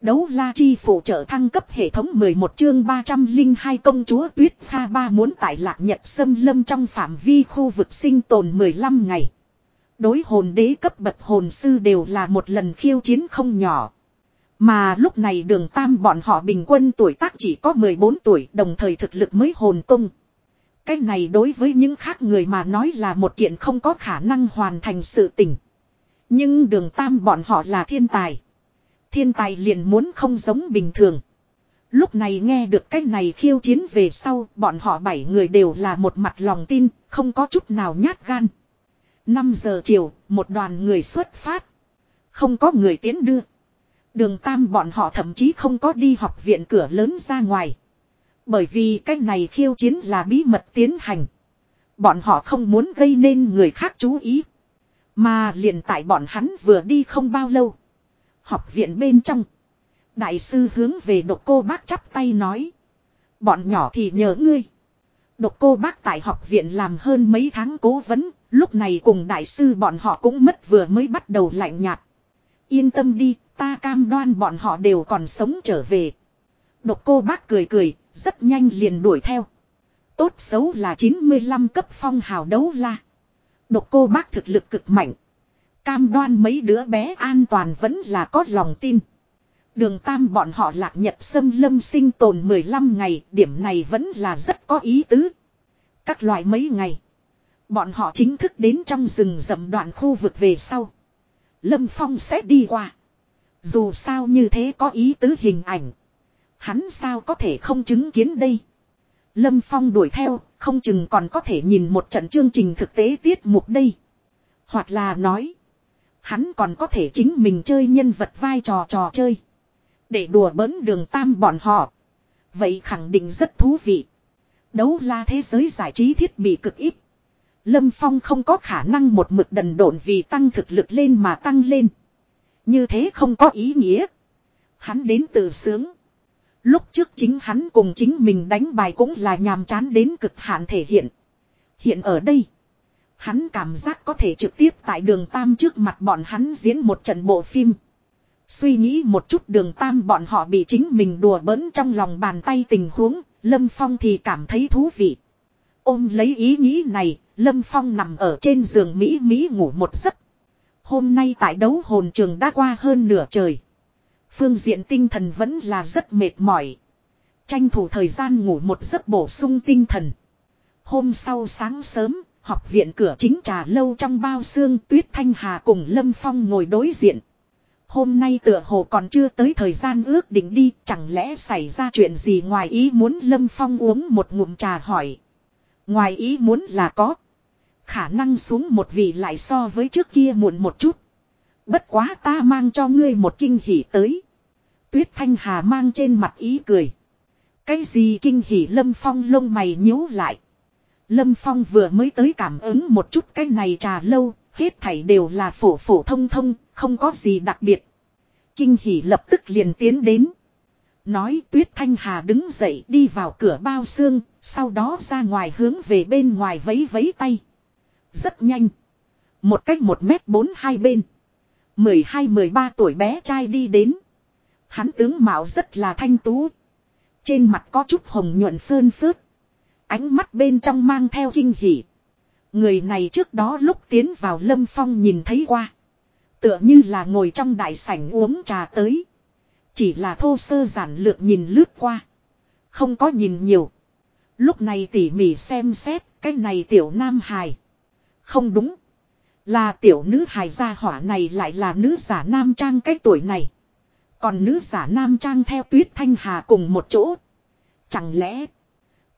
Đấu la chi phụ trợ thăng cấp hệ thống 11 chương 302 công chúa tuyết Kha ba muốn tại lạc nhật xâm lâm trong phạm vi khu vực sinh tồn 15 ngày. Đối hồn đế cấp bậc hồn sư đều là một lần khiêu chiến không nhỏ. Mà lúc này đường tam bọn họ bình quân tuổi tác chỉ có 14 tuổi, đồng thời thực lực mới hồn tung. Cái này đối với những khác người mà nói là một kiện không có khả năng hoàn thành sự tình. Nhưng đường tam bọn họ là thiên tài. Thiên tài liền muốn không giống bình thường. Lúc này nghe được cái này khiêu chiến về sau, bọn họ bảy người đều là một mặt lòng tin, không có chút nào nhát gan. 5 giờ chiều, một đoàn người xuất phát. Không có người tiến đưa. Đường Tam bọn họ thậm chí không có đi học viện cửa lớn ra ngoài. Bởi vì cái này khiêu chiến là bí mật tiến hành. Bọn họ không muốn gây nên người khác chú ý. Mà liền tại bọn hắn vừa đi không bao lâu. Học viện bên trong. Đại sư hướng về độc cô bác chắp tay nói. Bọn nhỏ thì nhớ ngươi. Độc cô bác tại học viện làm hơn mấy tháng cố vấn. Lúc này cùng đại sư bọn họ cũng mất vừa mới bắt đầu lạnh nhạt. Yên tâm đi, ta cam đoan bọn họ đều còn sống trở về. Độc cô bác cười cười, rất nhanh liền đuổi theo. Tốt xấu là 95 cấp phong hào đấu la. Độc cô bác thực lực cực mạnh. Cam đoan mấy đứa bé an toàn vẫn là có lòng tin. Đường tam bọn họ lạc nhật xâm lâm sinh tồn 15 ngày, điểm này vẫn là rất có ý tứ. Các loại mấy ngày. Bọn họ chính thức đến trong rừng rậm đoạn khu vực về sau. Lâm Phong sẽ đi qua. Dù sao như thế có ý tứ hình ảnh. Hắn sao có thể không chứng kiến đây. Lâm Phong đuổi theo, không chừng còn có thể nhìn một trận chương trình thực tế tiết mục đây. Hoặc là nói. Hắn còn có thể chính mình chơi nhân vật vai trò trò chơi. Để đùa bỡn đường tam bọn họ. Vậy khẳng định rất thú vị. Đấu la thế giới giải trí thiết bị cực ít. Lâm Phong không có khả năng một mực đần độn vì tăng thực lực lên mà tăng lên. Như thế không có ý nghĩa. Hắn đến từ sướng. Lúc trước chính hắn cùng chính mình đánh bài cũng là nhàm chán đến cực hạn thể hiện. Hiện ở đây. Hắn cảm giác có thể trực tiếp tại đường Tam trước mặt bọn hắn diễn một trận bộ phim. Suy nghĩ một chút đường Tam bọn họ bị chính mình đùa bỡn trong lòng bàn tay tình huống, Lâm Phong thì cảm thấy thú vị. Ôm lấy ý nghĩ này, Lâm Phong nằm ở trên giường Mỹ Mỹ ngủ một giấc. Hôm nay tại đấu hồn trường đã qua hơn nửa trời. Phương diện tinh thần vẫn là rất mệt mỏi. Tranh thủ thời gian ngủ một giấc bổ sung tinh thần. Hôm sau sáng sớm, học viện cửa chính trà lâu trong bao xương tuyết thanh hà cùng Lâm Phong ngồi đối diện. Hôm nay tựa hồ còn chưa tới thời gian ước định đi, chẳng lẽ xảy ra chuyện gì ngoài ý muốn Lâm Phong uống một ngụm trà hỏi. Ngoài ý muốn là có. Khả năng xuống một vị lại so với trước kia muộn một chút. Bất quá ta mang cho ngươi một kinh hỉ tới. Tuyết Thanh Hà mang trên mặt ý cười. Cái gì kinh hỉ Lâm Phong lông mày nhíu lại. Lâm Phong vừa mới tới cảm ứng một chút cái này trà lâu, hết thảy đều là phổ phổ thông thông, không có gì đặc biệt. Kinh hỉ lập tức liền tiến đến. Nói Tuyết Thanh Hà đứng dậy đi vào cửa bao xương, sau đó ra ngoài hướng về bên ngoài vấy vấy tay. Rất nhanh. Một cách một mét bốn hai bên. mười hai mười ba tuổi bé trai đi đến. Hắn tướng mạo rất là thanh tú. Trên mặt có chút hồng nhuận phơn phớt. Ánh mắt bên trong mang theo kinh hỉ. Người này trước đó lúc tiến vào lâm phong nhìn thấy qua. Tựa như là ngồi trong đại sảnh uống trà tới. Chỉ là thô sơ giản lược nhìn lướt qua. Không có nhìn nhiều. Lúc này tỉ mỉ xem xét, cái này tiểu nam hài. Không đúng. Là tiểu nữ hài gia hỏa này lại là nữ giả nam trang cái tuổi này. Còn nữ giả nam trang theo tuyết thanh hà cùng một chỗ. Chẳng lẽ.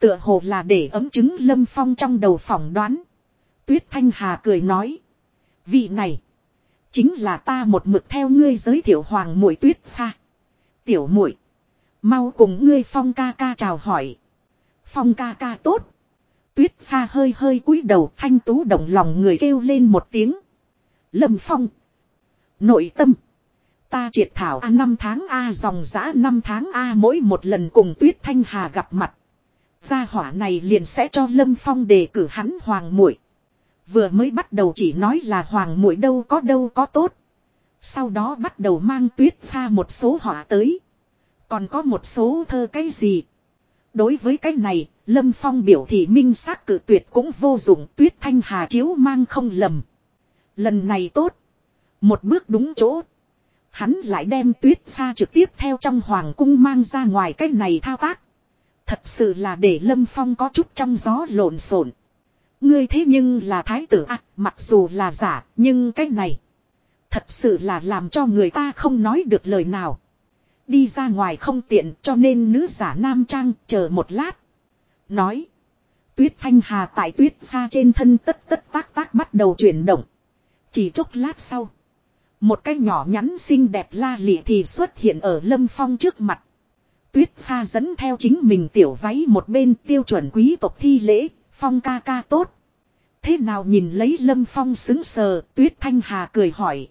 Tựa hồ là để ấm chứng lâm phong trong đầu phỏng đoán. Tuyết thanh hà cười nói. Vị này. Chính là ta một mực theo ngươi giới thiệu hoàng muội tuyết pha. Tiểu muội, Mau cùng ngươi phong ca ca chào hỏi. Phong ca ca tốt. Tuyết pha hơi hơi cúi đầu thanh tú động lòng người kêu lên một tiếng. Lâm phong. Nội tâm. Ta triệt thảo A năm tháng A, dòng giã năm tháng A, mỗi một lần cùng Tuyết Thanh Hà gặp mặt. Gia hỏa này liền sẽ cho Lâm Phong đề cử hắn hoàng muội Vừa mới bắt đầu chỉ nói là hoàng muội đâu có đâu có tốt. Sau đó bắt đầu mang tuyết pha một số họa tới. Còn có một số thơ cái gì. Đối với cái này, Lâm Phong biểu thị minh xác cử tuyệt cũng vô dụng tuyết thanh hà chiếu mang không lầm. Lần này tốt. Một bước đúng chỗ. Hắn lại đem tuyết pha trực tiếp theo trong hoàng cung mang ra ngoài cái này thao tác. Thật sự là để Lâm Phong có chút trong gió lộn xộn. Ngươi thế nhưng là thái tử à, mặc dù là giả, nhưng cái này. Thật sự là làm cho người ta không nói được lời nào. Đi ra ngoài không tiện cho nên nữ giả nam trang chờ một lát. Nói. Tuyết thanh hà tại tuyết pha trên thân tất tất tác tác bắt đầu chuyển động. Chỉ chốc lát sau. Một cái nhỏ nhắn xinh đẹp la lịa thì xuất hiện ở lâm phong trước mặt. Tuyết pha dẫn theo chính mình tiểu váy một bên tiêu chuẩn quý tộc thi lễ, phong ca ca tốt. Thế nào nhìn lấy lâm phong xứng sờ, tuyết thanh hà cười hỏi.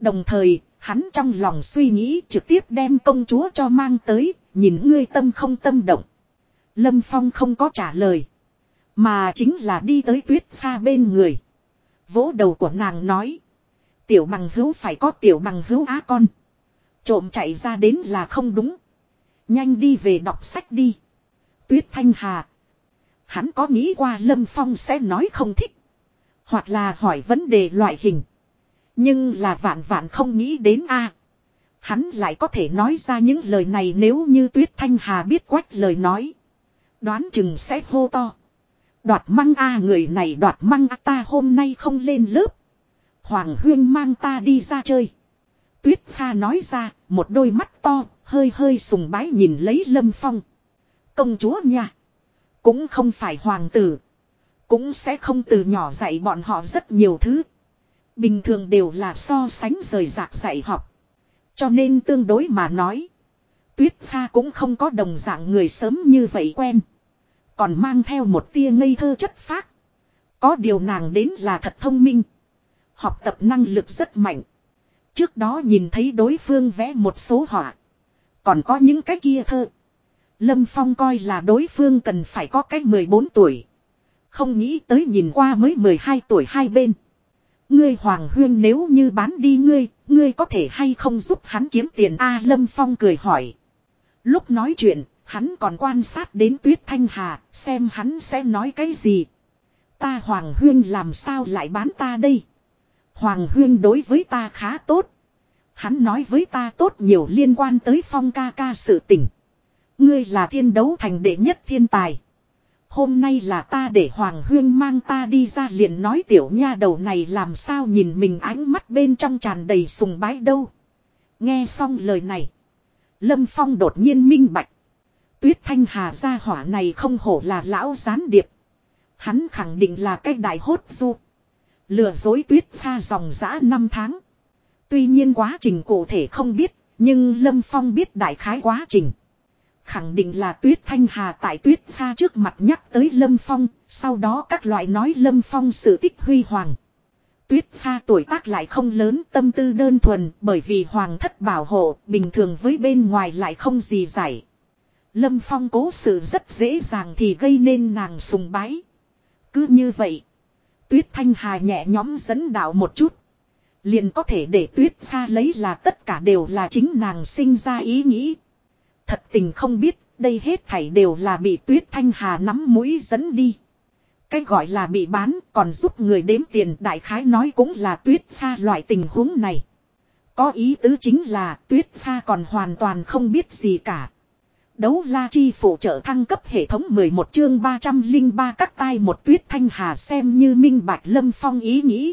Đồng thời, hắn trong lòng suy nghĩ trực tiếp đem công chúa cho mang tới, nhìn ngươi tâm không tâm động. Lâm phong không có trả lời. Mà chính là đi tới tuyết pha bên người. Vỗ đầu của nàng nói. Tiểu bằng hữu phải có tiểu bằng hữu á con. Trộm chạy ra đến là không đúng. Nhanh đi về đọc sách đi. Tuyết Thanh Hà. Hắn có nghĩ qua Lâm Phong sẽ nói không thích. Hoặc là hỏi vấn đề loại hình. Nhưng là vạn vạn không nghĩ đến a Hắn lại có thể nói ra những lời này nếu như Tuyết Thanh Hà biết quách lời nói. Đoán chừng sẽ hô to. Đoạt măng a người này đoạt măng a ta hôm nay không lên lớp. Hoàng Huyên mang ta đi ra chơi. Tuyết Kha nói ra, một đôi mắt to, hơi hơi sùng bái nhìn lấy Lâm Phong. Công chúa nha. Cũng không phải hoàng tử. Cũng sẽ không từ nhỏ dạy bọn họ rất nhiều thứ. Bình thường đều là so sánh rời rạc dạy học. Cho nên tương đối mà nói. Tuyết Kha cũng không có đồng dạng người sớm như vậy quen. Còn mang theo một tia ngây thơ chất phác. Có điều nàng đến là thật thông minh. Học tập năng lực rất mạnh. Trước đó nhìn thấy đối phương vẽ một số họa. Còn có những cái kia thơ. Lâm Phong coi là đối phương cần phải có cái 14 tuổi. Không nghĩ tới nhìn qua mới 12 tuổi hai bên. Ngươi Hoàng Huyên nếu như bán đi ngươi, ngươi có thể hay không giúp hắn kiếm tiền A Lâm Phong cười hỏi. Lúc nói chuyện, hắn còn quan sát đến Tuyết Thanh Hà, xem hắn sẽ nói cái gì. Ta Hoàng Huyên làm sao lại bán ta đây? Hoàng Huyên đối với ta khá tốt. Hắn nói với ta tốt nhiều liên quan tới phong ca ca sự tình. Ngươi là thiên đấu thành đệ nhất thiên tài. Hôm nay là ta để Hoàng Huyên mang ta đi ra liền nói tiểu nha đầu này làm sao nhìn mình ánh mắt bên trong tràn đầy sùng bái đâu. Nghe xong lời này. Lâm Phong đột nhiên minh bạch. Tuyết Thanh Hà gia hỏa này không hổ là lão gián điệp. Hắn khẳng định là cái đại hốt du. Lừa dối tuyết pha dòng giã năm tháng. Tuy nhiên quá trình cụ thể không biết, nhưng Lâm Phong biết đại khái quá trình. Khẳng định là Tuyết Thanh Hà tại Tuyết Pha trước mặt nhắc tới Lâm Phong, sau đó các loại nói Lâm Phong sự tích huy hoàng. Tuyết Pha tuổi tác lại không lớn tâm tư đơn thuần bởi vì hoàng thất bảo hộ bình thường với bên ngoài lại không gì giải. Lâm Phong cố sự rất dễ dàng thì gây nên nàng sùng bái. Cứ như vậy. Tuyết Thanh Hà nhẹ nhóm dẫn đạo một chút. Liền có thể để tuyết pha lấy là tất cả đều là chính nàng sinh ra ý nghĩ. Thật tình không biết, đây hết thảy đều là bị tuyết thanh hà nắm mũi dẫn đi. Cái gọi là bị bán còn giúp người đếm tiền đại khái nói cũng là tuyết pha loại tình huống này. Có ý tứ chính là tuyết pha còn hoàn toàn không biết gì cả. Đấu la chi phụ trợ thăng cấp hệ thống 11 chương 303 các tai một tuyết thanh hà xem như minh bạch lâm phong ý nghĩ.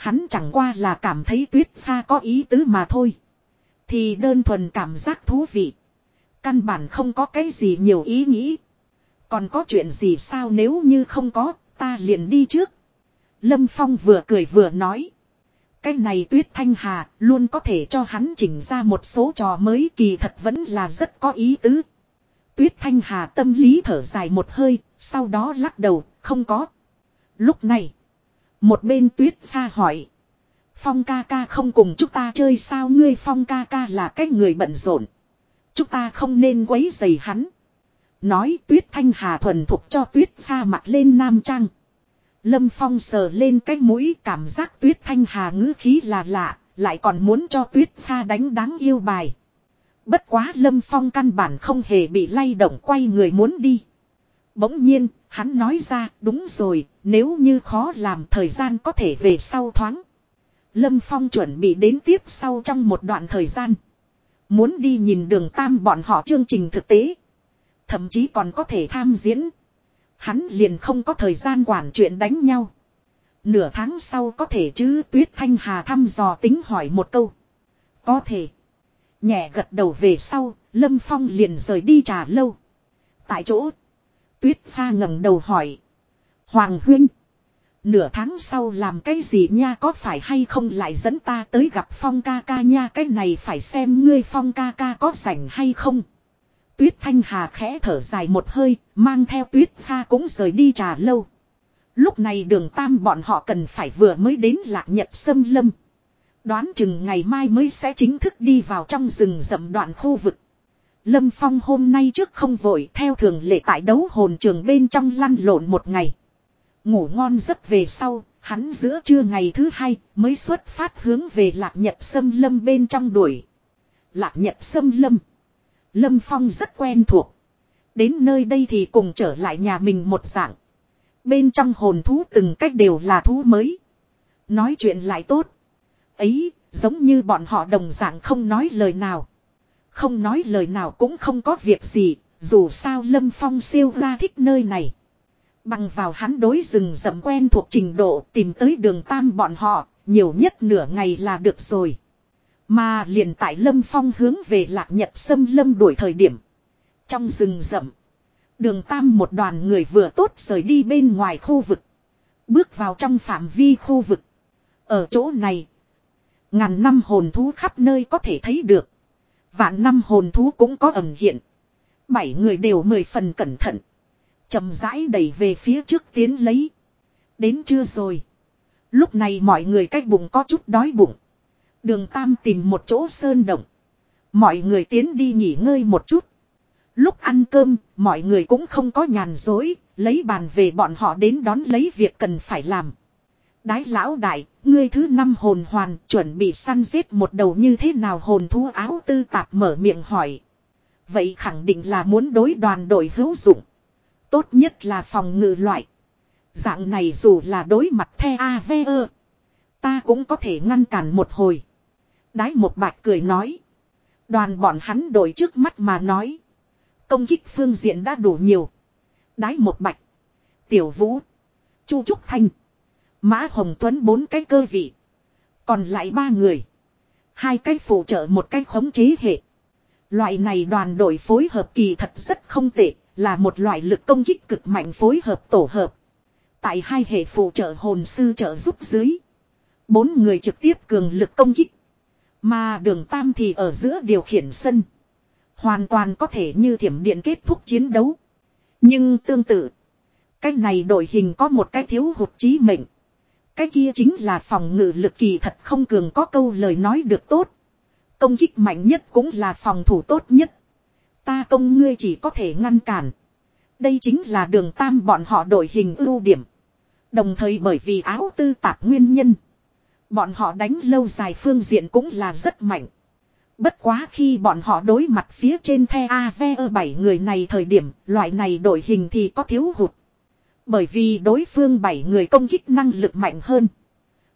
Hắn chẳng qua là cảm thấy tuyết pha có ý tứ mà thôi. Thì đơn thuần cảm giác thú vị. Căn bản không có cái gì nhiều ý nghĩ. Còn có chuyện gì sao nếu như không có, ta liền đi trước. Lâm Phong vừa cười vừa nói. Cái này tuyết thanh hà luôn có thể cho hắn chỉnh ra một số trò mới kỳ thật vẫn là rất có ý tứ. Tuyết thanh hà tâm lý thở dài một hơi, sau đó lắc đầu, không có. Lúc này, một bên tuyết pha hỏi. Phong ca ca không cùng chúng ta chơi sao ngươi phong ca ca là cái người bận rộn. Chúng ta không nên quấy rầy hắn. Nói tuyết thanh hà thuần thuộc cho tuyết pha mặt lên nam trang. Lâm phong sờ lên cái mũi cảm giác tuyết thanh hà ngữ khí là lạ, Lại còn muốn cho tuyết pha đánh đáng yêu bài. Bất quá Lâm Phong căn bản không hề bị lay động quay người muốn đi. Bỗng nhiên, hắn nói ra, đúng rồi, nếu như khó làm thời gian có thể về sau thoáng. Lâm Phong chuẩn bị đến tiếp sau trong một đoạn thời gian. Muốn đi nhìn đường tam bọn họ chương trình thực tế. Thậm chí còn có thể tham diễn. Hắn liền không có thời gian quản chuyện đánh nhau. Nửa tháng sau có thể chứ Tuyết Thanh Hà thăm dò tính hỏi một câu. Có thể. Nhẹ gật đầu về sau, Lâm Phong liền rời đi trà lâu. Tại chỗ, Tuyết Pha ngẩng đầu hỏi. Hoàng Huynh. Nửa tháng sau làm cái gì nha có phải hay không lại dẫn ta tới gặp Phong ca ca nha cái này phải xem ngươi Phong ca ca có rảnh hay không. Tuyết Thanh Hà khẽ thở dài một hơi, mang theo Tuyết Pha cũng rời đi trà lâu. Lúc này đường tam bọn họ cần phải vừa mới đến lạc nhật sâm lâm. Đoán chừng ngày mai mới sẽ chính thức đi vào trong rừng rậm đoạn khu vực. Lâm Phong hôm nay trước không vội theo thường lệ tại đấu hồn trường bên trong lăn lộn một ngày. Ngủ ngon giấc về sau, hắn giữa trưa ngày thứ hai mới xuất phát hướng về lạc nhật sâm lâm bên trong đuổi. Lạc nhật sâm lâm. Lâm Phong rất quen thuộc. Đến nơi đây thì cùng trở lại nhà mình một dạng. Bên trong hồn thú từng cách đều là thú mới. Nói chuyện lại tốt. Ấy, giống như bọn họ đồng dạng không nói lời nào. Không nói lời nào cũng không có việc gì, dù sao Lâm Phong siêu ra thích nơi này. Bằng vào hắn đối rừng rậm quen thuộc trình độ tìm tới đường tam bọn họ, nhiều nhất nửa ngày là được rồi. Mà liền tại Lâm Phong hướng về lạc nhật sâm lâm đuổi thời điểm. Trong rừng rậm, đường tam một đoàn người vừa tốt rời đi bên ngoài khu vực. Bước vào trong phạm vi khu vực. Ở chỗ này, ngàn năm hồn thú khắp nơi có thể thấy được. Vạn năm hồn thú cũng có ẩn hiện. Bảy người đều mười phần cẩn thận chậm rãi đẩy về phía trước tiến lấy. Đến chưa rồi. Lúc này mọi người cách bụng có chút đói bụng. Đường Tam tìm một chỗ sơn động. Mọi người tiến đi nghỉ ngơi một chút. Lúc ăn cơm, mọi người cũng không có nhàn dối, lấy bàn về bọn họ đến đón lấy việc cần phải làm. Đái lão đại, ngươi thứ năm hồn hoàn chuẩn bị săn giết một đầu như thế nào hồn thú áo tư tạp mở miệng hỏi. Vậy khẳng định là muốn đối đoàn đội hữu dụng. Tốt nhất là phòng ngự loại. Dạng này dù là đối mặt the AVE. Ta cũng có thể ngăn cản một hồi. Đái một bạch cười nói. Đoàn bọn hắn đổi trước mắt mà nói. Công kích phương diện đã đủ nhiều. Đái một bạch. Tiểu vũ. Chu Trúc Thanh. Mã Hồng Tuấn bốn cái cơ vị. Còn lại ba người. Hai cái phụ trợ một cái khống chế hệ. Loại này đoàn đội phối hợp kỳ thật rất không tệ. Là một loại lực công kích cực mạnh phối hợp tổ hợp. Tại hai hệ phụ trợ hồn sư trợ giúp dưới. Bốn người trực tiếp cường lực công kích. Mà đường tam thì ở giữa điều khiển sân. Hoàn toàn có thể như thiểm điện kết thúc chiến đấu. Nhưng tương tự. Cái này đội hình có một cái thiếu hụt trí mệnh. Cái kia chính là phòng ngự lực kỳ thật không cường có câu lời nói được tốt. Công kích mạnh nhất cũng là phòng thủ tốt nhất. Ta công ngươi chỉ có thể ngăn cản. Đây chính là đường tam bọn họ đổi hình ưu điểm. Đồng thời bởi vì áo tư tạp nguyên nhân. Bọn họ đánh lâu dài phương diện cũng là rất mạnh. Bất quá khi bọn họ đối mặt phía trên the AVE 7 người này thời điểm, loại này đổi hình thì có thiếu hụt. Bởi vì đối phương 7 người công kích năng lực mạnh hơn.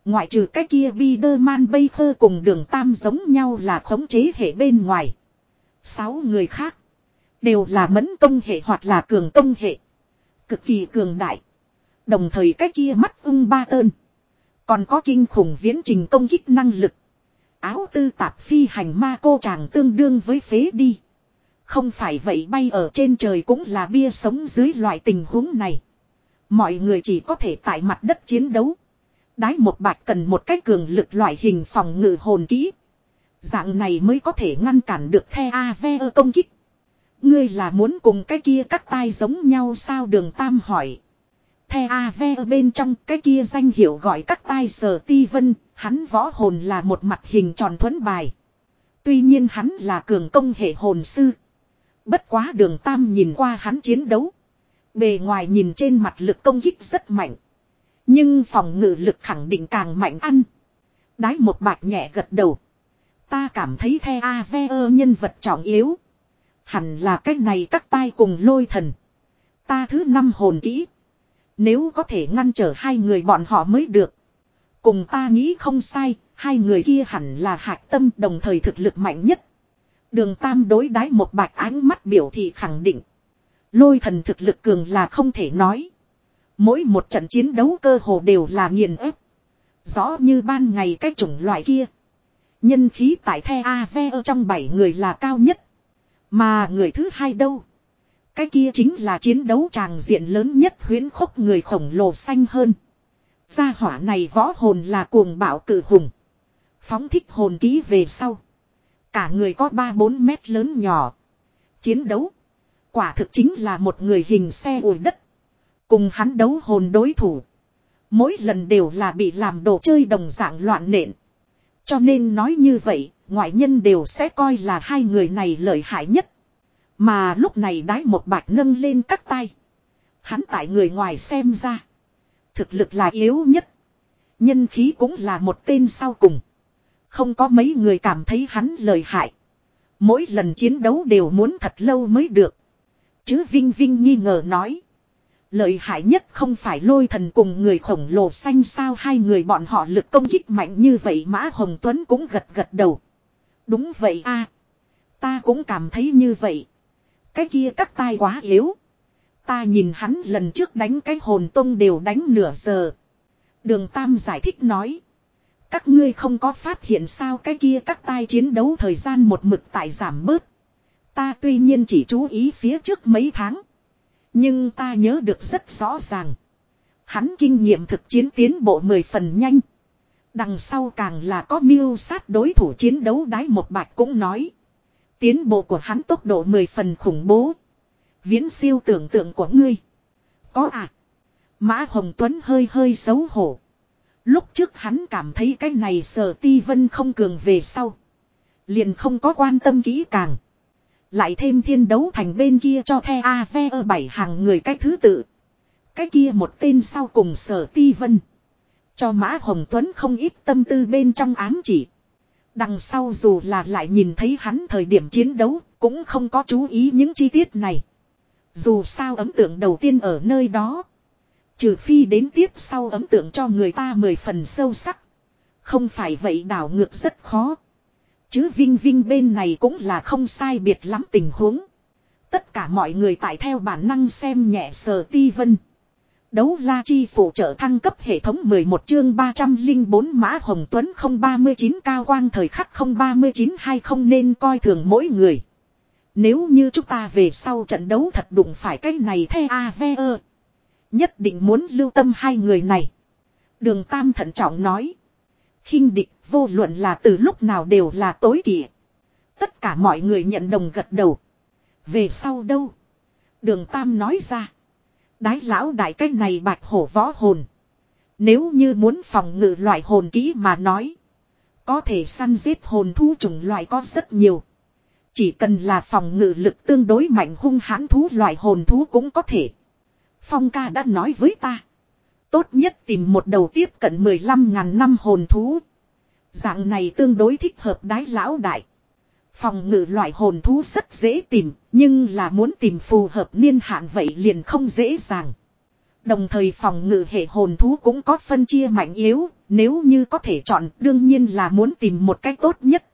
Ngoại trừ cái kia Biderman Baker cùng đường tam giống nhau là khống chế hệ bên ngoài. 6 người khác. Đều là mẫn công hệ hoặc là cường công hệ. Cực kỳ cường đại. Đồng thời cái kia mắt ưng ba tơn. Còn có kinh khủng viễn trình công kích năng lực. Áo tư tạp phi hành ma cô chàng tương đương với phế đi. Không phải vậy bay ở trên trời cũng là bia sống dưới loại tình huống này. Mọi người chỉ có thể tại mặt đất chiến đấu. Đái một bạch cần một cái cường lực loại hình phòng ngự hồn kỹ. Dạng này mới có thể ngăn cản được the AVE công kích. Ngươi là muốn cùng cái kia các tai giống nhau sao đường tam hỏi. The AVE bên trong cái kia danh hiệu gọi các tai sở ti vân, hắn võ hồn là một mặt hình tròn thuẫn bài. Tuy nhiên hắn là cường công hệ hồn sư. Bất quá đường tam nhìn qua hắn chiến đấu. Bề ngoài nhìn trên mặt lực công kích rất mạnh. Nhưng phòng ngự lực khẳng định càng mạnh ăn. Đái một bạc nhẹ gật đầu. Ta cảm thấy the A-ve nhân vật trọng yếu. Hẳn là cách này các tai cùng lôi thần. Ta thứ năm hồn kỹ. Nếu có thể ngăn trở hai người bọn họ mới được. Cùng ta nghĩ không sai, hai người kia hẳn là hạc tâm đồng thời thực lực mạnh nhất. Đường Tam đối đái một bạch ánh mắt biểu thị khẳng định. Lôi thần thực lực cường là không thể nói. Mỗi một trận chiến đấu cơ hồ đều là nghiền ép. Rõ như ban ngày cái chủng loại kia. Nhân khí tại the A-ve trong bảy người là cao nhất. Mà người thứ hai đâu? Cái kia chính là chiến đấu tràng diện lớn nhất huyến khúc người khổng lồ xanh hơn. Gia hỏa này võ hồn là cuồng bạo cử hùng. Phóng thích hồn ký về sau. Cả người có 3-4 mét lớn nhỏ. Chiến đấu. Quả thực chính là một người hình xe ủi đất. Cùng hắn đấu hồn đối thủ. Mỗi lần đều là bị làm đồ chơi đồng dạng loạn nện. Cho nên nói như vậy, ngoại nhân đều sẽ coi là hai người này lợi hại nhất. Mà lúc này đái một bạch nâng lên các tay. Hắn tại người ngoài xem ra. Thực lực là yếu nhất. Nhân khí cũng là một tên sau cùng. Không có mấy người cảm thấy hắn lợi hại. Mỗi lần chiến đấu đều muốn thật lâu mới được. Chứ Vinh Vinh nghi ngờ nói. Lợi hại nhất không phải lôi thần cùng người khổng lồ xanh sao hai người bọn họ lực công kích mạnh như vậy Mã Hồng Tuấn cũng gật gật đầu. Đúng vậy a Ta cũng cảm thấy như vậy. Cái kia các tai quá yếu. Ta nhìn hắn lần trước đánh cái hồn tông đều đánh nửa giờ. Đường Tam giải thích nói. Các ngươi không có phát hiện sao cái kia các tai chiến đấu thời gian một mực tại giảm bớt. Ta tuy nhiên chỉ chú ý phía trước mấy tháng. Nhưng ta nhớ được rất rõ ràng. Hắn kinh nghiệm thực chiến tiến bộ mười phần nhanh. Đằng sau càng là có miêu sát đối thủ chiến đấu đái một bạch cũng nói. Tiến bộ của hắn tốc độ mười phần khủng bố. Viễn siêu tưởng tượng của ngươi. Có à. Mã Hồng Tuấn hơi hơi xấu hổ. Lúc trước hắn cảm thấy cái này sở ti vân không cường về sau. Liền không có quan tâm kỹ càng. Lại thêm thiên đấu thành bên kia cho the a ve ở bảy hàng người cách thứ tự. Cái kia một tên sau cùng sở ti vân. Cho Mã Hồng Tuấn không ít tâm tư bên trong ám chỉ. Đằng sau dù là lại nhìn thấy hắn thời điểm chiến đấu, cũng không có chú ý những chi tiết này. Dù sao ấn tượng đầu tiên ở nơi đó. Trừ phi đến tiếp sau ấn tượng cho người ta mười phần sâu sắc. Không phải vậy đảo ngược rất khó. Chứ Vinh Vinh bên này cũng là không sai biệt lắm tình huống. Tất cả mọi người tại theo bản năng xem nhẹ sờ ti vân. Đấu la chi phụ trợ thăng cấp hệ thống 11 chương 304 mã hồng tuấn 039 cao quang thời khắc 039 hay không nên coi thường mỗi người. Nếu như chúng ta về sau trận đấu thật đụng phải cái này the AVE. ve ơ. Nhất định muốn lưu tâm hai người này. Đường Tam thận trọng nói, khinh địch vô luận là từ lúc nào đều là tối kỵ. Tất cả mọi người nhận đồng gật đầu. Về sau đâu? Đường Tam nói ra. Đái lão đại cái này bạch hổ võ hồn. Nếu như muốn phòng ngự loại hồn kỹ mà nói. Có thể săn giết hồn thú chủng loại có rất nhiều. Chỉ cần là phòng ngự lực tương đối mạnh hung hãn thú loại hồn thú cũng có thể. Phong ca đã nói với ta. Tốt nhất tìm một đầu tiếp cận 15.000 năm hồn thú. Dạng này tương đối thích hợp đái lão đại. Phòng ngự loại hồn thú rất dễ tìm, nhưng là muốn tìm phù hợp niên hạn vậy liền không dễ dàng. Đồng thời phòng ngự hệ hồn thú cũng có phân chia mạnh yếu, nếu như có thể chọn đương nhiên là muốn tìm một cách tốt nhất.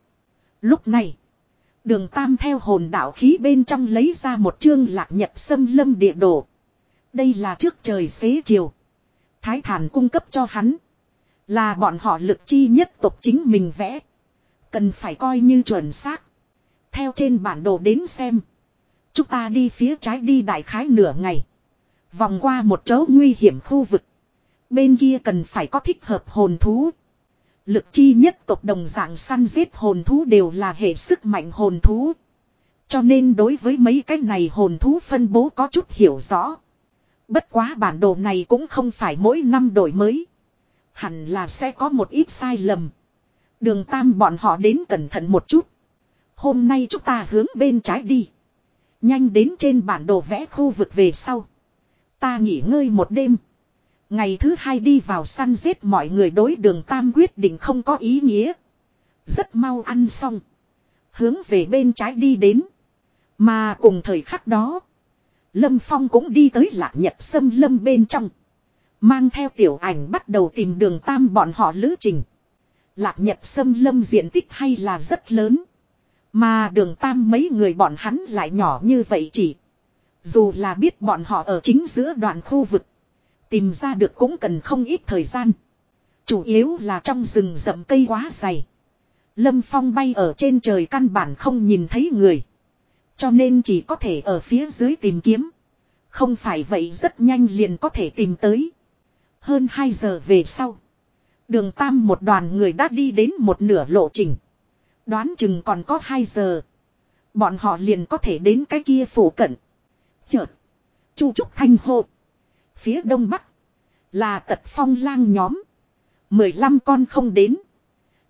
Lúc này, đường tam theo hồn đạo khí bên trong lấy ra một chương lạc nhật sâm lâm địa đồ. Đây là trước trời xế chiều. Thái thản cung cấp cho hắn. Là bọn họ lực chi nhất tộc chính mình vẽ. Cần phải coi như chuẩn xác. Theo trên bản đồ đến xem. Chúng ta đi phía trái đi đại khái nửa ngày. Vòng qua một chỗ nguy hiểm khu vực. Bên kia cần phải có thích hợp hồn thú. Lực chi nhất tộc đồng dạng săn giết hồn thú đều là hệ sức mạnh hồn thú. Cho nên đối với mấy cái này hồn thú phân bố có chút hiểu rõ. Bất quá bản đồ này cũng không phải mỗi năm đổi mới. Hẳn là sẽ có một ít sai lầm. Đường tam bọn họ đến cẩn thận một chút. Hôm nay chúng ta hướng bên trái đi. Nhanh đến trên bản đồ vẽ khu vực về sau. Ta nghỉ ngơi một đêm. Ngày thứ hai đi vào săn giết mọi người đối đường Tam quyết định không có ý nghĩa. Rất mau ăn xong. Hướng về bên trái đi đến. Mà cùng thời khắc đó. Lâm Phong cũng đi tới lạc nhật sâm lâm bên trong. Mang theo tiểu ảnh bắt đầu tìm đường Tam bọn họ lữ trình. Lạc nhật sâm lâm diện tích hay là rất lớn. Mà đường Tam mấy người bọn hắn lại nhỏ như vậy chỉ. Dù là biết bọn họ ở chính giữa đoạn khu vực. Tìm ra được cũng cần không ít thời gian. Chủ yếu là trong rừng rậm cây quá dày. Lâm Phong bay ở trên trời căn bản không nhìn thấy người. Cho nên chỉ có thể ở phía dưới tìm kiếm. Không phải vậy rất nhanh liền có thể tìm tới. Hơn 2 giờ về sau. Đường Tam một đoàn người đã đi đến một nửa lộ trình. Đoán chừng còn có 2 giờ. Bọn họ liền có thể đến cái kia phủ cận. Chợt. Chu Trúc Thanh hộ Phía đông bắc. Là tật phong lang nhóm. 15 con không đến.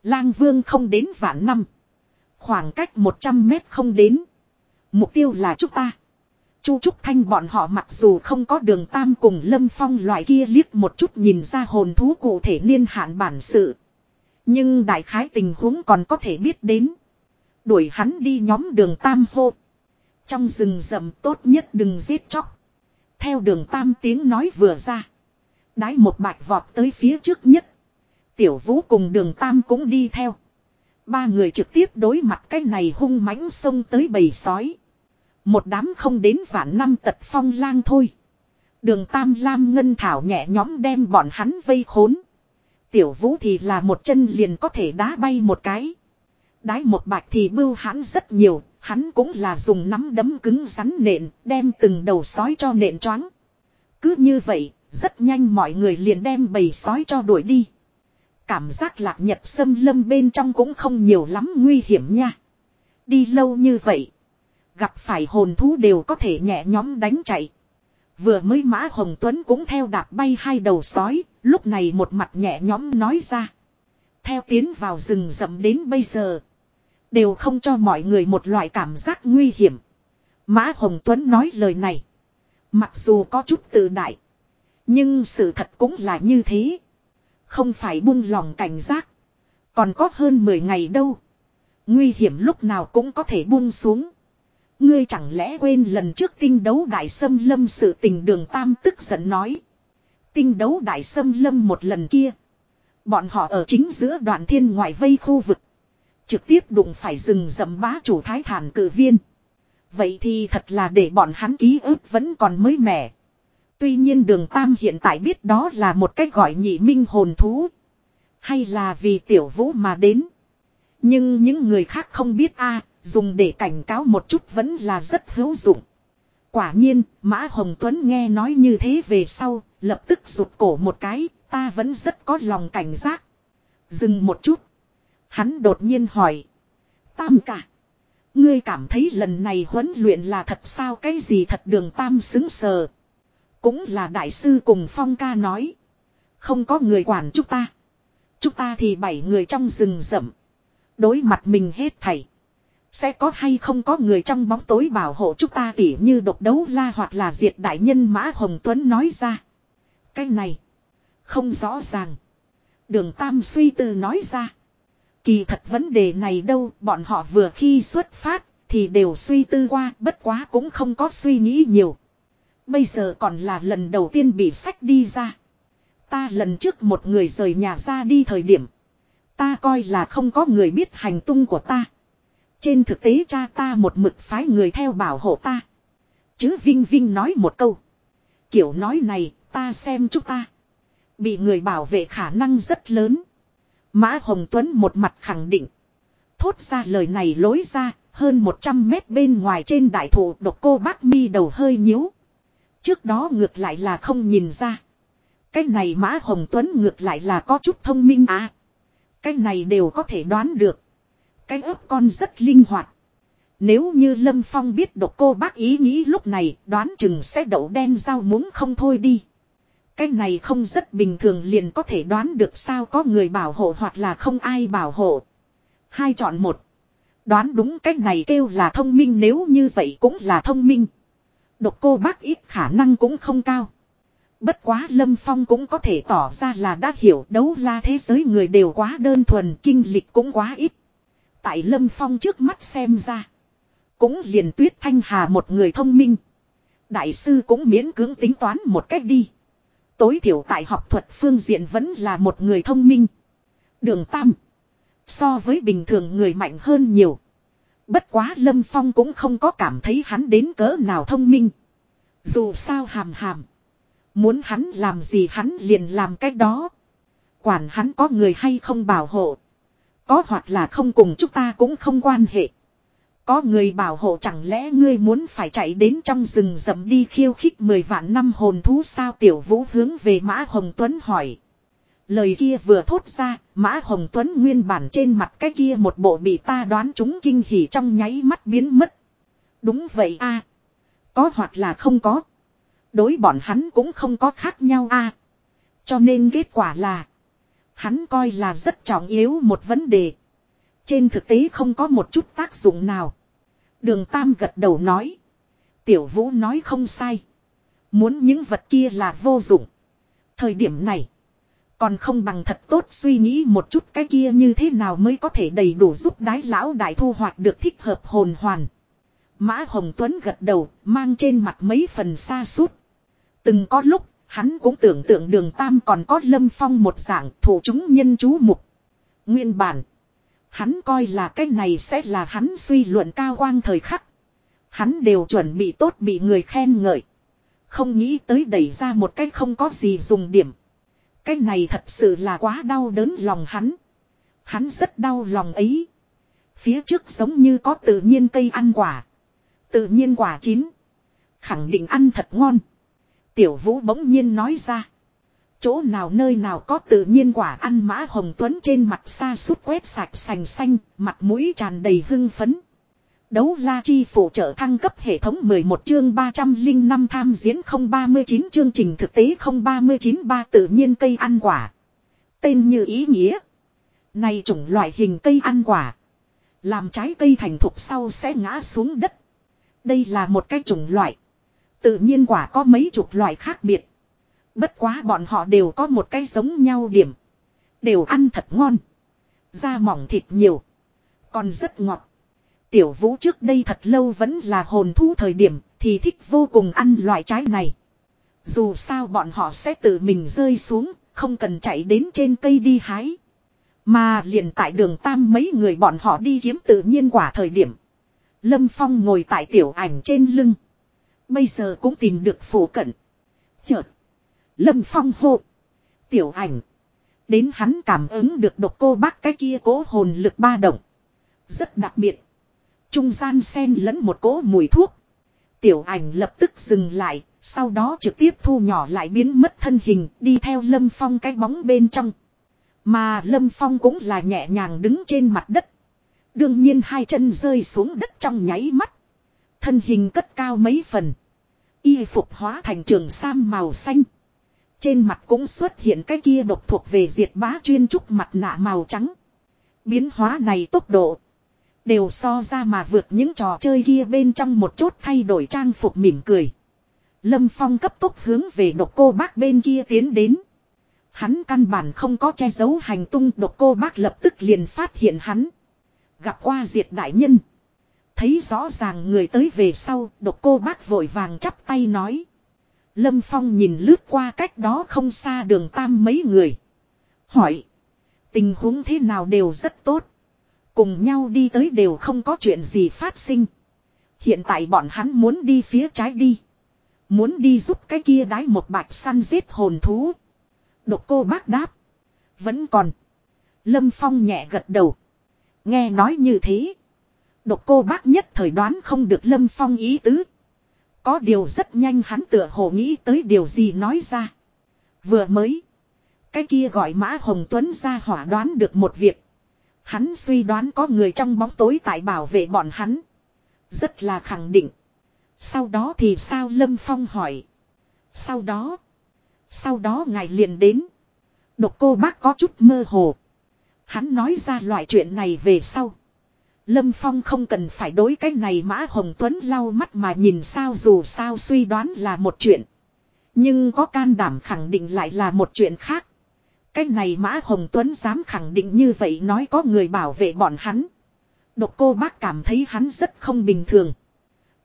Lang vương không đến vạn năm. Khoảng cách 100 mét không đến. Mục tiêu là chúng ta. Chu Trúc Thanh bọn họ mặc dù không có đường tam cùng lâm phong loại kia liếc một chút nhìn ra hồn thú cụ thể niên hạn bản sự. Nhưng đại khái tình huống còn có thể biết đến. Đuổi hắn đi nhóm đường tam hô. Trong rừng rậm tốt nhất đừng giết chóc. Theo đường tam tiếng nói vừa ra. Đái một bạch vọt tới phía trước nhất. Tiểu vũ cùng đường tam cũng đi theo. Ba người trực tiếp đối mặt cái này hung mãnh xông tới bầy sói. Một đám không đến vạn năm tật phong lang thôi. Đường tam lam ngân thảo nhẹ nhóm đem bọn hắn vây khốn. Tiểu vũ thì là một chân liền có thể đá bay một cái. Đái một bạch thì bưu hắn rất nhiều, hắn cũng là dùng nắm đấm cứng rắn nện, đem từng đầu sói cho nện choáng. Cứ như vậy, rất nhanh mọi người liền đem bầy sói cho đuổi đi. Cảm giác lạc nhật sâm lâm bên trong cũng không nhiều lắm nguy hiểm nha. Đi lâu như vậy. Gặp phải hồn thú đều có thể nhẹ nhóm đánh chạy. Vừa mới mã Hồng Tuấn cũng theo đạp bay hai đầu sói, lúc này một mặt nhẹ nhõm nói ra. Theo tiến vào rừng rậm đến bây giờ. Đều không cho mọi người một loại cảm giác nguy hiểm. Mã Hồng Tuấn nói lời này. Mặc dù có chút tự đại. Nhưng sự thật cũng là như thế. Không phải buông lòng cảnh giác. Còn có hơn 10 ngày đâu. Nguy hiểm lúc nào cũng có thể buông xuống. Ngươi chẳng lẽ quên lần trước tinh đấu đại sâm lâm sự tình đường tam tức giận nói. Tinh đấu đại sâm lâm một lần kia. Bọn họ ở chính giữa đoạn thiên ngoại vây khu vực. Trực tiếp đụng phải rừng rậm bá chủ thái thản cử viên. Vậy thì thật là để bọn hắn ký ức vẫn còn mới mẻ. Tuy nhiên đường Tam hiện tại biết đó là một cách gọi nhị minh hồn thú. Hay là vì tiểu vũ mà đến. Nhưng những người khác không biết a dùng để cảnh cáo một chút vẫn là rất hữu dụng. Quả nhiên, Mã Hồng Tuấn nghe nói như thế về sau, lập tức rụt cổ một cái, ta vẫn rất có lòng cảnh giác. Dừng một chút. Hắn đột nhiên hỏi. Tam cả. Ngươi cảm thấy lần này huấn luyện là thật sao cái gì thật đường tam xứng sờ. Cũng là đại sư cùng phong ca nói. Không có người quản chúng ta. Chúng ta thì bảy người trong rừng rậm. Đối mặt mình hết thảy. Sẽ có hay không có người trong bóng tối bảo hộ chúng ta tỉ như độc đấu la hoặc là diệt đại nhân Mã Hồng Tuấn nói ra. Cái này. Không rõ ràng. Đường Tam suy tư nói ra. Kỳ thật vấn đề này đâu, bọn họ vừa khi xuất phát thì đều suy tư qua, bất quá cũng không có suy nghĩ nhiều. Bây giờ còn là lần đầu tiên bị sách đi ra. Ta lần trước một người rời nhà ra đi thời điểm. Ta coi là không có người biết hành tung của ta. Trên thực tế cha ta một mực phái người theo bảo hộ ta. Chứ Vinh Vinh nói một câu. Kiểu nói này ta xem chúng ta. Bị người bảo vệ khả năng rất lớn. Mã Hồng Tuấn một mặt khẳng định. Thốt ra lời này lối ra, hơn 100 mét bên ngoài trên đại thụ độc cô bác mi đầu hơi nhíu. Trước đó ngược lại là không nhìn ra. Cái này Mã Hồng Tuấn ngược lại là có chút thông minh à. Cái này đều có thể đoán được. Cái ớt con rất linh hoạt. Nếu như Lâm Phong biết độc cô bác ý nghĩ lúc này, đoán chừng sẽ đậu đen dao muốn không thôi đi. Cái này không rất bình thường liền có thể đoán được sao có người bảo hộ hoặc là không ai bảo hộ. Hai chọn một. Đoán đúng cách này kêu là thông minh nếu như vậy cũng là thông minh. Độc cô bác ít khả năng cũng không cao. Bất quá Lâm Phong cũng có thể tỏ ra là đã hiểu đấu la thế giới người đều quá đơn thuần, kinh lịch cũng quá ít. Tại Lâm Phong trước mắt xem ra. Cũng liền tuyết thanh hà một người thông minh. Đại sư cũng miễn cưỡng tính toán một cách đi. Tối thiểu tại học thuật phương diện vẫn là một người thông minh. Đường Tam. So với bình thường người mạnh hơn nhiều. Bất quá Lâm Phong cũng không có cảm thấy hắn đến cỡ nào thông minh. Dù sao hàm hàm. Muốn hắn làm gì hắn liền làm cách đó. Quản hắn có người hay không bảo hộ. Có hoặc là không cùng chúng ta cũng không quan hệ. Có người bảo hộ chẳng lẽ ngươi muốn phải chạy đến trong rừng rậm đi khiêu khích mười vạn năm hồn thú sao tiểu vũ hướng về Mã Hồng Tuấn hỏi. Lời kia vừa thốt ra, Mã Hồng Tuấn nguyên bản trên mặt cái kia một bộ bị ta đoán chúng kinh hỉ trong nháy mắt biến mất. Đúng vậy a Có hoặc là không có. Đối bọn hắn cũng không có khác nhau a Cho nên kết quả là. Hắn coi là rất trọng yếu một vấn đề. Trên thực tế không có một chút tác dụng nào. Đường Tam gật đầu nói. Tiểu Vũ nói không sai. Muốn những vật kia là vô dụng. Thời điểm này. Còn không bằng thật tốt suy nghĩ một chút cái kia như thế nào mới có thể đầy đủ giúp đái lão đại thu hoạch được thích hợp hồn hoàn. Mã Hồng Tuấn gật đầu, mang trên mặt mấy phần xa suốt. Từng có lúc, hắn cũng tưởng tượng đường Tam còn có lâm phong một dạng thủ chúng nhân chú mục. Nguyên bản. Hắn coi là cái này sẽ là hắn suy luận cao quang thời khắc. Hắn đều chuẩn bị tốt bị người khen ngợi. Không nghĩ tới đẩy ra một cái không có gì dùng điểm. Cái này thật sự là quá đau đớn lòng hắn. Hắn rất đau lòng ấy. Phía trước giống như có tự nhiên cây ăn quả. Tự nhiên quả chín. Khẳng định ăn thật ngon. Tiểu vũ bỗng nhiên nói ra. Chỗ nào nơi nào có tự nhiên quả ăn mã hồng tuấn trên mặt xa suốt quét sạch sành xanh, mặt mũi tràn đầy hưng phấn. Đấu la chi phụ trợ thăng cấp hệ thống 11 chương 305 tham diễn 039 chương trình thực tế 039 ba tự nhiên cây ăn quả. Tên như ý nghĩa. Này chủng loại hình cây ăn quả. Làm trái cây thành thục sau sẽ ngã xuống đất. Đây là một cái chủng loại. Tự nhiên quả có mấy chục loại khác biệt. Bất quá bọn họ đều có một cái giống nhau điểm. Đều ăn thật ngon. Da mỏng thịt nhiều. Còn rất ngọt. Tiểu vũ trước đây thật lâu vẫn là hồn thú thời điểm thì thích vô cùng ăn loại trái này. Dù sao bọn họ sẽ tự mình rơi xuống, không cần chạy đến trên cây đi hái. Mà liền tại đường tam mấy người bọn họ đi kiếm tự nhiên quả thời điểm. Lâm Phong ngồi tại tiểu ảnh trên lưng. Bây giờ cũng tìm được phủ cận. Chợt. Lâm Phong hô. Tiểu ảnh. Đến hắn cảm ứng được độc cô bác cái kia cố hồn lực ba động. Rất đặc biệt. Trung gian xen lẫn một cỗ mùi thuốc. Tiểu ảnh lập tức dừng lại, sau đó trực tiếp thu nhỏ lại biến mất thân hình, đi theo Lâm Phong cái bóng bên trong. Mà Lâm Phong cũng là nhẹ nhàng đứng trên mặt đất. Đương nhiên hai chân rơi xuống đất trong nháy mắt. Thân hình cất cao mấy phần. Y phục hóa thành trường sam màu xanh. Trên mặt cũng xuất hiện cái kia độc thuộc về diệt bá chuyên trúc mặt nạ màu trắng. Biến hóa này tốc độ. Đều so ra mà vượt những trò chơi kia bên trong một chút thay đổi trang phục mỉm cười. Lâm Phong cấp tốc hướng về độc cô bác bên kia tiến đến. Hắn căn bản không có che giấu hành tung, độc cô bác lập tức liền phát hiện hắn. Gặp qua diệt đại nhân. Thấy rõ ràng người tới về sau, độc cô bác vội vàng chắp tay nói. Lâm Phong nhìn lướt qua cách đó không xa đường tam mấy người. Hỏi. Tình huống thế nào đều rất tốt. Cùng nhau đi tới đều không có chuyện gì phát sinh. Hiện tại bọn hắn muốn đi phía trái đi. Muốn đi giúp cái kia đái một bạch săn giết hồn thú. Độc cô bác đáp. Vẫn còn. Lâm Phong nhẹ gật đầu. Nghe nói như thế. Độc cô bác nhất thời đoán không được Lâm Phong ý tứ. Có điều rất nhanh hắn tựa hồ nghĩ tới điều gì nói ra. Vừa mới. Cái kia gọi Mã Hồng Tuấn ra hỏa đoán được một việc. Hắn suy đoán có người trong bóng tối tại bảo vệ bọn hắn. Rất là khẳng định. Sau đó thì sao Lâm Phong hỏi. Sau đó. Sau đó ngài liền đến. Độc cô bác có chút mơ hồ. Hắn nói ra loại chuyện này về sau. Lâm Phong không cần phải đối cái này Mã Hồng Tuấn lau mắt mà nhìn sao dù sao suy đoán là một chuyện. Nhưng có can đảm khẳng định lại là một chuyện khác. Cái này Mã Hồng Tuấn dám khẳng định như vậy nói có người bảo vệ bọn hắn. Độc cô bác cảm thấy hắn rất không bình thường.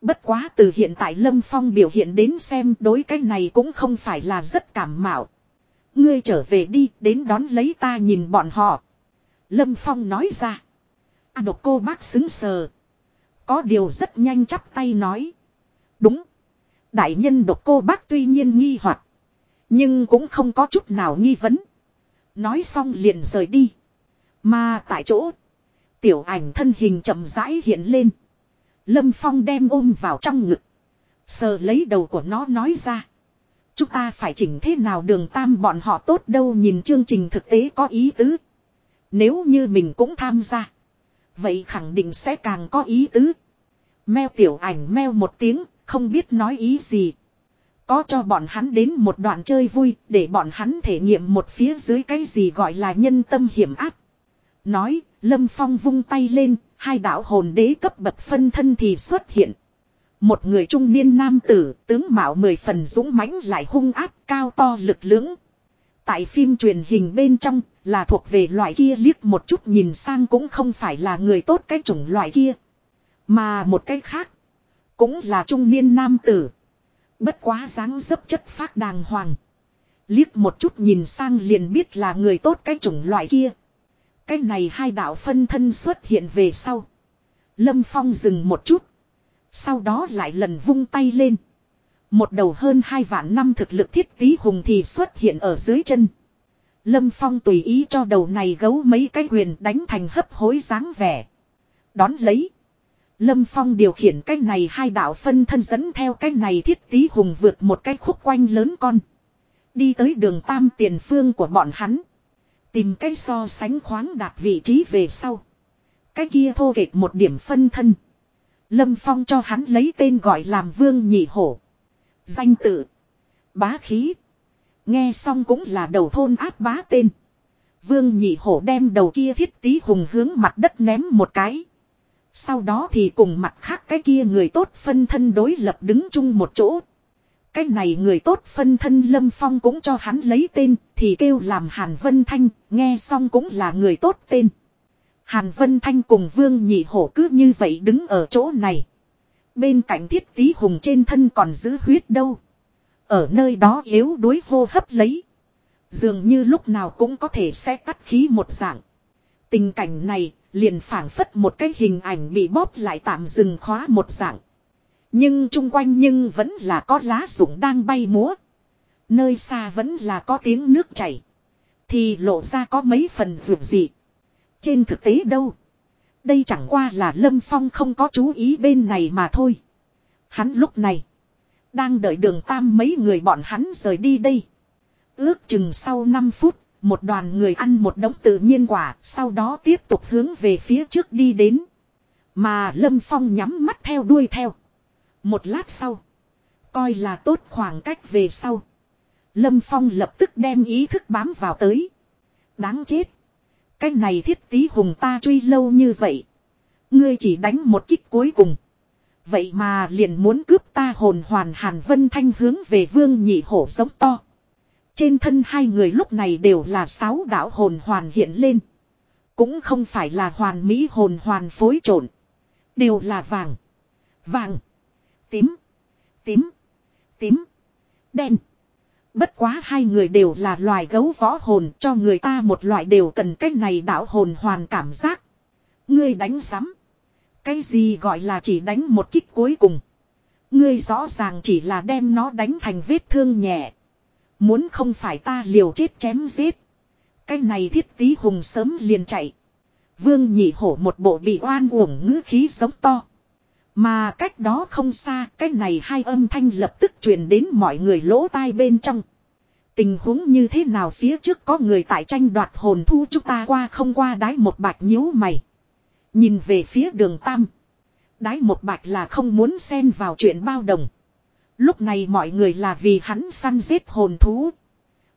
Bất quá từ hiện tại Lâm Phong biểu hiện đến xem đối cái này cũng không phải là rất cảm mạo. Ngươi trở về đi, đến đón lấy ta nhìn bọn họ. Lâm Phong nói ra. À độc cô bác xứng sờ. Có điều rất nhanh chắp tay nói. Đúng. Đại nhân độc cô bác tuy nhiên nghi hoặc, Nhưng cũng không có chút nào nghi vấn. Nói xong liền rời đi. Mà tại chỗ. Tiểu ảnh thân hình chậm rãi hiện lên. Lâm Phong đem ôm vào trong ngực. Sờ lấy đầu của nó nói ra. Chúng ta phải chỉnh thế nào đường tam bọn họ tốt đâu nhìn chương trình thực tế có ý tứ. Nếu như mình cũng tham gia. Vậy khẳng định sẽ càng có ý tứ. Meo tiểu ảnh meo một tiếng, không biết nói ý gì. Có cho bọn hắn đến một đoạn chơi vui, để bọn hắn thể nghiệm một phía dưới cái gì gọi là nhân tâm hiểm áp. Nói, Lâm Phong vung tay lên, hai đạo hồn đế cấp bậc phân thân thì xuất hiện. Một người trung niên nam tử, tướng mạo mười phần dũng mãnh lại hung áp, cao to lực lưỡng. Tại phim truyền hình bên trong, là thuộc về loại kia liếc một chút nhìn sang cũng không phải là người tốt cái chủng loại kia. Mà một cái khác, cũng là trung niên nam tử. Bất quá dáng dấp chất phác đàng hoàng. Liếc một chút nhìn sang liền biết là người tốt cái chủng loại kia. Cái này hai đạo phân thân xuất hiện về sau. Lâm Phong dừng một chút. Sau đó lại lần vung tay lên. Một đầu hơn hai vạn năm thực lực thiết tí hùng thì xuất hiện ở dưới chân. Lâm Phong tùy ý cho đầu này gấu mấy cái quyền đánh thành hấp hối dáng vẻ. Đón lấy. Lâm Phong điều khiển cái này hai đạo phân thân dẫn theo cái này thiết tí hùng vượt một cái khúc quanh lớn con. Đi tới đường tam tiền phương của bọn hắn. Tìm cái so sánh khoáng đạt vị trí về sau. Cái kia thô kệch một điểm phân thân. Lâm Phong cho hắn lấy tên gọi làm Vương Nhị Hổ. Danh tự. Bá khí. Nghe xong cũng là đầu thôn áp bá tên. Vương Nhị Hổ đem đầu kia thiết tí hùng hướng mặt đất ném một cái. Sau đó thì cùng mặt khác cái kia người tốt phân thân đối lập đứng chung một chỗ. Cái này người tốt phân thân Lâm Phong cũng cho hắn lấy tên thì kêu làm Hàn Vân Thanh, nghe xong cũng là người tốt tên. Hàn Vân Thanh cùng Vương Nhị Hổ cứ như vậy đứng ở chỗ này. Bên cạnh thiết tí hùng trên thân còn giữ huyết đâu. Ở nơi đó yếu đuối hô hấp lấy. Dường như lúc nào cũng có thể sẽ tắt khí một dạng. Tình cảnh này liền phảng phất một cái hình ảnh bị bóp lại tạm dừng khóa một dạng. Nhưng chung quanh nhưng vẫn là có lá rụng đang bay múa. Nơi xa vẫn là có tiếng nước chảy. Thì lộ ra có mấy phần vượt dị. Trên thực tế đâu. Đây chẳng qua là Lâm Phong không có chú ý bên này mà thôi. Hắn lúc này. Đang đợi đường tam mấy người bọn hắn rời đi đây. Ước chừng sau 5 phút. Một đoàn người ăn một đống tự nhiên quả. Sau đó tiếp tục hướng về phía trước đi đến. Mà Lâm Phong nhắm mắt theo đuôi theo. Một lát sau. Coi là tốt khoảng cách về sau. Lâm Phong lập tức đem ý thức bám vào tới. Đáng chết. Cái này thiết tí hùng ta truy lâu như vậy. Ngươi chỉ đánh một kích cuối cùng. Vậy mà liền muốn cướp ta hồn hoàn hàn vân thanh hướng về vương nhị hổ giống to. Trên thân hai người lúc này đều là sáu đạo hồn hoàn hiện lên. Cũng không phải là hoàn mỹ hồn hoàn phối trộn. Đều là vàng. Vàng. Tím. Tím. Tím. Đen. Bất quá hai người đều là loài gấu võ hồn, cho người ta một loại đều cần cách này đảo hồn hoàn cảm giác. Ngươi đánh sắm. Cái gì gọi là chỉ đánh một kích cuối cùng. Ngươi rõ ràng chỉ là đem nó đánh thành vết thương nhẹ. Muốn không phải ta liều chết chém giết. Cái này thiết tí hùng sớm liền chạy. Vương nhị hổ một bộ bị oan uổng ngữ khí sống to. Mà cách đó không xa, cái này hai âm thanh lập tức truyền đến mọi người lỗ tai bên trong. Tình huống như thế nào phía trước có người tại tranh đoạt hồn thu chúng ta qua không qua đái một bạch nhíu mày. Nhìn về phía đường tam. Đái một bạch là không muốn xen vào chuyện bao đồng. Lúc này mọi người là vì hắn săn giết hồn thú.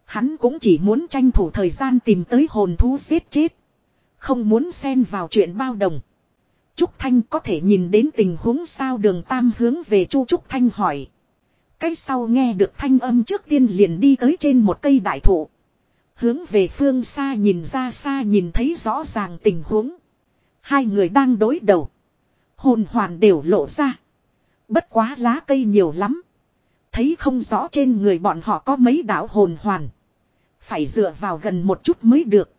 Hắn cũng chỉ muốn tranh thủ thời gian tìm tới hồn thú giết chết. Không muốn xen vào chuyện bao đồng. Trúc Thanh có thể nhìn đến tình huống sao đường tam hướng về Chu Trúc Thanh hỏi. cái sau nghe được thanh âm trước tiên liền đi tới trên một cây đại thụ. Hướng về phương xa nhìn ra xa nhìn thấy rõ ràng tình huống. Hai người đang đối đầu. Hồn hoàn đều lộ ra. Bất quá lá cây nhiều lắm. Thấy không rõ trên người bọn họ có mấy đạo hồn hoàn. Phải dựa vào gần một chút mới được.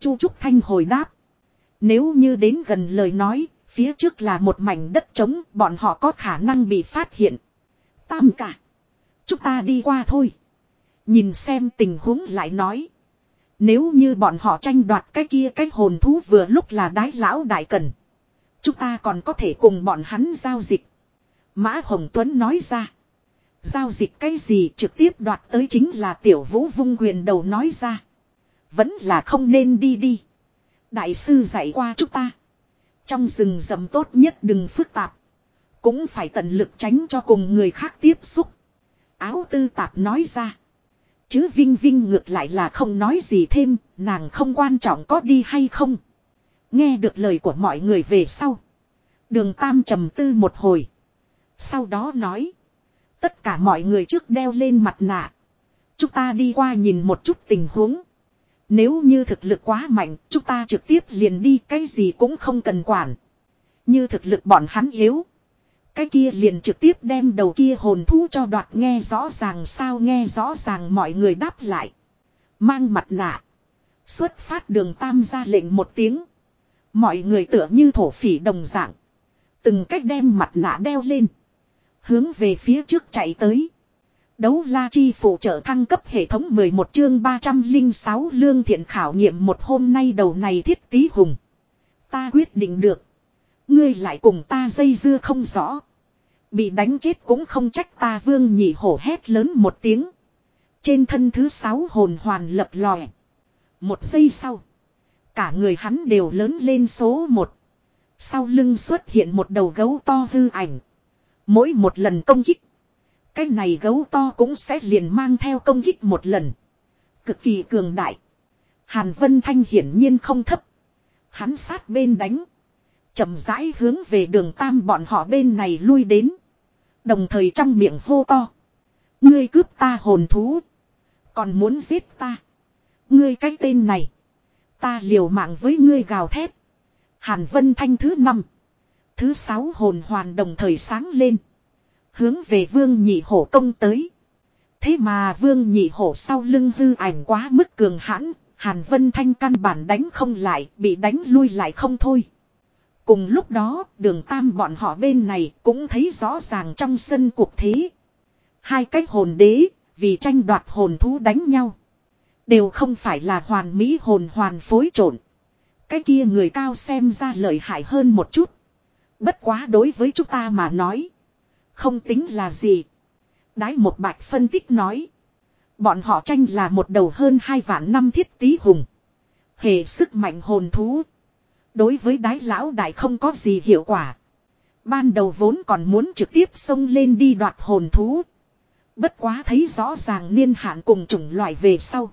Chu Trúc Thanh hồi đáp. Nếu như đến gần lời nói, phía trước là một mảnh đất trống, bọn họ có khả năng bị phát hiện. Tam cả. Chúng ta đi qua thôi. Nhìn xem tình huống lại nói. Nếu như bọn họ tranh đoạt cái kia cái hồn thú vừa lúc là đái lão đại cần. Chúng ta còn có thể cùng bọn hắn giao dịch. Mã Hồng Tuấn nói ra. Giao dịch cái gì trực tiếp đoạt tới chính là tiểu vũ vung quyền đầu nói ra. Vẫn là không nên đi đi. Đại sư dạy qua chúng ta. Trong rừng rậm tốt nhất đừng phức tạp. Cũng phải tận lực tránh cho cùng người khác tiếp xúc. Áo tư tạp nói ra. Chứ Vinh Vinh ngược lại là không nói gì thêm, nàng không quan trọng có đi hay không. Nghe được lời của mọi người về sau. Đường Tam trầm tư một hồi. Sau đó nói. Tất cả mọi người trước đeo lên mặt nạ. Chúng ta đi qua nhìn một chút tình huống. Nếu như thực lực quá mạnh, chúng ta trực tiếp liền đi cái gì cũng không cần quản. Như thực lực bọn hắn yếu. Cái kia liền trực tiếp đem đầu kia hồn thú cho đoạt nghe rõ ràng sao nghe rõ ràng mọi người đáp lại. Mang mặt nạ. Xuất phát đường tam ra lệnh một tiếng. Mọi người tựa như thổ phỉ đồng dạng. Từng cách đem mặt nạ đeo lên. Hướng về phía trước chạy tới. Đấu la chi phụ trợ thăng cấp hệ thống 11 chương 306 lương thiện khảo nghiệm một hôm nay đầu này thiết tí hùng. Ta quyết định được. Ngươi lại cùng ta dây dưa không rõ. Bị đánh chết cũng không trách ta vương nhị hổ hét lớn một tiếng. Trên thân thứ sáu hồn hoàn lập lòe. Một giây sau. Cả người hắn đều lớn lên số một. Sau lưng xuất hiện một đầu gấu to hư ảnh. Mỗi một lần công kích. Cái này gấu to cũng sẽ liền mang theo công kích một lần. Cực kỳ cường đại. Hàn Vân Thanh hiển nhiên không thấp. Hắn sát bên đánh chậm rãi hướng về đường tam bọn họ bên này lui đến. Đồng thời trong miệng hô to. Ngươi cướp ta hồn thú. Còn muốn giết ta. Ngươi cái tên này. Ta liều mạng với ngươi gào thét. Hàn Vân Thanh thứ năm. Thứ sáu hồn hoàn đồng thời sáng lên. Hướng về vương nhị hổ công tới. Thế mà vương nhị hổ sau lưng hư ảnh quá mức cường hãn. Hàn Vân Thanh căn bản đánh không lại. Bị đánh lui lại không thôi. Cùng lúc đó, đường tam bọn họ bên này cũng thấy rõ ràng trong sân cuộc thế. Hai cái hồn đế, vì tranh đoạt hồn thú đánh nhau. Đều không phải là hoàn mỹ hồn hoàn phối trộn. Cái kia người cao xem ra lợi hại hơn một chút. Bất quá đối với chúng ta mà nói. Không tính là gì. Đái một bạch phân tích nói. Bọn họ tranh là một đầu hơn hai vạn năm thiết tí hùng. Hệ sức mạnh hồn thú. Đối với đái lão đại không có gì hiệu quả. Ban đầu vốn còn muốn trực tiếp xông lên đi đoạt hồn thú. Bất quá thấy rõ ràng niên hạn cùng chủng loại về sau.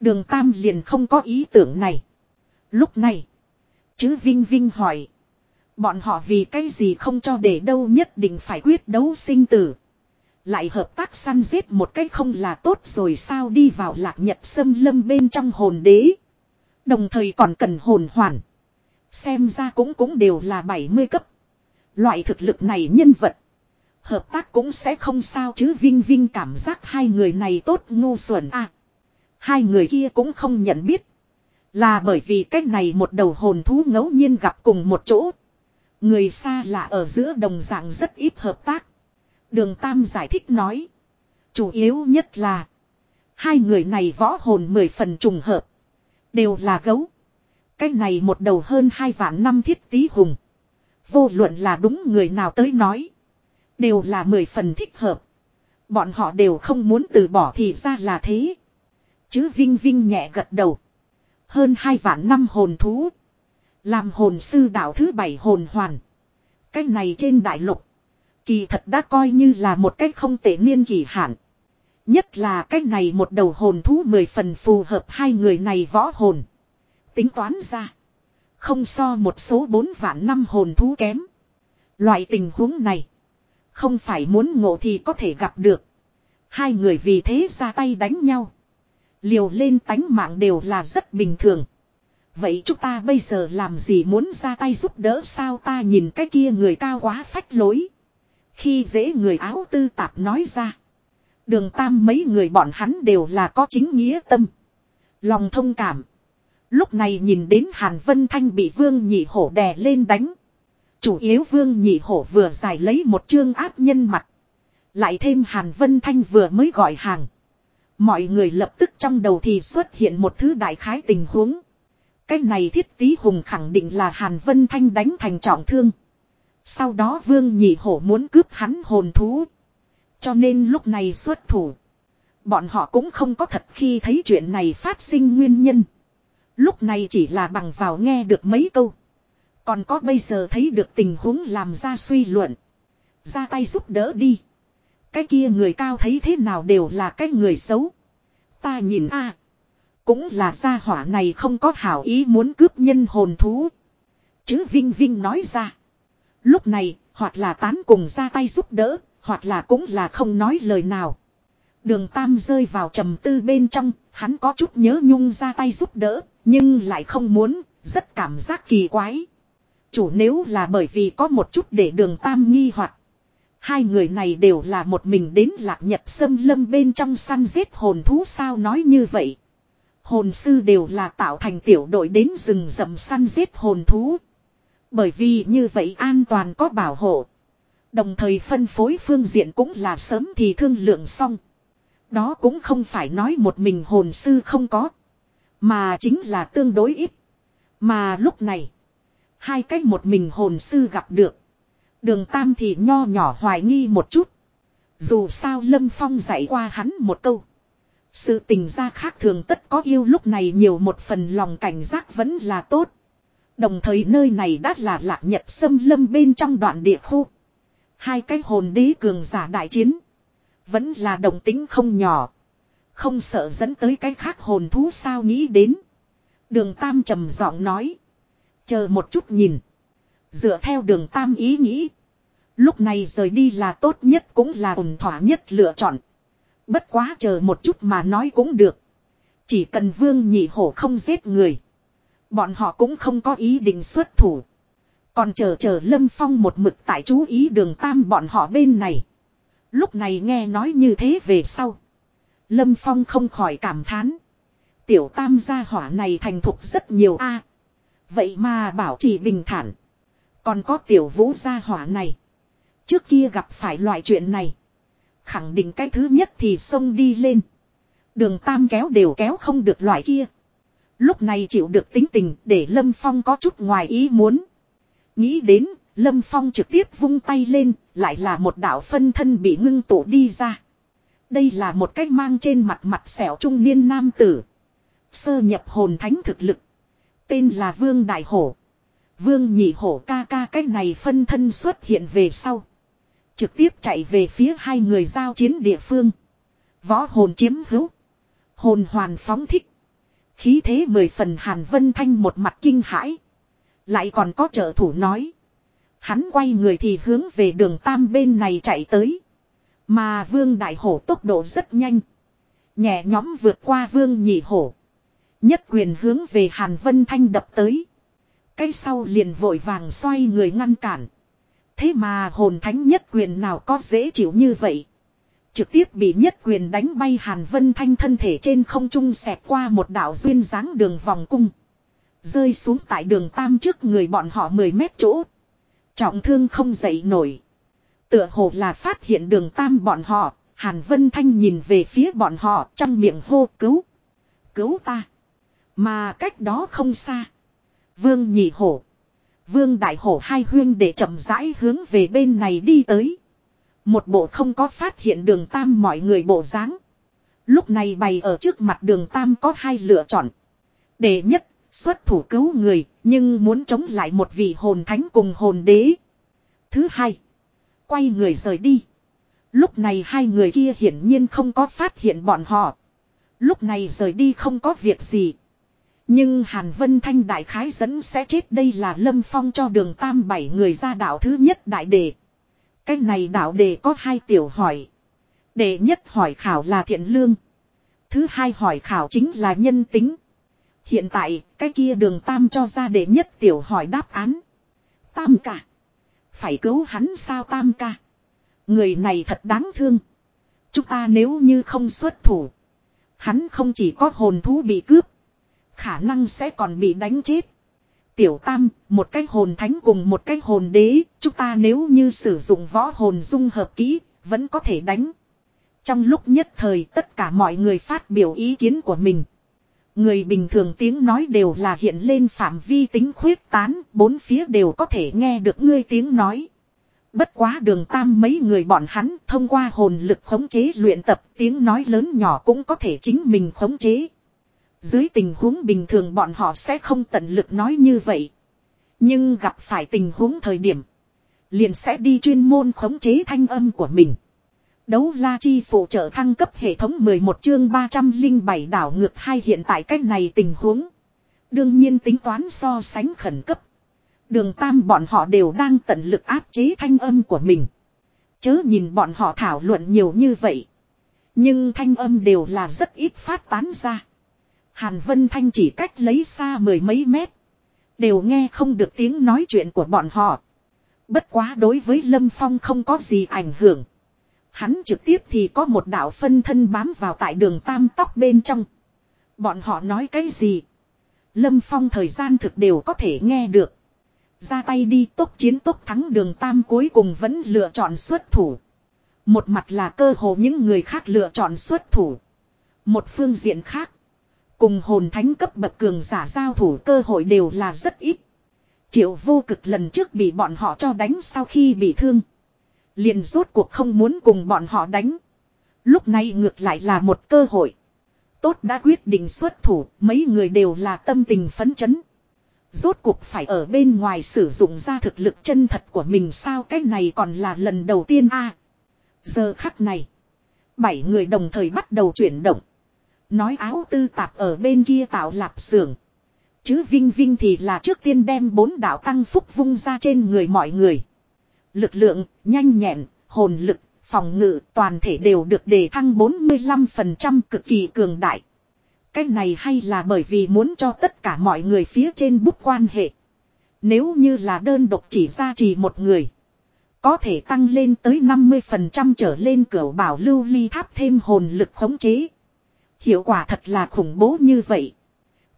Đường Tam liền không có ý tưởng này. Lúc này. Chứ Vinh Vinh hỏi. Bọn họ vì cái gì không cho để đâu nhất định phải quyết đấu sinh tử. Lại hợp tác săn giết một cách không là tốt rồi sao đi vào lạc nhật sâm lâm bên trong hồn đế. Đồng thời còn cần hồn hoàn. Xem ra cũng cũng đều là 70 cấp. Loại thực lực này nhân vật. Hợp tác cũng sẽ không sao chứ Vinh Vinh cảm giác hai người này tốt ngu xuẩn à. Hai người kia cũng không nhận biết. Là bởi vì cách này một đầu hồn thú ngẫu nhiên gặp cùng một chỗ. Người xa lạ ở giữa đồng dạng rất ít hợp tác. Đường Tam giải thích nói. Chủ yếu nhất là. Hai người này võ hồn mười phần trùng hợp. Đều là gấu. Cái này một đầu hơn hai vạn năm thiết tí hùng. Vô luận là đúng người nào tới nói. Đều là mười phần thích hợp. Bọn họ đều không muốn từ bỏ thì ra là thế. Chứ Vinh Vinh nhẹ gật đầu. Hơn hai vạn năm hồn thú. Làm hồn sư đạo thứ bảy hồn hoàn. cách này trên đại lục. Kỳ thật đã coi như là một cách không tệ niên kỳ hạn. Nhất là cách này một đầu hồn thú mười phần phù hợp hai người này võ hồn. Tính toán ra. Không so một số bốn vạn năm hồn thú kém. Loại tình huống này. Không phải muốn ngộ thì có thể gặp được. Hai người vì thế ra tay đánh nhau. Liều lên tánh mạng đều là rất bình thường. Vậy chúng ta bây giờ làm gì muốn ra tay giúp đỡ sao ta nhìn cái kia người cao quá phách lối. Khi dễ người áo tư tạp nói ra. Đường tam mấy người bọn hắn đều là có chính nghĩa tâm. Lòng thông cảm. Lúc này nhìn đến Hàn Vân Thanh bị Vương Nhị Hổ đè lên đánh. Chủ yếu Vương Nhị Hổ vừa giải lấy một chương áp nhân mặt. Lại thêm Hàn Vân Thanh vừa mới gọi hàng. Mọi người lập tức trong đầu thì xuất hiện một thứ đại khái tình huống. Cái này thiết tí hùng khẳng định là Hàn Vân Thanh đánh thành trọng thương. Sau đó Vương Nhị Hổ muốn cướp hắn hồn thú. Cho nên lúc này xuất thủ. Bọn họ cũng không có thật khi thấy chuyện này phát sinh nguyên nhân. Lúc này chỉ là bằng vào nghe được mấy câu. Còn có bây giờ thấy được tình huống làm ra suy luận. Ra tay giúp đỡ đi. Cái kia người cao thấy thế nào đều là cái người xấu. Ta nhìn a cũng là gia hỏa này không có hảo ý muốn cướp nhân hồn thú. Chứ Vinh Vinh nói ra. Lúc này, hoặc là tán cùng ra tay giúp đỡ, hoặc là cũng là không nói lời nào. Đường Tam rơi vào trầm tư bên trong, hắn có chút nhớ nhung ra tay giúp đỡ, nhưng lại không muốn, rất cảm giác kỳ quái. Chủ nếu là bởi vì có một chút để đường Tam nghi hoặc Hai người này đều là một mình đến lạc nhật sâm lâm bên trong săn giết hồn thú sao nói như vậy. Hồn sư đều là tạo thành tiểu đội đến rừng rậm săn giết hồn thú. Bởi vì như vậy an toàn có bảo hộ. Đồng thời phân phối phương diện cũng là sớm thì thương lượng xong. Đó cũng không phải nói một mình hồn sư không có. Mà chính là tương đối ít. Mà lúc này. Hai cách một mình hồn sư gặp được. Đường Tam thì nho nhỏ hoài nghi một chút. Dù sao Lâm Phong dạy qua hắn một câu. Sự tình gia khác thường tất có yêu lúc này nhiều một phần lòng cảnh giác vẫn là tốt. Đồng thời nơi này đã là lạc nhật xâm lâm bên trong đoạn địa khu. Hai cái hồn đế cường giả đại chiến. Vẫn là đồng tính không nhỏ. Không sợ dẫn tới cái khác hồn thú sao nghĩ đến. Đường Tam trầm giọng nói. Chờ một chút nhìn. Dựa theo đường Tam ý nghĩ. Lúc này rời đi là tốt nhất cũng là ổn thỏa nhất lựa chọn. Bất quá chờ một chút mà nói cũng được. Chỉ cần vương nhị hổ không giết người. Bọn họ cũng không có ý định xuất thủ. Còn chờ chờ Lâm Phong một mực tại chú ý đường tam bọn họ bên này. Lúc này nghe nói như thế về sau. Lâm Phong không khỏi cảm thán. Tiểu tam gia hỏa này thành thục rất nhiều a. vậy mà bảo trì bình thản. Còn có tiểu vũ gia hỏa này. Trước kia gặp phải loại chuyện này. Khẳng định cái thứ nhất thì xông đi lên. Đường tam kéo đều kéo không được loại kia. Lúc này chịu được tính tình để Lâm Phong có chút ngoài ý muốn. Nghĩ đến, Lâm Phong trực tiếp vung tay lên, lại là một đạo phân thân bị ngưng tụ đi ra. Đây là một cách mang trên mặt mặt xẻo trung niên nam tử. Sơ nhập hồn thánh thực lực. Tên là Vương Đại Hổ. Vương Nhị Hổ ca ca cách này phân thân xuất hiện về sau. Trực tiếp chạy về phía hai người giao chiến địa phương. Võ hồn chiếm hữu. Hồn hoàn phóng thích. Khí thế mười phần Hàn Vân Thanh một mặt kinh hãi. Lại còn có trợ thủ nói. Hắn quay người thì hướng về đường tam bên này chạy tới. Mà vương đại hổ tốc độ rất nhanh. Nhẹ nhóm vượt qua vương nhị hổ. Nhất quyền hướng về Hàn Vân Thanh đập tới. Cái sau liền vội vàng xoay người ngăn cản. Thế mà hồn thánh nhất quyền nào có dễ chịu như vậy. Trực tiếp bị nhất quyền đánh bay Hàn Vân Thanh thân thể trên không trung xẹt qua một đạo duyên dáng đường vòng cung. Rơi xuống tại đường tam trước người bọn họ 10 mét chỗ. Trọng thương không dậy nổi. Tựa hồ là phát hiện đường tam bọn họ, Hàn Vân Thanh nhìn về phía bọn họ trong miệng hô cứu. Cứu ta. Mà cách đó không xa. Vương nhị hổ. Vương đại hổ hai huyên để chậm rãi hướng về bên này đi tới. Một bộ không có phát hiện đường tam mọi người bộ dáng. Lúc này bày ở trước mặt đường tam có hai lựa chọn. Đệ nhất, xuất thủ cứu người, nhưng muốn chống lại một vị hồn thánh cùng hồn đế. Thứ hai, quay người rời đi. Lúc này hai người kia hiển nhiên không có phát hiện bọn họ. Lúc này rời đi không có việc gì. Nhưng Hàn Vân Thanh đại khái dẫn sẽ chết đây là Lâm Phong cho đường tam bảy người ra đạo thứ nhất đại đề. Cái này đạo đề có hai tiểu hỏi. Đệ nhất hỏi khảo là thiện lương. Thứ hai hỏi khảo chính là nhân tính. Hiện tại, cái kia đường tam cho ra đệ nhất tiểu hỏi đáp án. Tam ca. Phải cứu hắn sao tam ca. Người này thật đáng thương. Chúng ta nếu như không xuất thủ. Hắn không chỉ có hồn thú bị cướp. Khả năng sẽ còn bị đánh chết. Tiểu tam, một cái hồn thánh cùng một cái hồn đế. Chúng ta nếu như sử dụng võ hồn dung hợp kỹ, vẫn có thể đánh. Trong lúc nhất thời tất cả mọi người phát biểu ý kiến của mình. Người bình thường tiếng nói đều là hiện lên phạm vi tính khuyết tán, bốn phía đều có thể nghe được ngươi tiếng nói. Bất quá đường tam mấy người bọn hắn thông qua hồn lực khống chế luyện tập tiếng nói lớn nhỏ cũng có thể chính mình khống chế. Dưới tình huống bình thường bọn họ sẽ không tận lực nói như vậy. Nhưng gặp phải tình huống thời điểm. Liền sẽ đi chuyên môn khống chế thanh âm của mình. Đấu la chi phụ trợ thăng cấp hệ thống 11 chương 307 đảo ngược hai hiện tại cách này tình huống. Đương nhiên tính toán so sánh khẩn cấp. Đường tam bọn họ đều đang tận lực áp chế thanh âm của mình. Chớ nhìn bọn họ thảo luận nhiều như vậy. Nhưng thanh âm đều là rất ít phát tán ra. Hàn Vân Thanh chỉ cách lấy xa mười mấy mét. Đều nghe không được tiếng nói chuyện của bọn họ. Bất quá đối với Lâm Phong không có gì ảnh hưởng. Hắn trực tiếp thì có một đạo phân thân bám vào tại đường tam tóc bên trong. Bọn họ nói cái gì? Lâm Phong thời gian thực đều có thể nghe được. Ra tay đi tốt chiến tốt thắng đường tam cuối cùng vẫn lựa chọn xuất thủ. Một mặt là cơ hồ những người khác lựa chọn xuất thủ. Một phương diện khác. Cùng hồn thánh cấp bậc cường giả giao thủ cơ hội đều là rất ít. Triệu vô cực lần trước bị bọn họ cho đánh sau khi bị thương. liền rốt cuộc không muốn cùng bọn họ đánh. Lúc này ngược lại là một cơ hội. Tốt đã quyết định xuất thủ, mấy người đều là tâm tình phấn chấn. Rốt cuộc phải ở bên ngoài sử dụng ra thực lực chân thật của mình sao cái này còn là lần đầu tiên a Giờ khắc này. Bảy người đồng thời bắt đầu chuyển động. Nói áo tư tạp ở bên kia tạo lạp xưởng. Chứ Vinh Vinh thì là trước tiên đem bốn đạo tăng phúc vung ra trên người mọi người. Lực lượng, nhanh nhẹn, hồn lực, phòng ngự toàn thể đều được đề thăng 45% cực kỳ cường đại. Cái này hay là bởi vì muốn cho tất cả mọi người phía trên bút quan hệ. Nếu như là đơn độc chỉ ra chỉ một người. Có thể tăng lên tới 50% trở lên cửa bảo lưu ly tháp thêm hồn lực khống chế. Hiệu quả thật là khủng bố như vậy.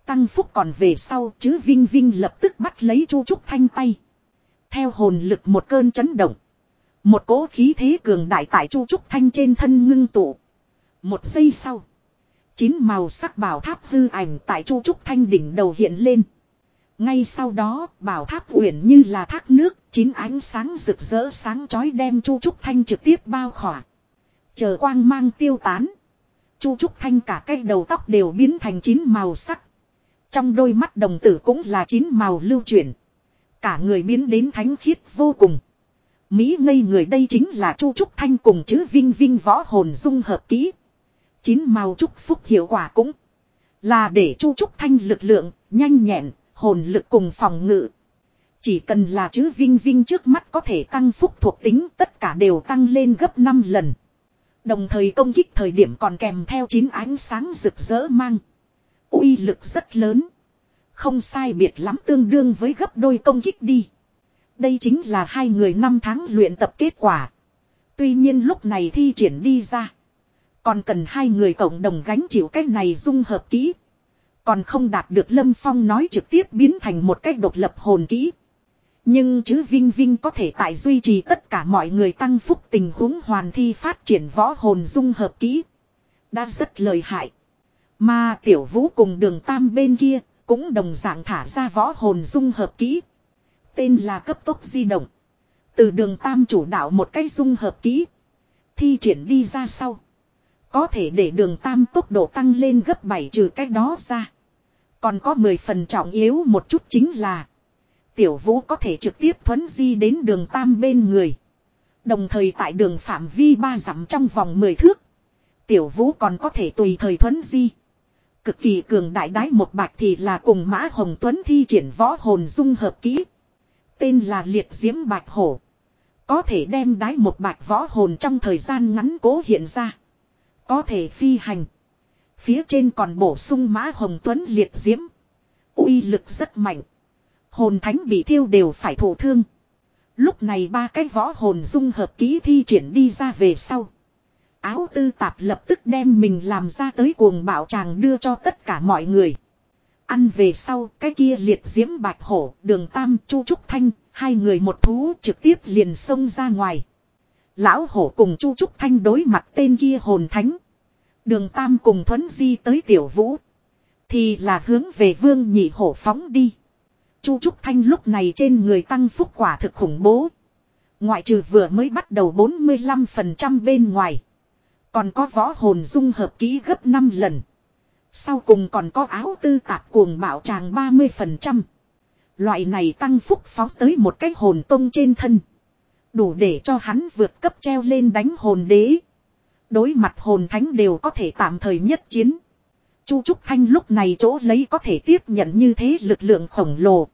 Tăng phúc còn về sau chứ Vinh Vinh lập tức bắt lấy Chu Trúc Thanh tay. Theo hồn lực một cơn chấn động. Một cỗ khí thế cường đại tại Chu Trúc Thanh trên thân ngưng tụ. Một giây sau. Chín màu sắc bảo tháp hư ảnh tại Chu Trúc Thanh đỉnh đầu hiện lên. Ngay sau đó, bảo tháp uyển như là thác nước, chín ánh sáng rực rỡ sáng chói đem Chu Trúc Thanh trực tiếp bao khỏa. Chờ quang mang tiêu tán. Chu Trúc Thanh cả cái đầu tóc đều biến thành chín màu sắc. Trong đôi mắt đồng tử cũng là chín màu lưu chuyển. Cả người biến đến thánh khiết vô cùng. Mỹ ngây người đây chính là Chu Trúc Thanh cùng chữ Vinh Vinh võ hồn dung hợp kỹ. Chín màu chúc phúc hiệu quả cũng là để Chu Trúc Thanh lực lượng, nhanh nhẹn, hồn lực cùng phòng ngự. Chỉ cần là chữ Vinh Vinh trước mắt có thể tăng phúc thuộc tính tất cả đều tăng lên gấp 5 lần. Đồng thời công kích thời điểm còn kèm theo chín ánh sáng rực rỡ mang. uy lực rất lớn. Không sai biệt lắm tương đương với gấp đôi công kích đi. Đây chính là hai người năm tháng luyện tập kết quả. Tuy nhiên lúc này thi triển đi ra. Còn cần hai người cộng đồng gánh chịu cái này dung hợp kỹ. Còn không đạt được Lâm Phong nói trực tiếp biến thành một cách độc lập hồn kỹ. Nhưng chứ Vinh Vinh có thể tại duy trì tất cả mọi người tăng phúc tình huống hoàn thi phát triển võ hồn dung hợp kỹ. Đã rất lợi hại. Mà tiểu vũ cùng đường tam bên kia cũng đồng dạng thả ra võ hồn dung hợp kỹ. Tên là cấp tốc di động. Từ đường tam chủ đạo một cách dung hợp kỹ. Thi triển đi ra sau. Có thể để đường tam tốc độ tăng lên gấp 7 trừ cách đó ra. Còn có 10 phần trọng yếu một chút chính là. Tiểu vũ có thể trực tiếp thuấn di đến đường tam bên người. Đồng thời tại đường phạm vi ba dặm trong vòng 10 thước. Tiểu vũ còn có thể tùy thời thuấn di. Cực kỳ cường đại đái một bạch thì là cùng mã hồng tuấn thi triển võ hồn dung hợp kỹ. Tên là liệt diễm bạch hổ. Có thể đem đái một bạch võ hồn trong thời gian ngắn cố hiện ra. Có thể phi hành. Phía trên còn bổ sung mã hồng tuấn liệt diễm. uy lực rất mạnh. Hồn thánh bị thiêu đều phải thổ thương. Lúc này ba cái võ hồn dung hợp ký thi triển đi ra về sau. Áo tư tạp lập tức đem mình làm ra tới cuồng bảo chàng đưa cho tất cả mọi người. Ăn về sau, cái kia liệt diễm bạch hổ, đường tam, chu trúc thanh, hai người một thú trực tiếp liền xông ra ngoài. Lão hổ cùng chu trúc thanh đối mặt tên kia hồn thánh. Đường tam cùng thuấn di tới tiểu vũ. Thì là hướng về vương nhị hổ phóng đi. Chu Trúc Thanh lúc này trên người tăng phúc quả thực khủng bố. Ngoại trừ vừa mới bắt đầu 45% bên ngoài. Còn có võ hồn dung hợp ký gấp 5 lần. Sau cùng còn có áo tư tạp cuồng bạo tràng 30%. Loại này tăng phúc phóng tới một cái hồn tông trên thân. Đủ để cho hắn vượt cấp treo lên đánh hồn đế. Đối mặt hồn thánh đều có thể tạm thời nhất chiến. Chu Trúc Thanh lúc này chỗ lấy có thể tiếp nhận như thế lực lượng khổng lồ.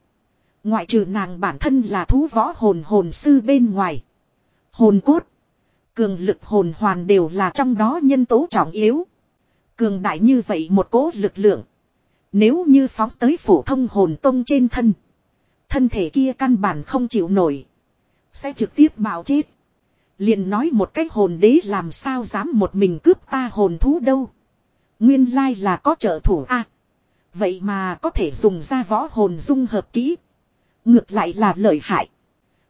Ngoại trừ nàng bản thân là thú võ hồn hồn sư bên ngoài. Hồn cốt. Cường lực hồn hoàn đều là trong đó nhân tố trọng yếu. Cường đại như vậy một cố lực lượng. Nếu như phóng tới phổ thông hồn tông trên thân. Thân thể kia căn bản không chịu nổi. Sẽ trực tiếp bạo chết. Liền nói một cái hồn đế làm sao dám một mình cướp ta hồn thú đâu. Nguyên lai là có trợ thủ a Vậy mà có thể dùng ra võ hồn dung hợp kỹ. Ngược lại là lợi hại.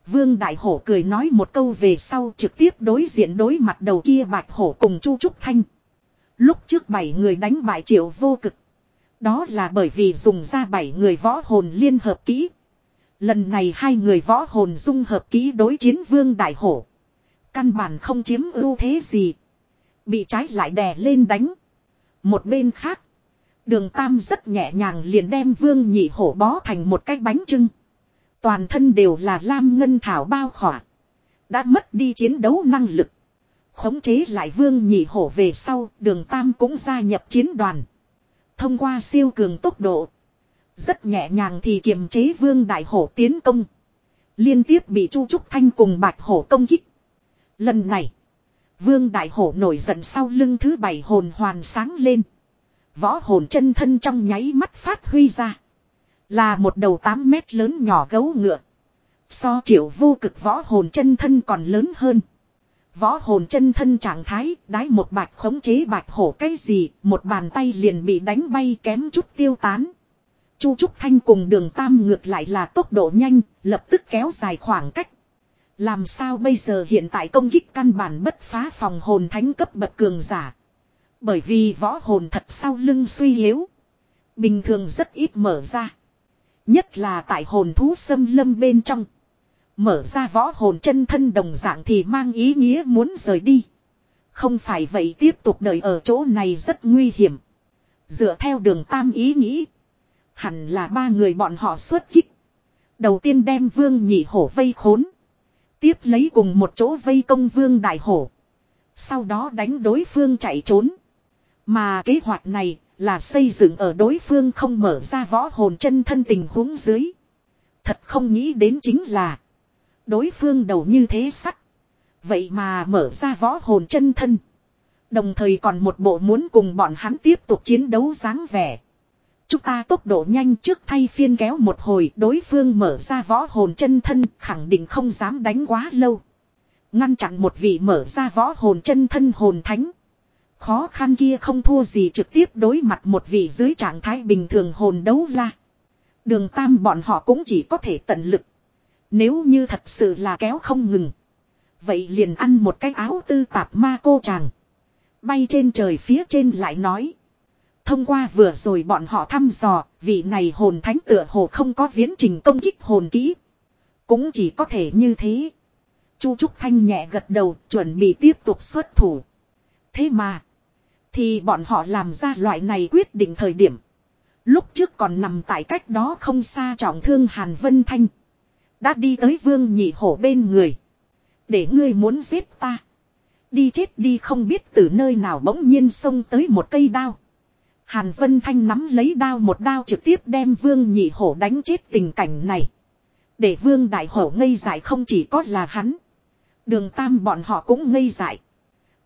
Vương Đại Hổ cười nói một câu về sau trực tiếp đối diện đối mặt đầu kia Bạch Hổ cùng Chu Trúc Thanh. Lúc trước bảy người đánh bại triệu vô cực. Đó là bởi vì dùng ra bảy người võ hồn liên hợp kỹ. Lần này hai người võ hồn dung hợp kỹ đối chiến Vương Đại Hổ. Căn bản không chiếm ưu thế gì. Bị trái lại đè lên đánh. Một bên khác. Đường Tam rất nhẹ nhàng liền đem Vương Nhị Hổ bó thành một cái bánh trưng. Toàn thân đều là lam ngân thảo bao khỏa. Đã mất đi chiến đấu năng lực. Khống chế lại vương nhị hổ về sau, đường Tam cũng gia nhập chiến đoàn. Thông qua siêu cường tốc độ. Rất nhẹ nhàng thì kiềm chế vương đại hổ tiến công. Liên tiếp bị Chu Trúc Thanh cùng bạch hổ công kích. Lần này, vương đại hổ nổi giận sau lưng thứ bảy hồn hoàn sáng lên. Võ hồn chân thân trong nháy mắt phát huy ra. Là một đầu 8 mét lớn nhỏ gấu ngựa. So triệu vô cực võ hồn chân thân còn lớn hơn. Võ hồn chân thân trạng thái, đái một bạch khống chế bạch hổ cái gì, một bàn tay liền bị đánh bay kém chút tiêu tán. Chu Trúc Thanh cùng đường Tam ngược lại là tốc độ nhanh, lập tức kéo dài khoảng cách. Làm sao bây giờ hiện tại công kích căn bản bất phá phòng hồn thánh cấp bậc cường giả. Bởi vì võ hồn thật sau lưng suy yếu. Bình thường rất ít mở ra. Nhất là tại hồn thú xâm lâm bên trong. Mở ra võ hồn chân thân đồng dạng thì mang ý nghĩa muốn rời đi. Không phải vậy tiếp tục đợi ở chỗ này rất nguy hiểm. Dựa theo đường tam ý nghĩ. Hẳn là ba người bọn họ xuất kích. Đầu tiên đem vương nhị hổ vây khốn. Tiếp lấy cùng một chỗ vây công vương đại hổ. Sau đó đánh đối phương chạy trốn. Mà kế hoạch này là xây dựng ở đối phương không mở ra võ hồn chân thân tình huống dưới. Thật không nghĩ đến chính là. Đối phương đầu như thế sắt. Vậy mà mở ra võ hồn chân thân. Đồng thời còn một bộ muốn cùng bọn hắn tiếp tục chiến đấu dáng vẻ. Chúng ta tốc độ nhanh trước thay phiên kéo một hồi, đối phương mở ra võ hồn chân thân, khẳng định không dám đánh quá lâu. Ngăn chặn một vị mở ra võ hồn chân thân hồn thánh. Khó khăn kia không thua gì trực tiếp đối mặt một vị dưới trạng thái bình thường hồn đấu la. Đường tam bọn họ cũng chỉ có thể tận lực. Nếu như thật sự là kéo không ngừng. Vậy liền ăn một cái áo tư tạp ma cô chàng. Bay trên trời phía trên lại nói. Thông qua vừa rồi bọn họ thăm dò, vị này hồn thánh tựa hồ không có viễn trình công kích hồn kỹ. Cũng chỉ có thể như thế. Chu Trúc Thanh nhẹ gật đầu, chuẩn bị tiếp tục xuất thủ. Thế mà, thì bọn họ làm ra loại này quyết định thời điểm. Lúc trước còn nằm tại cách đó không xa trọng thương Hàn Vân Thanh. Đã đi tới vương nhị hổ bên người. Để ngươi muốn giết ta. Đi chết đi không biết từ nơi nào bỗng nhiên xông tới một cây đao. Hàn Vân Thanh nắm lấy đao một đao trực tiếp đem vương nhị hổ đánh chết tình cảnh này. Để vương đại hổ ngây dại không chỉ có là hắn. Đường Tam bọn họ cũng ngây dại.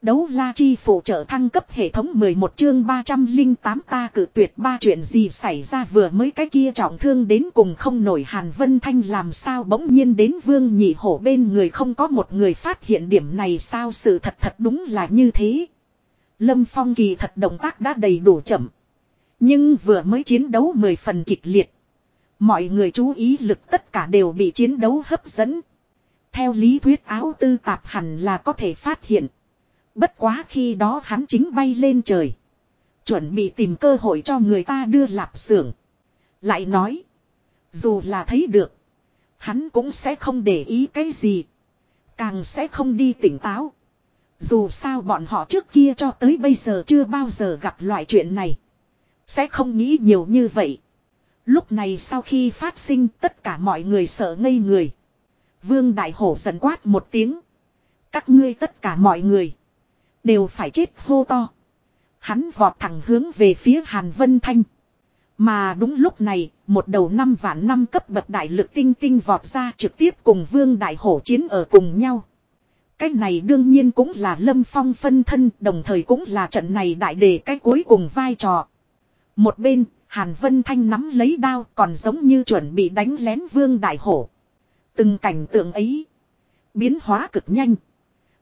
Đấu la chi phụ trợ thăng cấp hệ thống 11 chương 308 ta cử tuyệt ba chuyện gì xảy ra vừa mới cái kia trọng thương đến cùng không nổi Hàn Vân Thanh làm sao bỗng nhiên đến vương nhị hổ bên người không có một người phát hiện điểm này sao sự thật thật đúng là như thế. Lâm Phong kỳ thật động tác đã đầy đủ chậm. Nhưng vừa mới chiến đấu 10 phần kịch liệt. Mọi người chú ý lực tất cả đều bị chiến đấu hấp dẫn. Theo lý thuyết áo tư tạp hẳn là có thể phát hiện. Bất quá khi đó hắn chính bay lên trời. Chuẩn bị tìm cơ hội cho người ta đưa lạp xưởng. Lại nói. Dù là thấy được. Hắn cũng sẽ không để ý cái gì. Càng sẽ không đi tỉnh táo. Dù sao bọn họ trước kia cho tới bây giờ chưa bao giờ gặp loại chuyện này. Sẽ không nghĩ nhiều như vậy. Lúc này sau khi phát sinh, tất cả mọi người sợ ngây người. Vương Đại Hổ giận quát một tiếng. Các ngươi tất cả mọi người. Đều phải chết hô to. Hắn vọt thẳng hướng về phía Hàn Vân Thanh. Mà đúng lúc này, một đầu năm vạn năm cấp bậc đại lực tinh tinh vọt ra trực tiếp cùng Vương Đại Hổ chiến ở cùng nhau. Cái này đương nhiên cũng là Lâm Phong phân thân, đồng thời cũng là trận này đại đề cái cuối cùng vai trò. Một bên, Hàn Vân Thanh nắm lấy đao còn giống như chuẩn bị đánh lén Vương Đại Hổ. Từng cảnh tượng ấy, biến hóa cực nhanh.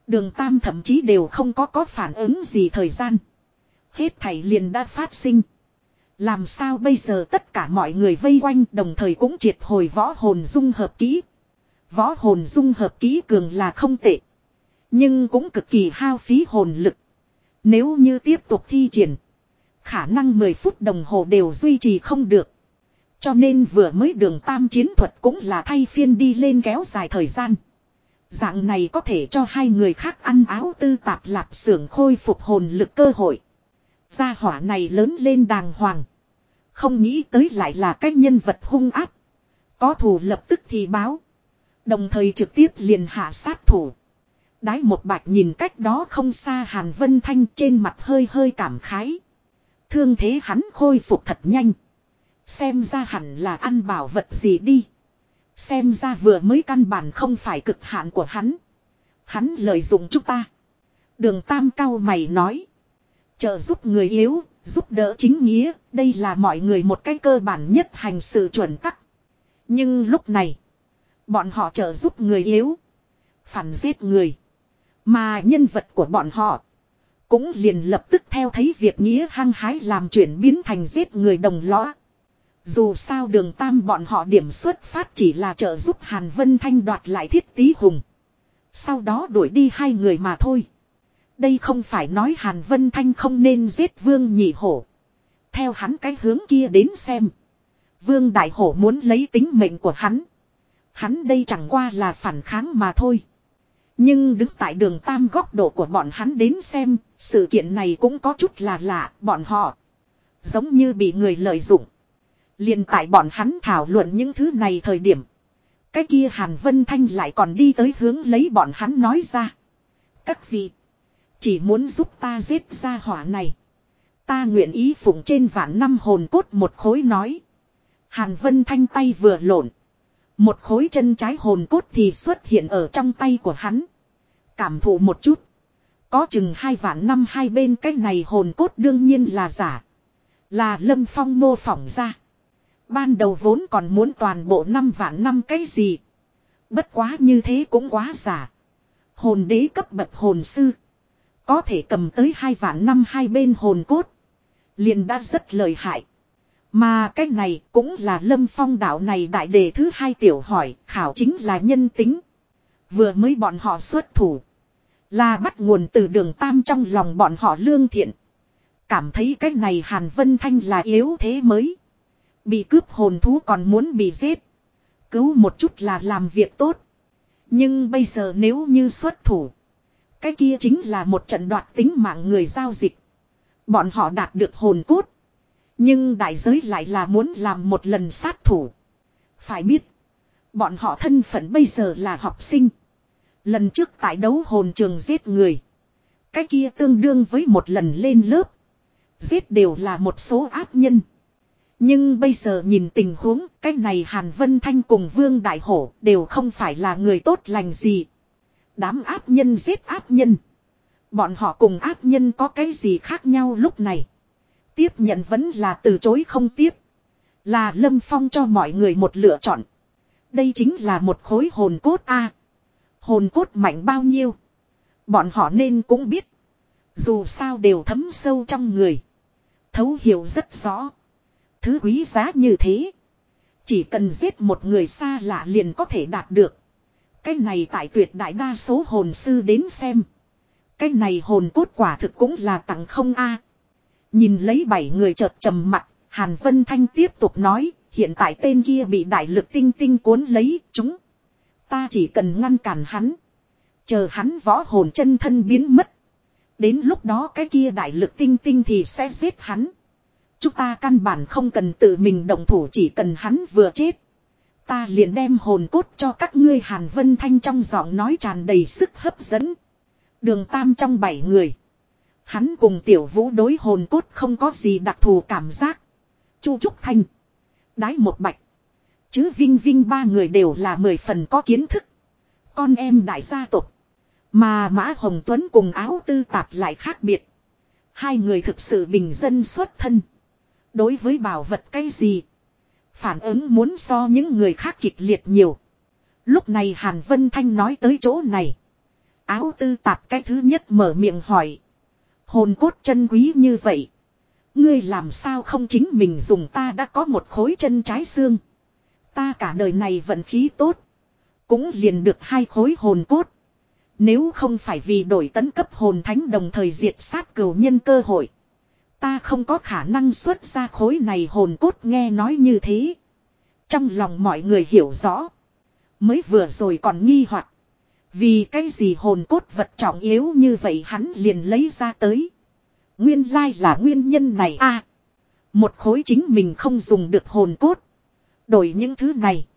Đường Tam thậm chí đều không có có phản ứng gì thời gian. Hết thảy liền đã phát sinh. Làm sao bây giờ tất cả mọi người vây quanh đồng thời cũng triệt hồi võ hồn dung hợp kỹ. Võ hồn dung hợp kỹ cường là không tệ. Nhưng cũng cực kỳ hao phí hồn lực. Nếu như tiếp tục thi triển. Khả năng 10 phút đồng hồ đều duy trì không được. Cho nên vừa mới đường tam chiến thuật cũng là thay phiên đi lên kéo dài thời gian. Dạng này có thể cho hai người khác ăn áo tư tạp lạp xưởng khôi phục hồn lực cơ hội. Gia hỏa này lớn lên đàng hoàng. Không nghĩ tới lại là cái nhân vật hung áp. Có thù lập tức thì báo. Đồng thời trực tiếp liền hạ sát thủ. Đái một bạch nhìn cách đó không xa Hàn Vân Thanh trên mặt hơi hơi cảm khái. Thương thế hắn khôi phục thật nhanh. Xem ra hẳn là ăn bảo vật gì đi. Xem ra vừa mới căn bản không phải cực hạn của hắn. Hắn lợi dụng chúng ta. Đường Tam cao mày nói. Trợ giúp người yếu, giúp đỡ chính nghĩa, đây là mọi người một cái cơ bản nhất hành sự chuẩn tắc. Nhưng lúc này, bọn họ trợ giúp người yếu, phản giết người. Mà nhân vật của bọn họ, cũng liền lập tức theo thấy việc nghĩa hăng hái làm chuyển biến thành giết người đồng lõa. Dù sao đường tam bọn họ điểm xuất phát chỉ là trợ giúp Hàn Vân Thanh đoạt lại thiết tí hùng. Sau đó đuổi đi hai người mà thôi. Đây không phải nói Hàn Vân Thanh không nên giết Vương Nhị Hổ. Theo hắn cái hướng kia đến xem. Vương Đại Hổ muốn lấy tính mệnh của hắn. Hắn đây chẳng qua là phản kháng mà thôi. Nhưng đứng tại đường tam góc độ của bọn hắn đến xem, sự kiện này cũng có chút là lạ, bọn họ. Giống như bị người lợi dụng liền tại bọn hắn thảo luận những thứ này thời điểm. Cái kia Hàn Vân Thanh lại còn đi tới hướng lấy bọn hắn nói ra. Các vị. Chỉ muốn giúp ta giết ra hỏa này. Ta nguyện ý phụng trên vạn năm hồn cốt một khối nói. Hàn Vân Thanh tay vừa lộn. Một khối chân trái hồn cốt thì xuất hiện ở trong tay của hắn. Cảm thụ một chút. Có chừng hai vạn năm hai bên cái này hồn cốt đương nhiên là giả. Là lâm phong mô phỏng ra. Ban đầu vốn còn muốn toàn bộ năm vạn năm cái gì. Bất quá như thế cũng quá giả. Hồn đế cấp bậc hồn sư. Có thể cầm tới hai vạn năm hai bên hồn cốt. liền đã rất lợi hại. Mà cái này cũng là lâm phong đạo này đại đề thứ hai tiểu hỏi, khảo chính là nhân tính. Vừa mới bọn họ xuất thủ. Là bắt nguồn từ đường tam trong lòng bọn họ lương thiện. Cảm thấy cái này Hàn Vân Thanh là yếu thế mới. Bị cướp hồn thú còn muốn bị giết. Cứu một chút là làm việc tốt. Nhưng bây giờ nếu như xuất thủ. Cái kia chính là một trận đoạt tính mạng người giao dịch. Bọn họ đạt được hồn cốt. Nhưng đại giới lại là muốn làm một lần sát thủ. Phải biết. Bọn họ thân phận bây giờ là học sinh. Lần trước tại đấu hồn trường giết người. Cái kia tương đương với một lần lên lớp. Giết đều là một số ác nhân. Nhưng bây giờ nhìn tình huống, cái này Hàn Vân Thanh cùng Vương Đại Hổ đều không phải là người tốt lành gì. Đám áp nhân giết áp nhân. Bọn họ cùng áp nhân có cái gì khác nhau lúc này. Tiếp nhận vẫn là từ chối không tiếp. Là Lâm Phong cho mọi người một lựa chọn. Đây chính là một khối hồn cốt a. hồn cốt mạnh bao nhiêu. Bọn họ nên cũng biết. Dù sao đều thấm sâu trong người. Thấu hiểu rất rõ. Thứ quý giá như thế. Chỉ cần giết một người xa lạ liền có thể đạt được. Cái này tại tuyệt đại đa số hồn sư đến xem. Cái này hồn cốt quả thực cũng là tặng không a. Nhìn lấy bảy người chợt trầm mặt, Hàn Vân Thanh tiếp tục nói, hiện tại tên kia bị đại lực tinh tinh cuốn lấy, chúng. Ta chỉ cần ngăn cản hắn. Chờ hắn võ hồn chân thân biến mất. Đến lúc đó cái kia đại lực tinh tinh thì sẽ giết hắn. Chúng ta căn bản không cần tự mình động thủ, chỉ cần hắn vừa chết. Ta liền đem hồn cốt cho các ngươi Hàn Vân Thanh trong giọng nói tràn đầy sức hấp dẫn. Đường Tam trong bảy người. Hắn cùng tiểu vũ đối hồn cốt không có gì đặc thù cảm giác. Chu Trúc Thanh. Đái một bạch. Chứ Vinh Vinh ba người đều là mười phần có kiến thức. Con em đại gia tộc. Mà Mã Hồng Tuấn cùng áo tư tạp lại khác biệt. Hai người thực sự bình dân xuất thân. Đối với bảo vật cái gì. Phản ứng muốn so những người khác kịch liệt nhiều. Lúc này Hàn Vân Thanh nói tới chỗ này. Áo tư tạp cái thứ nhất mở miệng hỏi. Hồn cốt chân quý như vậy. Ngươi làm sao không chính mình dùng ta đã có một khối chân trái xương. Ta cả đời này vận khí tốt. Cũng liền được hai khối hồn cốt. Nếu không phải vì đổi tấn cấp hồn thánh đồng thời diệt sát cửu nhân cơ hội. Ta không có khả năng xuất ra khối này hồn cốt nghe nói như thế. Trong lòng mọi người hiểu rõ. Mới vừa rồi còn nghi hoặc Vì cái gì hồn cốt vật trọng yếu như vậy hắn liền lấy ra tới. Nguyên lai là nguyên nhân này a Một khối chính mình không dùng được hồn cốt. Đổi những thứ này.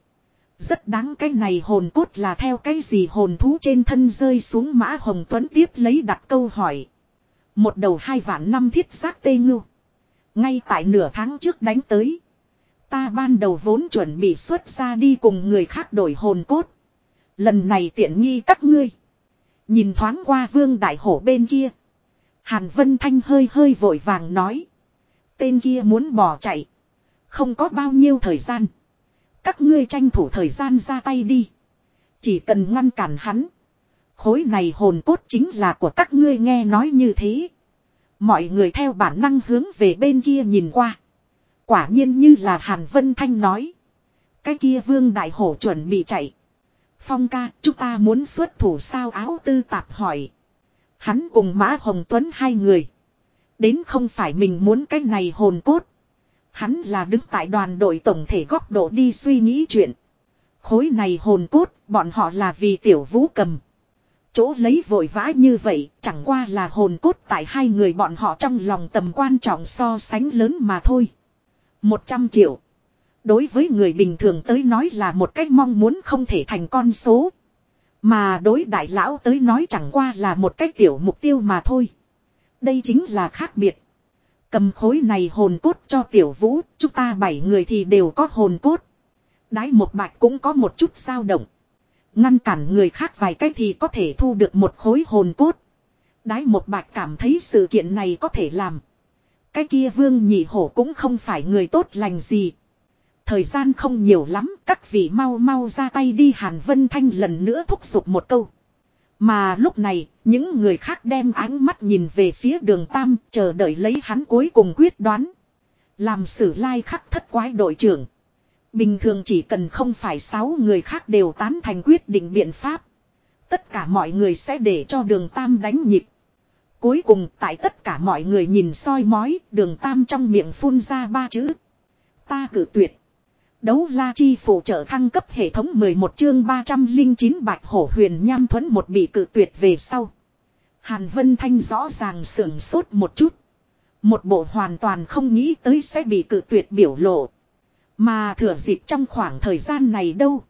Rất đáng cái này hồn cốt là theo cái gì hồn thú trên thân rơi xuống mã hồng tuấn tiếp lấy đặt câu hỏi. Một đầu hai vạn năm thiết xác tê ngưu. Ngay tại nửa tháng trước đánh tới. Ta ban đầu vốn chuẩn bị xuất ra đi cùng người khác đổi hồn cốt. Lần này tiện nghi các ngươi. Nhìn thoáng qua vương đại hổ bên kia. Hàn Vân Thanh hơi hơi vội vàng nói. Tên kia muốn bỏ chạy. Không có bao nhiêu thời gian. Các ngươi tranh thủ thời gian ra tay đi. Chỉ cần ngăn cản hắn. Khối này hồn cốt chính là của các ngươi nghe nói như thế. Mọi người theo bản năng hướng về bên kia nhìn qua. Quả nhiên như là Hàn Vân Thanh nói. Cái kia vương đại hổ chuẩn bị chạy. Phong ca, chúng ta muốn xuất thủ sao áo tư tạp hỏi. Hắn cùng Mã Hồng Tuấn hai người. Đến không phải mình muốn cái này hồn cốt. Hắn là đứng tại đoàn đội tổng thể góc độ đi suy nghĩ chuyện. Khối này hồn cốt, bọn họ là vì tiểu vũ cầm. Chỗ lấy vội vã như vậy, chẳng qua là hồn cốt tại hai người bọn họ trong lòng tầm quan trọng so sánh lớn mà thôi. một trăm triệu. Đối với người bình thường tới nói là một cách mong muốn không thể thành con số. Mà đối đại lão tới nói chẳng qua là một cách tiểu mục tiêu mà thôi. Đây chính là khác biệt. Cầm khối này hồn cốt cho tiểu vũ, chúng ta bảy người thì đều có hồn cốt. Đái một bạch cũng có một chút dao động. Ngăn cản người khác vài cách thì có thể thu được một khối hồn cốt. Đái một bạch cảm thấy sự kiện này có thể làm. Cái kia vương nhị hổ cũng không phải người tốt lành gì. Thời gian không nhiều lắm, các vị mau mau ra tay đi Hàn Vân Thanh lần nữa thúc giục một câu. Mà lúc này, những người khác đem ánh mắt nhìn về phía đường Tam, chờ đợi lấy hắn cuối cùng quyết đoán. Làm sử lai khắc thất quái đội trưởng. Bình thường chỉ cần không phải sáu người khác đều tán thành quyết định biện pháp. Tất cả mọi người sẽ để cho đường Tam đánh nhịp. Cuối cùng tại tất cả mọi người nhìn soi mói, đường Tam trong miệng phun ra ba chữ. Ta cử tuyệt. Đấu la chi phụ trợ thăng cấp hệ thống 11 chương 309 bạch hổ huyền nham thuẫn một bị cử tuyệt về sau. Hàn Vân Thanh rõ ràng sưởng sốt một chút. Một bộ hoàn toàn không nghĩ tới sẽ bị cử tuyệt biểu lộ. Mà thừa dịp trong khoảng thời gian này đâu.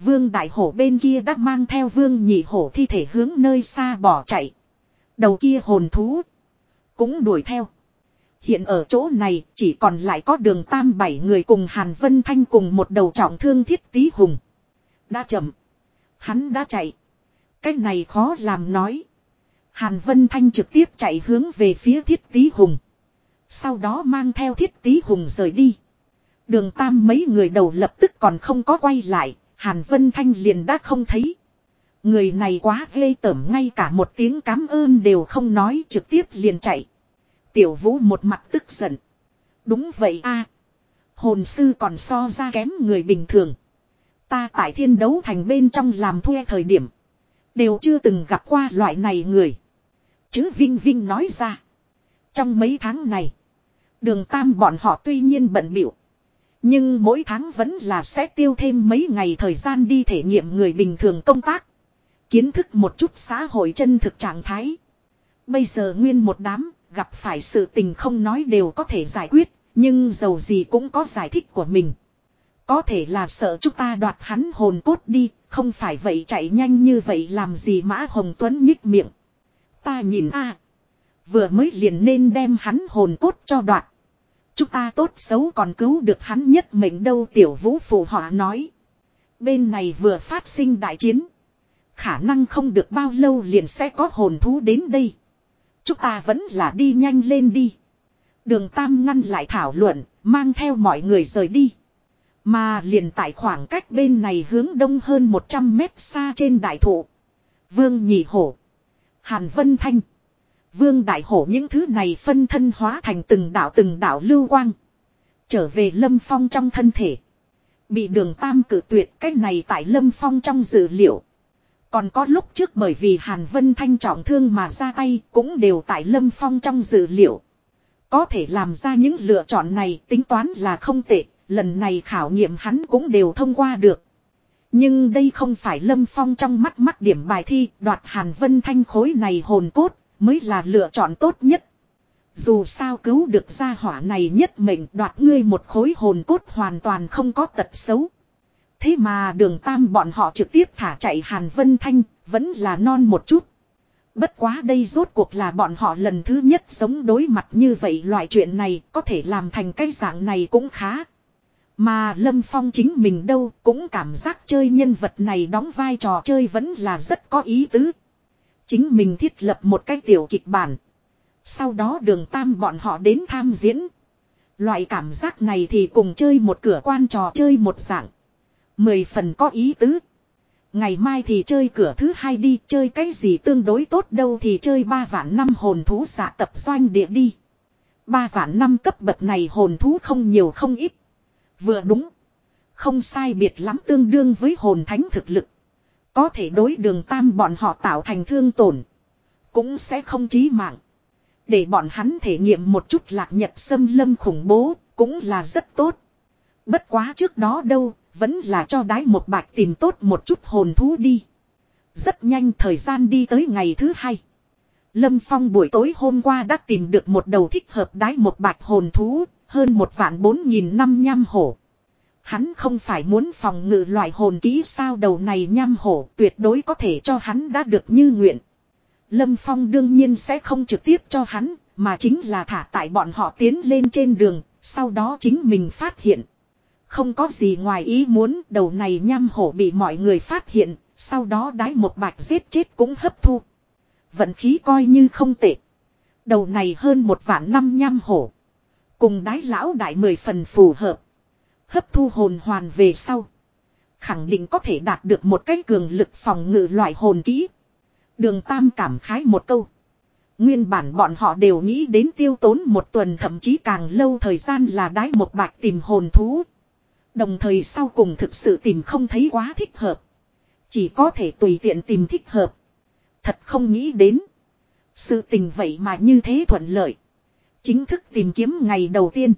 Vương Đại Hổ bên kia đã mang theo Vương Nhị Hổ thi thể hướng nơi xa bỏ chạy. Đầu kia hồn thú. Cũng đuổi theo. Hiện ở chỗ này, chỉ còn lại có đường tam bảy người cùng Hàn Vân Thanh cùng một đầu trọng thương thiết tí hùng. Đã chậm. Hắn đã chạy. Cái này khó làm nói. Hàn Vân Thanh trực tiếp chạy hướng về phía thiết tí hùng. Sau đó mang theo thiết tí hùng rời đi. Đường tam mấy người đầu lập tức còn không có quay lại. Hàn Vân Thanh liền đã không thấy. Người này quá ghê tởm, ngay cả một tiếng cảm ơn đều không nói, trực tiếp liền chạy. Tiểu vũ một mặt tức giận. Đúng vậy a Hồn sư còn so ra kém người bình thường. Ta tại thiên đấu thành bên trong làm thuê thời điểm. Đều chưa từng gặp qua loại này người. Chứ Vinh Vinh nói ra. Trong mấy tháng này. Đường tam bọn họ tuy nhiên bận biểu. Nhưng mỗi tháng vẫn là sẽ tiêu thêm mấy ngày thời gian đi thể nghiệm người bình thường công tác. Kiến thức một chút xã hội chân thực trạng thái. Bây giờ nguyên một đám, gặp phải sự tình không nói đều có thể giải quyết, nhưng dầu gì cũng có giải thích của mình. Có thể là sợ chúng ta đoạt hắn hồn cốt đi, không phải vậy chạy nhanh như vậy làm gì Mã Hồng Tuấn nhích miệng. Ta nhìn a Vừa mới liền nên đem hắn hồn cốt cho đoạt. Chúng ta tốt xấu còn cứu được hắn nhất mệnh đâu tiểu vũ phụ họa nói. Bên này vừa phát sinh đại chiến. Khả năng không được bao lâu liền sẽ có hồn thú đến đây. Chúng ta vẫn là đi nhanh lên đi. Đường Tam ngăn lại thảo luận, mang theo mọi người rời đi. Mà liền tại khoảng cách bên này hướng đông hơn 100 mét xa trên đại thụ. Vương Nhị Hổ. Hàn Vân Thanh. Vương Đại Hổ những thứ này phân thân hóa thành từng đảo từng đảo lưu quang. Trở về Lâm Phong trong thân thể. Bị đường Tam cử tuyệt cách này tại Lâm Phong trong dự liệu. Còn có lúc trước bởi vì Hàn Vân Thanh trọng thương mà ra tay cũng đều tại Lâm Phong trong dự liệu. Có thể làm ra những lựa chọn này tính toán là không tệ, lần này khảo nghiệm hắn cũng đều thông qua được. Nhưng đây không phải Lâm Phong trong mắt mắt điểm bài thi, đoạt Hàn Vân Thanh khối này hồn cốt, mới là lựa chọn tốt nhất. Dù sao cứu được gia hỏa này nhất mệnh đoạt ngươi một khối hồn cốt hoàn toàn không có tật xấu. Thế mà đường tam bọn họ trực tiếp thả chạy Hàn Vân Thanh, vẫn là non một chút. Bất quá đây rốt cuộc là bọn họ lần thứ nhất sống đối mặt như vậy loại chuyện này có thể làm thành cái dạng này cũng khá. Mà Lâm Phong chính mình đâu cũng cảm giác chơi nhân vật này đóng vai trò chơi vẫn là rất có ý tứ. Chính mình thiết lập một cái tiểu kịch bản. Sau đó đường tam bọn họ đến tham diễn. Loại cảm giác này thì cùng chơi một cửa quan trò chơi một dạng. Mười phần có ý tứ. Ngày mai thì chơi cửa thứ hai đi, chơi cái gì tương đối tốt đâu thì chơi ba vạn năm hồn thú giả tập doanh địa đi. Ba vạn năm cấp bậc này hồn thú không nhiều không ít. Vừa đúng. Không sai biệt lắm tương đương với hồn thánh thực lực. Có thể đối đường tam bọn họ tạo thành thương tổn. Cũng sẽ không chí mạng. Để bọn hắn thể nghiệm một chút lạc nhật xâm lâm khủng bố, cũng là rất tốt. Bất quá trước đó đâu, vẫn là cho đái một bạch tìm tốt một chút hồn thú đi. Rất nhanh thời gian đi tới ngày thứ hai. Lâm Phong buổi tối hôm qua đã tìm được một đầu thích hợp đái một bạch hồn thú, hơn một vạn bốn nghìn năm nham hổ. Hắn không phải muốn phòng ngự loại hồn ký sao đầu này nham hổ tuyệt đối có thể cho hắn đã được như nguyện. Lâm Phong đương nhiên sẽ không trực tiếp cho hắn, mà chính là thả tại bọn họ tiến lên trên đường, sau đó chính mình phát hiện. Không có gì ngoài ý muốn đầu này nham hổ bị mọi người phát hiện, sau đó đái một bạch giết chết cũng hấp thu. Vận khí coi như không tệ. Đầu này hơn một vạn năm nham hổ. Cùng đái lão đại mười phần phù hợp. Hấp thu hồn hoàn về sau. Khẳng định có thể đạt được một cái cường lực phòng ngự loại hồn kỹ. Đường Tam cảm khái một câu. Nguyên bản bọn họ đều nghĩ đến tiêu tốn một tuần, thậm chí càng lâu thời gian là đái một bạch tìm hồn thú. Đồng thời sau cùng thực sự tìm không thấy quá thích hợp. Chỉ có thể tùy tiện tìm thích hợp. Thật không nghĩ đến. Sự tình vậy mà như thế thuận lợi. Chính thức tìm kiếm ngày đầu tiên.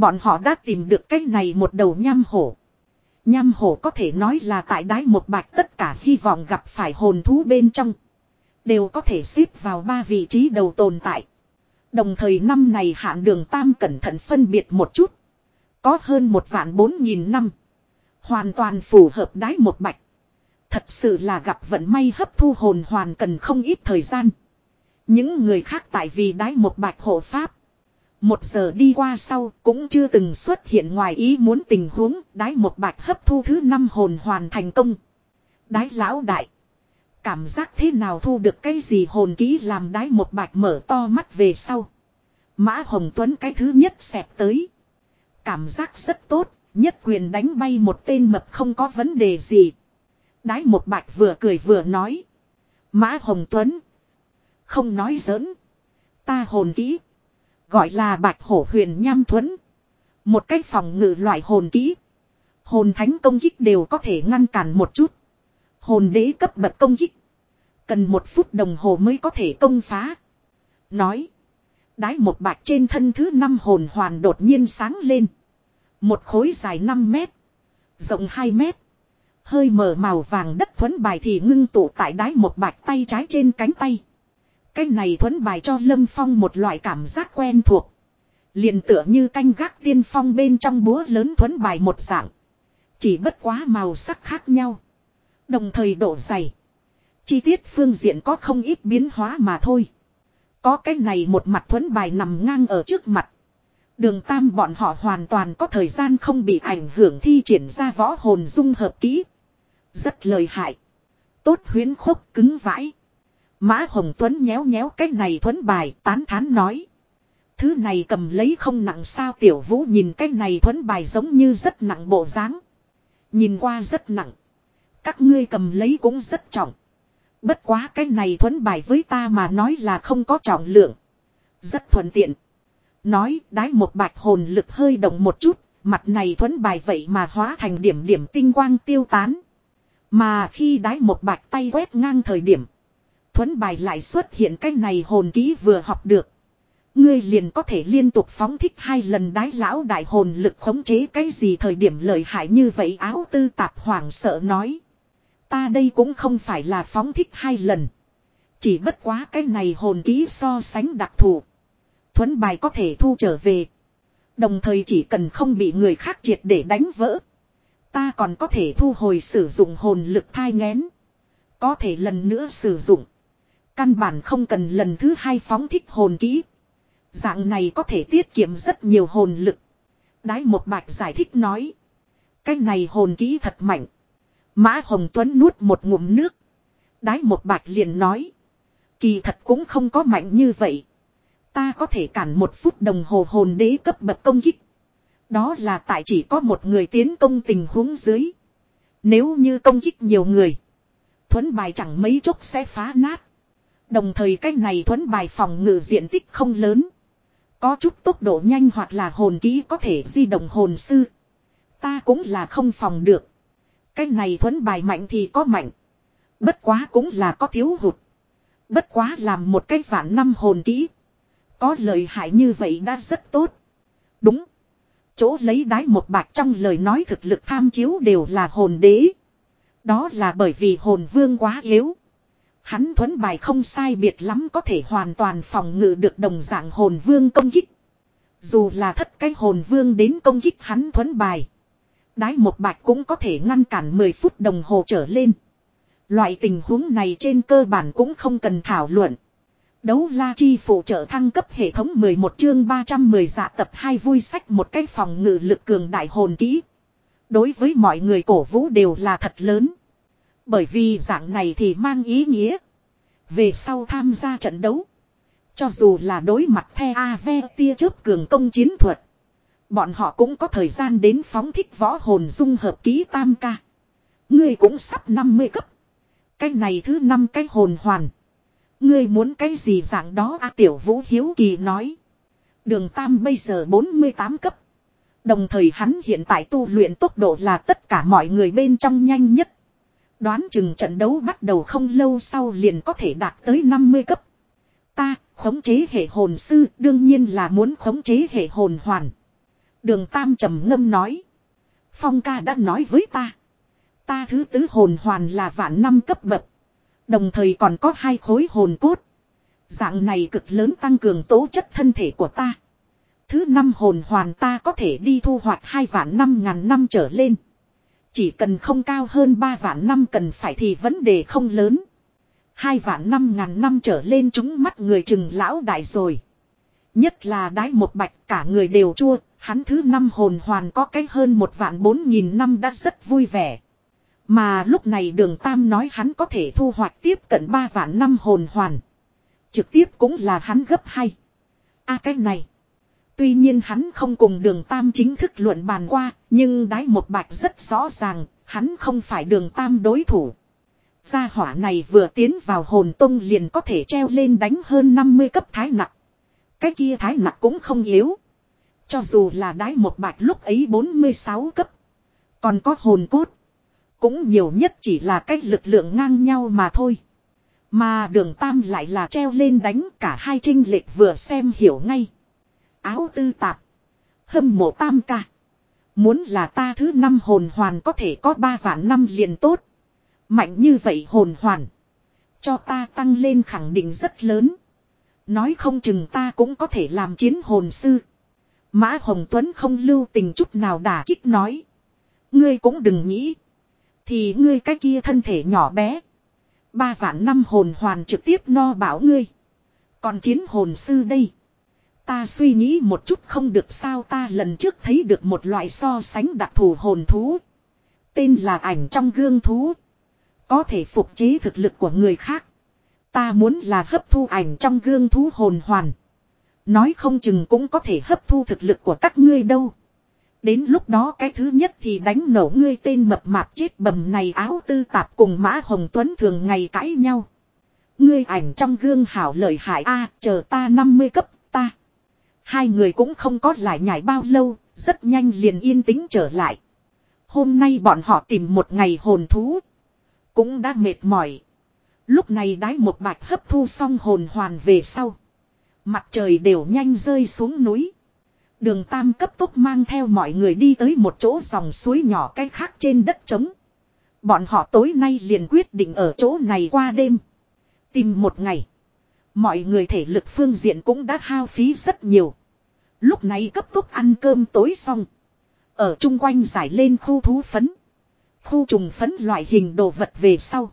Bọn họ đã tìm được cái này một đầu nham hổ. Nham hổ có thể nói là tại đái một bạch tất cả hy vọng gặp phải hồn thú bên trong. Đều có thể xếp vào ba vị trí đầu tồn tại. Đồng thời năm này hạn đường tam cẩn thận phân biệt một chút. Có hơn một vạn bốn nghìn năm. Hoàn toàn phù hợp đái một bạch. Thật sự là gặp vận may hấp thu hồn hoàn cần không ít thời gian. Những người khác tại vì đái một bạch hộ pháp. Một giờ đi qua sau cũng chưa từng xuất hiện ngoài ý muốn tình huống đái một bạch hấp thu thứ năm hồn hoàn thành công. Đái lão đại. Cảm giác thế nào thu được cái gì hồn ký làm đái một bạch mở to mắt về sau. Mã Hồng Tuấn cái thứ nhất xẹp tới. Cảm giác rất tốt, nhất quyền đánh bay một tên mập không có vấn đề gì. Đái một bạch vừa cười vừa nói. Mã Hồng Tuấn. Không nói giỡn. Ta hồn ký Gọi là bạch hổ huyền nham thuẫn. Một cái phòng ngự loại hồn kỹ. Hồn thánh công kích đều có thể ngăn cản một chút. Hồn đế cấp bậc công kích. Cần một phút đồng hồ mới có thể công phá. Nói. Đái một bạch trên thân thứ năm hồn hoàn đột nhiên sáng lên. Một khối dài 5 mét. Rộng 2 mét. Hơi mở màu vàng đất thuấn bài thì ngưng tụ tại đái một bạch tay trái trên cánh tay. Cái này thuấn bài cho Lâm Phong một loại cảm giác quen thuộc. liền tựa như canh gác tiên phong bên trong búa lớn thuấn bài một dạng. Chỉ bất quá màu sắc khác nhau. Đồng thời độ dày. Chi tiết phương diện có không ít biến hóa mà thôi. Có cái này một mặt thuấn bài nằm ngang ở trước mặt. Đường tam bọn họ hoàn toàn có thời gian không bị ảnh hưởng thi triển ra võ hồn dung hợp kỹ. Rất lời hại. Tốt huyến khúc cứng vãi. Mã Hồng Tuấn nhéo nhéo cái này thuấn bài tán thán nói. Thứ này cầm lấy không nặng sao tiểu vũ nhìn cái này thuấn bài giống như rất nặng bộ dáng. Nhìn qua rất nặng. Các ngươi cầm lấy cũng rất trọng. Bất quá cái này thuấn bài với ta mà nói là không có trọng lượng. Rất thuận tiện. Nói đái một bạch hồn lực hơi động một chút, mặt này thuấn bài vậy mà hóa thành điểm điểm tinh quang tiêu tán. Mà khi đái một bạch tay quét ngang thời điểm, thuấn bài lại xuất hiện cái này hồn ký vừa học được. Ngươi liền có thể liên tục phóng thích hai lần đái lão đại hồn lực khống chế cái gì thời điểm lợi hại như vậy áo tư tạp hoảng sợ nói. Ta đây cũng không phải là phóng thích hai lần. Chỉ bất quá cái này hồn ký so sánh đặc thù. Thuấn bài có thể thu trở về. Đồng thời chỉ cần không bị người khác triệt để đánh vỡ. Ta còn có thể thu hồi sử dụng hồn lực thai ngén. Có thể lần nữa sử dụng. Căn bản không cần lần thứ hai phóng thích hồn kỹ. Dạng này có thể tiết kiệm rất nhiều hồn lực. Đái một bạch giải thích nói. Cái này hồn kỹ thật mạnh. Mã Hồng Tuấn nuốt một ngụm nước. Đái một bạch liền nói. Kỳ thật cũng không có mạnh như vậy. Ta có thể cản một phút đồng hồ hồn đế cấp bậc công kích. Đó là tại chỉ có một người tiến công tình huống dưới. Nếu như công kích nhiều người. Thuấn bài chẳng mấy chốc sẽ phá nát. Đồng thời cách này thuấn bài phòng ngự diện tích không lớn. Có chút tốc độ nhanh hoặc là hồn kỹ có thể di động hồn sư. Ta cũng là không phòng được. Cái này thuấn bài mạnh thì có mạnh. Bất quá cũng là có thiếu hụt. Bất quá làm một cái vạn năm hồn kỹ. Có lời hại như vậy đã rất tốt. Đúng. Chỗ lấy đái một bạc trong lời nói thực lực tham chiếu đều là hồn đế. Đó là bởi vì hồn vương quá yếu. Hắn thuấn bài không sai biệt lắm có thể hoàn toàn phòng ngự được đồng dạng hồn vương công kích. Dù là thất cái hồn vương đến công kích hắn thuấn bài. Đái một bạch cũng có thể ngăn cản 10 phút đồng hồ trở lên. Loại tình huống này trên cơ bản cũng không cần thảo luận. Đấu la chi phụ trợ thăng cấp hệ thống 11 chương 310 dạ tập 2 vui sách một cái phòng ngự lực cường đại hồn kỹ. Đối với mọi người cổ vũ đều là thật lớn. Bởi vì dạng này thì mang ý nghĩa. Về sau tham gia trận đấu. Cho dù là đối mặt the AV tia chớp cường công chiến thuật. Bọn họ cũng có thời gian đến phóng thích võ hồn dung hợp ký tam ca. Ngươi cũng sắp 50 cấp. Cái này thứ năm cái hồn hoàn. Ngươi muốn cái gì dạng đó a tiểu vũ hiếu kỳ nói. Đường tam bây giờ 48 cấp. Đồng thời hắn hiện tại tu luyện tốc độ là tất cả mọi người bên trong nhanh nhất. Đoán chừng trận đấu bắt đầu không lâu sau liền có thể đạt tới 50 cấp. Ta, khống chế hệ hồn sư, đương nhiên là muốn khống chế hệ hồn hoàn. Đường Tam trầm ngâm nói. Phong ca đã nói với ta. Ta thứ tứ hồn hoàn là vạn năm cấp bậc. Đồng thời còn có hai khối hồn cốt. Dạng này cực lớn tăng cường tố chất thân thể của ta. Thứ năm hồn hoàn ta có thể đi thu hoạch hai vạn năm ngàn năm trở lên. Chỉ cần không cao hơn ba vạn năm cần phải thì vấn đề không lớn. Hai vạn năm ngàn năm trở lên chúng mắt người chừng lão đại rồi. Nhất là đái một bạch cả người đều chua, hắn thứ năm hồn hoàn có cách hơn một vạn bốn nghìn năm đã rất vui vẻ. Mà lúc này đường Tam nói hắn có thể thu hoạch tiếp cận 3 vạn năm hồn hoàn. Trực tiếp cũng là hắn gấp hay. a cái này. Tuy nhiên hắn không cùng đường Tam chính thức luận bàn qua, nhưng đái một bạch rất rõ ràng, hắn không phải đường Tam đối thủ. Gia hỏa này vừa tiến vào hồn tông liền có thể treo lên đánh hơn 50 cấp thái nặng. Cái kia thái nặng cũng không yếu. Cho dù là đái một bạch lúc ấy 46 cấp. Còn có hồn cốt. Cũng nhiều nhất chỉ là cách lực lượng ngang nhau mà thôi. Mà đường tam lại là treo lên đánh cả hai trinh lệch vừa xem hiểu ngay. Áo tư tạp. Hâm mộ tam ca. Muốn là ta thứ năm hồn hoàn có thể có ba vạn năm liền tốt. Mạnh như vậy hồn hoàn. Cho ta tăng lên khẳng định rất lớn. Nói không chừng ta cũng có thể làm chiến hồn sư. Mã Hồng Tuấn không lưu tình chút nào đả kích nói. Ngươi cũng đừng nghĩ. Thì ngươi cái kia thân thể nhỏ bé. Ba vạn năm hồn hoàn trực tiếp no bảo ngươi. Còn chiến hồn sư đây. Ta suy nghĩ một chút không được sao ta lần trước thấy được một loại so sánh đặc thù hồn thú. Tên là ảnh trong gương thú. Có thể phục chế thực lực của người khác. Ta muốn là hấp thu ảnh trong gương thú hồn hoàn. Nói không chừng cũng có thể hấp thu thực lực của các ngươi đâu. Đến lúc đó cái thứ nhất thì đánh nổ ngươi tên mập mạp chết bầm này áo tư tạp cùng Mã Hồng Tuấn thường ngày cãi nhau. Ngươi ảnh trong gương hảo lợi hại a, chờ ta 50 cấp, ta. Hai người cũng không có lại nhảy bao lâu, rất nhanh liền yên tĩnh trở lại. Hôm nay bọn họ tìm một ngày hồn thú. Cũng đã mệt mỏi. Lúc này đái một bạch hấp thu xong hồn hoàn về sau. Mặt trời đều nhanh rơi xuống núi. Đường tam cấp tốc mang theo mọi người đi tới một chỗ dòng suối nhỏ cái khác trên đất trống. Bọn họ tối nay liền quyết định ở chỗ này qua đêm. Tìm một ngày. Mọi người thể lực phương diện cũng đã hao phí rất nhiều. Lúc này cấp tốc ăn cơm tối xong. Ở chung quanh giải lên khu thú phấn. Khu trùng phấn loại hình đồ vật về sau.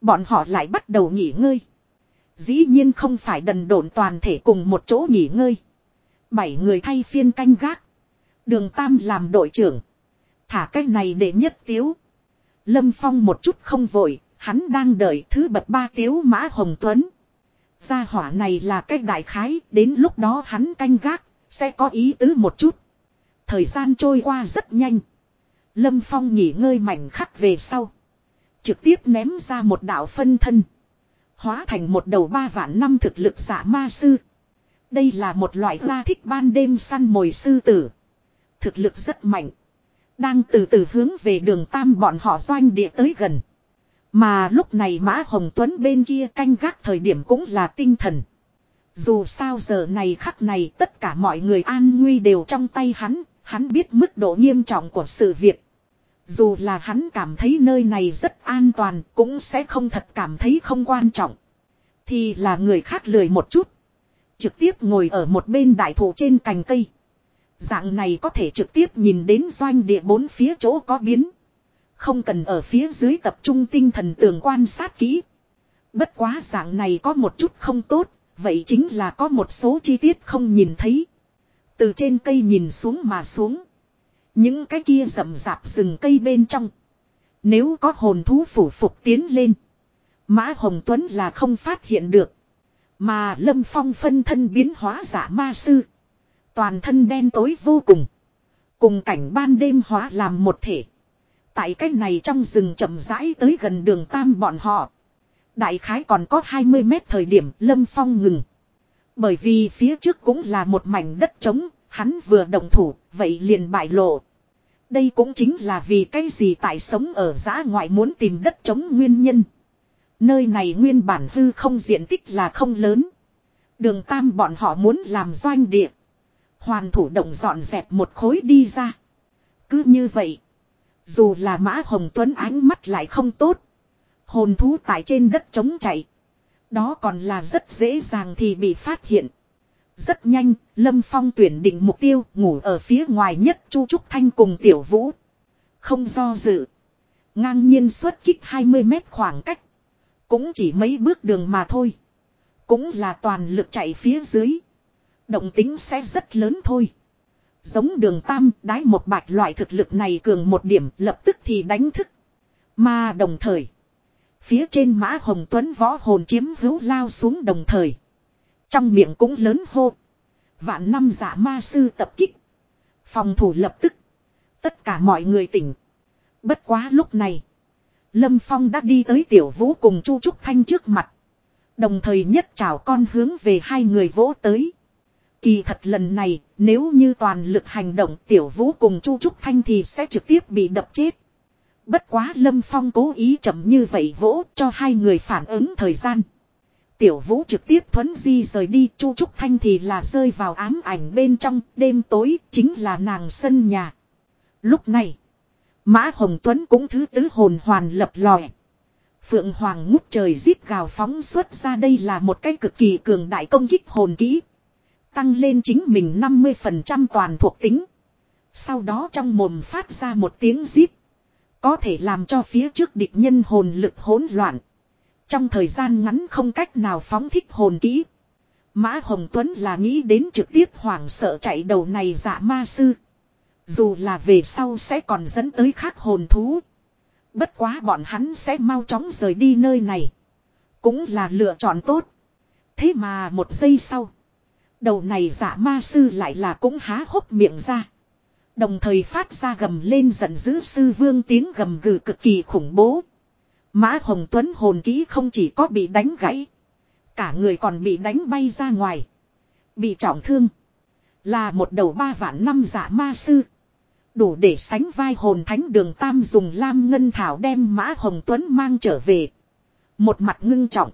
Bọn họ lại bắt đầu nghỉ ngơi. Dĩ nhiên không phải đần độn toàn thể cùng một chỗ nghỉ ngơi. Bảy người thay phiên canh gác. Đường Tam làm đội trưởng. Thả cái này để nhất tiếu. Lâm Phong một chút không vội, hắn đang đợi thứ bậc ba tiếu Mã Hồng Tuấn. Gia hỏa này là cách đại khái, đến lúc đó hắn canh gác, sẽ có ý tứ một chút. Thời gian trôi qua rất nhanh. Lâm Phong nghỉ ngơi mảnh khắc về sau. Trực tiếp ném ra một đạo phân thân. Hóa thành một đầu ba vạn năm thực lực giả ma sư. Đây là một loại la thích ban đêm săn mồi sư tử. Thực lực rất mạnh. Đang từ từ hướng về đường tam bọn họ doanh địa tới gần. Mà lúc này Mã Hồng Tuấn bên kia canh gác thời điểm cũng là tinh thần. Dù sao giờ này khắc này tất cả mọi người an nguy đều trong tay hắn, hắn biết mức độ nghiêm trọng của sự việc. Dù là hắn cảm thấy nơi này rất an toàn cũng sẽ không thật cảm thấy không quan trọng. Thì là người khác lười một chút. Trực tiếp ngồi ở một bên đại thụ trên cành cây. Dạng này có thể trực tiếp nhìn đến doanh địa bốn phía chỗ có biến. Không cần ở phía dưới tập trung tinh thần tường quan sát kỹ. Bất quá dạng này có một chút không tốt, vậy chính là có một số chi tiết không nhìn thấy. Từ trên cây nhìn xuống mà xuống. Những cái kia rậm rạp rừng cây bên trong. Nếu có hồn thú phủ phục tiến lên. Mã Hồng Tuấn là không phát hiện được. Mà Lâm Phong phân thân biến hóa giả ma sư. Toàn thân đen tối vô cùng. Cùng cảnh ban đêm hóa làm một thể. Tại cách này trong rừng chậm rãi tới gần đường Tam bọn họ. Đại khái còn có 20 mét thời điểm Lâm Phong ngừng. Bởi vì phía trước cũng là một mảnh đất trống, hắn vừa động thủ, vậy liền bại lộ. Đây cũng chính là vì cái gì tại sống ở giã ngoại muốn tìm đất trống nguyên nhân. Nơi này nguyên bản hư không diện tích là không lớn. Đường Tam bọn họ muốn làm doanh địa. Hoàn thủ động dọn dẹp một khối đi ra. Cứ như vậy. Dù là Mã Hồng Tuấn ánh mắt lại không tốt. Hồn thú tại trên đất chống chạy. Đó còn là rất dễ dàng thì bị phát hiện. Rất nhanh, Lâm Phong tuyển định mục tiêu ngủ ở phía ngoài nhất Chu Trúc Thanh cùng Tiểu Vũ. Không do dự. Ngang nhiên xuất kích 20 mét khoảng cách. Cũng chỉ mấy bước đường mà thôi. Cũng là toàn lực chạy phía dưới. Động tính sẽ rất lớn thôi. Giống đường tam đái một bạch loại thực lực này cường một điểm lập tức thì đánh thức. Mà đồng thời. Phía trên mã hồng tuấn võ hồn chiếm hữu lao xuống đồng thời. Trong miệng cũng lớn hô. Vạn năm giả ma sư tập kích. Phòng thủ lập tức. Tất cả mọi người tỉnh. Bất quá lúc này. Lâm Phong đã đi tới tiểu vũ cùng Chu Trúc Thanh trước mặt. Đồng thời nhất chào con hướng về hai người vỗ tới. Kỳ thật lần này, nếu như toàn lực hành động tiểu vũ cùng Chu Trúc Thanh thì sẽ trực tiếp bị đập chết. Bất quá Lâm Phong cố ý chậm như vậy vỗ cho hai người phản ứng thời gian. Tiểu vũ trực tiếp thuấn di rời đi Chu Trúc Thanh thì là rơi vào ám ảnh bên trong đêm tối chính là nàng sân nhà. Lúc này, Mã Hồng Tuấn cũng thứ tứ hồn hoàn lập lòi. Phượng Hoàng ngút trời giết gào phóng xuất ra đây là một cái cực kỳ cường đại công kích hồn kỹ. Tăng lên chính mình 50% toàn thuộc tính. Sau đó trong mồm phát ra một tiếng giết. Có thể làm cho phía trước địch nhân hồn lực hỗn loạn. Trong thời gian ngắn không cách nào phóng thích hồn kỹ. Mã Hồng Tuấn là nghĩ đến trực tiếp hoảng sợ chạy đầu này dạ ma sư. Dù là về sau sẽ còn dẫn tới khác hồn thú. Bất quá bọn hắn sẽ mau chóng rời đi nơi này. Cũng là lựa chọn tốt. Thế mà một giây sau. Đầu này giả ma sư lại là cũng há hốc miệng ra. Đồng thời phát ra gầm lên giận dữ sư vương tiếng gầm gừ cực kỳ khủng bố. Mã Hồng Tuấn hồn kỹ không chỉ có bị đánh gãy. Cả người còn bị đánh bay ra ngoài. Bị trọng thương. Là một đầu ba vạn năm giả ma sư. Đủ để sánh vai hồn thánh đường tam dùng lam ngân thảo đem Mã Hồng Tuấn mang trở về. Một mặt ngưng trọng.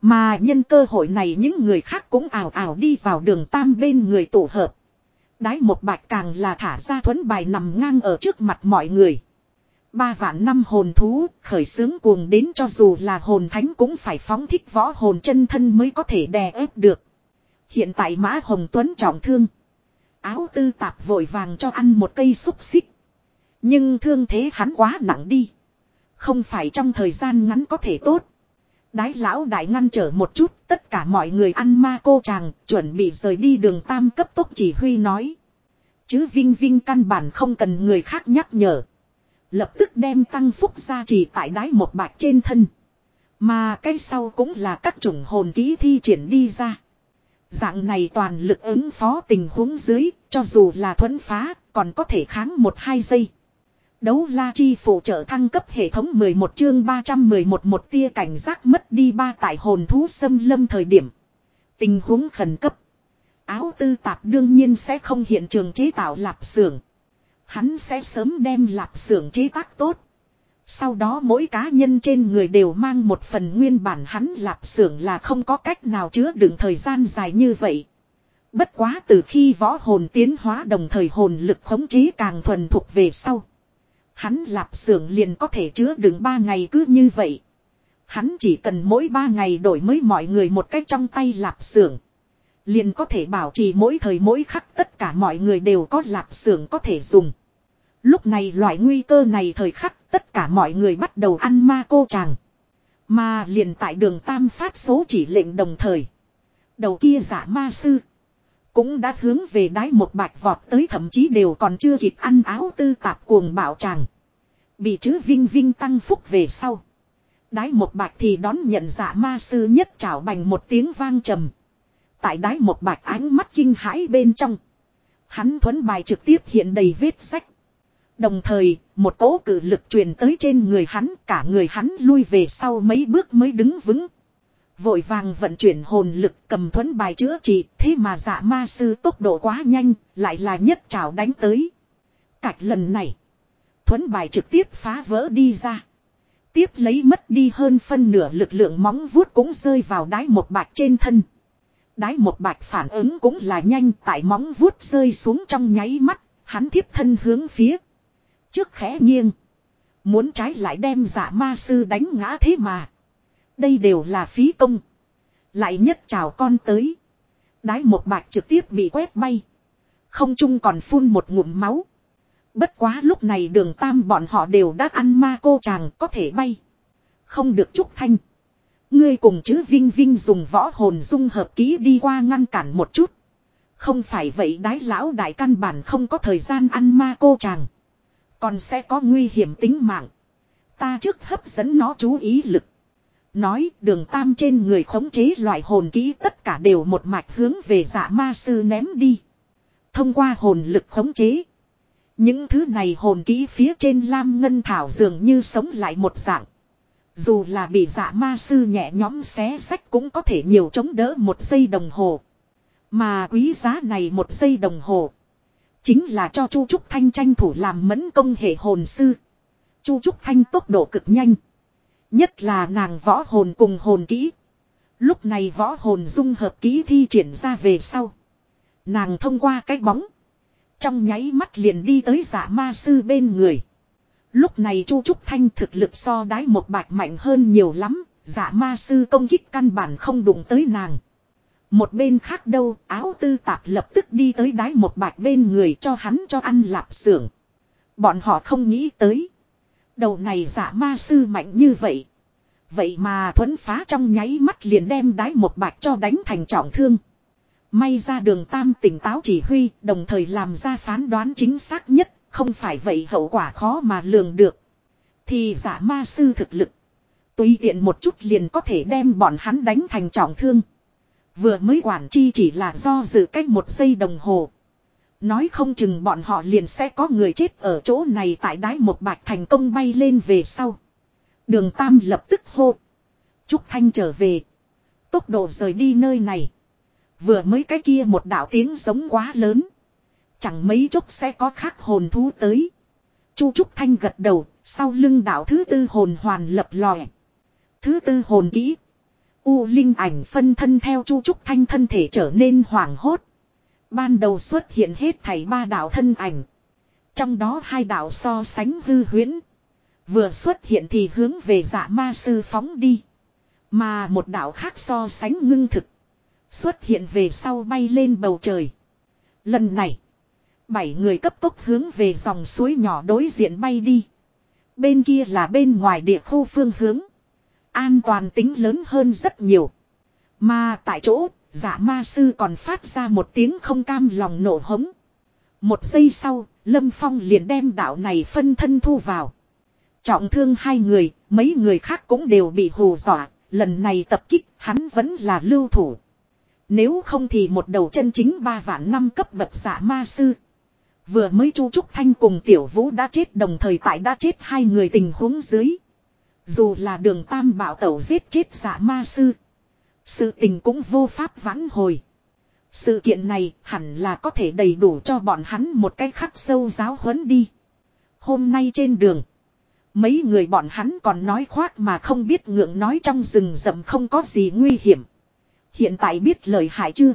Mà nhân cơ hội này những người khác cũng ảo ảo đi vào đường tam bên người tổ hợp. Đái một bạch càng là thả ra thuấn bài nằm ngang ở trước mặt mọi người. Ba vạn năm hồn thú, khởi sướng cuồng đến cho dù là hồn thánh cũng phải phóng thích võ hồn chân thân mới có thể đè ép được. Hiện tại Mã Hồng Tuấn trọng thương. Áo tư tạp vội vàng cho ăn một cây xúc xích. Nhưng thương thế hắn quá nặng đi. Không phải trong thời gian ngắn có thể tốt. Đái lão đại ngăn trở một chút, tất cả mọi người ăn ma cô chàng, chuẩn bị rời đi đường tam cấp tốc chỉ huy nói. Chứ Vinh Vinh căn bản không cần người khác nhắc nhở. Lập tức đem tăng phúc ra chỉ tại đái một bạch trên thân. Mà cái sau cũng là các chủng hồn ký thi triển đi ra. Dạng này toàn lực ứng phó tình huống dưới, cho dù là thuẫn phá, còn có thể kháng một hai giây. Đấu la chi phụ trợ thăng cấp hệ thống 11 chương 311 một tia cảnh giác mất đi ba tại hồn thú xâm lâm thời điểm. Tình huống khẩn cấp. Áo tư tạp đương nhiên sẽ không hiện trường chế tạo lạp xưởng. Hắn sẽ sớm đem lạp xưởng chế tác tốt. Sau đó mỗi cá nhân trên người đều mang một phần nguyên bản hắn lạp xưởng là không có cách nào chứa đựng thời gian dài như vậy. Bất quá từ khi võ hồn tiến hóa đồng thời hồn lực khống chế càng thuần thuộc về sau. Hắn lạp xưởng liền có thể chứa đựng ba ngày cứ như vậy. Hắn chỉ cần mỗi ba ngày đổi mới mọi người một cách trong tay lạp xưởng. Liền có thể bảo trì mỗi thời mỗi khắc tất cả mọi người đều có lạp xưởng có thể dùng. Lúc này loại nguy cơ này thời khắc tất cả mọi người bắt đầu ăn ma cô chàng. Mà liền tại đường tam phát số chỉ lệnh đồng thời. Đầu kia giả ma sư. Cũng đã hướng về đái một bạch vọt tới thậm chí đều còn chưa kịp ăn áo tư tạp cuồng bảo chàng. Bị chữ vinh vinh tăng phúc về sau. Đái một bạch thì đón nhận giả ma sư nhất trảo bành một tiếng vang trầm. Tại đái một bạch ánh mắt kinh hãi bên trong. Hắn thuấn bài trực tiếp hiện đầy vết sách. Đồng thời, một cỗ cử lực truyền tới trên người hắn, cả người hắn lui về sau mấy bước mới đứng vững. Vội vàng vận chuyển hồn lực cầm thuẫn bài chữa trị, thế mà dạ ma sư tốc độ quá nhanh, lại là nhất trào đánh tới. Cạch lần này, thuẫn bài trực tiếp phá vỡ đi ra. Tiếp lấy mất đi hơn phân nửa lực lượng móng vuốt cũng rơi vào đái một bạch trên thân. đái một bạch phản ứng cũng là nhanh tại móng vuốt rơi xuống trong nháy mắt, hắn tiếp thân hướng phía. Trước khẽ nghiêng. Muốn trái lại đem giả ma sư đánh ngã thế mà. Đây đều là phí công. Lại nhất chào con tới. Đái một bạch trực tiếp bị quét bay. Không chung còn phun một ngụm máu. Bất quá lúc này đường tam bọn họ đều đã ăn ma cô chàng có thể bay. Không được trúc thanh. Ngươi cùng chữ Vinh Vinh dùng võ hồn dung hợp ký đi qua ngăn cản một chút. Không phải vậy đái lão đại căn bản không có thời gian ăn ma cô chàng. Còn sẽ có nguy hiểm tính mạng. Ta trước hấp dẫn nó chú ý lực. Nói, đường tam trên người khống chế loại hồn ký tất cả đều một mạch hướng về dạ ma sư ném đi. Thông qua hồn lực khống chế. Những thứ này hồn ký phía trên lam ngân thảo dường như sống lại một dạng. Dù là bị dạ ma sư nhẹ nhõm xé sách cũng có thể nhiều chống đỡ một giây đồng hồ. Mà quý giá này một giây đồng hồ. Chính là cho Chu Trúc Thanh tranh thủ làm mẫn công hệ hồn sư. Chu Trúc Thanh tốc độ cực nhanh. Nhất là nàng võ hồn cùng hồn kỹ. Lúc này võ hồn dung hợp kỹ thi triển ra về sau. Nàng thông qua cái bóng. Trong nháy mắt liền đi tới giả ma sư bên người. Lúc này Chu Trúc Thanh thực lực so đái một bạch mạnh hơn nhiều lắm. Giả ma sư công kích căn bản không đụng tới nàng. Một bên khác đâu, áo tư tạp lập tức đi tới đái một bạch bên người cho hắn cho ăn lạp xưởng. Bọn họ không nghĩ tới. Đầu này giả ma sư mạnh như vậy. Vậy mà thuấn phá trong nháy mắt liền đem đái một bạch cho đánh thành trọng thương. May ra đường tam tỉnh táo chỉ huy, đồng thời làm ra phán đoán chính xác nhất. Không phải vậy hậu quả khó mà lường được. Thì giả ma sư thực lực. Tùy tiện một chút liền có thể đem bọn hắn đánh thành trọng thương. Vừa mới quản chi chỉ là do dự cách một giây đồng hồ. Nói không chừng bọn họ liền sẽ có người chết ở chỗ này tại đái một bạch thành công bay lên về sau. Đường Tam lập tức hô. Trúc Thanh trở về. Tốc độ rời đi nơi này. Vừa mới cái kia một đạo tiếng giống quá lớn. Chẳng mấy chốc sẽ có khác hồn thú tới. Chu Trúc Thanh gật đầu, sau lưng đạo thứ tư hồn hoàn lập lòe. Thứ tư hồn kỹ. U linh ảnh phân thân theo Chu Trúc Thanh thân thể trở nên hoảng hốt. Ban đầu xuất hiện hết thảy ba đạo thân ảnh. Trong đó hai đạo so sánh hư huyễn. Vừa xuất hiện thì hướng về dạ ma sư phóng đi. Mà một đạo khác so sánh ngưng thực. Xuất hiện về sau bay lên bầu trời. Lần này. Bảy người cấp tốc hướng về dòng suối nhỏ đối diện bay đi. Bên kia là bên ngoài địa khu phương hướng. An toàn tính lớn hơn rất nhiều. Mà tại chỗ, giả ma sư còn phát ra một tiếng không cam lòng nổ hống. Một giây sau, Lâm Phong liền đem đạo này phân thân thu vào. Trọng thương hai người, mấy người khác cũng đều bị hù dọa, lần này tập kích hắn vẫn là lưu thủ. Nếu không thì một đầu chân chính ba vạn năm cấp bậc giả ma sư. Vừa mới Chu Trúc Thanh cùng Tiểu Vũ đã chết đồng thời tại đã chết hai người tình huống dưới. Dù là đường tam bảo tẩu giết chết giả ma sư. Sự tình cũng vô pháp vãn hồi. Sự kiện này hẳn là có thể đầy đủ cho bọn hắn một cái khắc sâu giáo huấn đi. Hôm nay trên đường. Mấy người bọn hắn còn nói khoác mà không biết ngượng nói trong rừng rậm không có gì nguy hiểm. Hiện tại biết lời hại chưa?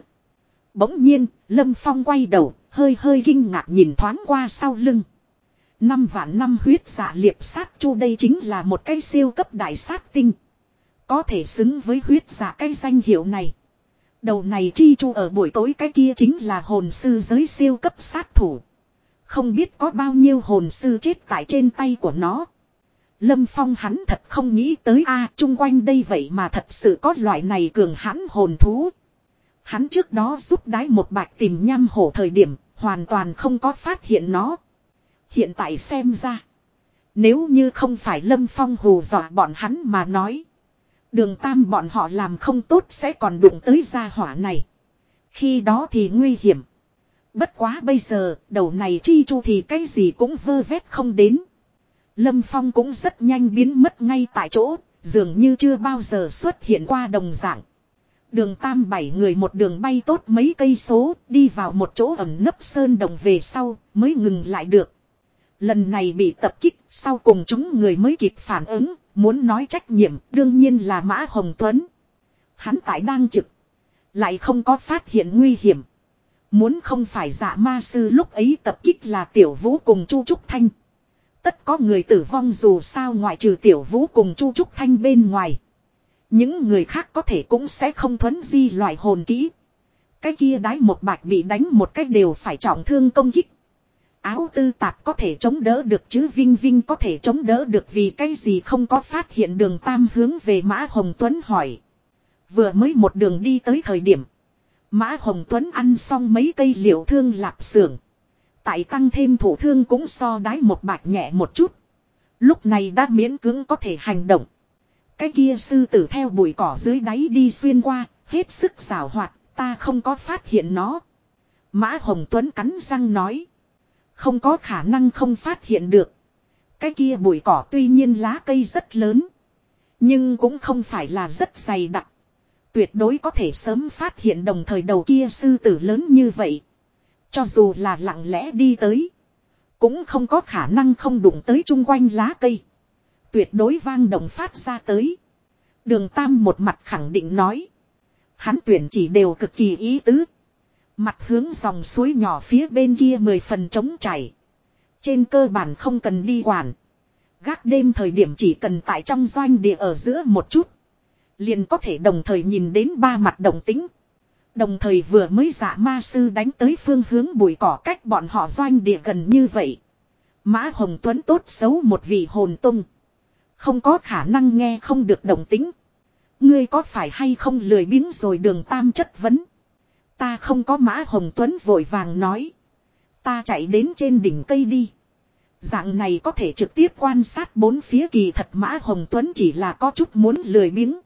Bỗng nhiên, Lâm Phong quay đầu, hơi hơi kinh ngạc nhìn thoáng qua sau lưng. Năm vạn năm huyết giả liệp sát chu đây chính là một cái siêu cấp đại sát tinh. Có thể xứng với huyết giả cái danh hiệu này. Đầu này chi chu ở buổi tối cái kia chính là hồn sư giới siêu cấp sát thủ. Không biết có bao nhiêu hồn sư chết tại trên tay của nó. Lâm Phong hắn thật không nghĩ tới a chung quanh đây vậy mà thật sự có loại này cường hãn hồn thú. Hắn trước đó giúp đái một bạch tìm nham hổ thời điểm, hoàn toàn không có phát hiện nó. Hiện tại xem ra, nếu như không phải Lâm Phong hù dọa bọn hắn mà nói. Đường tam bọn họ làm không tốt sẽ còn đụng tới gia hỏa này. Khi đó thì nguy hiểm. Bất quá bây giờ, đầu này chi chu thì cái gì cũng vơ vét không đến. Lâm Phong cũng rất nhanh biến mất ngay tại chỗ, dường như chưa bao giờ xuất hiện qua đồng dạng. Đường tam bảy người một đường bay tốt mấy cây số, đi vào một chỗ ẩn nấp sơn đồng về sau, mới ngừng lại được. Lần này bị tập kích, sau cùng chúng người mới kịp phản ứng, muốn nói trách nhiệm, đương nhiên là Mã Hồng Tuấn. Hắn tại đang trực, lại không có phát hiện nguy hiểm. Muốn không phải dạ ma sư lúc ấy tập kích là tiểu vũ cùng Chu Trúc Thanh. Tất có người tử vong dù sao ngoại trừ tiểu vũ cùng Chu Trúc Thanh bên ngoài. Những người khác có thể cũng sẽ không thuấn di loại hồn kỹ. Cái kia đái một bạch bị đánh một cách đều phải trọng thương công kích. Áo tư tạp có thể chống đỡ được chứ Vinh Vinh có thể chống đỡ được vì cái gì không có phát hiện đường tam hướng về Mã Hồng Tuấn hỏi. Vừa mới một đường đi tới thời điểm. Mã Hồng Tuấn ăn xong mấy cây liệu thương lạp xưởng. Tại tăng thêm thủ thương cũng so đái một bạch nhẹ một chút. Lúc này đã miễn cưỡng có thể hành động. Cái kia sư tử theo bụi cỏ dưới đáy đi xuyên qua, hết sức rào hoạt, ta không có phát hiện nó. Mã Hồng Tuấn cắn răng nói. Không có khả năng không phát hiện được. Cái kia bụi cỏ tuy nhiên lá cây rất lớn. Nhưng cũng không phải là rất dày đặc. Tuyệt đối có thể sớm phát hiện đồng thời đầu kia sư tử lớn như vậy. Cho dù là lặng lẽ đi tới. Cũng không có khả năng không đụng tới chung quanh lá cây. Tuyệt đối vang động phát ra tới. Đường Tam một mặt khẳng định nói. Hắn tuyển chỉ đều cực kỳ ý tứ. Mặt hướng dòng suối nhỏ phía bên kia mười phần trống chảy. Trên cơ bản không cần đi quản. Gác đêm thời điểm chỉ cần tại trong doanh địa ở giữa một chút. Liền có thể đồng thời nhìn đến ba mặt đồng tính. Đồng thời vừa mới giả ma sư đánh tới phương hướng bụi cỏ cách bọn họ doanh địa gần như vậy. Mã Hồng Tuấn tốt xấu một vị hồn tung. Không có khả năng nghe không được đồng tính. Ngươi có phải hay không lười biếng rồi đường tam chất vấn. Ta không có Mã Hồng Tuấn vội vàng nói. Ta chạy đến trên đỉnh cây đi. Dạng này có thể trực tiếp quan sát bốn phía kỳ thật Mã Hồng Tuấn chỉ là có chút muốn lười biếng.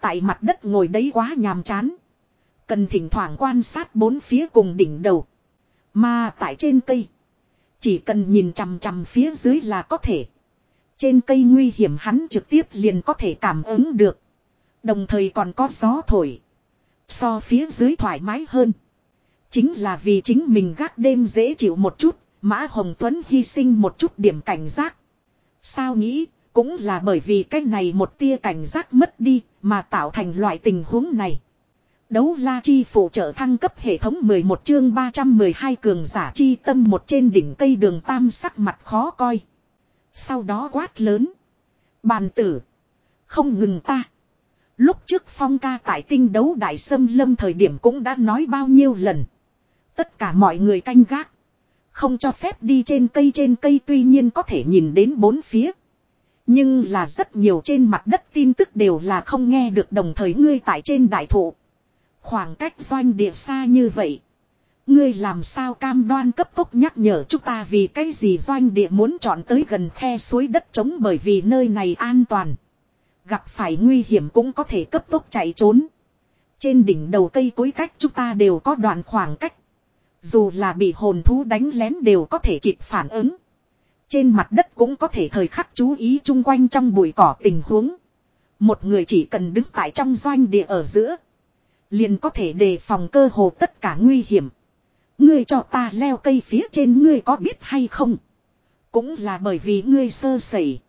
Tại mặt đất ngồi đấy quá nhàm chán. Cần thỉnh thoảng quan sát bốn phía cùng đỉnh đầu. Mà tại trên cây. Chỉ cần nhìn chằm chằm phía dưới là có thể. Trên cây nguy hiểm hắn trực tiếp liền có thể cảm ứng được. Đồng thời còn có gió thổi. So phía dưới thoải mái hơn. Chính là vì chính mình gác đêm dễ chịu một chút. Mã Hồng Tuấn hy sinh một chút điểm cảnh giác. Sao nghĩ, cũng là bởi vì cái này một tia cảnh giác mất đi, mà tạo thành loại tình huống này. Đấu la chi phụ trợ thăng cấp hệ thống 11 chương 312 cường giả chi tâm một trên đỉnh cây đường tam sắc mặt khó coi. Sau đó quát lớn. Bàn tử. Không ngừng ta. Lúc trước phong ca tại tinh đấu đại sâm lâm thời điểm cũng đã nói bao nhiêu lần. Tất cả mọi người canh gác. Không cho phép đi trên cây trên cây tuy nhiên có thể nhìn đến bốn phía. Nhưng là rất nhiều trên mặt đất tin tức đều là không nghe được đồng thời ngươi tại trên đại thụ. Khoảng cách doanh địa xa như vậy. Ngươi làm sao cam đoan cấp tốc nhắc nhở chúng ta vì cái gì doanh địa muốn chọn tới gần khe suối đất trống bởi vì nơi này an toàn. Gặp phải nguy hiểm cũng có thể cấp tốc chạy trốn. Trên đỉnh đầu cây cối cách chúng ta đều có đoạn khoảng cách. Dù là bị hồn thú đánh lén đều có thể kịp phản ứng. Trên mặt đất cũng có thể thời khắc chú ý chung quanh trong bụi cỏ tình huống. Một người chỉ cần đứng tại trong doanh địa ở giữa. Liền có thể đề phòng cơ hồ tất cả nguy hiểm. Ngươi cho ta leo cây phía trên ngươi có biết hay không? Cũng là bởi vì ngươi sơ sẩy.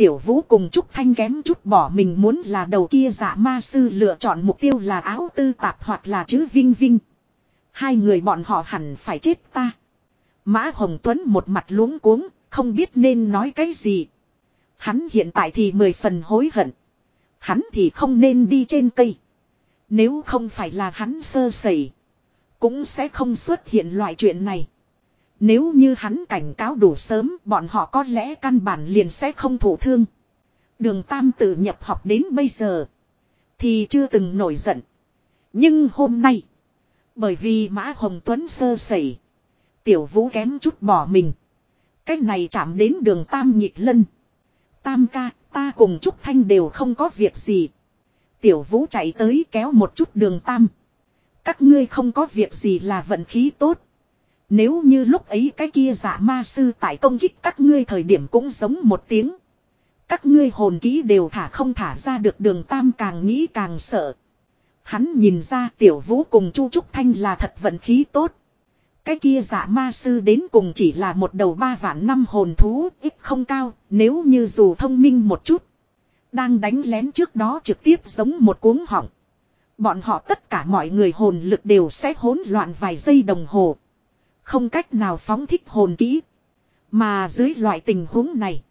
Tiểu vũ cùng Trúc Thanh kém chút bỏ mình muốn là đầu kia giả ma sư lựa chọn mục tiêu là áo tư tạp hoặc là chữ vinh vinh. Hai người bọn họ hẳn phải chết ta. Mã Hồng Tuấn một mặt luống cuống, không biết nên nói cái gì. Hắn hiện tại thì mười phần hối hận. Hắn thì không nên đi trên cây. Nếu không phải là hắn sơ sẩy. Cũng sẽ không xuất hiện loại chuyện này. Nếu như hắn cảnh cáo đủ sớm bọn họ có lẽ căn bản liền sẽ không thổ thương. Đường Tam tự nhập học đến bây giờ. Thì chưa từng nổi giận. Nhưng hôm nay. Bởi vì Mã Hồng Tuấn sơ sẩy. Tiểu vũ kém chút bỏ mình. Cái này chạm đến đường Tam nhịp lân. Tam ca, ta cùng Trúc Thanh đều không có việc gì. Tiểu vũ chạy tới kéo một chút đường Tam. Các ngươi không có việc gì là vận khí tốt. Nếu như lúc ấy cái kia giả ma sư tại công kích các ngươi thời điểm cũng giống một tiếng. Các ngươi hồn ký đều thả không thả ra được đường tam càng nghĩ càng sợ. Hắn nhìn ra tiểu vũ cùng Chu Trúc Thanh là thật vận khí tốt. Cái kia giả ma sư đến cùng chỉ là một đầu ba vạn năm hồn thú, ít không cao, nếu như dù thông minh một chút. Đang đánh lén trước đó trực tiếp giống một cuống họng. Bọn họ tất cả mọi người hồn lực đều sẽ hỗn loạn vài giây đồng hồ. Không cách nào phóng thích hồn kỹ. Mà dưới loại tình huống này.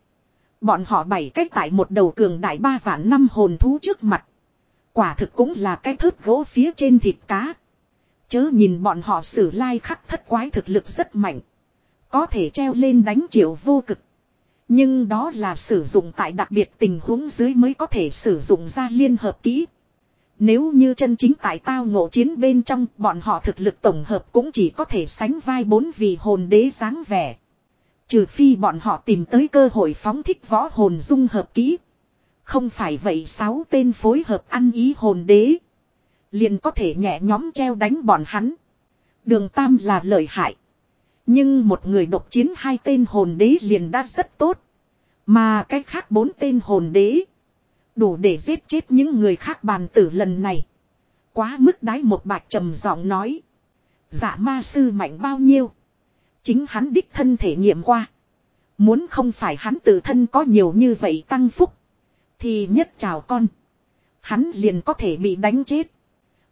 Bọn họ bảy cách tại một đầu cường đại ba vạn năm hồn thú trước mặt. Quả thực cũng là cái thớt gỗ phía trên thịt cá. Chớ nhìn bọn họ sử lai khắc thất quái thực lực rất mạnh. Có thể treo lên đánh triệu vô cực. Nhưng đó là sử dụng tại đặc biệt tình huống dưới mới có thể sử dụng ra liên hợp kỹ. Nếu như chân chính tại tao ngộ chiến bên trong, bọn họ thực lực tổng hợp cũng chỉ có thể sánh vai bốn vị hồn đế dáng vẻ. Trừ phi bọn họ tìm tới cơ hội phóng thích võ hồn dung hợp kỹ. Không phải vậy sáu tên phối hợp ăn ý hồn đế. Liền có thể nhẹ nhóm treo đánh bọn hắn. Đường Tam là lợi hại. Nhưng một người độc chiến hai tên hồn đế liền đã rất tốt. Mà cách khác bốn tên hồn đế. Đủ để giết chết những người khác bàn tử lần này. Quá mức đái một bạch trầm giọng nói. Dạ ma sư mạnh bao nhiêu. Chính hắn đích thân thể nghiệm qua. Muốn không phải hắn tự thân có nhiều như vậy tăng phúc. Thì nhất chào con. Hắn liền có thể bị đánh chết.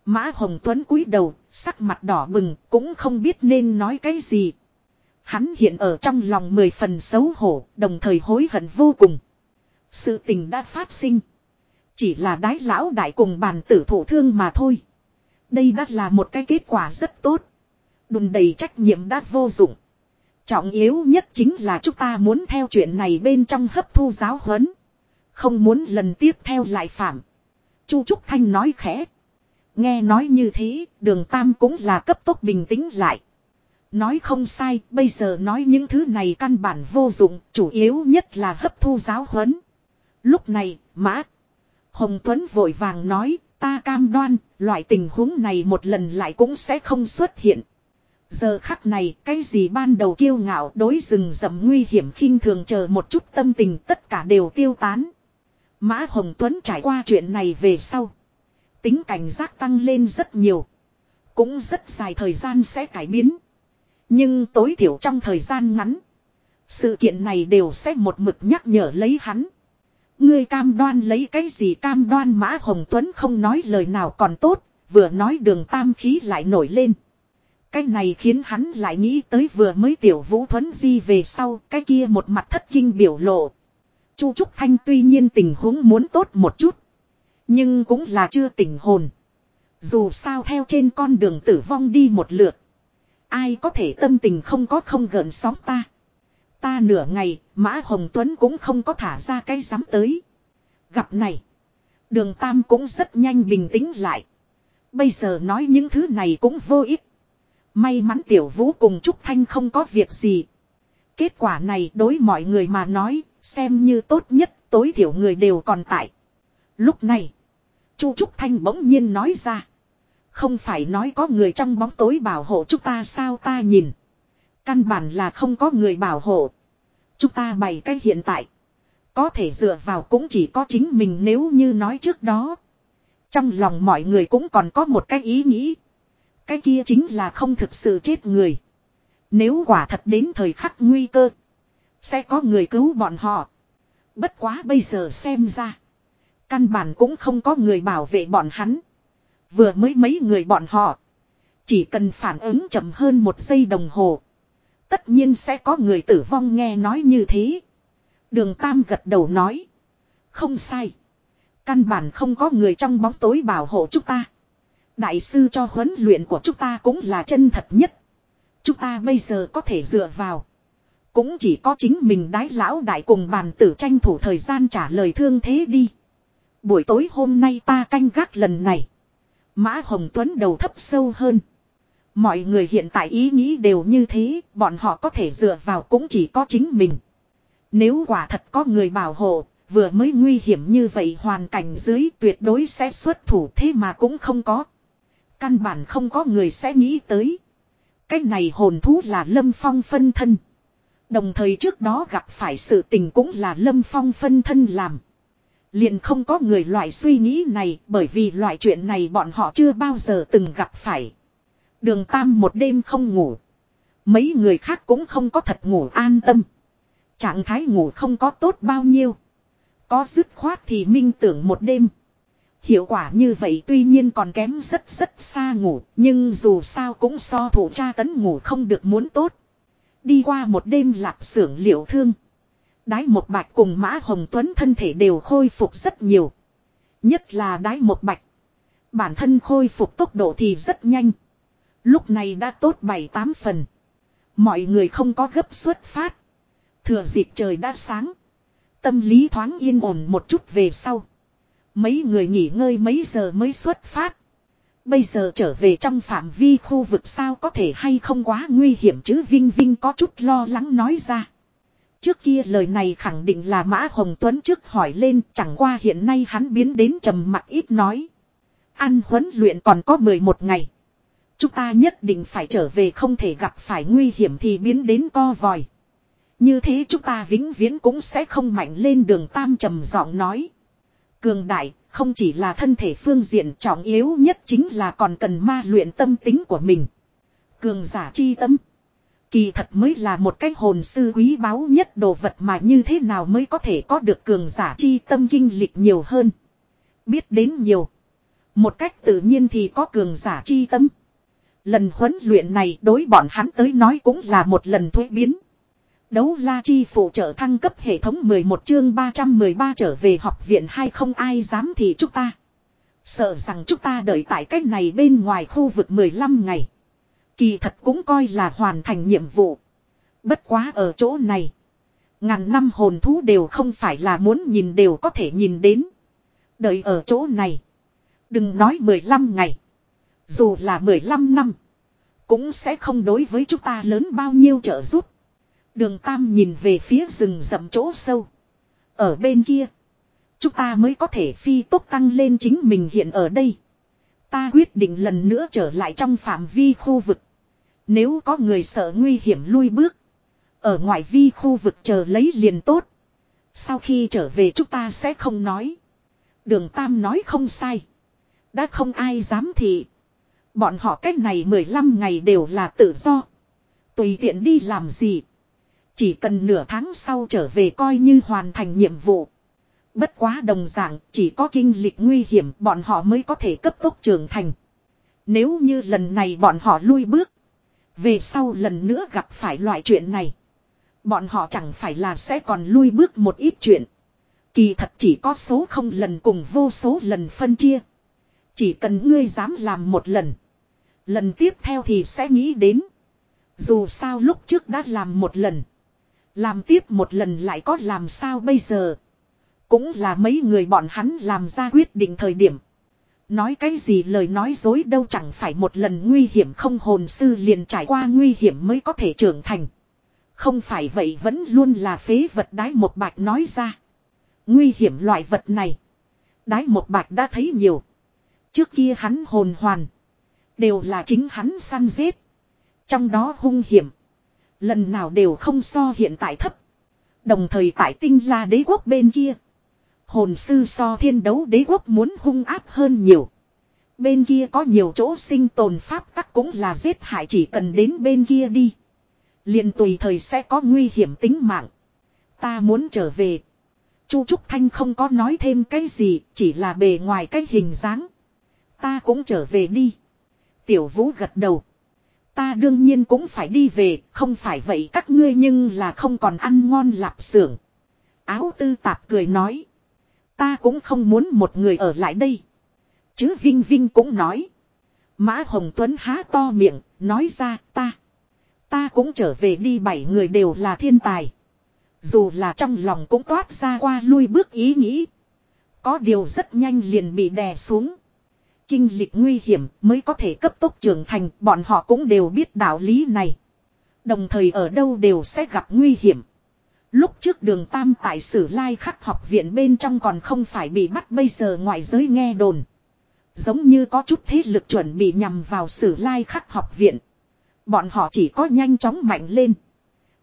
Mã Hồng Tuấn cúi đầu, sắc mặt đỏ bừng, cũng không biết nên nói cái gì. Hắn hiện ở trong lòng mười phần xấu hổ, đồng thời hối hận vô cùng. Sự tình đã phát sinh. Chỉ là đái lão đại cùng bàn tử thủ thương mà thôi. Đây đã là một cái kết quả rất tốt. Đùn đầy trách nhiệm đã vô dụng. Trọng yếu nhất chính là chúng ta muốn theo chuyện này bên trong hấp thu giáo huấn. Không muốn lần tiếp theo lại phạm. Chu Trúc Thanh nói khẽ. Nghe nói như thế, đường Tam cũng là cấp tốc bình tĩnh lại. Nói không sai, bây giờ nói những thứ này căn bản vô dụng, chủ yếu nhất là hấp thu giáo huấn. Lúc này, Mã Hồng Tuấn vội vàng nói, ta cam đoan, loại tình huống này một lần lại cũng sẽ không xuất hiện. Giờ khắc này, cái gì ban đầu kiêu ngạo đối rừng rậm nguy hiểm khinh thường chờ một chút tâm tình tất cả đều tiêu tán. Mã Hồng Tuấn trải qua chuyện này về sau. Tính cảnh giác tăng lên rất nhiều. Cũng rất dài thời gian sẽ cải biến. Nhưng tối thiểu trong thời gian ngắn. Sự kiện này đều sẽ một mực nhắc nhở lấy hắn. Ngươi cam đoan lấy cái gì cam đoan Mã Hồng Tuấn không nói lời nào còn tốt, vừa nói đường tam khí lại nổi lên. Cái này khiến hắn lại nghĩ tới vừa mới tiểu vũ thuấn di về sau, cái kia một mặt thất kinh biểu lộ. Chu Trúc Thanh tuy nhiên tình huống muốn tốt một chút. Nhưng cũng là chưa tỉnh hồn. Dù sao theo trên con đường tử vong đi một lượt. Ai có thể tâm tình không có không gợn sóng ta. Ta nửa ngày, Mã Hồng Tuấn cũng không có thả ra cái dám tới. Gặp này. Đường Tam cũng rất nhanh bình tĩnh lại. Bây giờ nói những thứ này cũng vô ích. May mắn Tiểu Vũ cùng Trúc Thanh không có việc gì. Kết quả này đối mọi người mà nói, xem như tốt nhất, tối thiểu người đều còn tại. Lúc này, Chu Trúc Thanh bỗng nhiên nói ra. Không phải nói có người trong bóng tối bảo hộ chúng ta sao ta nhìn. Căn bản là không có người bảo hộ. Chúng ta bày cái hiện tại. Có thể dựa vào cũng chỉ có chính mình nếu như nói trước đó. Trong lòng mọi người cũng còn có một cái ý nghĩ. Cái kia chính là không thực sự chết người. Nếu quả thật đến thời khắc nguy cơ. Sẽ có người cứu bọn họ. Bất quá bây giờ xem ra. Căn bản cũng không có người bảo vệ bọn hắn. Vừa mới mấy người bọn họ. Chỉ cần phản ứng chậm hơn một giây đồng hồ. Tất nhiên sẽ có người tử vong nghe nói như thế. Đường Tam gật đầu nói. Không sai. Căn bản không có người trong bóng tối bảo hộ chúng ta. Đại sư cho huấn luyện của chúng ta cũng là chân thật nhất. Chúng ta bây giờ có thể dựa vào. Cũng chỉ có chính mình đái lão đại cùng bàn tử tranh thủ thời gian trả lời thương thế đi. Buổi tối hôm nay ta canh gác lần này. Mã Hồng Tuấn đầu thấp sâu hơn. Mọi người hiện tại ý nghĩ đều như thế, bọn họ có thể dựa vào cũng chỉ có chính mình. Nếu quả thật có người bảo hộ, vừa mới nguy hiểm như vậy hoàn cảnh dưới tuyệt đối sẽ xuất thủ thế mà cũng không có. Căn bản không có người sẽ nghĩ tới. Cái này hồn thú là Lâm Phong phân thân. Đồng thời trước đó gặp phải sự tình cũng là Lâm Phong phân thân làm. Liền không có người loại suy nghĩ này bởi vì loại chuyện này bọn họ chưa bao giờ từng gặp phải. Đường Tam một đêm không ngủ. Mấy người khác cũng không có thật ngủ an tâm. Trạng thái ngủ không có tốt bao nhiêu. Có dứt khoát thì minh tưởng một đêm. Hiệu quả như vậy tuy nhiên còn kém rất rất xa ngủ, nhưng dù sao cũng so thủ tra tấn ngủ không được muốn tốt. Đi qua một đêm lạp xưởng liệu thương. Đái một bạch cùng Mã Hồng Tuấn thân thể đều khôi phục rất nhiều. Nhất là đái một bạch. Bản thân khôi phục tốc độ thì rất nhanh. Lúc này đã tốt 7-8 phần. Mọi người không có gấp xuất phát. Thừa dịp trời đã sáng. Tâm lý thoáng yên ổn một chút về sau. Mấy người nghỉ ngơi mấy giờ mới xuất phát. Bây giờ trở về trong phạm vi khu vực sao có thể hay không quá nguy hiểm chứ Vinh Vinh có chút lo lắng nói ra. Trước kia lời này khẳng định là Mã Hồng Tuấn trước hỏi lên, chẳng qua hiện nay hắn biến đến trầm mặc ít nói. Ăn huấn luyện còn có 11 ngày. Chúng ta nhất định phải trở về không thể gặp phải nguy hiểm thì biến đến co vòi. Như thế chúng ta vĩnh viễn cũng sẽ không mạnh lên đường tam trầm giọng nói. Cường đại, không chỉ là thân thể phương diện trọng yếu nhất chính là còn cần ma luyện tâm tính của mình. Cường giả chi tâm. Kỳ thật mới là một cái hồn sư quý báu nhất đồ vật mà như thế nào mới có thể có được cường giả chi tâm kinh lịch nhiều hơn. Biết đến nhiều. Một cách tự nhiên thì có cường giả chi tâm. Lần huấn luyện này đối bọn hắn tới nói cũng là một lần thuế biến. Đấu la chi phụ trợ thăng cấp hệ thống 11 chương 313 trở về học viện hay không ai dám thì chúng ta. Sợ rằng chúng ta đợi tại cách này bên ngoài khu vực 15 ngày. Kỳ thật cũng coi là hoàn thành nhiệm vụ. Bất quá ở chỗ này. Ngàn năm hồn thú đều không phải là muốn nhìn đều có thể nhìn đến. Đợi ở chỗ này. Đừng nói 15 ngày. Dù là 15 năm. Cũng sẽ không đối với chúng ta lớn bao nhiêu trợ giúp. Đường Tam nhìn về phía rừng rậm chỗ sâu. Ở bên kia. Chúng ta mới có thể phi tốc tăng lên chính mình hiện ở đây. Ta quyết định lần nữa trở lại trong phạm vi khu vực. Nếu có người sợ nguy hiểm lui bước. Ở ngoại vi khu vực chờ lấy liền tốt. Sau khi trở về chúng ta sẽ không nói. Đường Tam nói không sai. Đã không ai dám thị. Bọn họ cách này 15 ngày đều là tự do. Tùy tiện đi làm gì. Chỉ cần nửa tháng sau trở về coi như hoàn thành nhiệm vụ. Bất quá đồng dạng, chỉ có kinh lịch nguy hiểm, bọn họ mới có thể cấp tốc trưởng thành. Nếu như lần này bọn họ lui bước. Về sau lần nữa gặp phải loại chuyện này. Bọn họ chẳng phải là sẽ còn lui bước một ít chuyện. Kỳ thật chỉ có số không lần cùng vô số lần phân chia. Chỉ cần ngươi dám làm một lần. Lần tiếp theo thì sẽ nghĩ đến. Dù sao lúc trước đã làm một lần. Làm tiếp một lần lại có làm sao bây giờ. Cũng là mấy người bọn hắn làm ra quyết định thời điểm. Nói cái gì lời nói dối đâu chẳng phải một lần nguy hiểm không hồn sư liền trải qua nguy hiểm mới có thể trưởng thành. Không phải vậy vẫn luôn là phế vật đái một bạch nói ra. Nguy hiểm loại vật này. Đái một bạch đã thấy nhiều. Trước kia hắn hồn hoàn. Đều là chính hắn săn giết. Trong đó hung hiểm. Lần nào đều không so hiện tại thấp. Đồng thời tại tinh la đế quốc bên kia. Hồn sư so thiên đấu đế quốc muốn hung áp hơn nhiều. Bên kia có nhiều chỗ sinh tồn pháp tắc cũng là giết hại chỉ cần đến bên kia đi. liền tùy thời sẽ có nguy hiểm tính mạng. Ta muốn trở về. Chu Trúc Thanh không có nói thêm cái gì, chỉ là bề ngoài cái hình dáng. Ta cũng trở về đi. Tiểu Vũ gật đầu. Ta đương nhiên cũng phải đi về, không phải vậy các ngươi nhưng là không còn ăn ngon lạp xưởng. Áo tư tạp cười nói. Ta cũng không muốn một người ở lại đây. Chứ Vinh Vinh cũng nói. Mã Hồng Tuấn há to miệng, nói ra ta. Ta cũng trở về đi bảy người đều là thiên tài. Dù là trong lòng cũng toát ra qua lui bước ý nghĩ. Có điều rất nhanh liền bị đè xuống. Kinh lịch nguy hiểm mới có thể cấp tốc trưởng thành, bọn họ cũng đều biết đạo lý này. Đồng thời ở đâu đều sẽ gặp nguy hiểm. Lúc trước đường Tam tại sử lai khắc học viện bên trong còn không phải bị bắt bây giờ ngoại giới nghe đồn. Giống như có chút thế lực chuẩn bị nhằm vào sử lai khắc học viện. Bọn họ chỉ có nhanh chóng mạnh lên.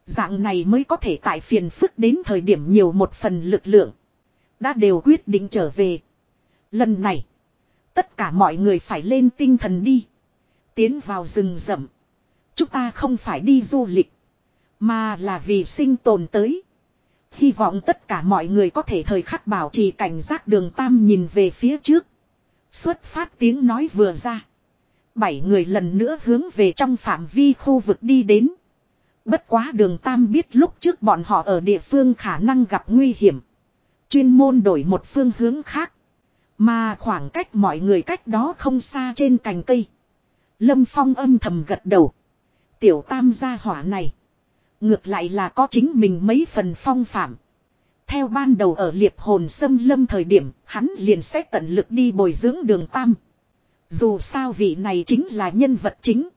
Dạng này mới có thể tại phiền phức đến thời điểm nhiều một phần lực lượng. Đã đều quyết định trở về. Lần này. Tất cả mọi người phải lên tinh thần đi. Tiến vào rừng rậm. Chúng ta không phải đi du lịch. Mà là vì sinh tồn tới. Hy vọng tất cả mọi người có thể thời khắc bảo trì cảnh giác đường tam nhìn về phía trước. Xuất phát tiếng nói vừa ra. Bảy người lần nữa hướng về trong phạm vi khu vực đi đến. Bất quá đường tam biết lúc trước bọn họ ở địa phương khả năng gặp nguy hiểm. Chuyên môn đổi một phương hướng khác. Mà khoảng cách mọi người cách đó không xa trên cành cây. Lâm Phong âm thầm gật đầu. Tiểu tam gia hỏa này. Ngược lại là có chính mình mấy phần phong phạm. Theo ban đầu ở liệp hồn xâm lâm thời điểm, hắn liền sẽ tận lực đi bồi dưỡng đường tam. Dù sao vị này chính là nhân vật chính.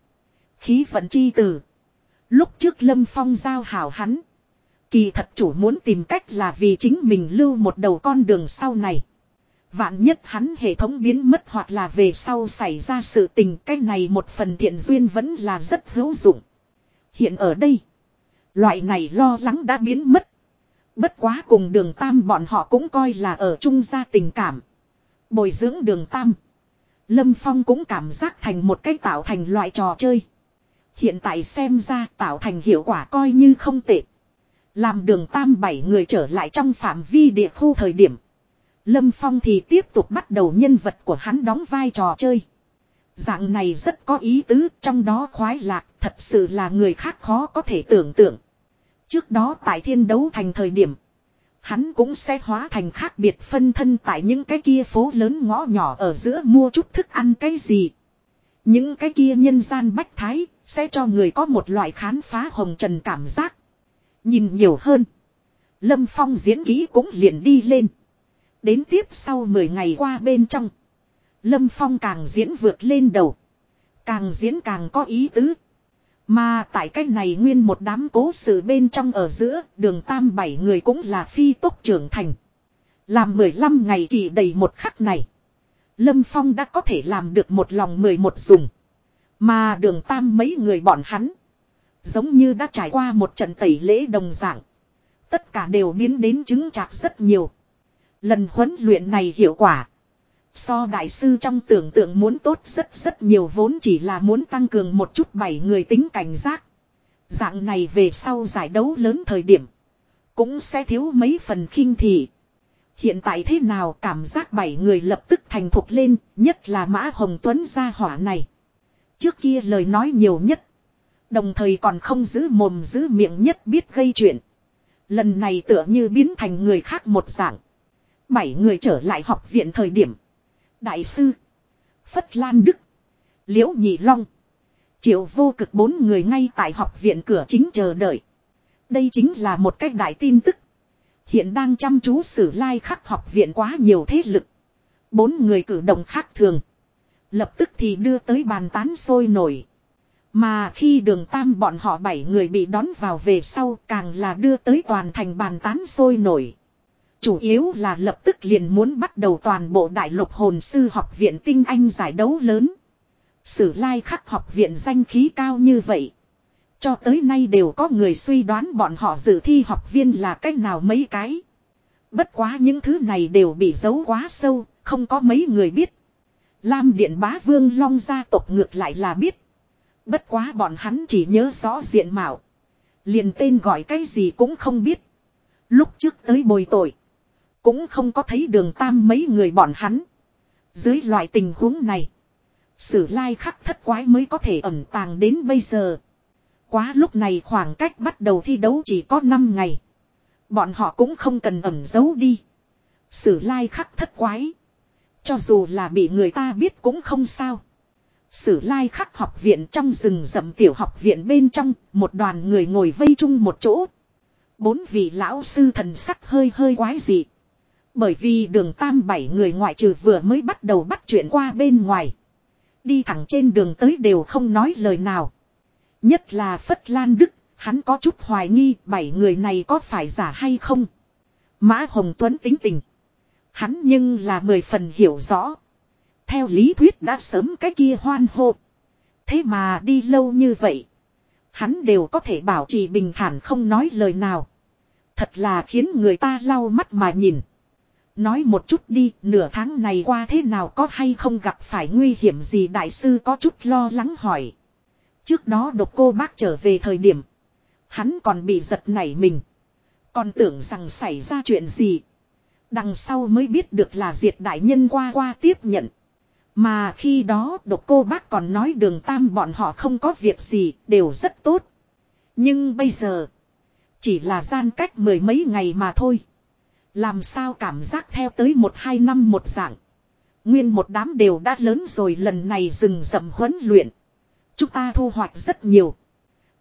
Khí vận chi tử. Lúc trước lâm phong giao hảo hắn. Kỳ thật chủ muốn tìm cách là vì chính mình lưu một đầu con đường sau này. Vạn nhất hắn hệ thống biến mất hoặc là về sau xảy ra sự tình cái này một phần thiện duyên vẫn là rất hữu dụng. Hiện ở đây, loại này lo lắng đã biến mất. Bất quá cùng đường tam bọn họ cũng coi là ở chung gia tình cảm. Bồi dưỡng đường tam. Lâm Phong cũng cảm giác thành một cách tạo thành loại trò chơi. Hiện tại xem ra tạo thành hiệu quả coi như không tệ. Làm đường tam bảy người trở lại trong phạm vi địa khu thời điểm. Lâm Phong thì tiếp tục bắt đầu nhân vật của hắn đóng vai trò chơi. Dạng này rất có ý tứ, trong đó khoái lạc, thật sự là người khác khó có thể tưởng tượng. Trước đó tại thiên đấu thành thời điểm, hắn cũng sẽ hóa thành khác biệt phân thân tại những cái kia phố lớn ngõ nhỏ ở giữa mua chút thức ăn cái gì. Những cái kia nhân gian bách thái, sẽ cho người có một loại khám phá hồng trần cảm giác. Nhìn nhiều hơn. Lâm Phong diễn ký cũng liền đi lên. Đến tiếp sau 10 ngày qua bên trong. Lâm Phong càng diễn vượt lên đầu. Càng diễn càng có ý tứ. Mà tại cách này nguyên một đám cố sự bên trong ở giữa, đường tam bảy người cũng là phi tốc trưởng thành. Làm 15 ngày kỳ đầy một khắc này. Lâm Phong đã có thể làm được một lòng 11 dùng. Mà đường tam mấy người bọn hắn. Giống như đã trải qua một trận tẩy lễ đồng dạng. Tất cả đều biến đến chứng chạc rất nhiều. Lần huấn luyện này hiệu quả. So đại sư trong tưởng tượng muốn tốt rất rất nhiều vốn chỉ là muốn tăng cường một chút bảy người tính cảnh giác. Dạng này về sau giải đấu lớn thời điểm. Cũng sẽ thiếu mấy phần khinh thị. Hiện tại thế nào cảm giác bảy người lập tức thành thục lên, nhất là Mã Hồng Tuấn gia hỏa này. Trước kia lời nói nhiều nhất. Đồng thời còn không giữ mồm giữ miệng nhất biết gây chuyện. Lần này tựa như biến thành người khác một dạng. Bảy người trở lại học viện thời điểm. Đại sư. Phất Lan Đức. Liễu Nhị Long. Triệu vô cực bốn người ngay tại học viện cửa chính chờ đợi. Đây chính là một cách đại tin tức. Hiện đang chăm chú sử lai khắc học viện quá nhiều thế lực. Bốn người cử động khác thường. Lập tức thì đưa tới bàn tán sôi nổi. Mà khi đường tam bọn họ bảy người bị đón vào về sau càng là đưa tới toàn thành bàn tán sôi nổi. Chủ yếu là lập tức liền muốn bắt đầu toàn bộ đại lục hồn sư học viện tinh anh giải đấu lớn. Sử lai khắc học viện danh khí cao như vậy. Cho tới nay đều có người suy đoán bọn họ dự thi học viên là cách nào mấy cái. Bất quá những thứ này đều bị giấu quá sâu, không có mấy người biết. Lam Điện Bá Vương Long gia tộc ngược lại là biết. Bất quá bọn hắn chỉ nhớ rõ diện mạo. Liền tên gọi cái gì cũng không biết. Lúc trước tới bồi tội. Cũng không có thấy đường tam mấy người bọn hắn. Dưới loại tình huống này. Sử lai khắc thất quái mới có thể ẩn tàng đến bây giờ. Quá lúc này khoảng cách bắt đầu thi đấu chỉ có 5 ngày. Bọn họ cũng không cần ẩn giấu đi. Sử lai khắc thất quái. Cho dù là bị người ta biết cũng không sao. Sử lai khắc học viện trong rừng rậm tiểu học viện bên trong, một đoàn người ngồi vây chung một chỗ. Bốn vị lão sư thần sắc hơi hơi quái dị. Bởi vì đường tam bảy người ngoại trừ vừa mới bắt đầu bắt chuyện qua bên ngoài. Đi thẳng trên đường tới đều không nói lời nào. Nhất là Phất Lan Đức, hắn có chút hoài nghi bảy người này có phải giả hay không. Mã Hồng Tuấn tính tình. Hắn nhưng là mười phần hiểu rõ. Theo lý thuyết đã sớm cái kia hoan hô. Thế mà đi lâu như vậy. Hắn đều có thể bảo trì bình thản không nói lời nào. Thật là khiến người ta lau mắt mà nhìn. Nói một chút đi, nửa tháng này qua thế nào có hay không gặp phải nguy hiểm gì đại sư có chút lo lắng hỏi. Trước đó độc cô bác trở về thời điểm. Hắn còn bị giật nảy mình. Còn tưởng rằng xảy ra chuyện gì. Đằng sau mới biết được là diệt đại nhân qua qua tiếp nhận. Mà khi đó độc cô bác còn nói đường tam bọn họ không có việc gì, đều rất tốt. Nhưng bây giờ, chỉ là gian cách mười mấy ngày mà thôi. Làm sao cảm giác theo tới một hai năm một dạng. Nguyên một đám đều đã lớn rồi lần này dừng dậm huấn luyện. Chúng ta thu hoạch rất nhiều.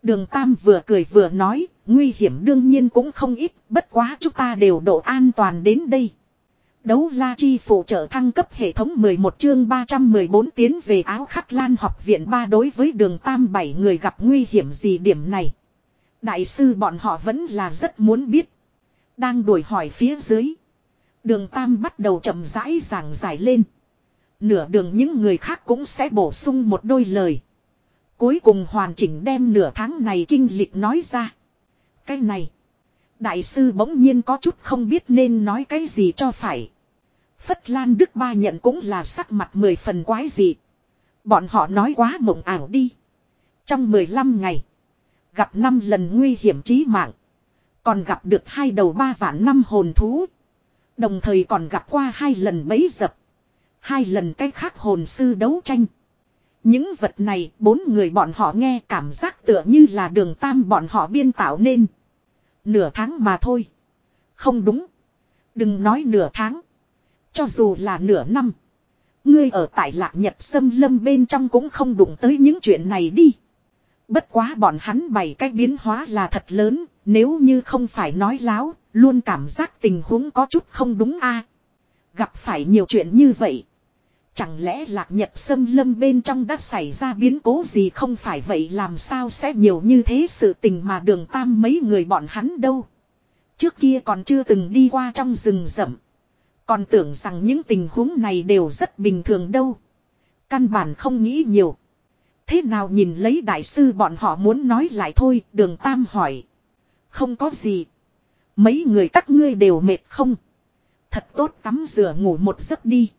Đường Tam vừa cười vừa nói, nguy hiểm đương nhiên cũng không ít, bất quá chúng ta đều độ an toàn đến đây. Đấu la chi phụ trợ thăng cấp hệ thống 11 chương 314 tiến về áo khắc lan học viện ba đối với đường Tam bảy người gặp nguy hiểm gì điểm này. Đại sư bọn họ vẫn là rất muốn biết. Đang đuổi hỏi phía dưới. Đường Tam bắt đầu chậm rãi giảng giải lên. Nửa đường những người khác cũng sẽ bổ sung một đôi lời. Cuối cùng hoàn chỉnh đem nửa tháng này kinh lịch nói ra. Cái này. Đại sư bỗng nhiên có chút không biết nên nói cái gì cho phải. Phất Lan Đức Ba nhận cũng là sắc mặt mười phần quái gì. Bọn họ nói quá mộng ảo đi. Trong 15 ngày. Gặp 5 lần nguy hiểm chí mạng. Còn gặp được hai đầu ba vạn năm hồn thú. Đồng thời còn gặp qua hai lần bấy dập. Hai lần cách khác hồn sư đấu tranh. Những vật này bốn người bọn họ nghe cảm giác tựa như là đường tam bọn họ biên tạo nên. Nửa tháng mà thôi. Không đúng. Đừng nói nửa tháng. Cho dù là nửa năm. Ngươi ở tại lạc nhật sâm lâm bên trong cũng không đụng tới những chuyện này đi. Bất quá bọn hắn bày cách biến hóa là thật lớn, nếu như không phải nói láo, luôn cảm giác tình huống có chút không đúng a. Gặp phải nhiều chuyện như vậy. Chẳng lẽ lạc nhật sâm lâm bên trong đã xảy ra biến cố gì không phải vậy làm sao sẽ nhiều như thế sự tình mà đường tam mấy người bọn hắn đâu. Trước kia còn chưa từng đi qua trong rừng rậm. Còn tưởng rằng những tình huống này đều rất bình thường đâu. Căn bản không nghĩ nhiều. Thế nào nhìn lấy đại sư bọn họ muốn nói lại thôi, đường tam hỏi. Không có gì. Mấy người các ngươi đều mệt không? Thật tốt tắm rửa ngủ một giấc đi.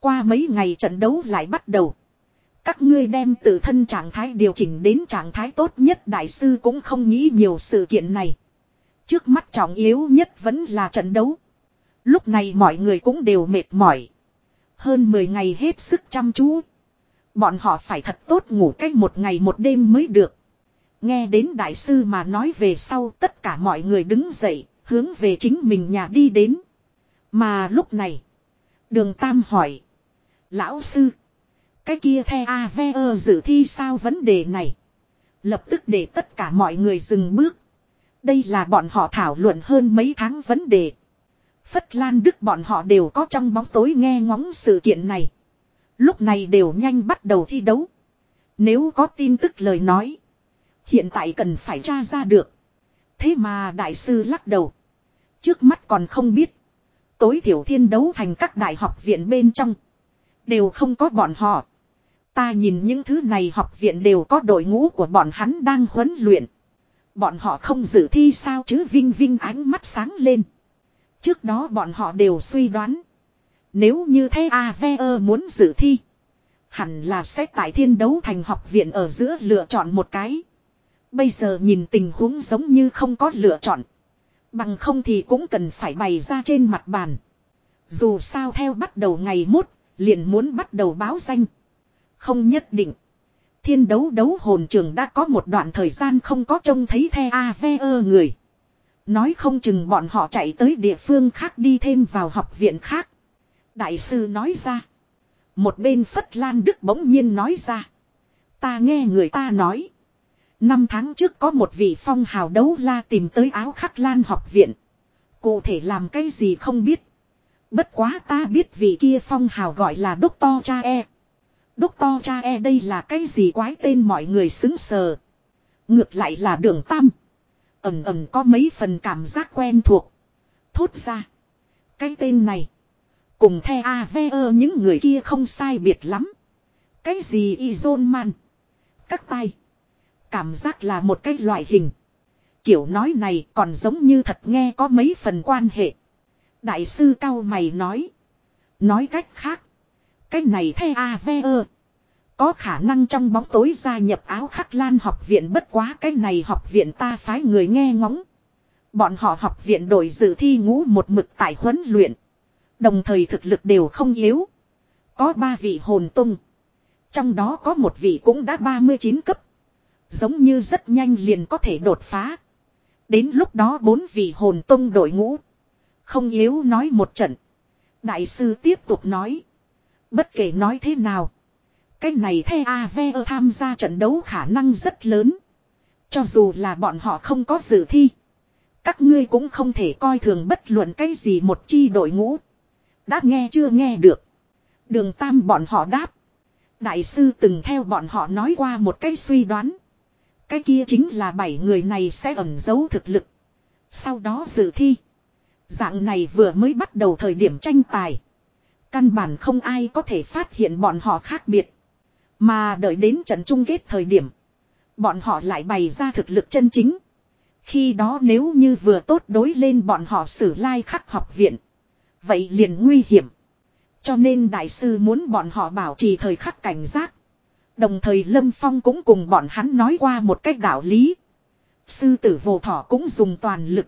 Qua mấy ngày trận đấu lại bắt đầu. Các ngươi đem tự thân trạng thái điều chỉnh đến trạng thái tốt nhất, đại sư cũng không nghĩ nhiều sự kiện này. Trước mắt trọng yếu nhất vẫn là trận đấu. Lúc này mọi người cũng đều mệt mỏi. Hơn 10 ngày hết sức chăm chú. Bọn họ phải thật tốt ngủ cách một ngày một đêm mới được. Nghe đến đại sư mà nói về sau tất cả mọi người đứng dậy, hướng về chính mình nhà đi đến. Mà lúc này, đường Tam hỏi. Lão sư, cái kia the AVE dự thi sao vấn đề này? Lập tức để tất cả mọi người dừng bước. Đây là bọn họ thảo luận hơn mấy tháng vấn đề. Phất Lan Đức bọn họ đều có trong bóng tối nghe ngóng sự kiện này. Lúc này đều nhanh bắt đầu thi đấu. Nếu có tin tức lời nói. Hiện tại cần phải tra ra được. Thế mà đại sư lắc đầu. Trước mắt còn không biết. Tối thiểu thiên đấu thành các đại học viện bên trong. Đều không có bọn họ. Ta nhìn những thứ này học viện đều có đội ngũ của bọn hắn đang huấn luyện. Bọn họ không dự thi sao chứ Vinh Vinh ánh mắt sáng lên. Trước đó bọn họ đều suy đoán. Nếu như thế AVE muốn dự thi. Hẳn là sẽ tại thiên đấu thành học viện ở giữa lựa chọn một cái. Bây giờ nhìn tình huống giống như không có lựa chọn. Bằng không thì cũng cần phải bày ra trên mặt bàn. Dù sao theo bắt đầu ngày mốt, liền muốn bắt đầu báo danh. Không nhất định. Thiên đấu đấu hồn trường đã có một đoạn thời gian không có trông thấy the AVE người. Nói không chừng bọn họ chạy tới địa phương khác đi thêm vào học viện khác. Đại sư nói ra. Một bên Phất Lan Đức bỗng nhiên nói ra. Ta nghe người ta nói. Năm tháng trước có một vị phong hào đấu la tìm tới áo khắc lan học viện. Cụ thể làm cái gì không biết. Bất quá ta biết vị kia phong hào gọi là Đốc to cha e. Đốc to cha e đây là cái gì quái tên mọi người xứng sờ. Ngược lại là đường tam. Ẩm ẩm có mấy phần cảm giác quen thuộc. Thốt ra. Cái tên này. Cùng the AVE những người kia không sai biệt lắm. Cái gì Izon man. Các tay. Cảm giác là một cái loại hình. Kiểu nói này còn giống như thật nghe có mấy phần quan hệ. Đại sư cao mày nói. Nói cách khác. Cái này the AVE. Có khả năng trong bóng tối gia nhập áo khắc lan học viện bất quá cái này học viện ta phái người nghe ngóng. Bọn họ học viện đổi dự thi ngũ một mực tại huấn luyện. Đồng thời thực lực đều không yếu. Có ba vị hồn tung. Trong đó có một vị cũng đã 39 cấp. Giống như rất nhanh liền có thể đột phá. Đến lúc đó bốn vị hồn tông đội ngũ. Không yếu nói một trận. Đại sư tiếp tục nói. Bất kể nói thế nào. Cái này the AVE tham gia trận đấu khả năng rất lớn. Cho dù là bọn họ không có dự thi. Các ngươi cũng không thể coi thường bất luận cái gì một chi đội ngũ. Đã nghe chưa nghe được. Đường Tam bọn họ đáp. Đại sư từng theo bọn họ nói qua một cái suy đoán. Cái kia chính là bảy người này sẽ ẩn giấu thực lực. Sau đó dự thi. Dạng này vừa mới bắt đầu thời điểm tranh tài. Căn bản không ai có thể phát hiện bọn họ khác biệt. Mà đợi đến trận chung kết thời điểm. Bọn họ lại bày ra thực lực chân chính. Khi đó nếu như vừa tốt đối lên bọn họ xử lai like khắc học viện. Vậy liền nguy hiểm. Cho nên đại sư muốn bọn họ bảo trì thời khắc cảnh giác. Đồng thời Lâm Phong cũng cùng bọn hắn nói qua một cách đạo lý. Sư tử vô thỏ cũng dùng toàn lực.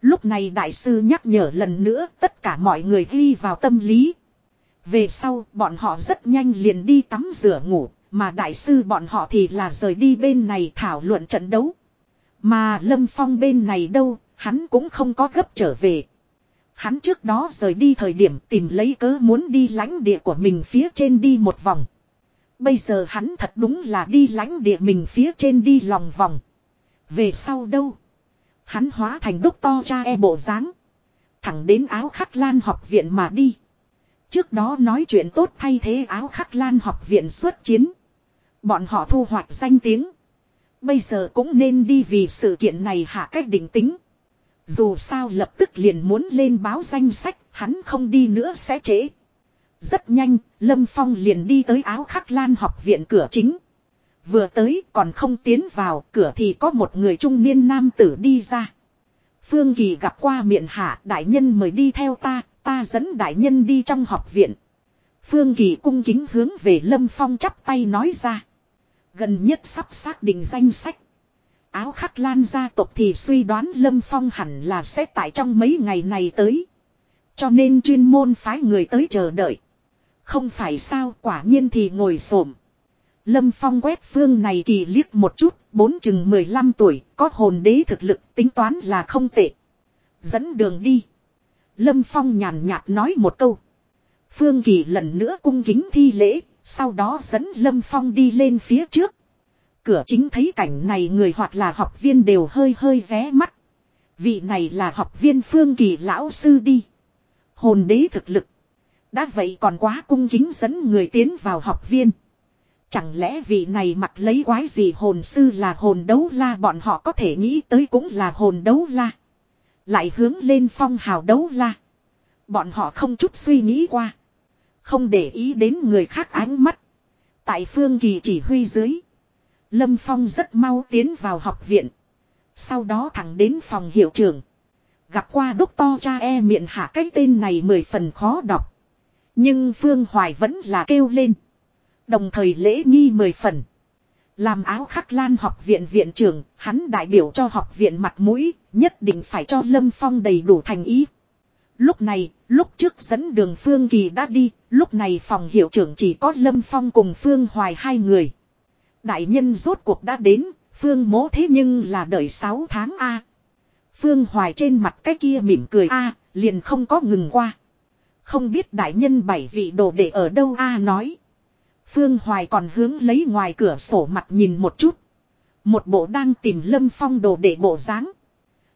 Lúc này đại sư nhắc nhở lần nữa tất cả mọi người ghi vào tâm lý. Về sau bọn họ rất nhanh liền đi tắm rửa ngủ. Mà đại sư bọn họ thì là rời đi bên này thảo luận trận đấu. Mà Lâm Phong bên này đâu, hắn cũng không có gấp trở về. Hắn trước đó rời đi thời điểm tìm lấy cớ muốn đi lãnh địa của mình phía trên đi một vòng. Bây giờ hắn thật đúng là đi lãnh địa mình phía trên đi lòng vòng. Về sau đâu? Hắn hóa thành đúc to cha e bộ dáng Thẳng đến áo khắc lan học viện mà đi. Trước đó nói chuyện tốt thay thế áo khắc lan học viện xuất chiến. Bọn họ thu hoạch danh tiếng. Bây giờ cũng nên đi vì sự kiện này hạ cách định tính. Dù sao lập tức liền muốn lên báo danh sách, hắn không đi nữa sẽ trễ. Rất nhanh, Lâm Phong liền đi tới áo khắc lan học viện cửa chính. Vừa tới còn không tiến vào cửa thì có một người trung niên nam tử đi ra. Phương Kỳ gặp qua miệng hạ đại nhân mời đi theo ta, ta dẫn đại nhân đi trong học viện. Phương Kỳ cung kính hướng về Lâm Phong chắp tay nói ra. Gần nhất sắp xác định danh sách. Áo khắc lan gia tộc thì suy đoán Lâm Phong hẳn là sẽ tại trong mấy ngày này tới. Cho nên chuyên môn phái người tới chờ đợi. Không phải sao quả nhiên thì ngồi xổm Lâm Phong quét phương này kỳ liếc một chút, bốn chừng 15 tuổi, có hồn đế thực lực tính toán là không tệ. Dẫn đường đi. Lâm Phong nhàn nhạt nói một câu. Phương Kỳ lần nữa cung kính thi lễ, sau đó dẫn Lâm Phong đi lên phía trước. Cửa chính thấy cảnh này người hoặc là học viên đều hơi hơi ré mắt. Vị này là học viên Phương Kỳ lão sư đi. Hồn đế thực lực. Đã vậy còn quá cung kính dẫn người tiến vào học viên. Chẳng lẽ vị này mặc lấy quái gì hồn sư là hồn đấu la bọn họ có thể nghĩ tới cũng là hồn đấu la. Lại hướng lên phong hào đấu la. Bọn họ không chút suy nghĩ qua. Không để ý đến người khác ánh mắt. Tại phương kỳ chỉ huy dưới. Lâm Phong rất mau tiến vào học viện. Sau đó thẳng đến phòng hiệu trưởng. Gặp qua đốc to cha e miệng hạ cái tên này mười phần khó đọc. Nhưng Phương Hoài vẫn là kêu lên. Đồng thời lễ nghi mười phần. Làm áo khắc lan học viện viện trưởng, hắn đại biểu cho học viện mặt mũi, nhất định phải cho Lâm Phong đầy đủ thành ý. Lúc này, lúc trước dẫn đường Phương Kỳ đã đi, lúc này phòng hiệu trưởng chỉ có Lâm Phong cùng Phương Hoài hai người. Đại nhân rốt cuộc đã đến, Phương mố thế nhưng là đợi 6 tháng A. Phương Hoài trên mặt cái kia mỉm cười A, liền không có ngừng qua. Không biết đại nhân bảy vị đồ đệ ở đâu A nói. Phương Hoài còn hướng lấy ngoài cửa sổ mặt nhìn một chút. Một bộ đang tìm Lâm Phong đồ đệ bộ dáng.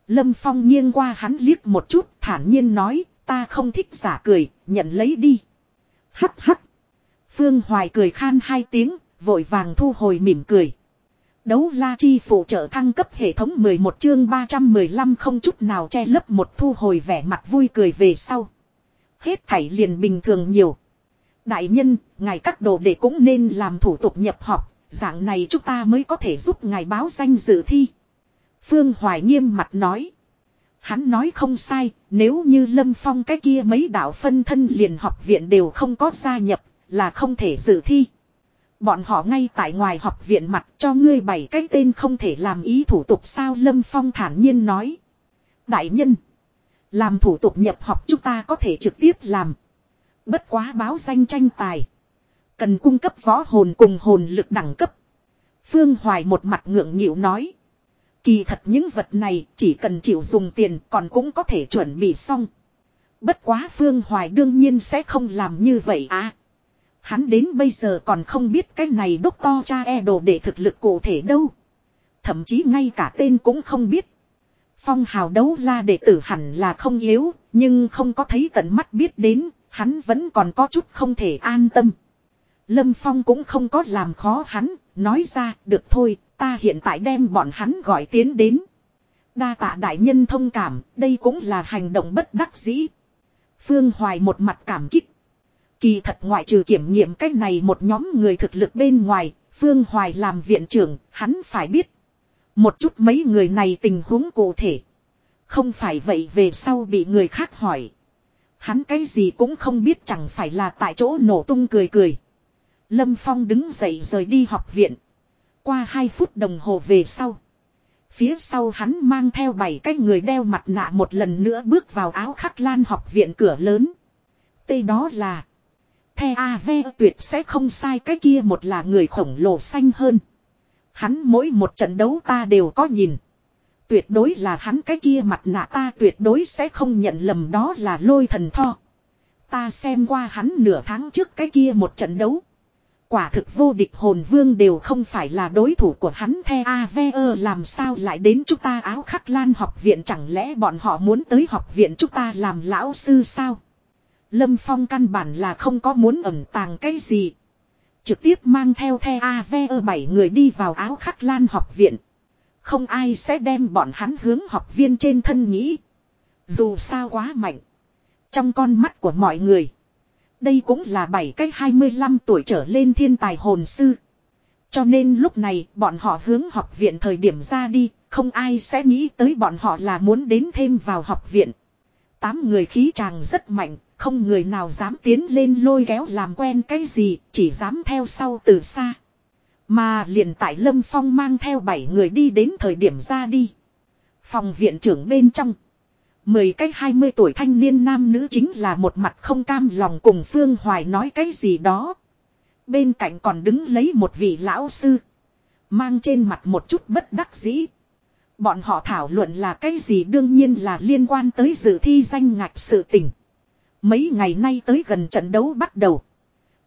Lâm Phong nghiêng qua hắn liếc một chút thản nhiên nói ta không thích giả cười, nhận lấy đi. Hắc hắc. Phương Hoài cười khan hai tiếng, vội vàng thu hồi mỉm cười. Đấu la chi phụ trợ thăng cấp hệ thống 11 chương 315 không chút nào che lấp một thu hồi vẻ mặt vui cười về sau. Hết thảy liền bình thường nhiều. Đại nhân, ngài các đồ đệ cũng nên làm thủ tục nhập học, dạng này chúng ta mới có thể giúp ngài báo danh dự thi. Phương Hoài nghiêm mặt nói. Hắn nói không sai, nếu như Lâm Phong cái kia mấy đạo phân thân liền học viện đều không có gia nhập, là không thể dự thi. Bọn họ ngay tại ngoài học viện mặt cho ngươi bảy cái tên không thể làm ý thủ tục sao Lâm Phong thản nhiên nói. Đại nhân, làm thủ tục nhập học chúng ta có thể trực tiếp làm. Bất quá báo danh tranh tài. Cần cung cấp võ hồn cùng hồn lực đẳng cấp. Phương Hoài một mặt ngượng nghịu nói. Kỳ thật những vật này chỉ cần chịu dùng tiền còn cũng có thể chuẩn bị xong. Bất quá Phương Hoài đương nhiên sẽ không làm như vậy à. Hắn đến bây giờ còn không biết cái này đốc to cha e đồ để thực lực cụ thể đâu. Thậm chí ngay cả tên cũng không biết. Phong hào đấu la đệ tử hẳn là không yếu, nhưng không có thấy tận mắt biết đến, hắn vẫn còn có chút không thể an tâm. Lâm Phong cũng không có làm khó hắn, nói ra, được thôi, Ta hiện tại đem bọn hắn gọi tiến đến. Đa tạ đại nhân thông cảm, đây cũng là hành động bất đắc dĩ. Phương Hoài một mặt cảm kích. Kỳ thật ngoại trừ kiểm nghiệm cách này một nhóm người thực lực bên ngoài, Phương Hoài làm viện trưởng, hắn phải biết. Một chút mấy người này tình huống cụ thể. Không phải vậy về sau bị người khác hỏi. Hắn cái gì cũng không biết chẳng phải là tại chỗ nổ tung cười cười. Lâm Phong đứng dậy rời đi học viện. Qua 2 phút đồng hồ về sau. Phía sau hắn mang theo bảy cái người đeo mặt nạ một lần nữa bước vào áo khắc lan học viện cửa lớn. Tây đó là. The AV tuyệt sẽ không sai, cái kia một là người khổng lồ xanh hơn. Hắn mỗi một trận đấu ta đều có nhìn. Tuyệt đối là hắn cái kia mặt nạ ta tuyệt đối sẽ không nhận lầm đó là lôi thần tho. Ta xem qua hắn nửa tháng trước cái kia một trận đấu. Quả thực vô địch hồn vương đều không phải là đối thủ của hắn the AVE làm sao lại đến chúng ta áo khắc lan học viện chẳng lẽ bọn họ muốn tới học viện chúng ta làm lão sư sao? Lâm Phong căn bản là không có muốn ẩn tàng cái gì. Trực tiếp mang theo the AVE bảy người đi vào áo khắc lan học viện. Không ai sẽ đem bọn hắn hướng học viên trên thân nghĩ. Dù sao quá mạnh. Trong con mắt của mọi người. Đây cũng là bảy cách 25 tuổi trở lên thiên tài hồn sư. Cho nên lúc này bọn họ hướng học viện thời điểm ra đi, không ai sẽ nghĩ tới bọn họ là muốn đến thêm vào học viện. Tám người khí tràng rất mạnh, không người nào dám tiến lên lôi kéo làm quen cái gì, chỉ dám theo sau từ xa. Mà liền tại Lâm Phong mang theo bảy người đi đến thời điểm ra đi. Phòng viện trưởng bên trong. Mười cái hai mươi tuổi thanh niên nam nữ chính là một mặt không cam lòng cùng Phương Hoài nói cái gì đó. Bên cạnh còn đứng lấy một vị lão sư. Mang trên mặt một chút bất đắc dĩ. Bọn họ thảo luận là cái gì đương nhiên là liên quan tới dự thi danh ngạch sự tình. Mấy ngày nay tới gần trận đấu bắt đầu.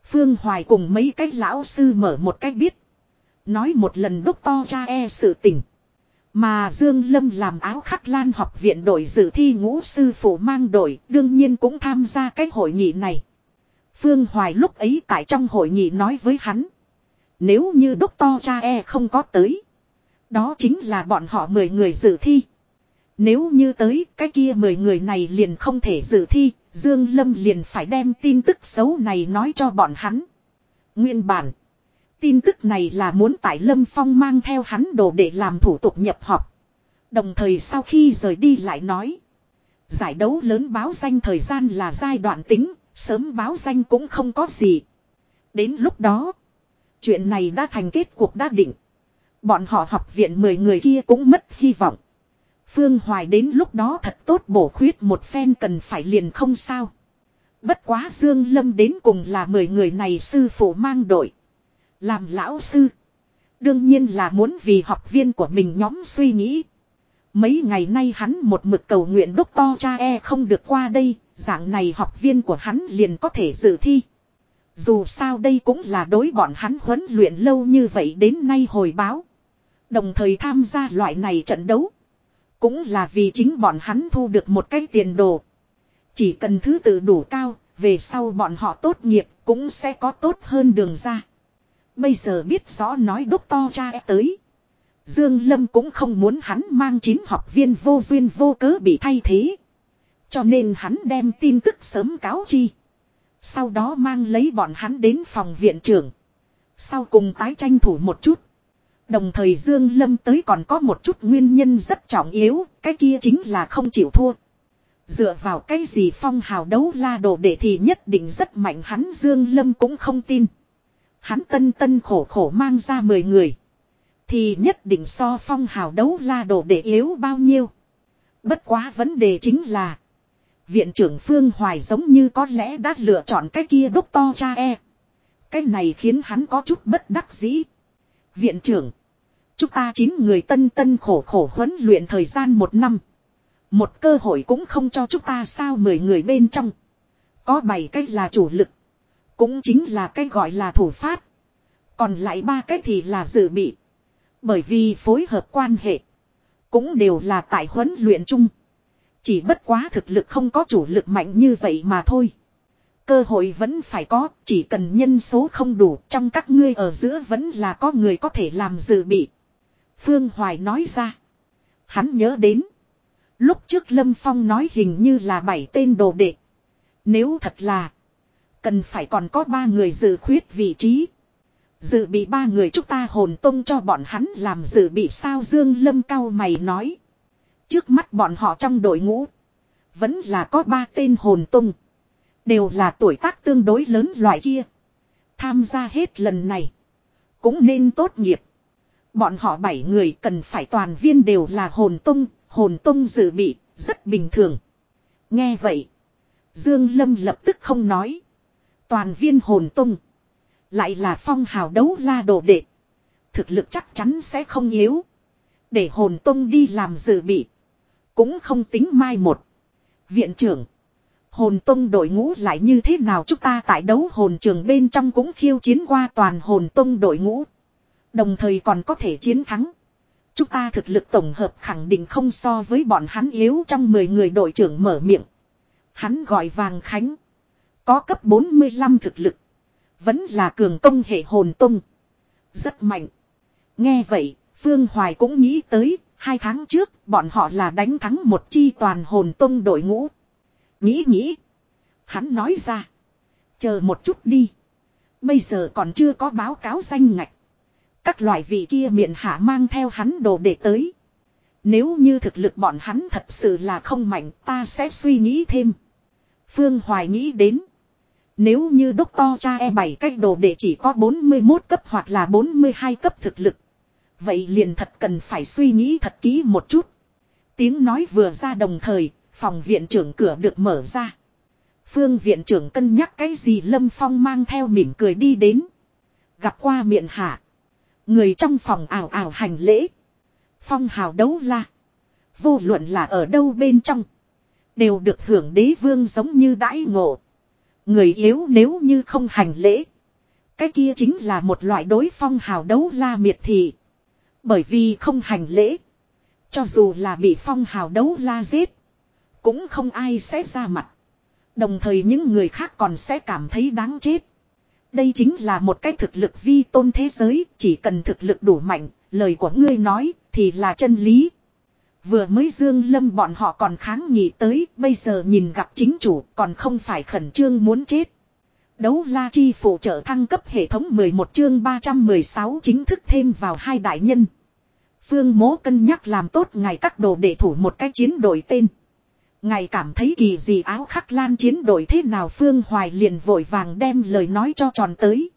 Phương Hoài cùng mấy cái lão sư mở một cách biết. Nói một lần đúc to cha e sự tình. Mà Dương Lâm làm áo khắc lan học viện đội dự thi ngũ sư phụ mang đội, đương nhiên cũng tham gia cái hội nghị này. Phương Hoài lúc ấy tại trong hội nghị nói với hắn. Nếu như đúc to cha e không có tới. Đó chính là bọn họ 10 người dự thi. Nếu như tới, cái kia 10 người này liền không thể dự thi. Dương Lâm liền phải đem tin tức xấu này nói cho bọn hắn. Nguyên bản. Tin tức này là muốn tại Lâm Phong mang theo hắn đồ để làm thủ tục nhập học. Đồng thời sau khi rời đi lại nói. Giải đấu lớn báo danh thời gian là giai đoạn tính, sớm báo danh cũng không có gì. Đến lúc đó, chuyện này đã thành kết cuộc đã định. Bọn họ học viện 10 người kia cũng mất hy vọng. Phương Hoài đến lúc đó thật tốt bổ khuyết một phen cần phải liền không sao. Bất quá Dương Lâm đến cùng là 10 người này sư phụ mang đội. Làm lão sư. Đương nhiên là muốn vì học viên của mình nhóm suy nghĩ. Mấy ngày nay hắn một mực cầu nguyện đốc to cha e không được qua đây, dạng này học viên của hắn liền có thể dự thi. Dù sao đây cũng là đối bọn hắn huấn luyện lâu như vậy đến nay hồi báo. Đồng thời tham gia loại này trận đấu. Cũng là vì chính bọn hắn thu được một cái tiền đồ. Chỉ cần thứ tự đủ cao, về sau bọn họ tốt nghiệp cũng sẽ có tốt hơn đường ra. Bây giờ biết rõ nói đốc to cha e tới. Dương Lâm cũng không muốn hắn mang chín học viên vô duyên vô cớ bị thay thế. Cho nên hắn đem tin tức sớm cáo chi. Sau đó mang lấy bọn hắn đến phòng viện trưởng. Sau cùng tái tranh thủ một chút. Đồng thời Dương Lâm tới còn có một chút nguyên nhân rất trọng yếu, cái kia chính là không chịu thua. Dựa vào cái gì phong hào đấu la đồ để thì nhất định rất mạnh hắn Dương Lâm cũng không tin. Hắn tân tân khổ khổ mang ra 10 người. Thì nhất định so phong hào đấu la đồ để yếu bao nhiêu. Bất quá vấn đề chính là. Viện trưởng Phương Hoài giống như có lẽ đã lựa chọn cái kia đúc to cha e. Cái này khiến hắn có chút bất đắc dĩ. Viện trưởng. Chúng ta chín người tân tân khổ khổ huấn luyện thời gian một năm. Một cơ hội cũng không cho chúng ta sao mười người bên trong. Có bảy cái là chủ lực. Cũng chính là cái gọi là thủ phát. Còn lại ba cái thì là dự bị. Bởi vì phối hợp quan hệ. Cũng đều là tại huấn luyện chung. Chỉ bất quá thực lực không có chủ lực mạnh như vậy mà thôi. Cơ hội vẫn phải có, chỉ cần nhân số không đủ, trong các ngươi ở giữa vẫn là có người có thể làm dự bị. Phương Hoài nói ra. Hắn nhớ đến. Lúc trước Lâm Phong nói hình như là bảy tên đồ đệ. Nếu thật là. Cần phải còn có ba người dự khuyết vị trí. Dự bị ba người chúng ta hồn tông cho bọn hắn làm dự bị sao Dương Lâm cao mày nói. Trước mắt bọn họ trong đội ngũ. Vẫn là có ba tên hồn tung. Đều là tuổi tác tương đối lớn loại kia. Tham gia hết lần này. Cũng nên tốt nghiệp. Bọn họ bảy người cần phải toàn viên đều là hồn tung. Hồn tung dự bị. Rất bình thường. Nghe vậy. Dương Lâm lập tức không nói. Toàn viên hồn tung. Lại là phong hào đấu la đồ đệ. Thực lực chắc chắn sẽ không yếu. Để hồn tung đi làm dự bị. Cũng không tính mai một. Viện trưởng. Hồn tông đội ngũ lại như thế nào chúng ta tại đấu hồn trường bên trong cũng khiêu chiến qua toàn hồn tông đội ngũ. Đồng thời còn có thể chiến thắng. Chúng ta thực lực tổng hợp khẳng định không so với bọn hắn yếu trong 10 người đội trưởng mở miệng. Hắn gọi Vàng Khánh. Có cấp 45 thực lực. Vẫn là cường công hệ hồn tông. Rất mạnh. Nghe vậy, Phương Hoài cũng nghĩ tới Hai tháng trước, bọn họ là đánh thắng một chi toàn hồn tông đội ngũ. Nghĩ nghĩ. Hắn nói ra. Chờ một chút đi. Bây giờ còn chưa có báo cáo danh ngạch. Các loại vị kia miệng hạ mang theo hắn đồ để tới. Nếu như thực lực bọn hắn thật sự là không mạnh ta sẽ suy nghĩ thêm. Phương Hoài nghĩ đến. Nếu như đốc to cha e bảy cách đồ để chỉ có 41 cấp hoặc là 42 cấp thực lực. Vậy liền thật cần phải suy nghĩ thật kỹ một chút. Tiếng nói vừa ra đồng thời, phòng viện trưởng cửa được mở ra. Phương viện trưởng cân nhắc cái gì Lâm Phong mang theo mỉm cười đi đến. Gặp qua miệng hạ. Người trong phòng ảo ảo hành lễ. Phong hào đấu la. Vô luận là ở đâu bên trong. Đều được hưởng đế vương giống như đãi ngộ. Người yếu nếu như không hành lễ. Cái kia chính là một loại đối phong hào đấu la miệt thị. Bởi vì không hành lễ. Cho dù là bị phong hào đấu la giết. Cũng không ai sẽ ra mặt. Đồng thời những người khác còn sẽ cảm thấy đáng chết. Đây chính là một cái thực lực vi tôn thế giới. Chỉ cần thực lực đủ mạnh. Lời của ngươi nói thì là chân lý. Vừa mới dương lâm bọn họ còn kháng nghị tới. Bây giờ nhìn gặp chính chủ còn không phải khẩn trương muốn chết. Đấu la chi phụ trợ thăng cấp hệ thống 11 chương 316 chính thức thêm vào hai đại nhân. Phương mố cân nhắc làm tốt ngày các đồ để thủ một cái chiến đội tên. Ngài cảm thấy kỳ gì áo khắc lan chiến đội thế nào Phương Hoài liền vội vàng đem lời nói cho tròn tới.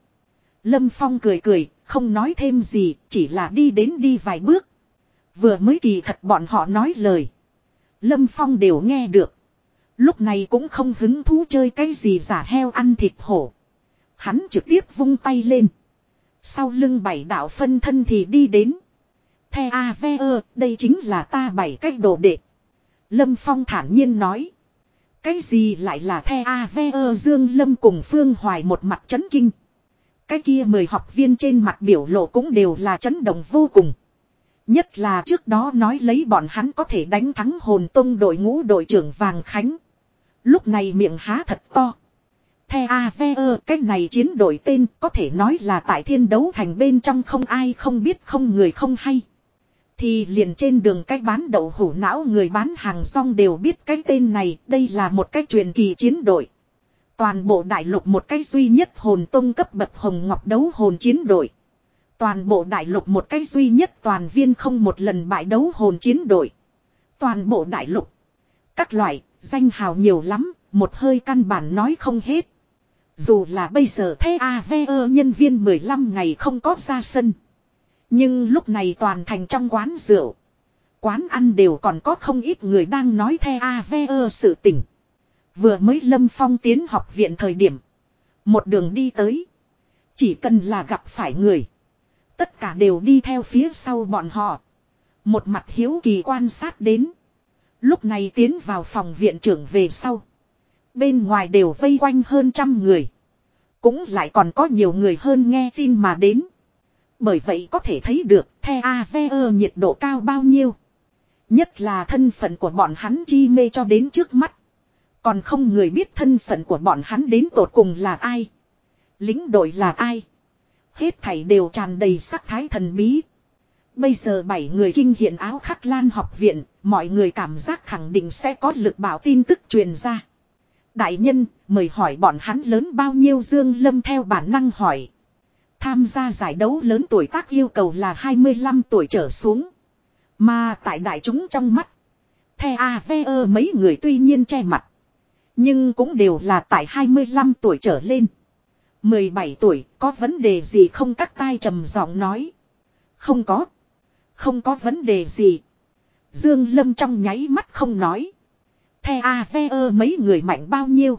Lâm Phong cười cười, không nói thêm gì, chỉ là đi đến đi vài bước. Vừa mới kỳ thật bọn họ nói lời. Lâm Phong đều nghe được. Lúc này cũng không hứng thú chơi cái gì giả heo ăn thịt hổ. Hắn trực tiếp vung tay lên. Sau lưng bảy đạo phân thân thì đi đến. The A ơ đây chính là ta bảy cách đồ đệ. Lâm Phong thản nhiên nói. Cái gì lại là The A V -E Dương Lâm cùng Phương Hoài một mặt chấn kinh. Cái kia mười học viên trên mặt biểu lộ cũng đều là chấn động vô cùng. Nhất là trước đó nói lấy bọn hắn có thể đánh thắng hồn tông đội ngũ đội trưởng Vàng Khánh. Lúc này miệng há thật to. The AVE cái này chiến đội tên có thể nói là tại thiên đấu thành bên trong không ai không biết không người không hay. Thì liền trên đường cách bán đậu hủ não người bán hàng rong đều biết cái tên này, đây là một cái truyền kỳ chiến đội. Toàn bộ đại lục một cái duy nhất hồn tông cấp bậc hồng ngọc đấu hồn chiến đội. Toàn bộ đại lục một cái duy nhất toàn viên không một lần bại đấu hồn chiến đội. Toàn bộ đại lục. Các loại, danh hào nhiều lắm, một hơi căn bản nói không hết. Dù là bây giờ thế AVE nhân viên 15 ngày không có ra sân. Nhưng lúc này toàn thành trong quán rượu. Quán ăn đều còn có không ít người đang nói the AVE sự tỉnh. Vừa mới Lâm Phong tiến học viện thời điểm. Một đường đi tới. Chỉ cần là gặp phải người. Tất cả đều đi theo phía sau bọn họ. Một mặt hiếu kỳ quan sát đến. Lúc này tiến vào phòng viện trưởng về sau. Bên ngoài đều vây quanh hơn trăm người. Cũng lại còn có nhiều người hơn nghe tin mà đến. Bởi vậy có thể thấy được the AVE nhiệt độ cao bao nhiêu. Nhất là thân phận của bọn hắn chi mê cho đến trước mắt. Còn không người biết thân phận của bọn hắn đến tột cùng là ai. Lính đội là ai. Hết thảy đều tràn đầy sắc thái thần bí. bây giờ bảy người kinh hiện áo khắc lan học viện, mọi người cảm giác khẳng định sẽ có lực bảo tin tức truyền ra. Đại nhân, mời hỏi bọn hắn lớn bao nhiêu Dương Lâm theo bản năng hỏi. Tham gia giải đấu lớn tuổi tác yêu cầu là 25 tuổi trở xuống. Mà tại đại chúng trong mắt. The AVE mấy người tuy nhiên che mặt. Nhưng cũng đều là tại 25 tuổi trở lên. 17 tuổi, có vấn đề gì không các tai trầm giọng nói. Không có. Không có vấn đề gì. Dương Lâm trong nháy mắt không nói. The AVE mấy người mạnh bao nhiêu.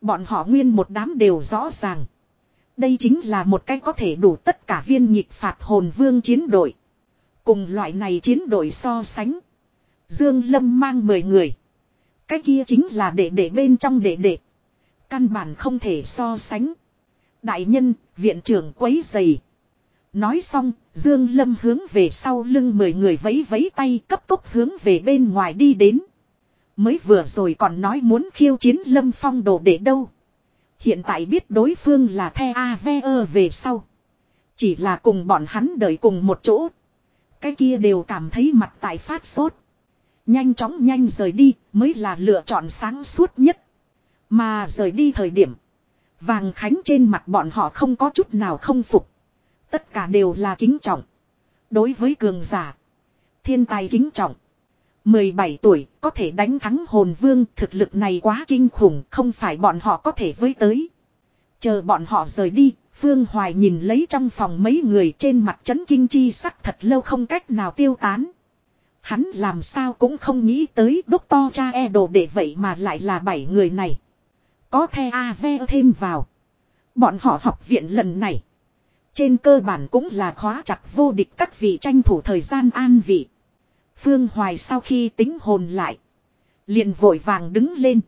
Bọn họ nguyên một đám đều rõ ràng. Đây chính là một cái có thể đủ tất cả viên nhịp phạt hồn vương chiến đội. Cùng loại này chiến đội so sánh. Dương Lâm mang 10 người. Cái kia chính là đệ đệ bên trong đệ đệ. Căn bản không thể so sánh. Đại nhân, viện trưởng quấy dày. Nói xong, Dương Lâm hướng về sau lưng mười người vẫy vẫy tay cấp tốc hướng về bên ngoài đi đến. Mới vừa rồi còn nói muốn khiêu chiến Lâm Phong đồ để đâu. Hiện tại biết đối phương là The Ave về sau. Chỉ là cùng bọn hắn đợi cùng một chỗ. Cái kia đều cảm thấy mặt tại phát sốt. Nhanh chóng nhanh rời đi, mới là lựa chọn sáng suốt nhất. Mà rời đi thời điểm. Vàng khánh trên mặt bọn họ không có chút nào không phục. Tất cả đều là kính trọng. Đối với cường giả. Thiên tài kính trọng. 17 tuổi có thể đánh thắng hồn vương thực lực này quá kinh khủng không phải bọn họ có thể với tới. Chờ bọn họ rời đi, Phương Hoài nhìn lấy trong phòng mấy người trên mặt chấn kinh chi sắc thật lâu không cách nào tiêu tán. Hắn làm sao cũng không nghĩ tới đúc to cha e đồ để vậy mà lại là bảy người này. Có the AV thêm vào. Bọn họ học viện lần này. Trên cơ bản cũng là khóa chặt vô địch các vị tranh thủ thời gian an vị. Phương Hoài sau khi tính hồn lại. Liền vội vàng đứng lên.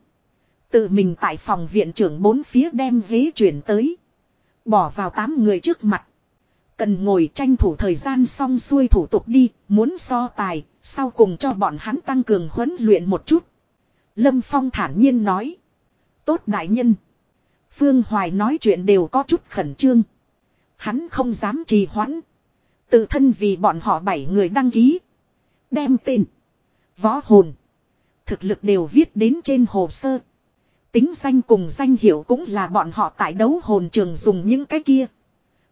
Tự mình tại phòng viện trưởng bốn phía đem ghế chuyển tới. Bỏ vào tám người trước mặt. Cần ngồi tranh thủ thời gian xong xuôi thủ tục đi, muốn so tài, sau cùng cho bọn hắn tăng cường huấn luyện một chút. Lâm Phong thản nhiên nói. Tốt đại nhân. Phương Hoài nói chuyện đều có chút khẩn trương. Hắn không dám trì hoãn. Tự thân vì bọn họ bảy người đăng ký. Đem tên. Võ hồn. Thực lực đều viết đến trên hồ sơ. Tính danh cùng danh hiệu cũng là bọn họ tại đấu hồn trường dùng những cái kia.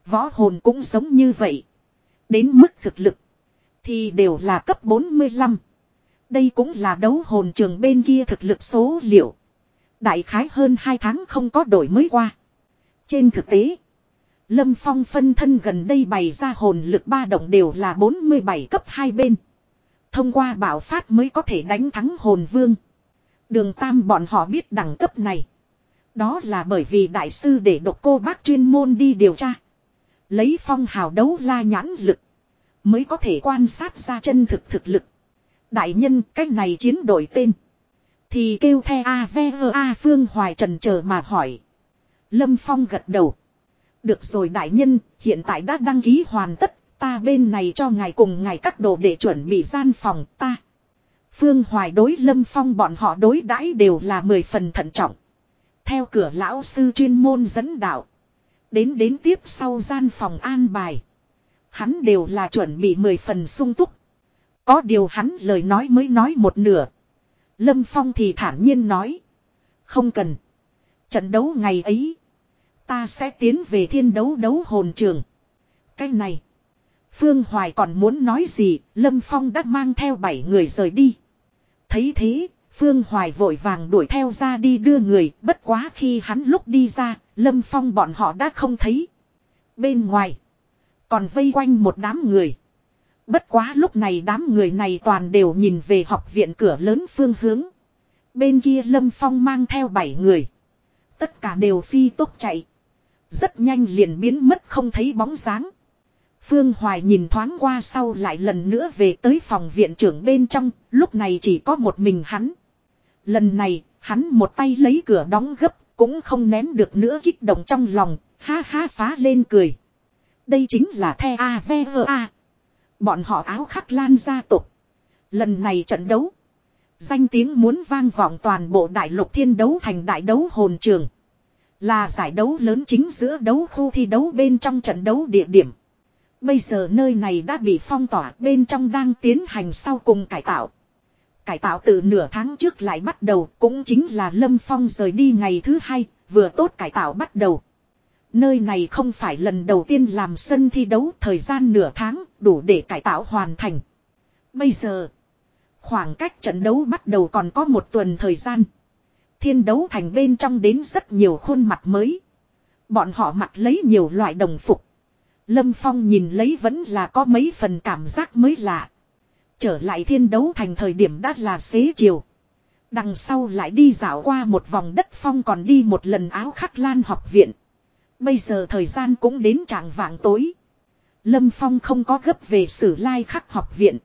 Võ hồn cũng giống như vậy. Đến mức thực lực. Thì đều là cấp 45. Đây cũng là đấu hồn trường bên kia thực lực số liệu. Đại khái hơn 2 tháng không có đổi mới qua. Trên thực tế. Lâm Phong phân thân gần đây bày ra hồn lực ba động đều là 47 cấp hai bên. Thông qua bảo phát mới có thể đánh thắng hồn vương. Đường Tam bọn họ biết đẳng cấp này. Đó là bởi vì đại sư để độc cô bác chuyên môn đi điều tra. Lấy phong hào đấu la nhãn lực. Mới có thể quan sát ra chân thực thực lực. Đại nhân cách này chiến đổi tên. Thì kêu the A V A Phương Hoài trần chờ mà hỏi. Lâm Phong gật đầu. Được rồi đại nhân, hiện tại đã đăng ký hoàn tất, ta bên này cho ngài cùng ngài các đồ để chuẩn bị gian phòng ta. Phương Hoài đối Lâm Phong bọn họ đối đãi đều là mười phần thận trọng. Theo cửa lão sư chuyên môn dẫn đạo. Đến đến tiếp sau gian phòng an bài. Hắn đều là chuẩn bị mười phần sung túc. Có điều hắn lời nói mới nói một nửa. Lâm Phong thì thản nhiên nói. Không cần. Trận đấu ngày ấy. Ta sẽ tiến về thiên đấu đấu hồn trường. Cái này. Phương Hoài còn muốn nói gì, Lâm Phong đã mang theo bảy người rời đi. Thấy thế, Phương Hoài vội vàng đuổi theo ra đi đưa người, bất quá khi hắn lúc đi ra, Lâm Phong bọn họ đã không thấy. Bên ngoài, còn vây quanh một đám người. Bất quá lúc này đám người này toàn đều nhìn về học viện cửa lớn phương hướng. Bên kia Lâm Phong mang theo bảy người. Tất cả đều phi tốc chạy. Rất nhanh liền biến mất không thấy bóng dáng. Phương Hoài nhìn thoáng qua sau lại lần nữa về tới phòng viện trưởng bên trong, lúc này chỉ có một mình hắn. Lần này, hắn một tay lấy cửa đóng gấp, cũng không nén được nữa kích động trong lòng, ha ha phá lên cười. Đây chính là The A Bọn họ áo khắc lan gia tục. Lần này trận đấu. Danh tiếng muốn vang vọng toàn bộ đại lục thiên đấu thành đại đấu hồn trường. Là giải đấu lớn chính giữa đấu khu thi đấu bên trong trận đấu địa điểm. Bây giờ nơi này đã bị phong tỏa bên trong đang tiến hành sau cùng cải tạo. Cải tạo từ nửa tháng trước lại bắt đầu cũng chính là Lâm Phong rời đi ngày thứ hai, vừa tốt cải tạo bắt đầu. Nơi này không phải lần đầu tiên làm sân thi đấu thời gian nửa tháng đủ để cải tạo hoàn thành. Bây giờ, khoảng cách trận đấu bắt đầu còn có một tuần thời gian. Thiên đấu thành bên trong đến rất nhiều khuôn mặt mới. Bọn họ mặc lấy nhiều loại đồng phục. Lâm Phong nhìn lấy vẫn là có mấy phần cảm giác mới lạ. Trở lại thiên đấu thành thời điểm đã là xế chiều. Đằng sau lại đi dạo qua một vòng đất phong còn đi một lần áo khắc lan học viện. Bây giờ thời gian cũng đến trạng vạng tối. Lâm Phong không có gấp về sử lai khắc học viện.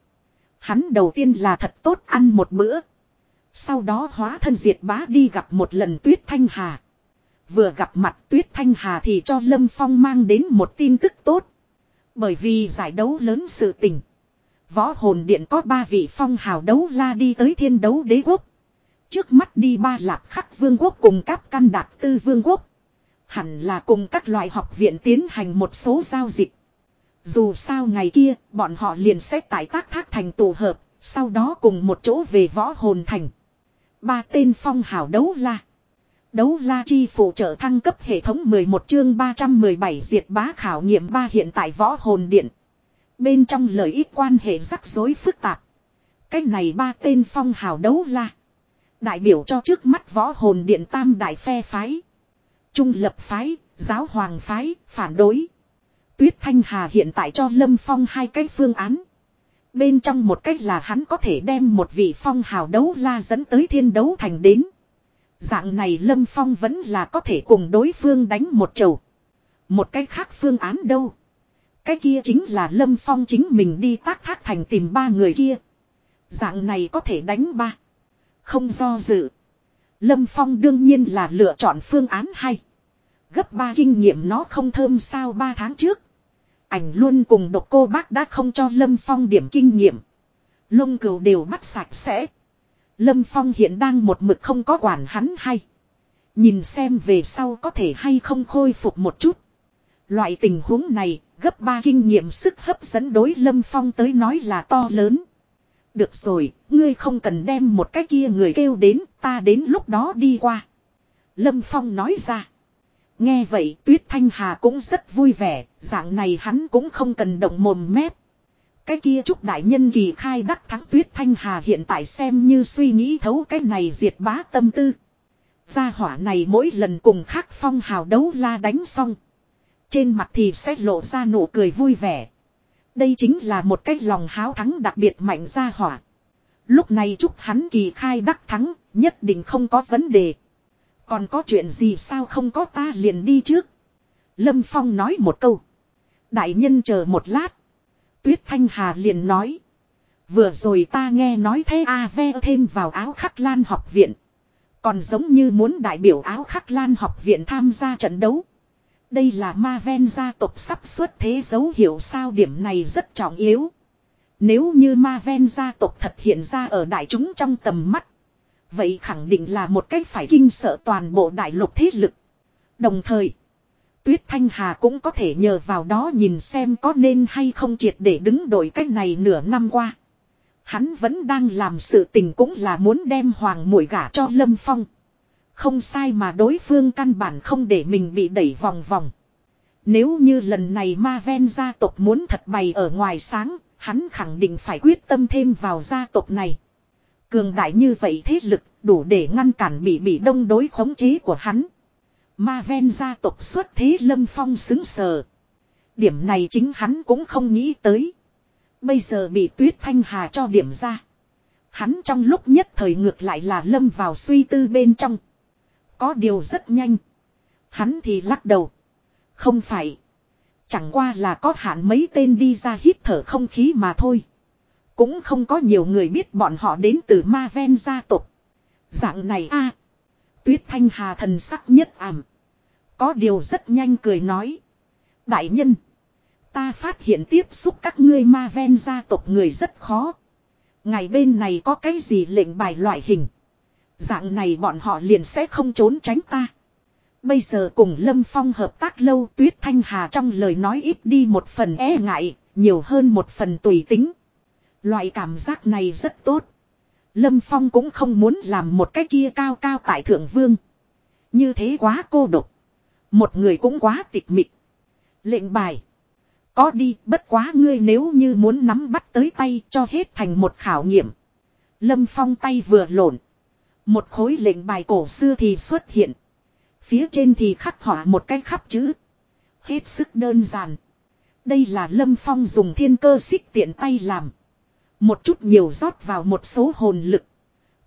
Hắn đầu tiên là thật tốt ăn một bữa. Sau đó hóa thân diệt bá đi gặp một lần Tuyết Thanh Hà. Vừa gặp mặt Tuyết Thanh Hà thì cho Lâm Phong mang đến một tin tức tốt. Bởi vì giải đấu lớn sự tình. Võ hồn điện có ba vị phong hào đấu la đi tới thiên đấu đế quốc. Trước mắt đi ba lạp khắc vương quốc cùng các căn đạt tư vương quốc. Hẳn là cùng các loại học viện tiến hành một số giao dịch. Dù sao ngày kia, bọn họ liền sẽ tại tác thác thành tổ hợp, sau đó cùng một chỗ về võ hồn thành. Ba tên phong hào đấu la. Đấu la chi phụ trợ thăng cấp hệ thống 11 chương 317 diệt bá khảo nghiệm ba hiện tại võ hồn điện. Bên trong lợi ích quan hệ rắc rối phức tạp. Cái này ba tên phong hào đấu la. Đại biểu cho trước mắt võ hồn điện tam đại phe phái. Trung lập phái, giáo hoàng phái, phản đối. Tuyết Thanh Hà hiện tại cho Lâm Phong hai cái phương án. Bên trong một cách là hắn có thể đem một vị phong hào đấu la dẫn tới thiên đấu thành đến. Dạng này Lâm Phong vẫn là có thể cùng đối phương đánh một chầu. Một cách khác phương án đâu. Cái kia chính là Lâm Phong chính mình đi tác thác thành tìm ba người kia. Dạng này có thể đánh ba. Không do dự. Lâm Phong đương nhiên là lựa chọn phương án hay. Gấp ba kinh nghiệm nó không thơm sao ba tháng trước. Ảnh luôn cùng độc cô bác đã không cho Lâm Phong điểm kinh nghiệm. Lông cừu đều bắt sạch sẽ. Lâm Phong hiện đang một mực không có quản hắn hay. Nhìn xem về sau có thể hay không khôi phục một chút. Loại tình huống này, gấp ba kinh nghiệm sức hấp dẫn đối Lâm Phong tới nói là to lớn. Được rồi, ngươi không cần đem một cái kia người kêu đến, ta đến lúc đó đi qua. Lâm Phong nói ra. Nghe vậy Tuyết Thanh Hà cũng rất vui vẻ, dạng này hắn cũng không cần động mồm mép. Cái kia chúc đại nhân kỳ khai đắc thắng Tuyết Thanh Hà hiện tại xem như suy nghĩ thấu cái này diệt bá tâm tư. Gia hỏa này mỗi lần cùng khắc phong hào đấu la đánh xong. Trên mặt thì sẽ lộ ra nụ cười vui vẻ. Đây chính là một cái lòng háo thắng đặc biệt mạnh gia hỏa. Lúc này chúc hắn kỳ khai đắc thắng, nhất định không có vấn đề. Còn có chuyện gì sao không có ta liền đi trước. Lâm Phong nói một câu. Đại nhân chờ một lát. Tuyết Thanh Hà liền nói. Vừa rồi ta nghe nói thế A ve thêm vào áo khắc lan học viện. Còn giống như muốn đại biểu áo khắc lan học viện tham gia trận đấu. Đây là ma ven gia tộc sắp xuất thế dấu hiệu sao điểm này rất trọng yếu. Nếu như ma ven gia tộc thật hiện ra ở đại chúng trong tầm mắt. Vậy khẳng định là một cách phải kinh sợ toàn bộ đại lục thế lực. Đồng thời, Tuyết Thanh Hà cũng có thể nhờ vào đó nhìn xem có nên hay không triệt để đứng đổi cách này nửa năm qua. Hắn vẫn đang làm sự tình cũng là muốn đem hoàng mũi gả cho Lâm Phong. Không sai mà đối phương căn bản không để mình bị đẩy vòng vòng. Nếu như lần này ma ven gia tộc muốn thật bày ở ngoài sáng, hắn khẳng định phải quyết tâm thêm vào gia tộc này. Cường đại như vậy thế lực đủ để ngăn cản bị bị đông đối khống chế của hắn. Ma ven gia tộc xuất thế lâm phong xứng sờ. Điểm này chính hắn cũng không nghĩ tới. Bây giờ bị tuyết thanh hà cho điểm ra. Hắn trong lúc nhất thời ngược lại là lâm vào suy tư bên trong. Có điều rất nhanh. Hắn thì lắc đầu. Không phải. Chẳng qua là có hạn mấy tên đi ra hít thở không khí mà thôi. Cũng không có nhiều người biết bọn họ đến từ ma ven gia tộc. Dạng này a Tuyết thanh hà thần sắc nhất ảm. Có điều rất nhanh cười nói. Đại nhân. Ta phát hiện tiếp xúc các ngươi ma ven gia tộc người rất khó. Ngày bên này có cái gì lệnh bài loại hình. Dạng này bọn họ liền sẽ không trốn tránh ta. Bây giờ cùng Lâm Phong hợp tác lâu Tuyết Thanh Hà trong lời nói ít đi một phần e ngại, nhiều hơn một phần tùy tính. Loại cảm giác này rất tốt. Lâm Phong cũng không muốn làm một cái kia cao cao tại thượng vương. Như thế quá cô độc. Một người cũng quá tịch mịch. Lệnh bài. Có đi, bất quá ngươi nếu như muốn nắm bắt tới tay cho hết thành một khảo nghiệm. Lâm Phong tay vừa lộn. Một khối lệnh bài cổ xưa thì xuất hiện. Phía trên thì khắc họa một cái khắp chữ. Hết sức đơn giản. Đây là Lâm Phong dùng thiên cơ xích tiện tay làm. Một chút nhiều rót vào một số hồn lực.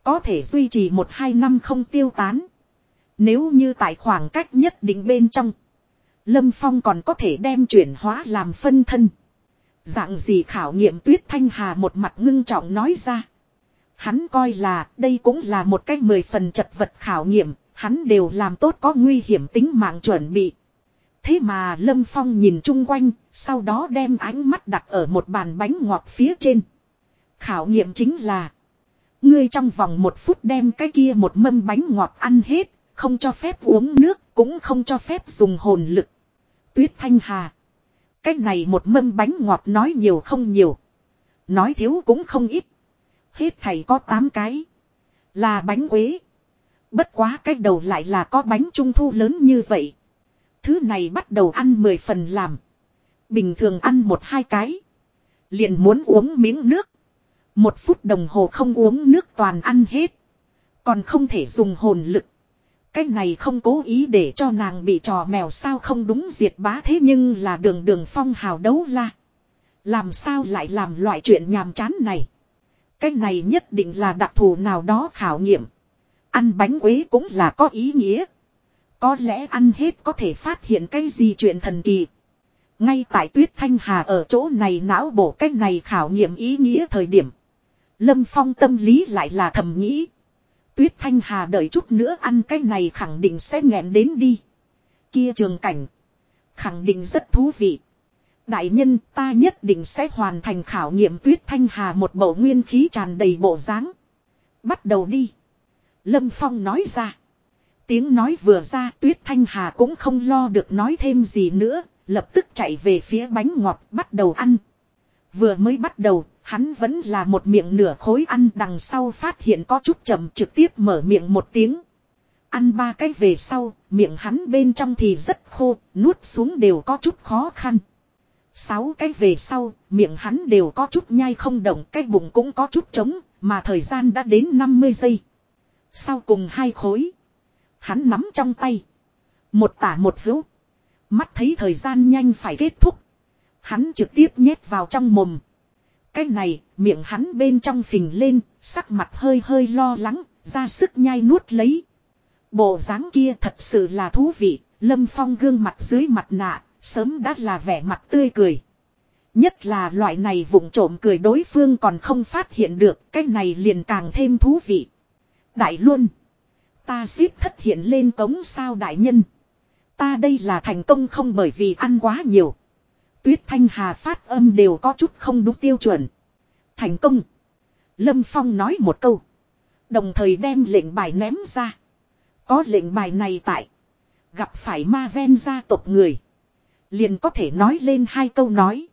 Có thể duy trì một hai năm không tiêu tán. Nếu như tại khoảng cách nhất định bên trong. Lâm Phong còn có thể đem chuyển hóa làm phân thân. Dạng gì khảo nghiệm tuyết thanh hà một mặt ngưng trọng nói ra. Hắn coi là đây cũng là một cách mười phần chật vật khảo nghiệm, hắn đều làm tốt có nguy hiểm tính mạng chuẩn bị. Thế mà Lâm Phong nhìn chung quanh, sau đó đem ánh mắt đặt ở một bàn bánh ngọt phía trên. Khảo nghiệm chính là Ngươi trong vòng một phút đem cái kia một mâm bánh ngọt ăn hết, không cho phép uống nước, cũng không cho phép dùng hồn lực. Tuyết Thanh Hà. Cái này một mâm bánh ngọt nói nhiều không nhiều. Nói thiếu cũng không ít. Hết thầy có 8 cái. Là bánh quế. Bất quá cái đầu lại là có bánh trung thu lớn như vậy. Thứ này bắt đầu ăn 10 phần làm. Bình thường ăn một hai cái. Liền muốn uống miếng nước. Một phút đồng hồ không uống nước toàn ăn hết. Còn không thể dùng hồn lực. Cái này không cố ý để cho nàng bị trò mèo sao không đúng diệt bá thế nhưng là đường đường phong hào đấu la. Làm sao lại làm loại chuyện nhàm chán này. Cái này nhất định là đặc thù nào đó khảo nghiệm. Ăn bánh quế cũng là có ý nghĩa. Có lẽ ăn hết có thể phát hiện cái gì chuyện thần kỳ. Ngay tại tuyết thanh hà ở chỗ này não bổ cách này khảo nghiệm ý nghĩa thời điểm. Lâm Phong tâm lý lại là thầm nghĩ. Tuyết Thanh Hà đợi chút nữa ăn cái này khẳng định sẽ nghẹn đến đi. Kia trường cảnh. Khẳng định rất thú vị. Đại nhân ta nhất định sẽ hoàn thành khảo nghiệm Tuyết Thanh Hà một bầu nguyên khí tràn đầy bộ dáng. Bắt đầu đi. Lâm Phong nói ra. Tiếng nói vừa ra Tuyết Thanh Hà cũng không lo được nói thêm gì nữa. Lập tức chạy về phía bánh ngọt bắt đầu ăn. Vừa mới bắt đầu, hắn vẫn là một miệng nửa khối ăn đằng sau phát hiện có chút chậm trực tiếp mở miệng một tiếng. Ăn ba cái về sau, miệng hắn bên trong thì rất khô, nuốt xuống đều có chút khó khăn. Sáu cái về sau, miệng hắn đều có chút nhai không động, cái bụng cũng có chút trống, mà thời gian đã đến 50 giây. Sau cùng hai khối, hắn nắm trong tay. Một tả một hữu. Mắt thấy thời gian nhanh phải kết thúc. Hắn trực tiếp nhét vào trong mồm. Cái này, miệng hắn bên trong phình lên, sắc mặt hơi hơi lo lắng, ra sức nhai nuốt lấy. Bộ dáng kia thật sự là thú vị, Lâm Phong gương mặt dưới mặt nạ, sớm đã là vẻ mặt tươi cười. Nhất là loại này vụng trộm cười đối phương còn không phát hiện được, cái này liền càng thêm thú vị. Đại luôn, ta xếp thất hiện lên cống sao đại nhân. Ta đây là thành công không bởi vì ăn quá nhiều. Tuyết Thanh Hà phát âm đều có chút không đúng tiêu chuẩn. Thành công. Lâm Phong nói một câu. Đồng thời đem lệnh bài ném ra. Có lệnh bài này tại. Gặp phải ma ven gia tộc người. Liền có thể nói lên hai câu nói.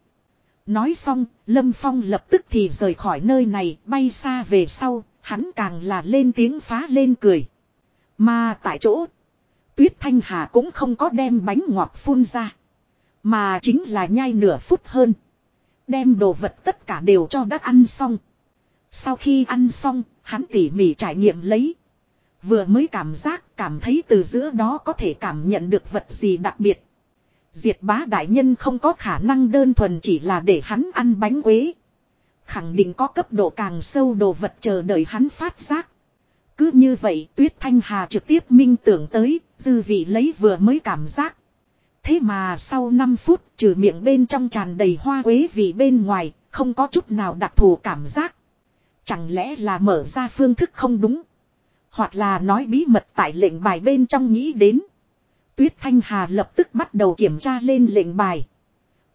Nói xong, Lâm Phong lập tức thì rời khỏi nơi này, bay xa về sau, hắn càng là lên tiếng phá lên cười. Mà tại chỗ, Tuyết Thanh Hà cũng không có đem bánh ngọt phun ra. Mà chính là nhai nửa phút hơn. Đem đồ vật tất cả đều cho đã ăn xong. Sau khi ăn xong, hắn tỉ mỉ trải nghiệm lấy. Vừa mới cảm giác cảm thấy từ giữa đó có thể cảm nhận được vật gì đặc biệt. Diệt bá đại nhân không có khả năng đơn thuần chỉ là để hắn ăn bánh quế. Khẳng định có cấp độ càng sâu đồ vật chờ đợi hắn phát giác. Cứ như vậy Tuyết Thanh Hà trực tiếp minh tưởng tới, dư vị lấy vừa mới cảm giác. Thế mà sau 5 phút trừ miệng bên trong tràn đầy hoa quế vì bên ngoài, không có chút nào đặc thù cảm giác. Chẳng lẽ là mở ra phương thức không đúng. Hoặc là nói bí mật tại lệnh bài bên trong nghĩ đến. Tuyết Thanh Hà lập tức bắt đầu kiểm tra lên lệnh bài.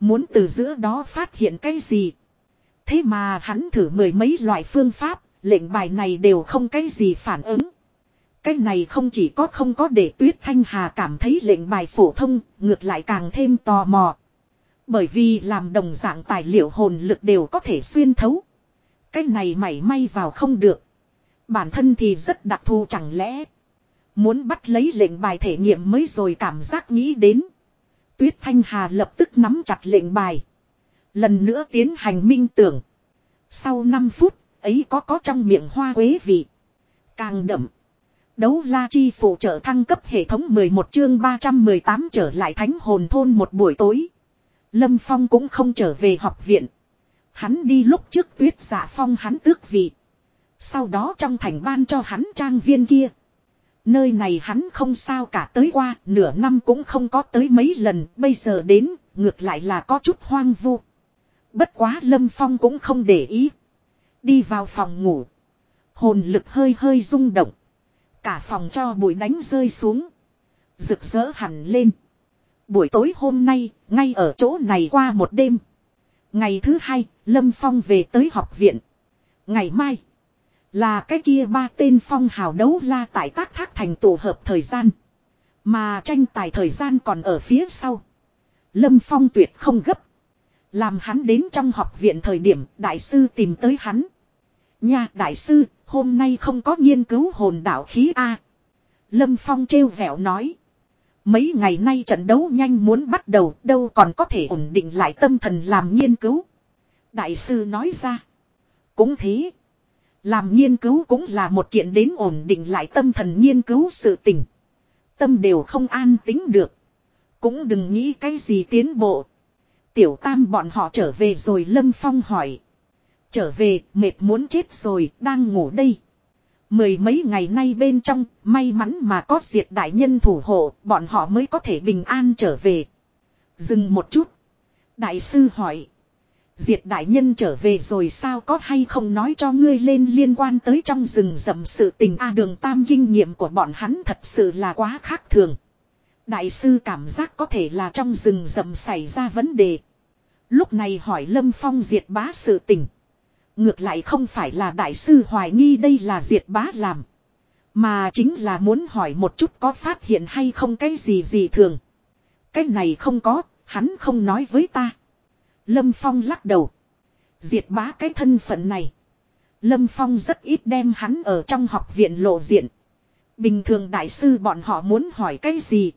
Muốn từ giữa đó phát hiện cái gì. Thế mà hắn thử mười mấy loại phương pháp, lệnh bài này đều không cái gì phản ứng. Cái này không chỉ có không có để Tuyết Thanh Hà cảm thấy lệnh bài phổ thông, ngược lại càng thêm tò mò. Bởi vì làm đồng dạng tài liệu hồn lực đều có thể xuyên thấu. Cái này mảy may vào không được. Bản thân thì rất đặc thù chẳng lẽ. Muốn bắt lấy lệnh bài thể nghiệm mới rồi cảm giác nghĩ đến. Tuyết Thanh Hà lập tức nắm chặt lệnh bài. Lần nữa tiến hành minh tưởng. Sau 5 phút, ấy có có trong miệng hoa quế vị. Càng đậm. Đấu la chi phụ trợ thăng cấp hệ thống 11 chương 318 trở lại thánh hồn thôn một buổi tối. Lâm Phong cũng không trở về học viện. Hắn đi lúc trước tuyết giả phong hắn tước vị. Sau đó trong thành ban cho hắn trang viên kia. Nơi này hắn không sao cả tới qua, nửa năm cũng không có tới mấy lần, bây giờ đến, ngược lại là có chút hoang vu. Bất quá Lâm Phong cũng không để ý. Đi vào phòng ngủ. Hồn lực hơi hơi rung động. Cả phòng cho bụi đánh rơi xuống. Rực rỡ hẳn lên. Buổi tối hôm nay, ngay ở chỗ này qua một đêm. Ngày thứ hai, Lâm Phong về tới học viện. Ngày mai, là cái kia ba tên phong hào đấu la tại tác thác thành tổ hợp thời gian. Mà tranh tài thời gian còn ở phía sau. Lâm Phong tuyệt không gấp. Làm hắn đến trong học viện thời điểm đại sư tìm tới hắn. Nha đại sư, hôm nay không có nghiên cứu hồn đạo khí A. Lâm Phong trêu vẻo nói. Mấy ngày nay trận đấu nhanh muốn bắt đầu, đâu còn có thể ổn định lại tâm thần làm nghiên cứu. Đại sư nói ra. Cũng thế. Làm nghiên cứu cũng là một kiện đến ổn định lại tâm thần nghiên cứu sự tình. Tâm đều không an tính được. Cũng đừng nghĩ cái gì tiến bộ. Tiểu tam bọn họ trở về rồi Lâm Phong hỏi. Trở về, mệt muốn chết rồi, đang ngủ đây. Mười mấy ngày nay bên trong, may mắn mà có diệt đại nhân thủ hộ, bọn họ mới có thể bình an trở về. Dừng một chút. Đại sư hỏi. Diệt đại nhân trở về rồi sao có hay không nói cho ngươi lên liên quan tới trong rừng rậm sự tình A đường tam kinh nghiệm của bọn hắn thật sự là quá khác thường. Đại sư cảm giác có thể là trong rừng rậm xảy ra vấn đề. Lúc này hỏi Lâm Phong diệt bá sự tình. Ngược lại không phải là đại sư hoài nghi đây là diệt bá làm. Mà chính là muốn hỏi một chút có phát hiện hay không cái gì gì thường. Cái này không có, hắn không nói với ta. Lâm Phong lắc đầu. Diệt bá cái thân phận này. Lâm Phong rất ít đem hắn ở trong học viện lộ diện. Bình thường đại sư bọn họ muốn hỏi cái gì.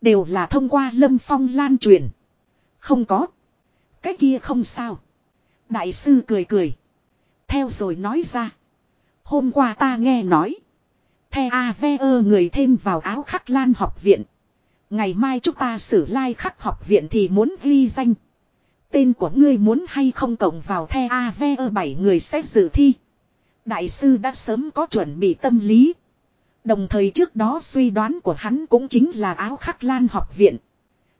Đều là thông qua Lâm Phong lan truyền. Không có. Cái kia không sao. Đại sư cười cười. Theo rồi nói ra. Hôm qua ta nghe nói. The AVE người thêm vào áo khắc lan học viện. Ngày mai chúng ta xử lai like khắc học viện thì muốn ghi danh. Tên của ngươi muốn hay không cộng vào The AVE 7 người xét dự thi. Đại sư đã sớm có chuẩn bị tâm lý. Đồng thời trước đó suy đoán của hắn cũng chính là áo khắc lan học viện.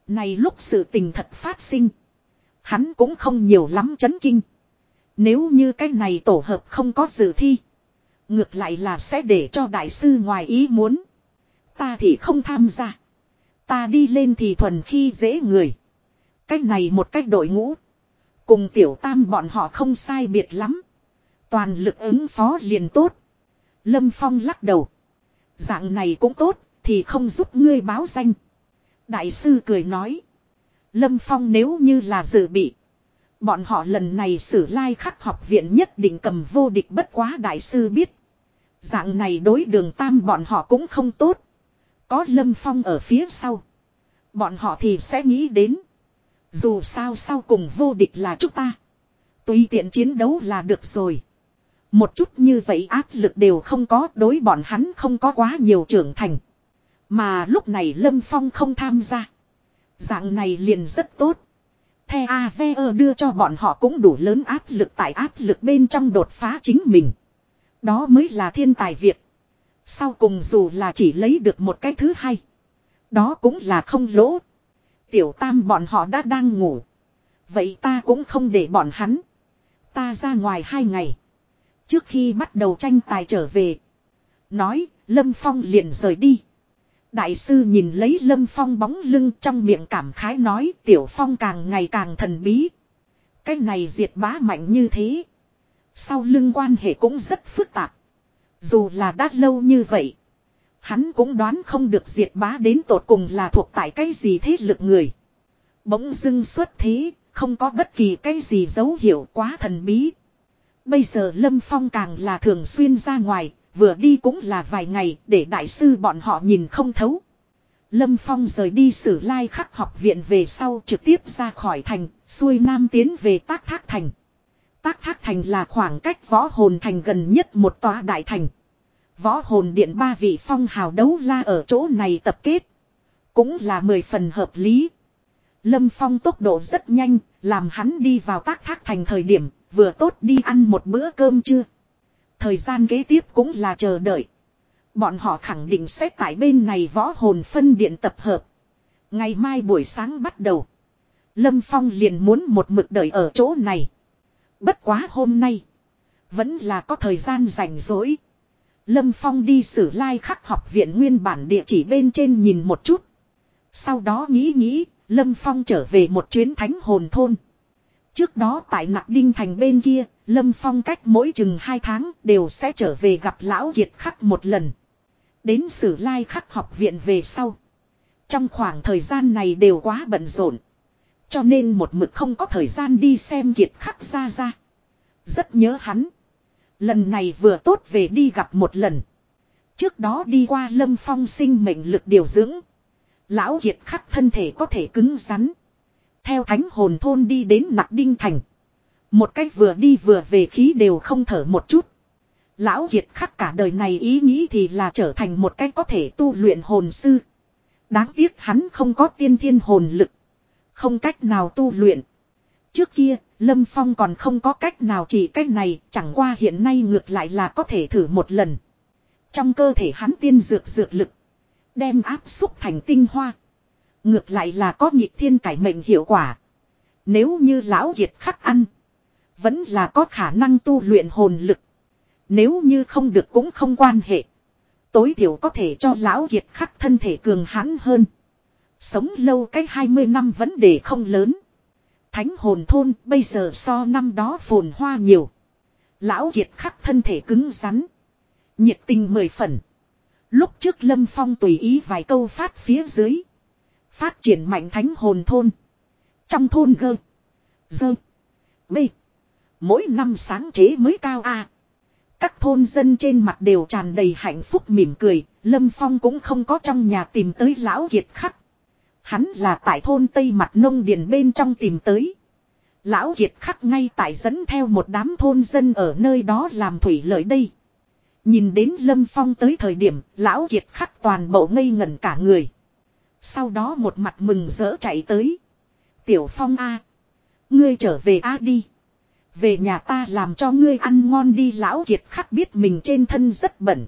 Này lúc sự tình thật phát sinh. Hắn cũng không nhiều lắm chấn kinh. Nếu như cái này tổ hợp không có dự thi. Ngược lại là sẽ để cho đại sư ngoài ý muốn. Ta thì không tham gia. Ta đi lên thì thuần khi dễ người. Cách này một cách đội ngũ. Cùng tiểu tam bọn họ không sai biệt lắm. Toàn lực ứng phó liền tốt. Lâm Phong lắc đầu. Dạng này cũng tốt, thì không giúp ngươi báo danh. Đại sư cười nói. Lâm Phong nếu như là dự bị. Bọn họ lần này xử lai like khắc học viện nhất định cầm vô địch bất quá đại sư biết. Dạng này đối đường tam bọn họ cũng không tốt. Có lâm phong ở phía sau. Bọn họ thì sẽ nghĩ đến. Dù sao sau cùng vô địch là chúng ta. Tùy tiện chiến đấu là được rồi. Một chút như vậy áp lực đều không có, đối bọn hắn không có quá nhiều trưởng thành. Mà lúc này Lâm Phong không tham gia. Dạng này liền rất tốt. The AVE đưa cho bọn họ cũng đủ lớn áp lực tại áp lực bên trong đột phá chính mình. Đó mới là thiên tài Việt. Sau cùng dù là chỉ lấy được một cái thứ hai. Đó cũng là không lỗ. Tiểu tam bọn họ đã đang ngủ. Vậy ta cũng không để bọn hắn. Ta ra ngoài hai ngày. Trước khi bắt đầu tranh tài trở về. Nói, Lâm Phong liền rời đi. Đại sư nhìn lấy Lâm Phong bóng lưng trong miệng cảm khái nói Tiểu Phong càng ngày càng thần bí. Cái này diệt bá mạnh như thế. Sau lưng quan hệ cũng rất phức tạp. Dù là đã lâu như vậy. Hắn cũng đoán không được diệt bá đến tột cùng là thuộc tại cái gì thế lực người. Bỗng dưng xuất thế, không có bất kỳ cái gì dấu hiệu quá thần bí. Bây giờ Lâm Phong càng là thường xuyên ra ngoài, vừa đi cũng là vài ngày để đại sư bọn họ nhìn không thấu. Lâm Phong rời đi sử lai khắc học viện về sau trực tiếp ra khỏi thành, xuôi nam tiến về tác thác thành. Tác thác thành là khoảng cách võ hồn thành gần nhất một tòa đại thành. Võ hồn điện ba vị phong hào đấu la ở chỗ này tập kết. Cũng là mười phần hợp lý. Lâm Phong tốc độ rất nhanh, làm hắn đi vào tác thác thành thời điểm, vừa tốt đi ăn một bữa cơm chưa. Thời gian kế tiếp cũng là chờ đợi. Bọn họ khẳng định sẽ tại bên này võ hồn phân điện tập hợp. Ngày mai buổi sáng bắt đầu. Lâm Phong liền muốn một mực đợi ở chỗ này. Bất quá hôm nay. Vẫn là có thời gian rảnh rỗi. Lâm Phong đi sử lai khắc học viện nguyên bản địa chỉ bên trên nhìn một chút. Sau đó nghĩ nghĩ, Lâm Phong trở về một chuyến thánh hồn thôn. Trước đó tại Nặc Đinh Thành bên kia, Lâm Phong cách mỗi chừng hai tháng đều sẽ trở về gặp Lão Kiệt Khắc một lần. Đến sử lai khắc học viện về sau. Trong khoảng thời gian này đều quá bận rộn. Cho nên một mực không có thời gian đi xem Kiệt Khắc ra ra. Rất nhớ hắn. Lần này vừa tốt về đi gặp một lần. Trước đó đi qua Lâm Phong sinh mệnh lực điều dưỡng. Lão Kiệt Khắc thân thể có thể cứng rắn. Theo thánh hồn thôn đi đến nặc đinh thành. Một cách vừa đi vừa về khí đều không thở một chút. Lão Kiệt khắc cả đời này ý nghĩ thì là trở thành một cách có thể tu luyện hồn sư. Đáng tiếc hắn không có tiên thiên hồn lực. Không cách nào tu luyện. Trước kia, Lâm Phong còn không có cách nào chỉ cách này, chẳng qua hiện nay ngược lại là có thể thử một lần. Trong cơ thể hắn tiên dược dược lực. Đem áp xúc thành tinh hoa. Ngược lại là có nhịp thiên cải mệnh hiệu quả. Nếu như lão Kiệt khắc ăn. Vẫn là có khả năng tu luyện hồn lực. Nếu như không được cũng không quan hệ. Tối thiểu có thể cho lão kiệt khắc thân thể cường hãn hơn. Sống lâu cái 20 năm vấn đề không lớn. Thánh hồn thôn bây giờ so năm đó phồn hoa nhiều. Lão kiệt khắc thân thể cứng rắn. Nhiệt tình mười phần. Lúc trước Lâm Phong tùy ý vài câu phát phía dưới. Phát triển mạnh thánh hồn thôn. Trong thôn gơ. Dơ. Bê. Mỗi năm sáng chế mới cao a các thôn dân trên mặt đều tràn đầy hạnh phúc mỉm cười, Lâm Phong cũng không có trong nhà tìm tới lão kiệt khắc. Hắn là tại thôn Tây mặt nông điền bên trong tìm tới. Lão kiệt khắc ngay tại dẫn theo một đám thôn dân ở nơi đó làm thủy lợi đây. Nhìn đến Lâm Phong tới thời điểm, lão kiệt khắc toàn bộ ngây ngẩn cả người. Sau đó một mặt mừng rỡ chạy tới. Tiểu Phong A. Ngươi trở về A đi. Về nhà ta làm cho ngươi ăn ngon đi lão kiệt khắc biết mình trên thân rất bẩn.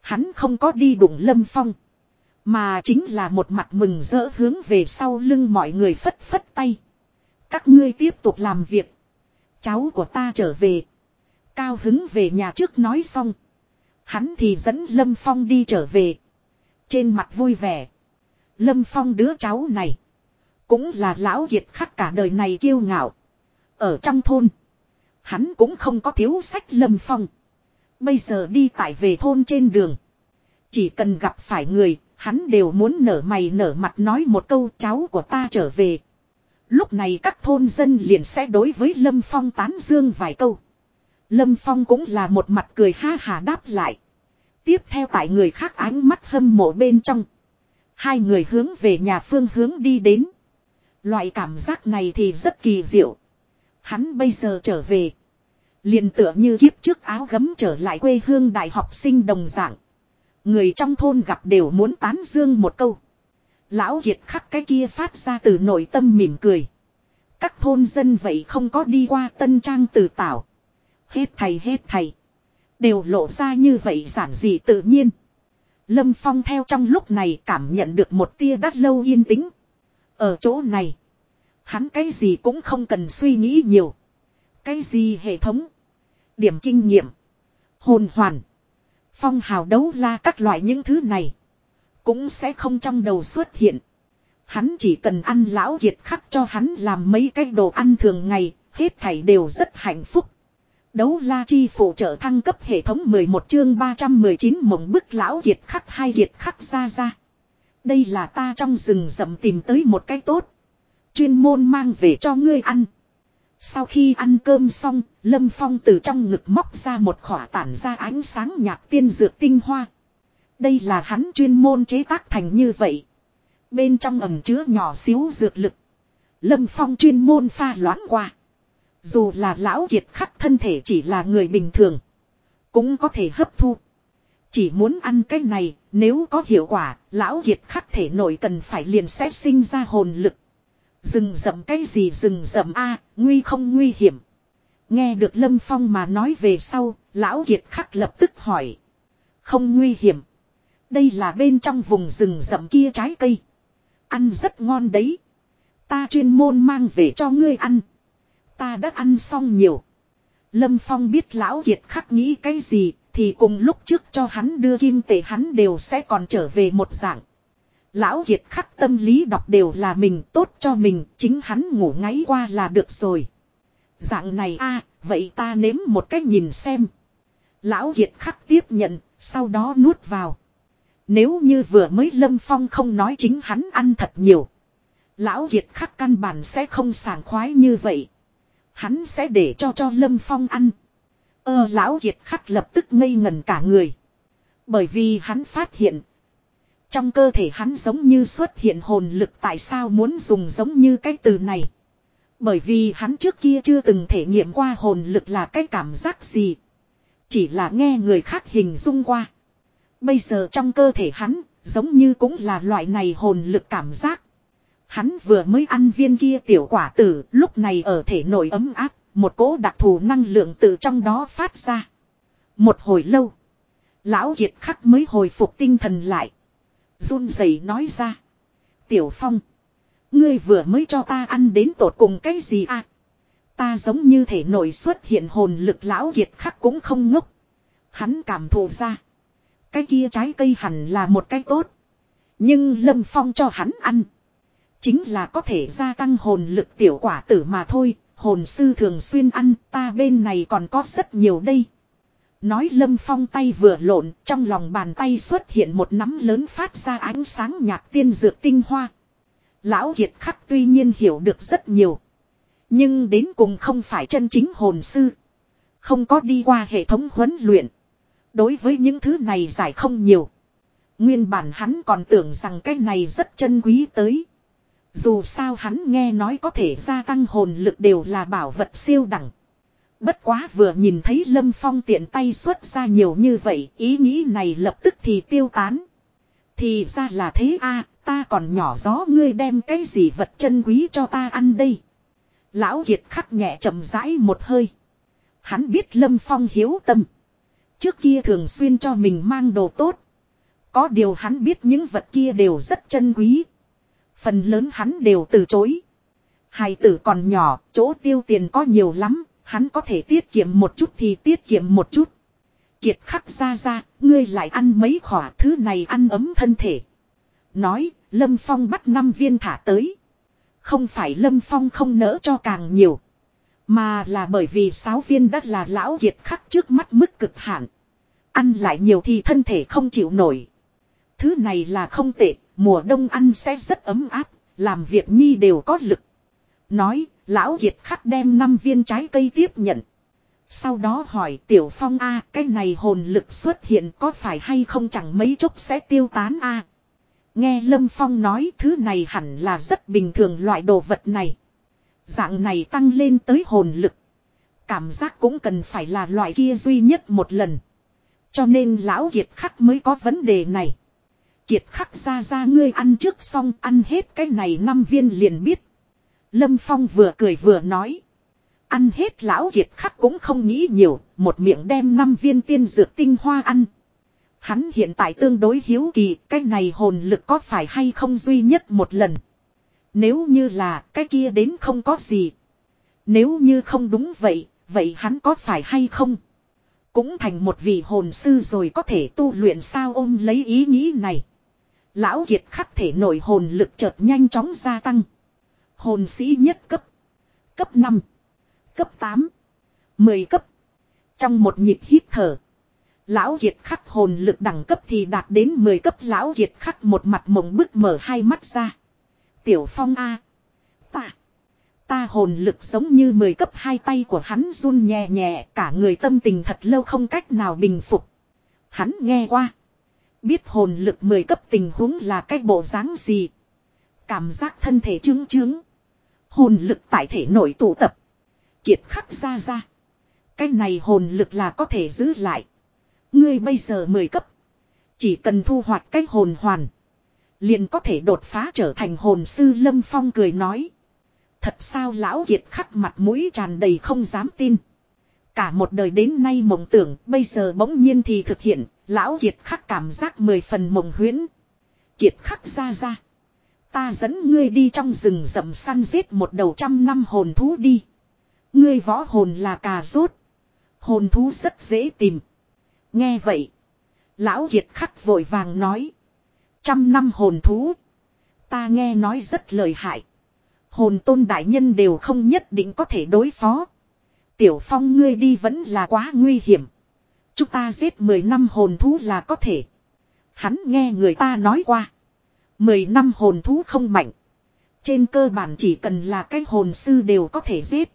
Hắn không có đi đụng lâm phong. Mà chính là một mặt mừng rỡ hướng về sau lưng mọi người phất phất tay. Các ngươi tiếp tục làm việc. Cháu của ta trở về. Cao hứng về nhà trước nói xong. Hắn thì dẫn Lâm Phong đi trở về. Trên mặt vui vẻ. Lâm Phong đứa cháu này. Cũng là lão kiệt khắc cả đời này kiêu ngạo. Ở trong thôn. Hắn cũng không có thiếu sách lâm phong. Bây giờ đi tại về thôn trên đường. Chỉ cần gặp phải người, hắn đều muốn nở mày nở mặt nói một câu cháu của ta trở về. Lúc này các thôn dân liền sẽ đối với Lâm Phong tán dương vài câu. Lâm Phong cũng là một mặt cười ha hà đáp lại. Tiếp theo tại người khác ánh mắt hâm mộ bên trong. Hai người hướng về nhà phương hướng đi đến. Loại cảm giác này thì rất kỳ diệu. Hắn bây giờ trở về. liền tựa như kiếp trước áo gấm trở lại quê hương đại học sinh đồng dạng. Người trong thôn gặp đều muốn tán dương một câu. Lão Kiệt khắc cái kia phát ra từ nội tâm mỉm cười. Các thôn dân vậy không có đi qua tân trang từ tảo. Hết thầy hết thầy. Đều lộ ra như vậy giản dị tự nhiên. Lâm Phong theo trong lúc này cảm nhận được một tia đắt lâu yên tĩnh. Ở chỗ này. Hắn cái gì cũng không cần suy nghĩ nhiều. Cái gì hệ thống. Điểm kinh nghiệm. Hồn hoàn. Phong hào đấu la các loại những thứ này. Cũng sẽ không trong đầu xuất hiện. Hắn chỉ cần ăn lão kiệt khắc cho hắn làm mấy cái đồ ăn thường ngày. Hết thảy đều rất hạnh phúc. Đấu la chi phụ trợ thăng cấp hệ thống 11 chương 319 mộng bức lão kiệt khắc hai kiệt khắc ra ra. Đây là ta trong rừng rậm tìm tới một cái tốt. Chuyên môn mang về cho ngươi ăn. Sau khi ăn cơm xong, Lâm Phong từ trong ngực móc ra một khỏa tản ra ánh sáng nhạt tiên dược tinh hoa. Đây là hắn chuyên môn chế tác thành như vậy. Bên trong ẩm chứa nhỏ xíu dược lực. Lâm Phong chuyên môn pha loãng qua. Dù là lão kiệt khắc thân thể chỉ là người bình thường. Cũng có thể hấp thu. Chỉ muốn ăn cái này, nếu có hiệu quả, lão kiệt khắc thể nội cần phải liền sẽ sinh ra hồn lực. Rừng rậm cái gì rừng rậm a nguy không nguy hiểm. Nghe được Lâm Phong mà nói về sau, lão kiệt khắc lập tức hỏi. Không nguy hiểm. Đây là bên trong vùng rừng rậm kia trái cây. Ăn rất ngon đấy. Ta chuyên môn mang về cho ngươi ăn. Ta đã ăn xong nhiều. Lâm Phong biết lão kiệt khắc nghĩ cái gì, thì cùng lúc trước cho hắn đưa kim tệ hắn đều sẽ còn trở về một dạng. Lão kiệt khắc tâm lý đọc đều là mình tốt cho mình, chính hắn ngủ ngáy qua là được rồi. Dạng này a, vậy ta nếm một cách nhìn xem. Lão kiệt khắc tiếp nhận, sau đó nuốt vào. Nếu như vừa mới Lâm Phong không nói chính hắn ăn thật nhiều. Lão Kiệt khắc căn bản sẽ không sảng khoái như vậy. Hắn sẽ để cho cho Lâm Phong ăn. Ơ Lão Kiệt khắc lập tức ngây ngần cả người. Bởi vì hắn phát hiện. Trong cơ thể hắn giống như xuất hiện hồn lực tại sao muốn dùng giống như cái từ này. Bởi vì hắn trước kia chưa từng thể nghiệm qua hồn lực là cái cảm giác gì. Chỉ là nghe người khác hình dung qua. Bây giờ trong cơ thể hắn, giống như cũng là loại này hồn lực cảm giác. Hắn vừa mới ăn viên kia tiểu quả tử, lúc này ở thể nội ấm áp, một cỗ đặc thù năng lượng từ trong đó phát ra. Một hồi lâu, lão kiệt khắc mới hồi phục tinh thần lại. run rẩy nói ra. Tiểu Phong, ngươi vừa mới cho ta ăn đến tột cùng cái gì à? Ta giống như thể nội xuất hiện hồn lực lão kiệt khắc cũng không ngốc. Hắn cảm thụ ra. Cái kia trái cây hẳn là một cái tốt. Nhưng Lâm Phong cho hắn ăn. Chính là có thể gia tăng hồn lực tiểu quả tử mà thôi. Hồn sư thường xuyên ăn, ta bên này còn có rất nhiều đây. Nói Lâm Phong tay vừa lộn, trong lòng bàn tay xuất hiện một nắm lớn phát ra ánh sáng nhạt tiên dược tinh hoa. Lão Kiệt Khắc tuy nhiên hiểu được rất nhiều. Nhưng đến cùng không phải chân chính hồn sư. Không có đi qua hệ thống huấn luyện. Đối với những thứ này giải không nhiều. Nguyên bản hắn còn tưởng rằng cái này rất chân quý tới. Dù sao hắn nghe nói có thể gia tăng hồn lực đều là bảo vật siêu đẳng. Bất quá vừa nhìn thấy Lâm Phong tiện tay xuất ra nhiều như vậy, ý nghĩ này lập tức thì tiêu tán. Thì ra là thế a ta còn nhỏ gió ngươi đem cái gì vật chân quý cho ta ăn đây. Lão Kiệt khắc nhẹ chậm rãi một hơi. Hắn biết Lâm Phong hiếu tâm. Trước kia thường xuyên cho mình mang đồ tốt. Có điều hắn biết những vật kia đều rất chân quý. Phần lớn hắn đều từ chối. Hài tử còn nhỏ, chỗ tiêu tiền có nhiều lắm, hắn có thể tiết kiệm một chút thì tiết kiệm một chút. Kiệt khắc ra ra, ngươi lại ăn mấy khỏa thứ này ăn ấm thân thể. Nói, Lâm Phong bắt năm viên thả tới. Không phải Lâm Phong không nỡ cho càng nhiều. Mà là bởi vì sáu viên đất là lão kiệt khắc trước mắt mức cực hạn. Ăn lại nhiều thì thân thể không chịu nổi. Thứ này là không tệ, mùa đông ăn sẽ rất ấm áp, làm việc nhi đều có lực. Nói, lão kiệt khắc đem năm viên trái cây tiếp nhận. Sau đó hỏi tiểu phong a cái này hồn lực xuất hiện có phải hay không chẳng mấy chốc sẽ tiêu tán a Nghe Lâm Phong nói thứ này hẳn là rất bình thường loại đồ vật này. Dạng này tăng lên tới hồn lực. Cảm giác cũng cần phải là loại kia duy nhất một lần. Cho nên lão Kiệt khắc mới có vấn đề này. Kiệt khắc ra ra ngươi ăn trước xong ăn hết cái này năm viên liền biết. Lâm Phong vừa cười vừa nói. Ăn hết lão Kiệt khắc cũng không nghĩ nhiều, một miệng đem năm viên tiên dược tinh hoa ăn. Hắn hiện tại tương đối hiếu kỳ, cái này hồn lực có phải hay không duy nhất một lần. Nếu như là cái kia đến không có gì. Nếu như không đúng vậy, vậy hắn có phải hay không? Cũng thành một vị hồn sư rồi có thể tu luyện sao ôm lấy ý nghĩ này. Lão Kiệt khắc thể nổi hồn lực chợt nhanh chóng gia tăng. Hồn sĩ nhất cấp. Cấp 5. Cấp 8. 10 cấp. Trong một nhịp hít thở. Lão Kiệt khắc hồn lực đẳng cấp thì đạt đến 10 cấp Lão Kiệt khắc một mặt mộng bức mở hai mắt ra. Tiểu Phong A. Ta. Ta hồn lực giống như 10 cấp hai tay của hắn run nhẹ nhẹ, cả người tâm tình thật lâu không cách nào bình phục. Hắn nghe qua. Biết hồn lực 10 cấp tình huống là cái bộ dáng gì. Cảm giác thân thể trướng trướng. Hồn lực tại thể nội tụ tập. Kiệt khắc ra ra. Cái này hồn lực là có thể giữ lại. Ngươi bây giờ 10 cấp. Chỉ cần thu hoạch cái hồn hoàn. Liền có thể đột phá trở thành hồn sư Lâm Phong cười nói. Thật sao lão kiệt khắc mặt mũi tràn đầy không dám tin. Cả một đời đến nay mộng tưởng, bây giờ bỗng nhiên thì thực hiện. Lão kiệt khắc cảm giác mười phần mộng huyễn. Kiệt khắc ra ra. Ta dẫn ngươi đi trong rừng rậm săn giết một đầu trăm năm hồn thú đi. Ngươi võ hồn là cà rốt. Hồn thú rất dễ tìm. Nghe vậy. Lão Kiệt khắc vội vàng nói. Trăm năm hồn thú. Ta nghe nói rất lời hại. Hồn tôn đại nhân đều không nhất định có thể đối phó. Tiểu phong ngươi đi vẫn là quá nguy hiểm. Chúng ta giết 10 năm hồn thú là có thể. Hắn nghe người ta nói qua. 10 năm hồn thú không mạnh. Trên cơ bản chỉ cần là cái hồn sư đều có thể giết.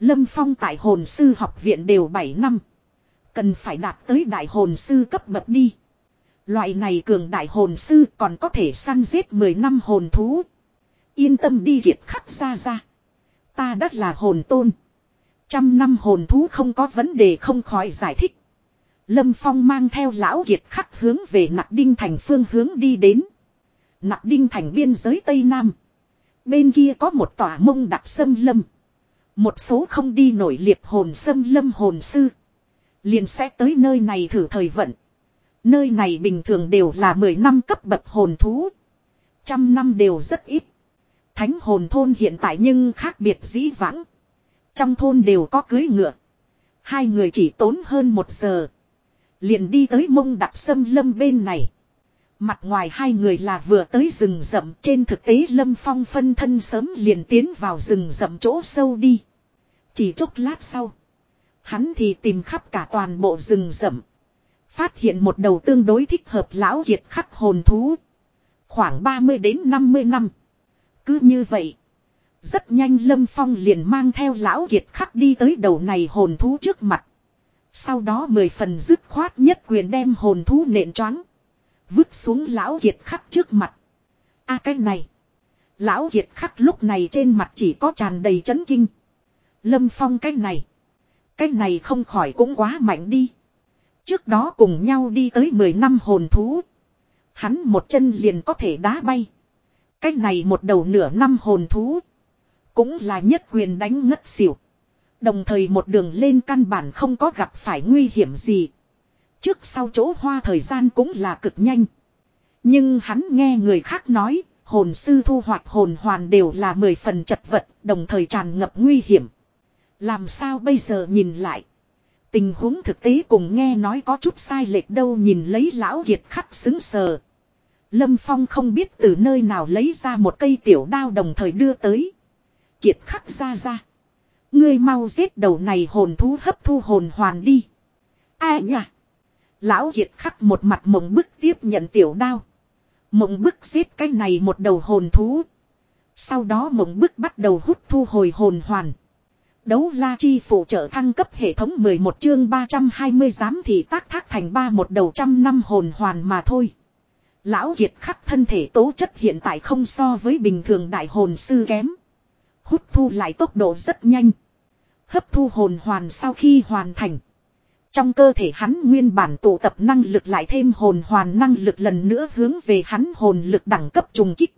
Lâm Phong tại hồn sư học viện đều 7 năm. Cần phải đạt tới đại hồn sư cấp bậc đi. Loại này cường đại hồn sư còn có thể săn giết 10 năm hồn thú. Yên tâm đi kiệt khắc ra ra. Ta đất là hồn tôn. Trăm năm hồn thú không có vấn đề không khỏi giải thích. Lâm Phong mang theo lão kiệt khắc hướng về nặc đinh thành phương hướng đi đến. Nặc đinh thành biên giới Tây Nam. Bên kia có một tòa mông đặc sâm lâm. Một số không đi nổi liệt hồn sâm lâm hồn sư. Liền sẽ tới nơi này thử thời vận. Nơi này bình thường đều là 10 năm cấp bậc hồn thú. Trăm năm đều rất ít. Thánh hồn thôn hiện tại nhưng khác biệt dĩ vãng. Trong thôn đều có cưới ngựa. Hai người chỉ tốn hơn một giờ. Liền đi tới mông đặc sâm lâm bên này. Mặt ngoài hai người là vừa tới rừng rậm, trên thực tế lâm phong phân thân sớm liền tiến vào rừng rậm chỗ sâu đi. Chỉ chốc lát sau. Hắn thì tìm khắp cả toàn bộ rừng rậm. Phát hiện một đầu tương đối thích hợp lão kiệt khắc hồn thú. Khoảng 30 đến 50 năm. Cứ như vậy. Rất nhanh Lâm Phong liền mang theo lão kiệt khắc đi tới đầu này hồn thú trước mặt. Sau đó mười phần dứt khoát nhất quyền đem hồn thú nện choáng. Vứt xuống lão kiệt khắc trước mặt. a cái này. Lão kiệt khắc lúc này trên mặt chỉ có tràn đầy chấn kinh. Lâm Phong cái này. Cái này không khỏi cũng quá mạnh đi. Trước đó cùng nhau đi tới 10 năm hồn thú. Hắn một chân liền có thể đá bay. Cái này một đầu nửa năm hồn thú. Cũng là nhất quyền đánh ngất xỉu. Đồng thời một đường lên căn bản không có gặp phải nguy hiểm gì. Trước sau chỗ hoa thời gian cũng là cực nhanh. Nhưng hắn nghe người khác nói, hồn sư thu hoạch hồn hoàn đều là mười phần chật vật, đồng thời tràn ngập nguy hiểm. Làm sao bây giờ nhìn lại. Tình huống thực tế cùng nghe nói có chút sai lệch đâu nhìn lấy lão kiệt khắc xứng sờ. Lâm Phong không biết từ nơi nào lấy ra một cây tiểu đao đồng thời đưa tới. Kiệt khắc ra ra. Ngươi mau giết đầu này hồn thú hấp thu hồn hoàn đi. A à Lão Kiệt khắc một mặt mộng bức tiếp nhận tiểu đao. Mộng bức giết cái này một đầu hồn thú. Sau đó mộng bức bắt đầu hút thu hồi hồn hoàn. Đấu la chi phụ trợ thăng cấp hệ thống 11 chương 320 giám thị tác thác thành ba một đầu trăm năm hồn hoàn mà thôi. Lão Kiệt khắc thân thể tố chất hiện tại không so với bình thường đại hồn sư kém. Hút thu lại tốc độ rất nhanh. Hấp thu hồn hoàn sau khi hoàn thành. Trong cơ thể hắn nguyên bản tụ tập năng lực lại thêm hồn hoàn năng lực lần nữa hướng về hắn hồn lực đẳng cấp trùng kích.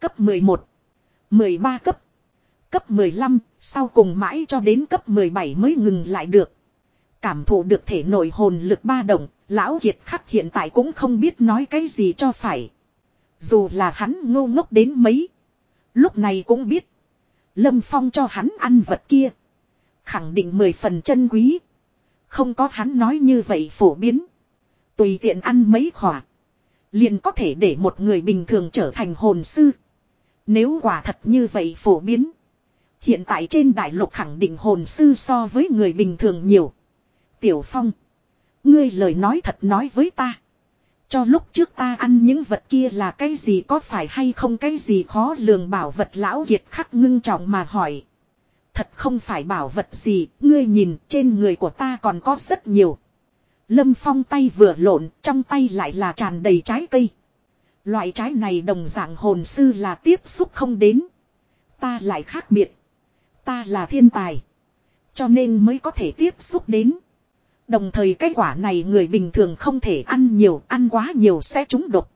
Cấp 11. 13 cấp. Cấp 15, sau cùng mãi cho đến cấp 17 mới ngừng lại được. Cảm thụ được thể nội hồn lực ba động, lão kiệt khắc hiện tại cũng không biết nói cái gì cho phải. Dù là hắn ngô ngốc đến mấy. Lúc này cũng biết. Lâm Phong cho hắn ăn vật kia. Khẳng định mười phần chân quý. Không có hắn nói như vậy phổ biến. Tùy tiện ăn mấy khỏa. Liền có thể để một người bình thường trở thành hồn sư. Nếu quả thật như vậy phổ biến. Hiện tại trên đại lục khẳng định hồn sư so với người bình thường nhiều. Tiểu Phong. Ngươi lời nói thật nói với ta. Cho lúc trước ta ăn những vật kia là cái gì có phải hay không cái gì khó lường bảo vật lão kiệt khắc ngưng trọng mà hỏi. Thật không phải bảo vật gì, ngươi nhìn trên người của ta còn có rất nhiều. Lâm Phong tay vừa lộn, trong tay lại là tràn đầy trái cây. Loại trái này đồng dạng hồn sư là tiếp xúc không đến. Ta lại khác biệt. Ta là thiên tài. Cho nên mới có thể tiếp xúc đến. Đồng thời cái quả này người bình thường không thể ăn nhiều, ăn quá nhiều sẽ trúng độc.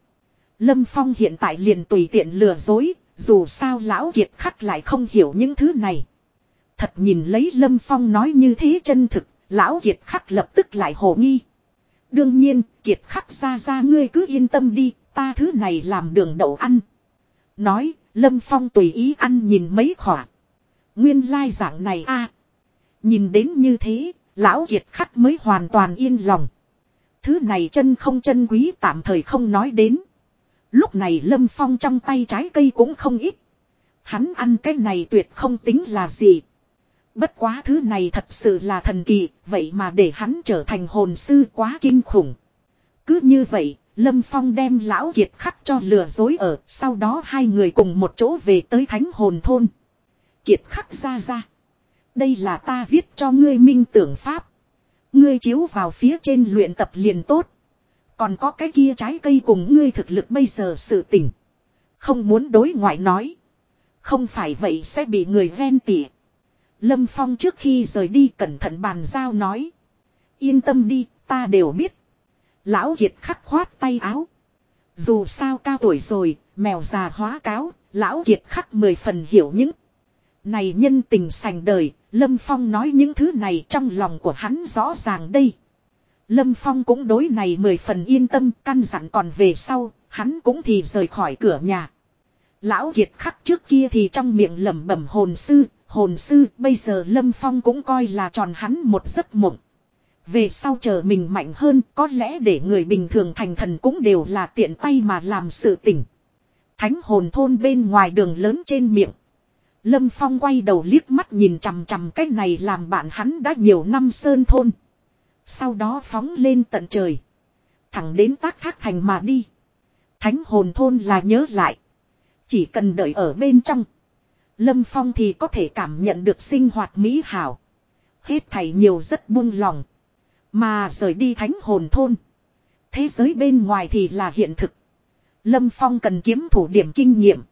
Lâm Phong hiện tại liền tùy tiện lừa dối, dù sao lão kiệt khắc lại không hiểu những thứ này. Thật nhìn lấy Lâm Phong nói như thế chân thực, lão kiệt khắc lập tức lại hồ nghi. Đương nhiên, kiệt khắc ra ra ngươi cứ yên tâm đi, ta thứ này làm đường đậu ăn. Nói, Lâm Phong tùy ý ăn nhìn mấy khỏa. Nguyên lai dạng này a Nhìn đến như thế, lão kiệt khắc mới hoàn toàn yên lòng. Thứ này chân không chân quý tạm thời không nói đến. Lúc này Lâm Phong trong tay trái cây cũng không ít. Hắn ăn cái này tuyệt không tính là gì. Bất quá thứ này thật sự là thần kỳ, vậy mà để hắn trở thành hồn sư quá kinh khủng. Cứ như vậy, Lâm Phong đem lão kiệt khắc cho lừa dối ở, sau đó hai người cùng một chỗ về tới thánh hồn thôn. Kiệt khắc ra ra. Đây là ta viết cho ngươi minh tưởng pháp. Ngươi chiếu vào phía trên luyện tập liền tốt. Còn có cái kia trái cây cùng ngươi thực lực bây giờ sự tỉnh. Không muốn đối ngoại nói. Không phải vậy sẽ bị người ghen tỉa. Lâm Phong trước khi rời đi cẩn thận bàn giao nói. Yên tâm đi, ta đều biết. Lão Kiệt khắc khoát tay áo. Dù sao cao tuổi rồi, mèo già hóa cáo, Lão Kiệt khắc mười phần hiểu những. Này nhân tình sành đời, Lâm Phong nói những thứ này trong lòng của hắn rõ ràng đây. Lâm Phong cũng đối này mười phần yên tâm, căn dặn còn về sau, hắn cũng thì rời khỏi cửa nhà. Lão Kiệt khắc trước kia thì trong miệng lẩm bẩm hồn sư, hồn sư, bây giờ Lâm Phong cũng coi là tròn hắn một giấc mộng. Về sau chờ mình mạnh hơn, có lẽ để người bình thường thành thần cũng đều là tiện tay mà làm sự tỉnh. Thánh hồn thôn bên ngoài đường lớn trên miệng. Lâm Phong quay đầu liếc mắt nhìn chằm chằm cái này làm bạn hắn đã nhiều năm sơn thôn. Sau đó phóng lên tận trời. Thẳng đến tác thác thành mà đi. Thánh hồn thôn là nhớ lại. Chỉ cần đợi ở bên trong. Lâm Phong thì có thể cảm nhận được sinh hoạt mỹ hảo. Hết thảy nhiều rất buông lòng. Mà rời đi thánh hồn thôn. Thế giới bên ngoài thì là hiện thực. Lâm Phong cần kiếm thủ điểm kinh nghiệm.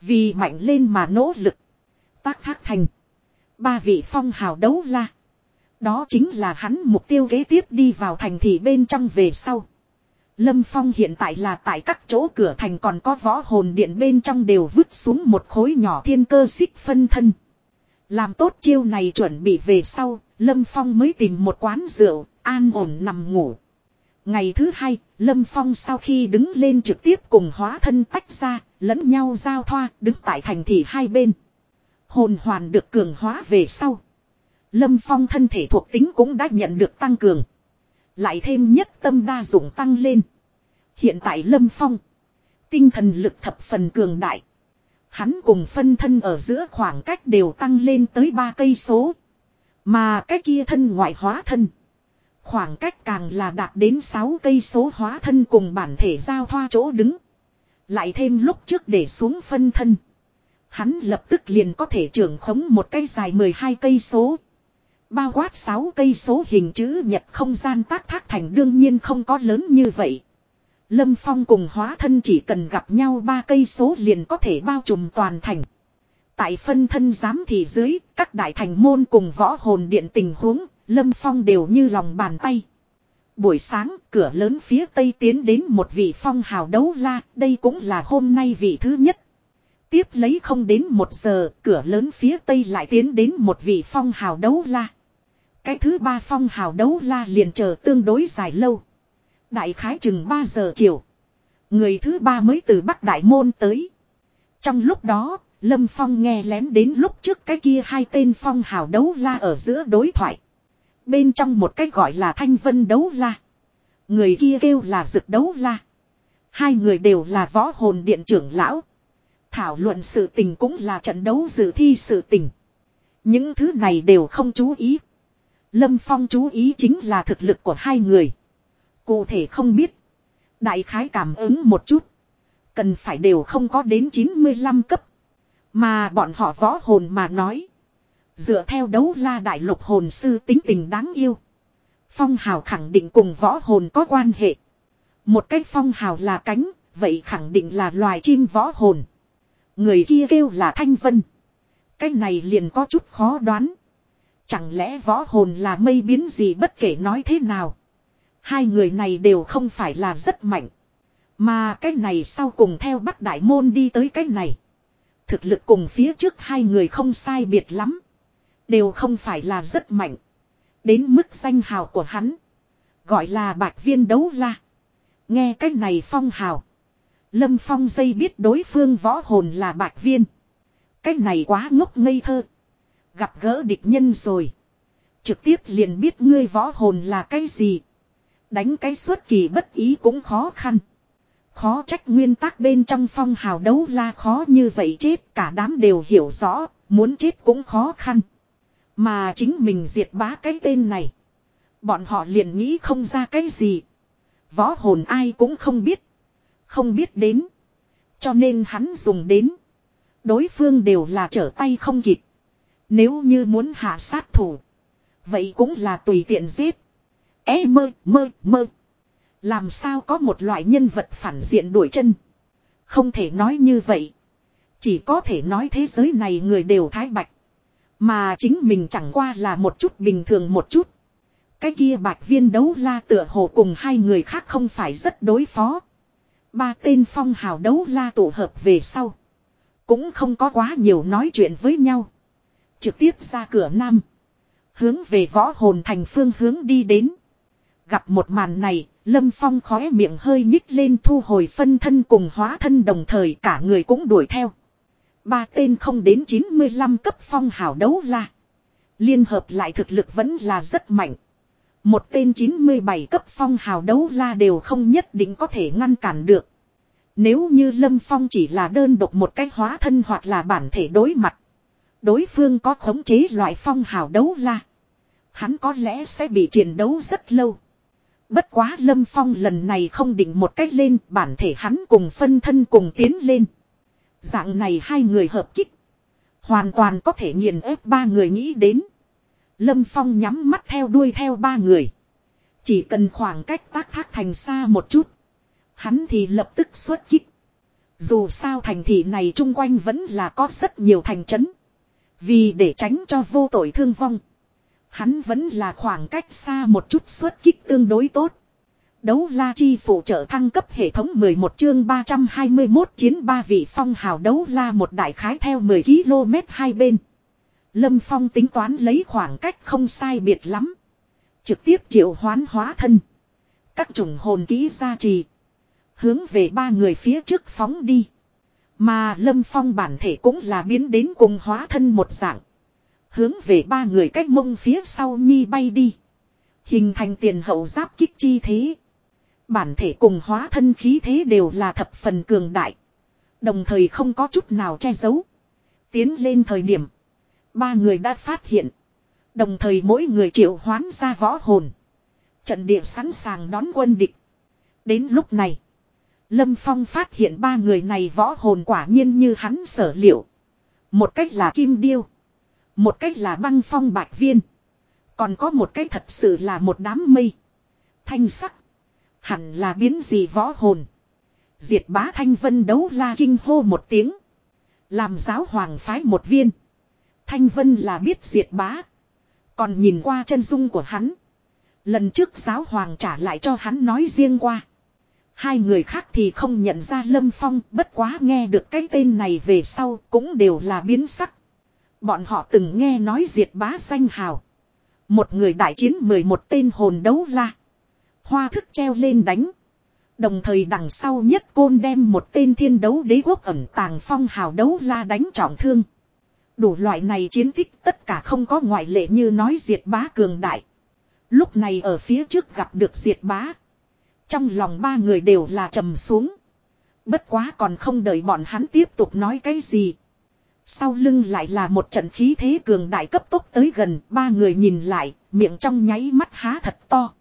Vì mạnh lên mà nỗ lực. Tác thác thành. Ba vị phong hào đấu la. Đó chính là hắn mục tiêu kế tiếp đi vào thành thị bên trong về sau. Lâm Phong hiện tại là tại các chỗ cửa thành còn có võ hồn điện bên trong đều vứt xuống một khối nhỏ thiên cơ xích phân thân. Làm tốt chiêu này chuẩn bị về sau, Lâm Phong mới tìm một quán rượu, an ổn nằm ngủ. Ngày thứ hai, Lâm Phong sau khi đứng lên trực tiếp cùng hóa thân tách ra, lẫn nhau giao thoa, đứng tại thành thị hai bên. Hồn hoàn được cường hóa về sau. Lâm Phong thân thể thuộc tính cũng đã nhận được tăng cường. Lại thêm nhất tâm đa dụng tăng lên. Hiện tại Lâm Phong. Tinh thần lực thập phần cường đại. Hắn cùng phân thân ở giữa khoảng cách đều tăng lên tới ba cây số. Mà cái kia thân ngoại hóa thân. Khoảng cách càng là đạt đến 6 cây số hóa thân cùng bản thể giao thoa chỗ đứng. Lại thêm lúc trước để xuống phân thân. Hắn lập tức liền có thể trưởng khống một cây dài 12 cây số. Bao quát 6 cây số hình chữ nhật không gian tác thác thành đương nhiên không có lớn như vậy. Lâm Phong cùng hóa thân chỉ cần gặp nhau ba cây số liền có thể bao trùm toàn thành. Tại phân thân giám thị dưới, các đại thành môn cùng võ hồn điện tình huống, Lâm Phong đều như lòng bàn tay. Buổi sáng, cửa lớn phía tây tiến đến một vị phong hào đấu la, đây cũng là hôm nay vị thứ nhất. Tiếp lấy không đến một giờ, cửa lớn phía tây lại tiến đến một vị phong hào đấu la. Cái thứ ba phong hào đấu la liền chờ tương đối dài lâu. Đại khái chừng 3 giờ chiều. Người thứ ba mới từ Bắc Đại Môn tới. Trong lúc đó, Lâm Phong nghe lén đến lúc trước cái kia hai tên phong hào đấu la ở giữa đối thoại. Bên trong một cái gọi là thanh vân đấu la. Người kia kêu là dực đấu la. Hai người đều là võ hồn điện trưởng lão. Thảo luận sự tình cũng là trận đấu dự thi sự tình. Những thứ này đều không chú ý. Lâm Phong chú ý chính là thực lực của hai người. Cụ thể không biết. Đại khái cảm ứng một chút. Cần phải đều không có đến 95 cấp. Mà bọn họ võ hồn mà nói. Dựa theo đấu la đại lục hồn sư tính tình đáng yêu. Phong hào khẳng định cùng võ hồn có quan hệ. Một cách phong hào là cánh, vậy khẳng định là loài chim võ hồn. Người kia kêu là Thanh Vân. Cái này liền có chút khó đoán. Chẳng lẽ võ hồn là mây biến gì bất kể nói thế nào. Hai người này đều không phải là rất mạnh. Mà cái này sau cùng theo Bắc Đại Môn đi tới cái này. Thực lực cùng phía trước hai người không sai biệt lắm. Đều không phải là rất mạnh. Đến mức danh hào của hắn. Gọi là bạch viên đấu la. Nghe cái này phong hào. Lâm phong dây biết đối phương võ hồn là bạch viên. Cái này quá ngốc ngây thơ. Gặp gỡ địch nhân rồi. Trực tiếp liền biết ngươi võ hồn là cái gì. Đánh cái xuất kỳ bất ý cũng khó khăn. Khó trách nguyên tắc bên trong phong hào đấu la khó như vậy chết cả đám đều hiểu rõ, muốn chết cũng khó khăn. Mà chính mình diệt bá cái tên này. Bọn họ liền nghĩ không ra cái gì. Võ hồn ai cũng không biết. Không biết đến. Cho nên hắn dùng đến. Đối phương đều là trở tay không kịp. Nếu như muốn hạ sát thủ. Vậy cũng là tùy tiện giết. É mơ mơ mơ. Làm sao có một loại nhân vật phản diện đuổi chân. Không thể nói như vậy. Chỉ có thể nói thế giới này người đều thái bạch. Mà chính mình chẳng qua là một chút bình thường một chút. Cái kia bạch viên đấu la tựa hồ cùng hai người khác không phải rất đối phó. Ba tên phong hào đấu la tụ hợp về sau. Cũng không có quá nhiều nói chuyện với nhau. Trực tiếp ra cửa nam. Hướng về võ hồn thành phương hướng đi đến. Gặp một màn này, Lâm Phong khóe miệng hơi nhích lên thu hồi phân thân cùng hóa thân đồng thời cả người cũng đuổi theo. Ba tên không đến 95 cấp phong hào đấu la. Liên hợp lại thực lực vẫn là rất mạnh. Một tên 97 cấp phong hào đấu la đều không nhất định có thể ngăn cản được. Nếu như Lâm Phong chỉ là đơn độc một cách hóa thân hoặc là bản thể đối mặt. Đối phương có khống chế loại phong hào đấu la. Hắn có lẽ sẽ bị chiến đấu rất lâu. Bất quá Lâm Phong lần này không định một cách lên, bản thể hắn cùng phân thân cùng tiến lên. Dạng này hai người hợp kích. Hoàn toàn có thể nghiền ép ba người nghĩ đến. Lâm Phong nhắm mắt theo đuôi theo ba người. Chỉ cần khoảng cách tác thác thành xa một chút. Hắn thì lập tức xuất kích. Dù sao thành thị này chung quanh vẫn là có rất nhiều thành trấn. Vì để tránh cho vô tội thương vong. Hắn vẫn là khoảng cách xa một chút xuất kích tương đối tốt. Đấu la chi phụ trợ thăng cấp hệ thống 11 chương 321 chiến ba vị phong hào đấu la một đại khái theo 10 km hai bên. Lâm Phong tính toán lấy khoảng cách không sai biệt lắm. Trực tiếp triệu hoán hóa thân. Các chủng hồn ký gia trì. Hướng về ba người phía trước phóng đi. Mà Lâm Phong bản thể cũng là biến đến cùng hóa thân một dạng. Hướng về ba người cách mông phía sau nhi bay đi. Hình thành tiền hậu giáp kích chi thế. Bản thể cùng hóa thân khí thế đều là thập phần cường đại. Đồng thời không có chút nào che giấu. Tiến lên thời điểm. Ba người đã phát hiện. Đồng thời mỗi người triệu hoán ra võ hồn. Trận địa sẵn sàng đón quân địch. Đến lúc này. Lâm Phong phát hiện ba người này võ hồn quả nhiên như hắn sở liệu. Một cách là kim điêu. Một cách là băng phong bạch viên. Còn có một cách thật sự là một đám mây. Thanh sắc. Hẳn là biến gì võ hồn. Diệt bá thanh vân đấu la kinh hô một tiếng. Làm giáo hoàng phái một viên. Thanh vân là biết diệt bá. Còn nhìn qua chân dung của hắn. Lần trước giáo hoàng trả lại cho hắn nói riêng qua. Hai người khác thì không nhận ra Lâm Phong, bất quá nghe được cái tên này về sau cũng đều là biến sắc. Bọn họ từng nghe nói diệt bá danh hào. Một người đại chiến 11 tên hồn đấu la. Hoa thức treo lên đánh. Đồng thời đằng sau nhất côn đem một tên thiên đấu đế quốc ẩn tàng phong hào đấu la đánh trọng thương. Đủ loại này chiến tích tất cả không có ngoại lệ như nói diệt bá cường đại. Lúc này ở phía trước gặp được diệt bá. Trong lòng ba người đều là trầm xuống. Bất quá còn không đợi bọn hắn tiếp tục nói cái gì. Sau lưng lại là một trận khí thế cường đại cấp tốc tới gần, ba người nhìn lại, Miệng trong nháy mắt há thật to.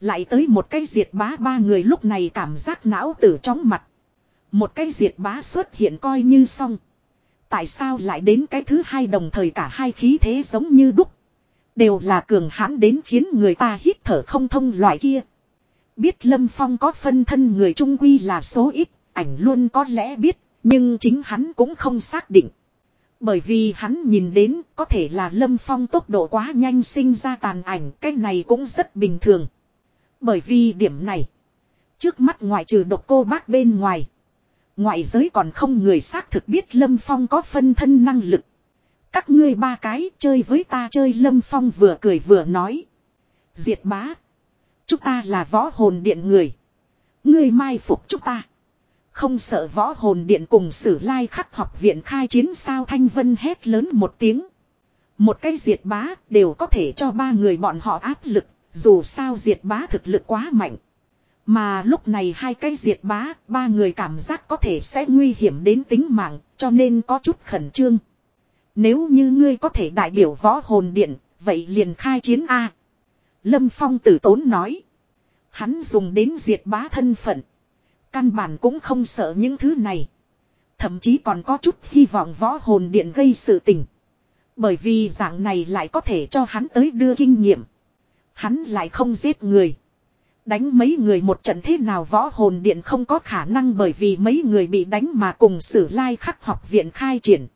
Lại tới một cái diệt bá ba người lúc này cảm giác não tử chóng mặt. Một cái diệt bá xuất hiện coi như xong. Tại sao lại đến cái thứ hai đồng thời cả hai khí thế giống như đúc. Đều là cường hãn đến khiến người ta hít thở không thông loại kia. Biết Lâm Phong có phân thân người trung quy là số ít, ảnh luôn có lẽ biết, nhưng chính hắn cũng không xác định. Bởi vì hắn nhìn đến có thể là Lâm Phong tốc độ quá nhanh sinh ra tàn ảnh, cái này cũng rất bình thường. Bởi vì điểm này, trước mắt ngoại trừ độc cô bác bên ngoài, ngoại giới còn không người xác thực biết Lâm Phong có phân thân năng lực. Các ngươi ba cái chơi với ta chơi Lâm Phong vừa cười vừa nói. Diệt bá. Chúng ta là võ hồn điện người. Ngươi mai phục chúng ta. Không sợ võ hồn điện cùng sử lai khắc học viện khai chiến sao Thanh Vân hét lớn một tiếng. Một cái diệt bá đều có thể cho ba người bọn họ áp lực, dù sao diệt bá thực lực quá mạnh. Mà lúc này hai cái diệt bá, ba người cảm giác có thể sẽ nguy hiểm đến tính mạng, cho nên có chút khẩn trương. Nếu như ngươi có thể đại biểu võ hồn điện, vậy liền khai chiến A. Lâm Phong tử tốn nói. Hắn dùng đến diệt bá thân phận. Căn bản cũng không sợ những thứ này. Thậm chí còn có chút hy vọng võ hồn điện gây sự tình. Bởi vì dạng này lại có thể cho hắn tới đưa kinh nghiệm. Hắn lại không giết người. Đánh mấy người một trận thế nào võ hồn điện không có khả năng bởi vì mấy người bị đánh mà cùng sử lai khắc học viện khai triển.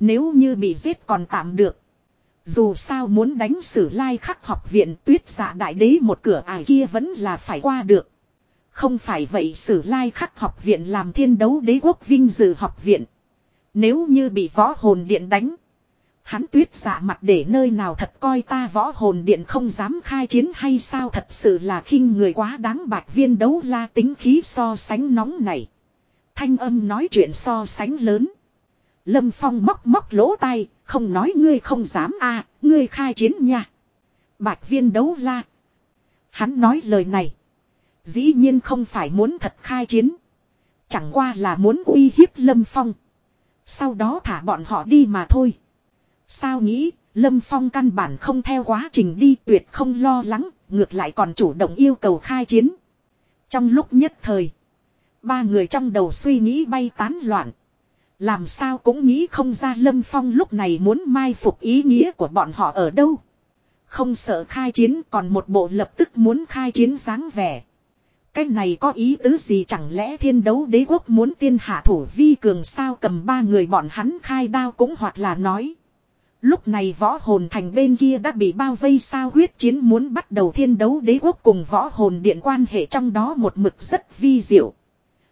Nếu như bị giết còn tạm được. Dù sao muốn đánh sử lai khắc học viện tuyết giả đại đế một cửa ải kia vẫn là phải qua được. Không phải vậy sử lai khắc học viện làm thiên đấu đế quốc vinh dự học viện. Nếu như bị võ hồn điện đánh. Hắn tuyết giả mặt để nơi nào thật coi ta võ hồn điện không dám khai chiến hay sao thật sự là khinh người quá đáng bạc viên đấu la tính khí so sánh nóng này. Thanh âm nói chuyện so sánh lớn. Lâm Phong móc móc lỗ tai, không nói ngươi không dám a, à, ngươi khai chiến nha. Bạch viên đấu la. Hắn nói lời này. Dĩ nhiên không phải muốn thật khai chiến. Chẳng qua là muốn uy hiếp Lâm Phong. Sau đó thả bọn họ đi mà thôi. Sao nghĩ, Lâm Phong căn bản không theo quá trình đi tuyệt không lo lắng, ngược lại còn chủ động yêu cầu khai chiến. Trong lúc nhất thời, ba người trong đầu suy nghĩ bay tán loạn. Làm sao cũng nghĩ không ra Lâm Phong lúc này muốn mai phục ý nghĩa của bọn họ ở đâu. Không sợ khai chiến, còn một bộ lập tức muốn khai chiến dáng vẻ. Cái này có ý tứ gì chẳng lẽ thiên đấu đế quốc muốn tiên hạ thủ vi cường sao cầm ba người bọn hắn khai đao cũng hoặc là nói. Lúc này võ hồn thành bên kia đã bị bao vây sao huyết chiến muốn bắt đầu thiên đấu đế quốc cùng võ hồn điện quan hệ trong đó một mực rất vi diệu.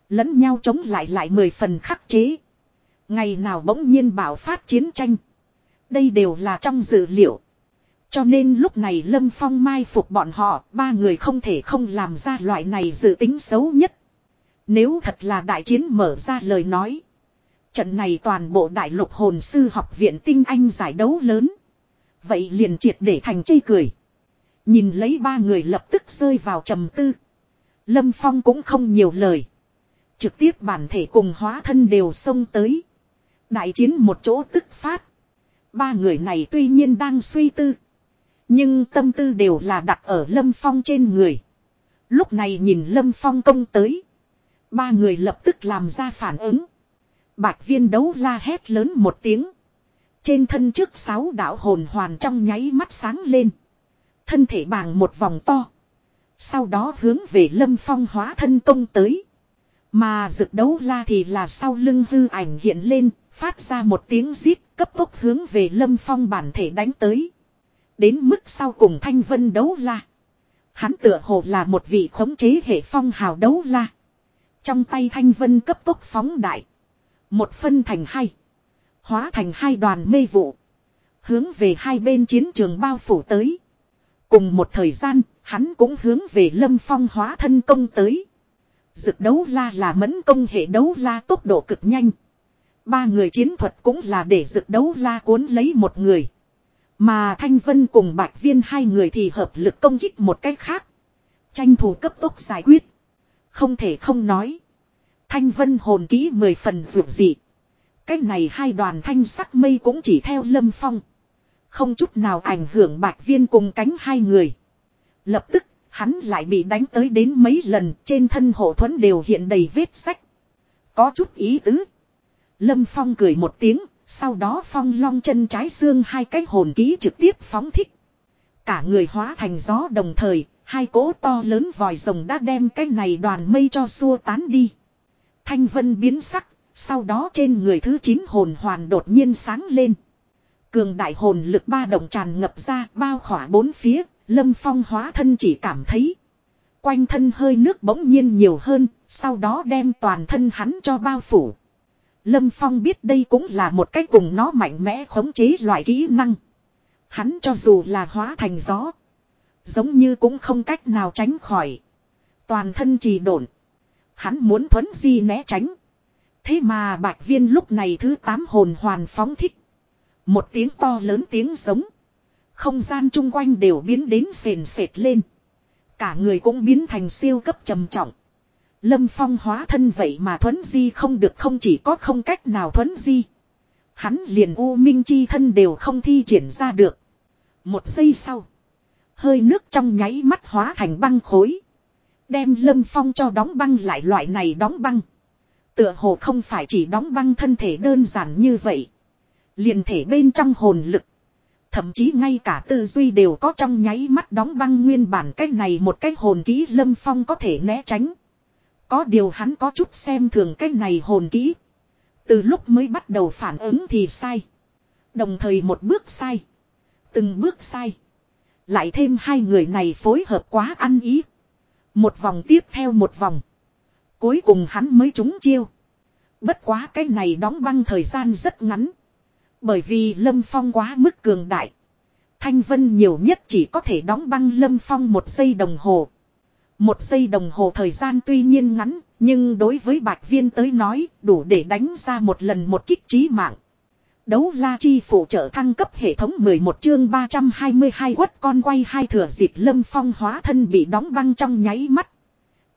Lẫn nhau chống lại lại mười phần khắc chế. Ngày nào bỗng nhiên bảo phát chiến tranh. Đây đều là trong dự liệu. Cho nên lúc này Lâm Phong mai phục bọn họ, ba người không thể không làm ra loại này dự tính xấu nhất. Nếu thật là đại chiến mở ra lời nói. Trận này toàn bộ đại lục hồn sư học viện tinh anh giải đấu lớn. Vậy liền triệt để thành chây cười. Nhìn lấy ba người lập tức rơi vào trầm tư. Lâm Phong cũng không nhiều lời. Trực tiếp bản thể cùng hóa thân đều xông tới. Đại chiến một chỗ tức phát. Ba người này tuy nhiên đang suy tư. Nhưng tâm tư đều là đặt ở Lâm Phong trên người. Lúc này nhìn Lâm Phong công tới. Ba người lập tức làm ra phản ứng. Bạch viên đấu la hét lớn một tiếng. Trên thân trước sáu đạo hồn hoàn trong nháy mắt sáng lên. Thân thể bàng một vòng to. Sau đó hướng về lâm phong hóa thân công tới. Mà rực đấu la thì là sau lưng hư ảnh hiện lên, phát ra một tiếng rít cấp tốc hướng về lâm phong bản thể đánh tới. Đến mức sau cùng thanh vân đấu la. Hắn tựa hồ là một vị khống chế hệ phong hào đấu la. Trong tay thanh vân cấp tốc phóng đại. Một phân thành hai. Hóa thành hai đoàn mê vụ. Hướng về hai bên chiến trường bao phủ tới. Cùng một thời gian, hắn cũng hướng về lâm phong hóa thân công tới. Dực đấu la là mẫn công hệ đấu la tốc độ cực nhanh. Ba người chiến thuật cũng là để dực đấu la cuốn lấy một người. Mà Thanh Vân cùng Bạch Viên hai người thì hợp lực công kích một cách khác. Tranh thủ cấp tốc giải quyết. Không thể không nói. Thanh vân hồn kỹ mười phần dụ dị. Cách này hai đoàn thanh sắc mây cũng chỉ theo lâm phong. Không chút nào ảnh hưởng bạch viên cùng cánh hai người. Lập tức, hắn lại bị đánh tới đến mấy lần trên thân hộ thuẫn đều hiện đầy vết sách. Có chút ý tứ. Lâm Phong cười một tiếng, sau đó Phong long chân trái xương hai cái hồn ký trực tiếp phóng thích. Cả người hóa thành gió đồng thời, hai cỗ to lớn vòi rồng đã đem cái này đoàn mây cho xua tán đi. Thanh vân biến sắc, sau đó trên người thứ chín hồn hoàn đột nhiên sáng lên. Cường đại hồn lực ba động tràn ngập ra bao khỏa bốn phía, lâm phong hóa thân chỉ cảm thấy. Quanh thân hơi nước bỗng nhiên nhiều hơn, sau đó đem toàn thân hắn cho bao phủ. Lâm Phong biết đây cũng là một cách cùng nó mạnh mẽ khống chế loại kỹ năng. Hắn cho dù là hóa thành gió. Giống như cũng không cách nào tránh khỏi. Toàn thân trì độn. Hắn muốn thuấn di né tránh. Thế mà bạch viên lúc này thứ tám hồn hoàn phóng thích. Một tiếng to lớn tiếng giống. Không gian chung quanh đều biến đến sền sệt lên. Cả người cũng biến thành siêu cấp trầm trọng. Lâm Phong hóa thân vậy mà thuấn di không được, không chỉ có không cách nào thuấn di. Hắn liền U Minh Chi thân đều không thi triển ra được. Một giây sau. Hơi nước trong nháy mắt hóa thành băng khối. Đem Lâm Phong cho đóng băng lại loại này đóng băng. Tựa hồ không phải chỉ đóng băng thân thể đơn giản như vậy. Liền thể bên trong hồn lực. Thậm chí ngay cả tư duy đều có trong nháy mắt đóng băng nguyên bản cái này một cái hồn ký Lâm Phong có thể né tránh. Có điều hắn có chút xem thường cái này hồn ký Từ lúc mới bắt đầu phản ứng thì sai. Đồng thời một bước sai. Từng bước sai. Lại thêm hai người này phối hợp quá ăn ý. Một vòng tiếp theo một vòng. Cuối cùng hắn mới trúng chiêu. Bất quá cái này đóng băng thời gian rất ngắn. Bởi vì Lâm Phong quá mức cường đại. Thanh Vân nhiều nhất chỉ có thể đóng băng Lâm Phong một giây đồng hồ. Một giây đồng hồ thời gian tuy nhiên ngắn, nhưng đối với Bạch Viên tới nói, đủ để đánh ra một lần một kích trí mạng. Đấu la chi phụ trợ thăng cấp hệ thống 11 chương 322 quất con quay hai thừa dịp lâm phong hóa thân bị đóng băng trong nháy mắt.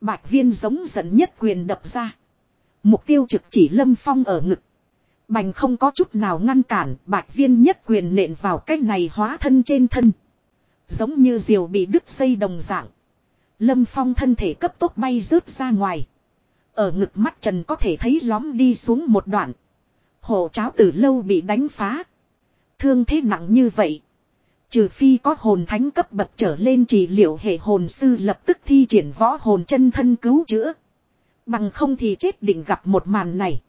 Bạch viên giống giận nhất quyền đập ra. Mục tiêu trực chỉ lâm phong ở ngực. Bành không có chút nào ngăn cản, bạch viên nhất quyền nện vào cái này hóa thân trên thân. Giống như diều bị đứt dây đồng dạng. Lâm phong thân thể cấp tốc bay rớt ra ngoài. Ở ngực mắt trần có thể thấy lóm đi xuống một đoạn. Hộ cháo từ lâu bị đánh phá. Thương thế nặng như vậy. Trừ phi có hồn thánh cấp bậc trở lên chỉ liệu hệ hồn sư lập tức thi triển võ hồn chân thân cứu chữa. Bằng không thì chết định gặp một màn này.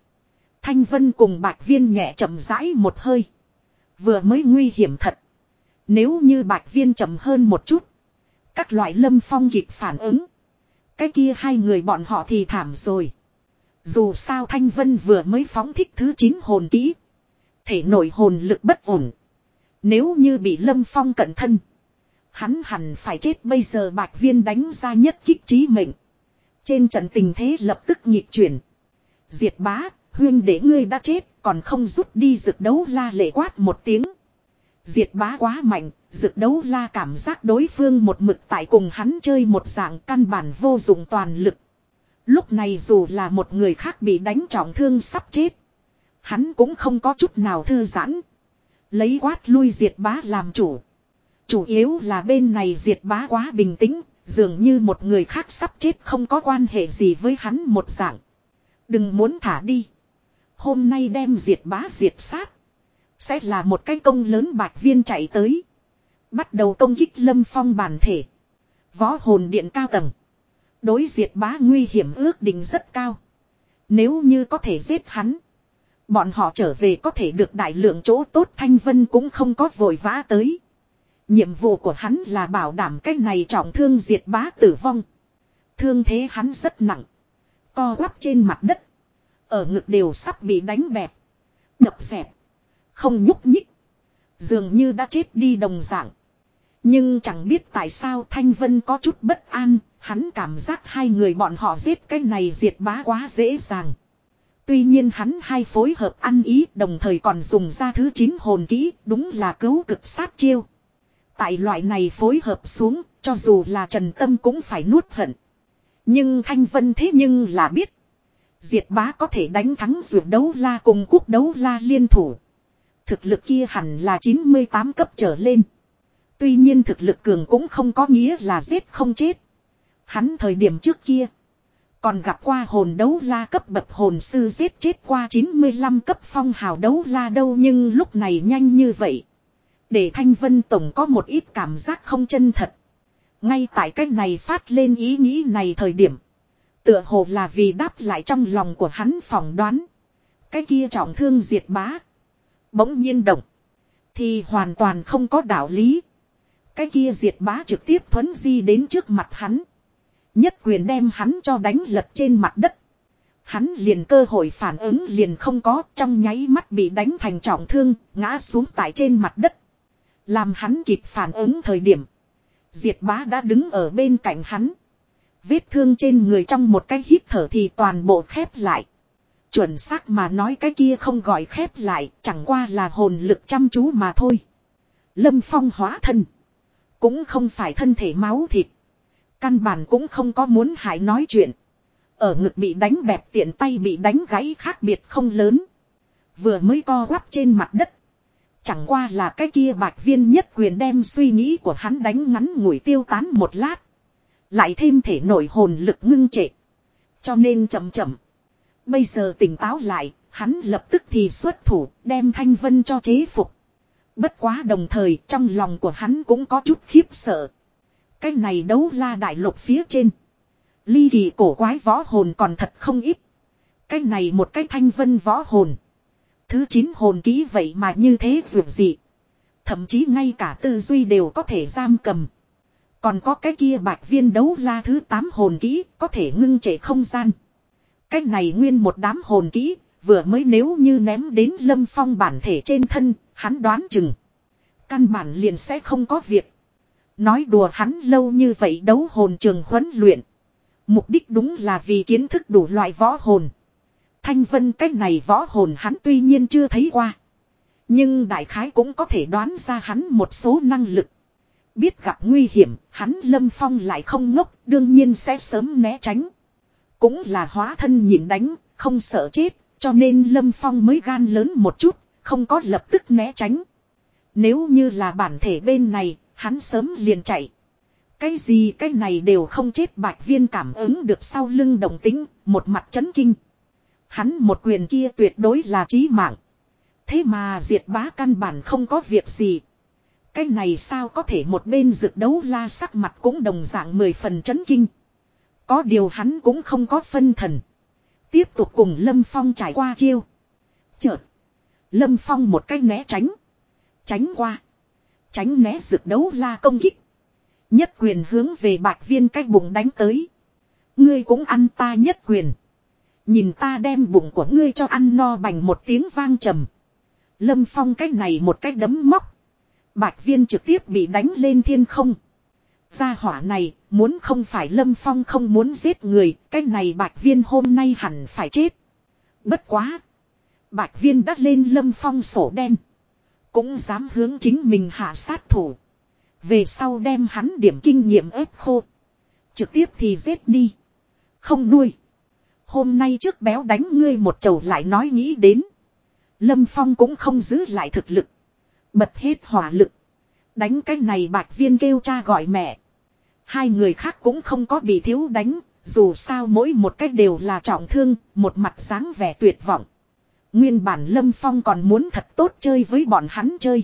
Thanh Vân cùng Bạch Viên nhẹ chậm rãi một hơi. Vừa mới nguy hiểm thật. Nếu như Bạch Viên chậm hơn một chút. Các loại lâm phong kịp phản ứng. Cái kia hai người bọn họ thì thảm rồi. Dù sao Thanh Vân vừa mới phóng thích thứ 9 hồn kỹ. Thể nội hồn lực bất ổn. Nếu như bị Lâm Phong cận thân. Hắn hẳn phải chết bây giờ Bạch Viên đánh ra nhất kích trí mệnh. Trên trận tình thế lập tức nhịp chuyển. Diệt bá, huyên để ngươi đã chết, còn không rút đi rực đấu la lệ quát một tiếng. Diệt bá quá mạnh, rực đấu la cảm giác đối phương một mực tại cùng hắn chơi một dạng căn bản vô dụng toàn lực. Lúc này dù là một người khác bị đánh trọng thương sắp chết. Hắn cũng không có chút nào thư giãn. Lấy quát lui diệt bá làm chủ. Chủ yếu là bên này diệt bá quá bình tĩnh, dường như một người khác sắp chết không có quan hệ gì với hắn một dạng. Đừng muốn thả đi. Hôm nay đem diệt bá diệt sát. Sẽ là một cái công lớn bạch viên chạy tới. Bắt đầu công kích lâm phong bản thể. Võ hồn điện cao tầng. Đối diệt bá nguy hiểm ước định rất cao. Nếu như có thể giết hắn. Bọn họ trở về có thể được đại lượng chỗ tốt Thanh Vân cũng không có vội vã tới. Nhiệm vụ của hắn là bảo đảm cái này trọng thương diệt bá tử vong. Thương thế hắn rất nặng. Co quắp trên mặt đất. Ở ngực đều sắp bị đánh bẹp. Đập dẹp. Không nhúc nhích. Dường như đã chết đi đồng dạng. Nhưng chẳng biết tại sao Thanh Vân có chút bất an, hắn cảm giác hai người bọn họ giết cái này diệt bá quá dễ dàng. Tuy nhiên hắn hai phối hợp ăn ý đồng thời còn dùng ra thứ chín hồn kỹ đúng là cứu cực sát chiêu. Tại loại này phối hợp xuống cho dù là Trần Tâm cũng phải nuốt hận. Nhưng Thanh Vân thế nhưng là biết. Diệt bá có thể đánh thắng dược đấu la cùng quốc đấu la liên thủ. Thực lực kia hẳn là 98 cấp trở lên. Tuy nhiên thực lực cường cũng không có nghĩa là giết không chết. Hắn thời điểm trước kia. Còn gặp qua hồn đấu la cấp bậc hồn sư giết chết qua 95 cấp phong hào đấu la đâu nhưng lúc này nhanh như vậy. Để Thanh Vân Tổng có một ít cảm giác không chân thật. Ngay tại cách này phát lên ý nghĩ này thời điểm. Tựa hồ là vì đáp lại trong lòng của hắn phỏng đoán. Cái kia trọng thương diệt bá. Bỗng nhiên động. Thì hoàn toàn không có đạo lý. Cái kia diệt bá trực tiếp thuấn di đến trước mặt hắn. Nhất quyền đem hắn cho đánh lật trên mặt đất. Hắn liền cơ hội phản ứng liền không có trong nháy mắt bị đánh thành trọng thương, ngã xuống tại trên mặt đất. Làm hắn kịp phản ứng thời điểm. Diệt bá đã đứng ở bên cạnh hắn. Vết thương trên người trong một cái hít thở thì toàn bộ khép lại. Chuẩn xác mà nói cái kia không gọi khép lại, chẳng qua là hồn lực chăm chú mà thôi. Lâm phong hóa thân. Cũng không phải thân thể máu thịt. Căn bản cũng không có muốn hại nói chuyện. Ở ngực bị đánh bẹp tiện tay bị đánh gãy khác biệt không lớn. Vừa mới co quắp trên mặt đất. Chẳng qua là cái kia bạch viên nhất quyền đem suy nghĩ của hắn đánh ngắn ngủi tiêu tán một lát. Lại thêm thể nổi hồn lực ngưng trệ. Cho nên chậm chậm. Bây giờ tỉnh táo lại, hắn lập tức thì xuất thủ, đem thanh vân cho chế phục. Bất quá đồng thời trong lòng của hắn cũng có chút khiếp sợ. Cái này đấu la đại lục phía trên. Ly kỳ cổ quái võ hồn còn thật không ít. Cái này một cái thanh vân võ hồn. Thứ chín hồn ký vậy mà như thế dù gì. Thậm chí ngay cả tư duy đều có thể giam cầm. Còn có cái kia bạch viên đấu la thứ 8 hồn kỹ có thể ngưng trệ không gian. Cái này nguyên một đám hồn kỹ, vừa mới nếu như ném đến lâm phong bản thể trên thân, hắn đoán chừng. Căn bản liền sẽ không có việc. Nói đùa hắn lâu như vậy đấu hồn trường huấn luyện. Mục đích đúng là vì kiến thức đủ loại võ hồn. Thanh vân cái này võ hồn hắn tuy nhiên chưa thấy qua. Nhưng đại khái cũng có thể đoán ra hắn một số năng lực. Biết gặp nguy hiểm, hắn lâm phong lại không ngốc, đương nhiên sẽ sớm né tránh. Cũng là hóa thân nhìn đánh, không sợ chết, cho nên lâm phong mới gan lớn một chút, không có lập tức né tránh. Nếu như là bản thể bên này, hắn sớm liền chạy. Cái gì cái này đều không chết bạch viên cảm ứng được sau lưng đồng tính, một mặt chấn kinh. Hắn một quyền kia tuyệt đối là trí mạng. Thế mà diệt bá căn bản không có việc gì. Cái này sao có thể một bên rực đấu la sắc mặt cũng đồng dạng mười phần chấn kinh. Có điều hắn cũng không có phân thần. Tiếp tục cùng Lâm Phong trải qua chiêu. Chợt. Lâm Phong một cách né tránh. Tránh qua. Tránh né rực đấu la công kích. Nhất quyền hướng về bạch viên cách bụng đánh tới. Ngươi cũng ăn ta nhất quyền. Nhìn ta đem bụng của ngươi cho ăn no bành một tiếng vang trầm. Lâm Phong cái này một cách đấm móc. Bạch viên trực tiếp bị đánh lên thiên không. Gia hỏa này, muốn không phải Lâm Phong không muốn giết người, cái này bạch viên hôm nay hẳn phải chết. Bất quá. Bạch viên đã lên Lâm Phong sổ đen. Cũng dám hướng chính mình hạ sát thủ. Về sau đem hắn điểm kinh nghiệm ép khô. Trực tiếp thì giết đi. Không nuôi. Hôm nay trước béo đánh ngươi một chầu lại nói nghĩ đến. Lâm Phong cũng không giữ lại thực lực. Bật hết hỏa lực. Đánh cái này bạch viên kêu cha gọi mẹ. Hai người khác cũng không có bị thiếu đánh. Dù sao mỗi một cách đều là trọng thương. Một mặt dáng vẻ tuyệt vọng. Nguyên bản Lâm Phong còn muốn thật tốt chơi với bọn hắn chơi.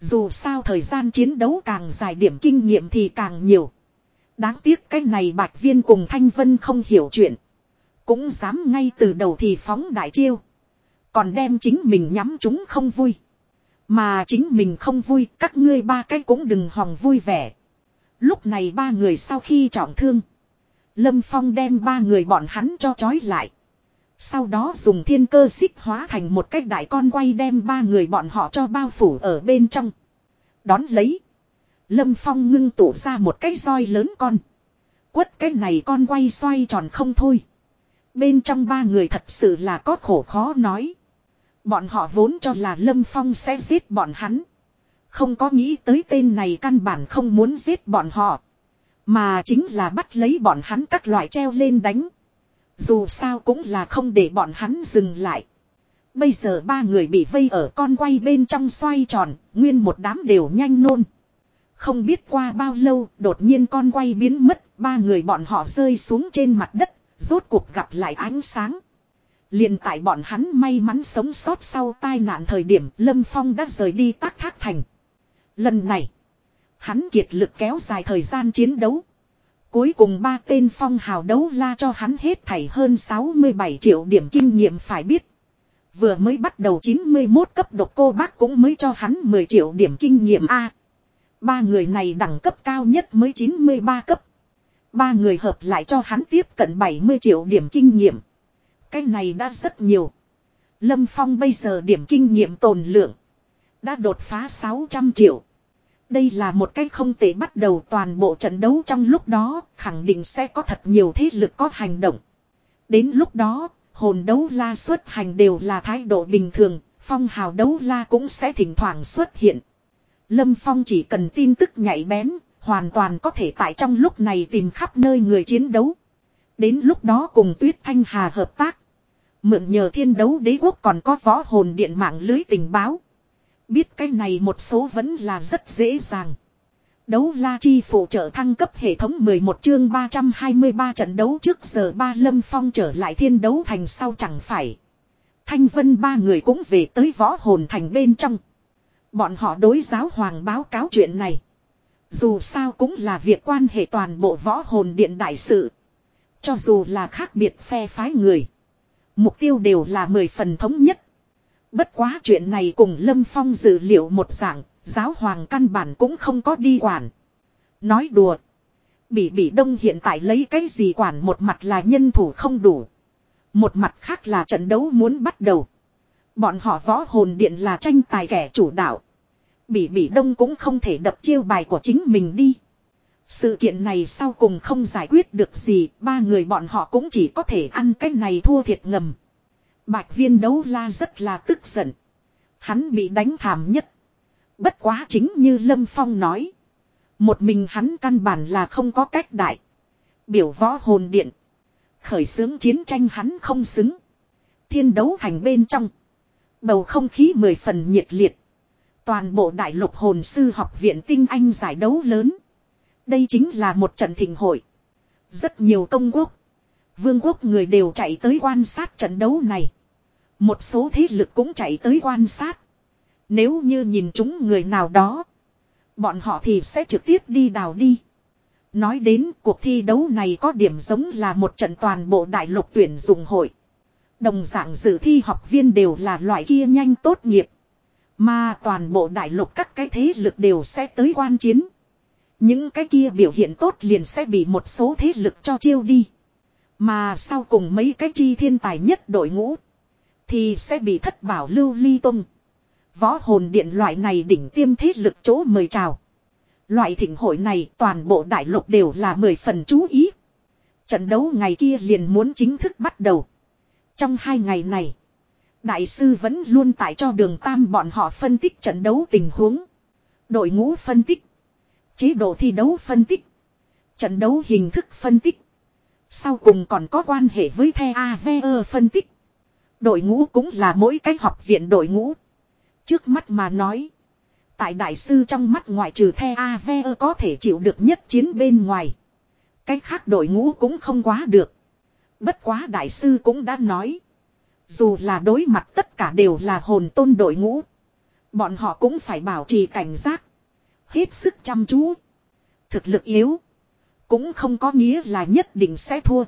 Dù sao thời gian chiến đấu càng dài điểm kinh nghiệm thì càng nhiều. Đáng tiếc cái này bạch viên cùng Thanh Vân không hiểu chuyện. Cũng dám ngay từ đầu thì phóng đại chiêu. Còn đem chính mình nhắm chúng không vui. Mà chính mình không vui, các ngươi ba cái cũng đừng hòng vui vẻ. Lúc này ba người sau khi trọng thương. Lâm Phong đem ba người bọn hắn cho trói lại. Sau đó dùng thiên cơ xích hóa thành một cái đại con quay đem ba người bọn họ cho bao phủ ở bên trong. Đón lấy. Lâm Phong ngưng tụ ra một cái roi lớn con. Quất cái này con quay xoay tròn không thôi. Bên trong ba người thật sự là có khổ khó nói. Bọn họ vốn cho là Lâm Phong sẽ giết bọn hắn. Không có nghĩ tới tên này căn bản không muốn giết bọn họ. Mà chính là bắt lấy bọn hắn các loại treo lên đánh. Dù sao cũng là không để bọn hắn dừng lại. Bây giờ ba người bị vây ở con quay bên trong xoay tròn, nguyên một đám đều nhanh nôn. Không biết qua bao lâu, đột nhiên con quay biến mất, ba người bọn họ rơi xuống trên mặt đất, rốt cuộc gặp lại ánh sáng liền tại bọn hắn may mắn sống sót sau tai nạn thời điểm Lâm Phong đã rời đi tác thác thành. Lần này, hắn kiệt lực kéo dài thời gian chiến đấu. Cuối cùng ba tên phong hào đấu la cho hắn hết thảy hơn 67 triệu điểm kinh nghiệm phải biết. Vừa mới bắt đầu 91 cấp độc cô bác cũng mới cho hắn 10 triệu điểm kinh nghiệm A. Ba người này đẳng cấp cao nhất mới 93 cấp. Ba người hợp lại cho hắn tiếp cận 70 triệu điểm kinh nghiệm. Cái này đã rất nhiều. Lâm Phong bây giờ điểm kinh nghiệm tồn lượng. Đã đột phá 600 triệu. Đây là một cách không thể bắt đầu toàn bộ trận đấu trong lúc đó, khẳng định sẽ có thật nhiều thế lực có hành động. Đến lúc đó, hồn đấu la xuất hành đều là thái độ bình thường, phong hào đấu la cũng sẽ thỉnh thoảng xuất hiện. Lâm Phong chỉ cần tin tức nhạy bén, hoàn toàn có thể tại trong lúc này tìm khắp nơi người chiến đấu. Đến lúc đó cùng Tuyết Thanh Hà hợp tác. Mượn nhờ thiên đấu đế quốc còn có võ hồn điện mạng lưới tình báo. Biết cái này một số vẫn là rất dễ dàng. Đấu la chi phụ trợ thăng cấp hệ thống 11 chương 323 trận đấu trước giờ ba lâm phong trở lại thiên đấu thành sau chẳng phải. Thanh vân ba người cũng về tới võ hồn thành bên trong. Bọn họ đối giáo hoàng báo cáo chuyện này. Dù sao cũng là việc quan hệ toàn bộ võ hồn điện đại sự. Cho dù là khác biệt phe phái người. Mục tiêu đều là mười phần thống nhất. Bất quá chuyện này cùng Lâm Phong dự liệu một dạng, giáo hoàng căn bản cũng không có đi quản. Nói đùa. Bỉ Bỉ Đông hiện tại lấy cái gì quản một mặt là nhân thủ không đủ. Một mặt khác là trận đấu muốn bắt đầu. Bọn họ võ hồn điện là tranh tài kẻ chủ đạo. Bỉ Bỉ Đông cũng không thể đập chiêu bài của chính mình đi. Sự kiện này sau cùng không giải quyết được gì, ba người bọn họ cũng chỉ có thể ăn cái này thua thiệt ngầm. Bạch viên đấu la rất là tức giận. Hắn bị đánh thảm nhất. Bất quá chính như Lâm Phong nói. Một mình hắn căn bản là không có cách đại. Biểu võ hồn điện. Khởi xướng chiến tranh hắn không xứng. Thiên đấu thành bên trong. Bầu không khí mười phần nhiệt liệt. Toàn bộ đại lục hồn sư học viện tinh anh giải đấu lớn. Đây chính là một trận thịnh hội. Rất nhiều công quốc. Vương quốc người đều chạy tới quan sát trận đấu này. Một số thế lực cũng chạy tới quan sát. Nếu như nhìn chúng người nào đó. Bọn họ thì sẽ trực tiếp đi đào đi. Nói đến cuộc thi đấu này có điểm giống là một trận toàn bộ đại lục tuyển dụng hội. Đồng dạng dự thi học viên đều là loại kia nhanh tốt nghiệp. Mà toàn bộ đại lục các cái thế lực đều sẽ tới quan chiến. Những cái kia biểu hiện tốt liền sẽ bị một số thế lực cho chiêu đi. Mà sau cùng mấy cái chi thiên tài nhất đội ngũ. Thì sẽ bị thất bảo lưu ly tung. Võ hồn điện loại này đỉnh tiêm thế lực chỗ mời chào. Loại thịnh hội này toàn bộ đại lục đều là mười phần chú ý. Trận đấu ngày kia liền muốn chính thức bắt đầu. Trong hai ngày này, đại sư vẫn luôn tại cho đường tam bọn họ phân tích trận đấu tình huống. Đội ngũ phân tích, chế độ thi đấu phân tích, trận đấu hình thức phân tích. Sau cùng còn có quan hệ với The Aver phân tích. Đội ngũ cũng là mỗi cái học viện đội ngũ. Trước mắt mà nói. Tại đại sư trong mắt ngoại trừ The Aver có thể chịu được nhất chiến bên ngoài. Cách khác đội ngũ cũng không quá được. Bất quá đại sư cũng đã nói. Dù là đối mặt tất cả đều là hồn tôn đội ngũ. Bọn họ cũng phải bảo trì cảnh giác. Hết sức chăm chú. Thực lực yếu. Cũng không có nghĩa là nhất định sẽ thua.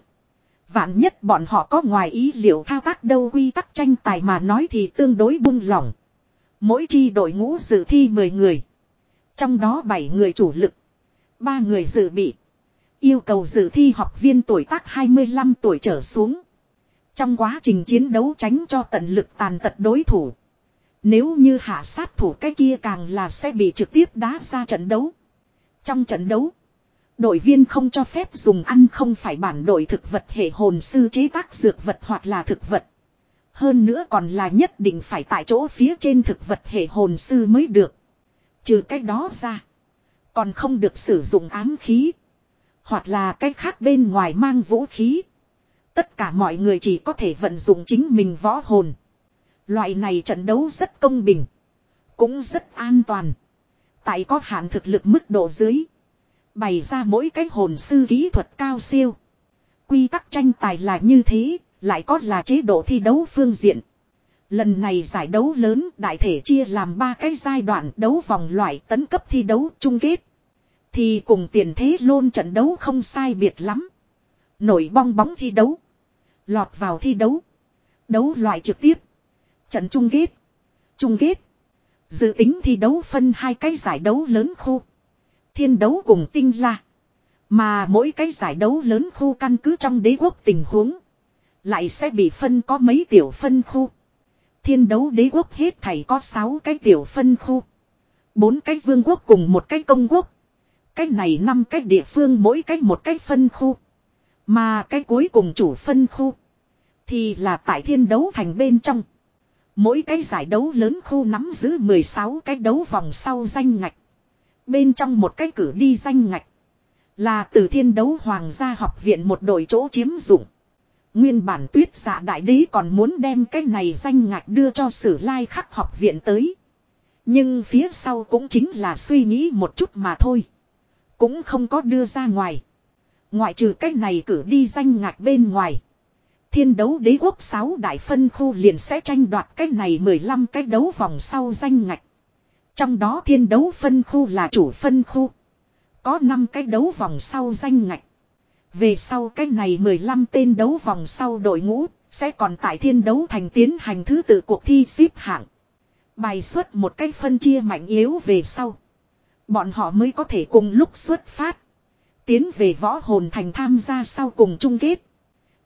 Vạn nhất bọn họ có ngoài ý liệu thao tác đâu quy tắc tranh tài mà nói thì tương đối buông lỏng. Mỗi chi đội ngũ dự thi 10 người. Trong đó 7 người chủ lực. 3 người dự bị. Yêu cầu dự thi học viên tuổi tác 25 tuổi trở xuống. Trong quá trình chiến đấu tránh cho tận lực tàn tật đối thủ. Nếu như hạ sát thủ cái kia càng là sẽ bị trực tiếp đá ra trận đấu. Trong trận đấu. Đội viên không cho phép dùng ăn không phải bản đội thực vật hệ hồn sư chế tác dược vật hoặc là thực vật. Hơn nữa còn là nhất định phải tại chỗ phía trên thực vật hệ hồn sư mới được. Trừ cách đó ra. Còn không được sử dụng ám khí. Hoặc là cách khác bên ngoài mang vũ khí. Tất cả mọi người chỉ có thể vận dụng chính mình võ hồn. Loại này trận đấu rất công bình. Cũng rất an toàn. Tại có hạn thực lực mức độ dưới. Bày ra mỗi cái hồn sư kỹ thuật cao siêu. Quy tắc tranh tài là như thế, lại có là chế độ thi đấu phương diện. Lần này giải đấu lớn đại thể chia làm ba cái giai đoạn đấu vòng loại tấn cấp thi đấu chung kết. Thì cùng tiền thế luôn trận đấu không sai biệt lắm. Nổi bong bóng thi đấu. Lọt vào thi đấu. Đấu loại trực tiếp. Trận chung kết. Chung kết. Dự tính thi đấu phân hai cái giải đấu lớn khu. Thiên đấu cùng tinh la. Mà mỗi cái giải đấu lớn khu căn cứ trong đế quốc tình huống. Lại sẽ bị phân có mấy tiểu phân khu. Thiên đấu đế quốc hết thảy có 6 cái tiểu phân khu. bốn cái vương quốc cùng một cái công quốc. Cái này năm cái địa phương mỗi cái một cái phân khu. Mà cái cuối cùng chủ phân khu. Thì là tại thiên đấu thành bên trong. Mỗi cái giải đấu lớn khu nắm giữ 16 cái đấu vòng sau danh ngạch. Bên trong một cái cử đi danh ngạch. Là từ thiên đấu hoàng gia học viện một đội chỗ chiếm dụng. Nguyên bản tuyết giả đại đế còn muốn đem cái này danh ngạch đưa cho sử lai khắc học viện tới. Nhưng phía sau cũng chính là suy nghĩ một chút mà thôi. Cũng không có đưa ra ngoài. Ngoại trừ cái này cử đi danh ngạch bên ngoài. Thiên đấu đế quốc 6 đại phân khu liền sẽ tranh đoạt cái này 15 cái đấu vòng sau danh ngạch. Trong đó thiên đấu phân khu là chủ phân khu. Có 5 cái đấu vòng sau danh ngạch. Về sau cái này 15 tên đấu vòng sau đội ngũ sẽ còn tại thiên đấu thành tiến hành thứ tự cuộc thi xếp hạng. Bài xuất một cách phân chia mạnh yếu về sau. Bọn họ mới có thể cùng lúc xuất phát. Tiến về võ hồn thành tham gia sau cùng chung kết.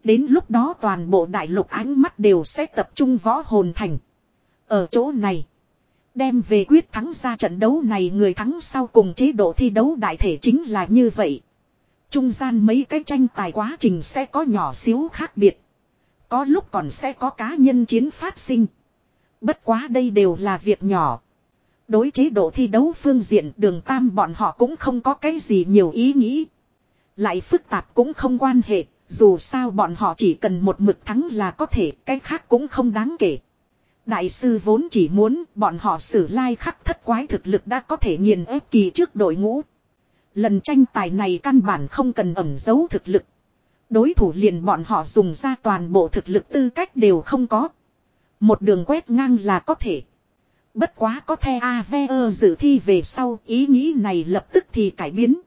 Đến lúc đó toàn bộ đại lục ánh mắt đều sẽ tập trung võ hồn thành. Ở chỗ này. Đem về quyết thắng ra trận đấu này người thắng sau cùng chế độ thi đấu đại thể chính là như vậy. Trung gian mấy cái tranh tài quá trình sẽ có nhỏ xíu khác biệt. Có lúc còn sẽ có cá nhân chiến phát sinh. Bất quá đây đều là việc nhỏ. Đối chế độ thi đấu phương diện đường tam bọn họ cũng không có cái gì nhiều ý nghĩ. Lại phức tạp cũng không quan hệ, dù sao bọn họ chỉ cần một mực thắng là có thể, cái khác cũng không đáng kể. Đại sư vốn chỉ muốn bọn họ xử lai khắc thất quái thực lực đã có thể nghiền ép kỳ trước đội ngũ. Lần tranh tài này căn bản không cần ẩm giấu thực lực. Đối thủ liền bọn họ dùng ra toàn bộ thực lực tư cách đều không có. Một đường quét ngang là có thể. Bất quá có the AVE dự thi về sau ý nghĩ này lập tức thì cải biến.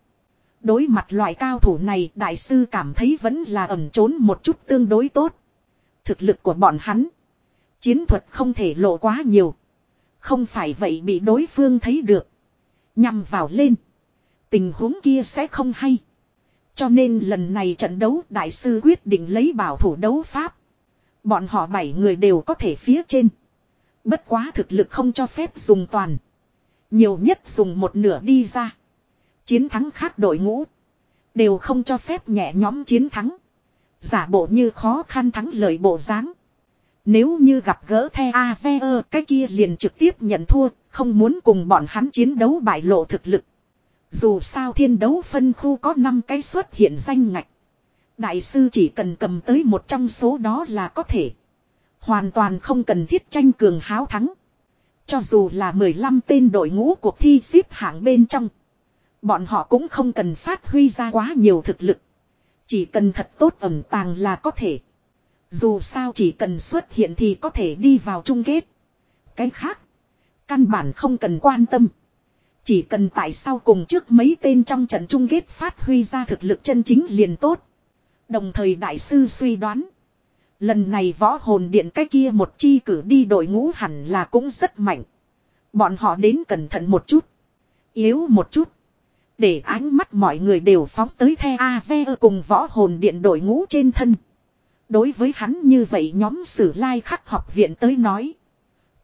Đối mặt loại cao thủ này, đại sư cảm thấy vẫn là ẩn trốn một chút tương đối tốt. Thực lực của bọn hắn. Chiến thuật không thể lộ quá nhiều. Không phải vậy bị đối phương thấy được. Nhằm vào lên. Tình huống kia sẽ không hay. Cho nên lần này trận đấu, đại sư quyết định lấy bảo thủ đấu pháp. Bọn họ bảy người đều có thể phía trên. Bất quá thực lực không cho phép dùng toàn. Nhiều nhất dùng một nửa đi ra. Chiến thắng khác đội ngũ. Đều không cho phép nhẹ nhóm chiến thắng. Giả bộ như khó khăn thắng lợi bộ dáng. Nếu như gặp gỡ the AVE cái kia liền trực tiếp nhận thua, không muốn cùng bọn hắn chiến đấu bại lộ thực lực. Dù sao thiên đấu phân khu có 5 cái xuất hiện danh ngạch. Đại sư chỉ cần cầm tới một trong số đó là có thể. Hoàn toàn không cần thiết tranh cường háo thắng. Cho dù là 15 tên đội ngũ cuộc thi xếp hạng bên trong. Bọn họ cũng không cần phát huy ra quá nhiều thực lực. Chỉ cần thật tốt ẩm tàng là có thể. Dù sao chỉ cần xuất hiện thì có thể đi vào chung kết. Cái khác. Căn bản không cần quan tâm. Chỉ cần tại sao cùng trước mấy tên trong trận chung kết phát huy ra thực lực chân chính liền tốt. Đồng thời đại sư suy đoán. Lần này võ hồn điện cái kia một chi cử đi đội ngũ hẳn là cũng rất mạnh. Bọn họ đến cẩn thận một chút. Yếu một chút. Để ánh mắt mọi người đều phóng tới the AVE cùng võ hồn điện đội ngũ trên thân. Đối với hắn như vậy nhóm sử lai khắc học viện tới nói.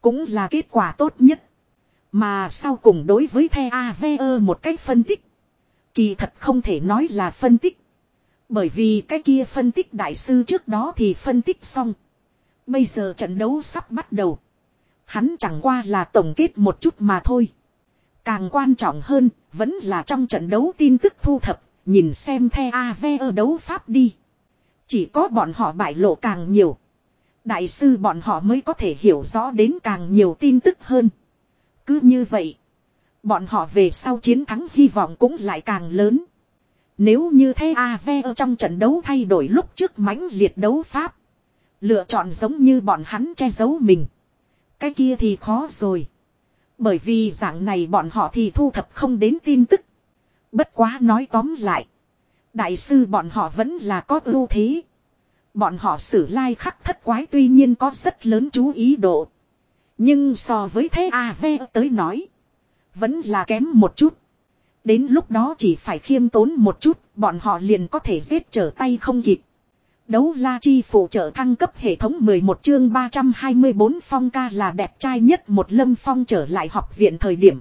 Cũng là kết quả tốt nhất. Mà sau cùng đối với the AVE một cách phân tích. Kỳ thật không thể nói là phân tích. Bởi vì cái kia phân tích đại sư trước đó thì phân tích xong. Bây giờ trận đấu sắp bắt đầu. Hắn chẳng qua là tổng kết một chút mà thôi. Càng quan trọng hơn, vẫn là trong trận đấu tin tức thu thập, nhìn xem the AVE đấu pháp đi. Chỉ có bọn họ bại lộ càng nhiều. Đại sư bọn họ mới có thể hiểu rõ đến càng nhiều tin tức hơn. Cứ như vậy. Bọn họ về sau chiến thắng hy vọng cũng lại càng lớn. Nếu như thế AV ở trong trận đấu thay đổi lúc trước mãnh liệt đấu pháp. Lựa chọn giống như bọn hắn che giấu mình. Cái kia thì khó rồi. Bởi vì dạng này bọn họ thì thu thập không đến tin tức. Bất quá nói tóm lại. Đại sư bọn họ vẫn là có ưu thế. Bọn họ xử lai like khắc thất quái tuy nhiên có rất lớn chú ý độ. Nhưng so với thế AV tới nói. Vẫn là kém một chút. Đến lúc đó chỉ phải khiêm tốn một chút, bọn họ liền có thể giết trở tay không kịp. Đấu la chi phụ trợ thăng cấp hệ thống 11 chương 324 phong ca là đẹp trai nhất một lâm phong trở lại học viện thời điểm.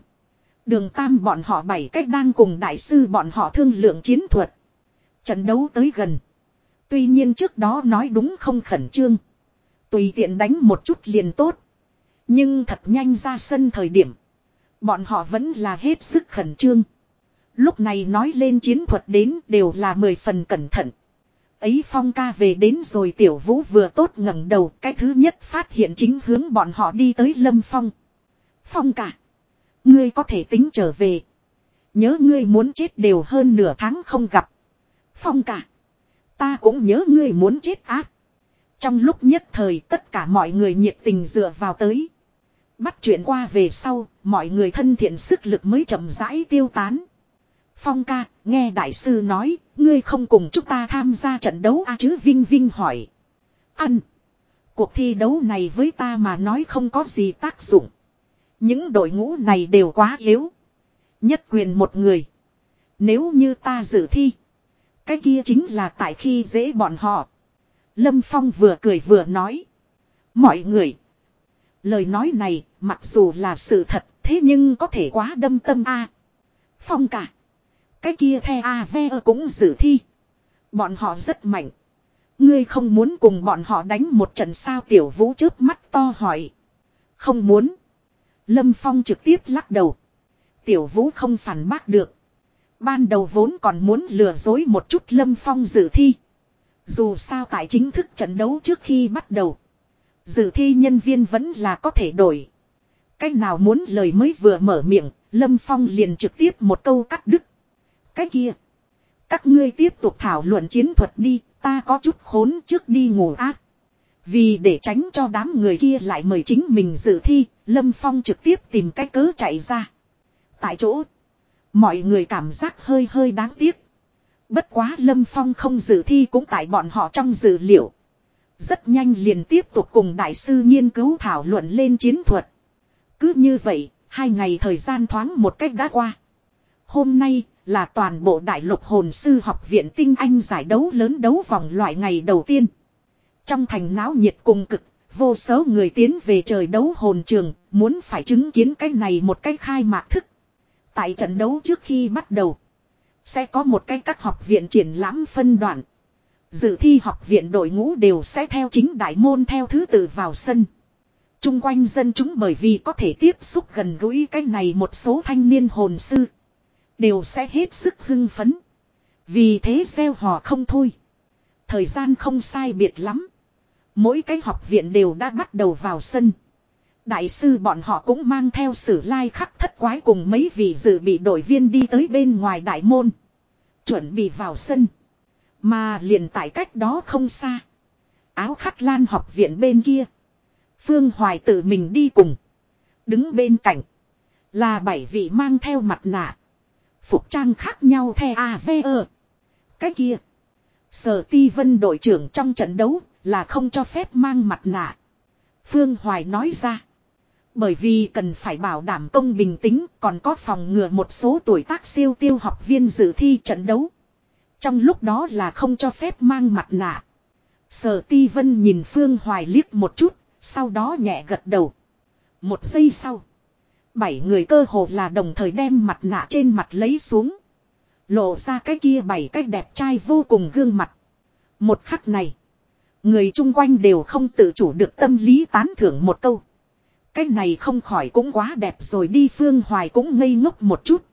Đường tam bọn họ bảy cách đang cùng đại sư bọn họ thương lượng chiến thuật. Trận đấu tới gần. Tuy nhiên trước đó nói đúng không khẩn trương. Tùy tiện đánh một chút liền tốt. Nhưng thật nhanh ra sân thời điểm. Bọn họ vẫn là hết sức khẩn trương. Lúc này nói lên chiến thuật đến đều là mười phần cẩn thận. Ấy phong ca về đến rồi tiểu vũ vừa tốt ngẩng đầu cái thứ nhất phát hiện chính hướng bọn họ đi tới lâm phong. Phong ca. Ngươi có thể tính trở về. Nhớ ngươi muốn chết đều hơn nửa tháng không gặp. Phong ca. Ta cũng nhớ ngươi muốn chết ác. Trong lúc nhất thời tất cả mọi người nhiệt tình dựa vào tới. Bắt chuyện qua về sau, mọi người thân thiện sức lực mới chậm rãi tiêu tán. Phong ca, nghe đại sư nói, ngươi không cùng chúng ta tham gia trận đấu à chứ Vinh Vinh hỏi. Ăn. Cuộc thi đấu này với ta mà nói không có gì tác dụng. Những đội ngũ này đều quá yếu. Nhất quyền một người. Nếu như ta dự thi. Cái kia chính là tại khi dễ bọn họ. Lâm Phong vừa cười vừa nói. Mọi người. Lời nói này mặc dù là sự thật thế nhưng có thể quá đâm tâm a Phong cả. Cái kia the Ave cũng dự thi. Bọn họ rất mạnh. Ngươi không muốn cùng bọn họ đánh một trận sao tiểu vũ trước mắt to hỏi. Không muốn. Lâm Phong trực tiếp lắc đầu. Tiểu vũ không phản bác được. Ban đầu vốn còn muốn lừa dối một chút Lâm Phong dự thi. Dù sao tại chính thức trận đấu trước khi bắt đầu. Dự thi nhân viên vẫn là có thể đổi. Cách nào muốn lời mới vừa mở miệng, Lâm Phong liền trực tiếp một câu cắt đứt. Cái kia. Các ngươi tiếp tục thảo luận chiến thuật đi, ta có chút khốn trước đi ngủ ác. Vì để tránh cho đám người kia lại mời chính mình dự thi, Lâm Phong trực tiếp tìm cái cớ chạy ra. Tại chỗ, mọi người cảm giác hơi hơi đáng tiếc. Bất quá Lâm Phong không dự thi cũng tại bọn họ trong dự liệu. Rất nhanh liền tiếp tục cùng đại sư nghiên cứu thảo luận lên chiến thuật. Cứ như vậy, hai ngày thời gian thoáng một cách đã qua. Hôm nay là toàn bộ đại lục hồn sư học viện tinh anh giải đấu lớn đấu vòng loại ngày đầu tiên. Trong thành náo nhiệt cùng cực, vô số người tiến về trời đấu hồn trường, muốn phải chứng kiến cái này một cái khai mạc thức. Tại trận đấu trước khi bắt đầu, sẽ có một cái các học viện triển lãm phân đoạn. Dự thi học viện đội ngũ đều sẽ theo chính đại môn theo thứ tự vào sân. Trung quanh dân chúng bởi vì có thể tiếp xúc gần gũi cái này một số thanh niên hồn sư. Đều sẽ hết sức hưng phấn. Vì thế gieo họ không thôi. Thời gian không sai biệt lắm. Mỗi cái học viện đều đã bắt đầu vào sân. Đại sư bọn họ cũng mang theo sử lai khắc thất quái cùng mấy vị dự bị đội viên đi tới bên ngoài đại môn. Chuẩn bị vào sân. Mà liền tại cách đó không xa. Áo khắc lan học viện bên kia. Phương Hoài tự mình đi cùng. Đứng bên cạnh. Là bảy vị mang theo mặt nạ. Phục trang khác nhau the AVE. Cái kia. Sở ti vân đội trưởng trong trận đấu là không cho phép mang mặt nạ. Phương Hoài nói ra. Bởi vì cần phải bảo đảm công bình tính còn có phòng ngừa một số tuổi tác siêu tiêu học viên dự thi trận đấu. Trong lúc đó là không cho phép mang mặt nạ. Sở ti vân nhìn Phương Hoài liếc một chút, sau đó nhẹ gật đầu. Một giây sau. Bảy người cơ hồ là đồng thời đem mặt nạ trên mặt lấy xuống. Lộ ra cái kia bảy cái đẹp trai vô cùng gương mặt. Một khắc này. Người chung quanh đều không tự chủ được tâm lý tán thưởng một câu. Cái này không khỏi cũng quá đẹp rồi, đi Phương Hoài cũng ngây ngốc một chút.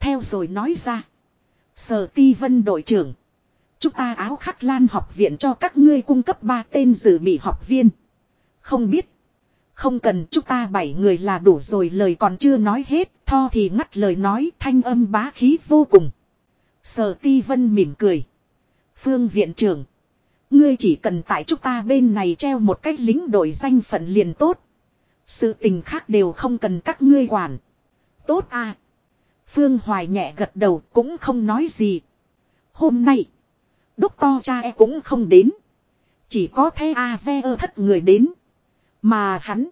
Theo rồi nói ra. Sở ti vân đội trưởng. Chúng ta áo khắc lan học viện cho các ngươi cung cấp ba tên dự bị học viên. Không biết. Không cần chúng ta bảy người là đủ rồi, lời còn chưa nói hết. Tho thì ngắt lời nói, thanh âm bá khí vô cùng. Sở ti vân mỉm cười. Phương viện trưởng. Ngươi chỉ cần tại chúng ta bên này treo một cách lính đội danh phận liền tốt. Sự tình khác đều không cần các ngươi quản. Tốt à. Phương Hoài nhẹ gật đầu, cũng không nói gì. Hôm nay. Đúc to cha e cũng không đến. Chỉ có thế A ve ơ thất người đến. Mà hắn.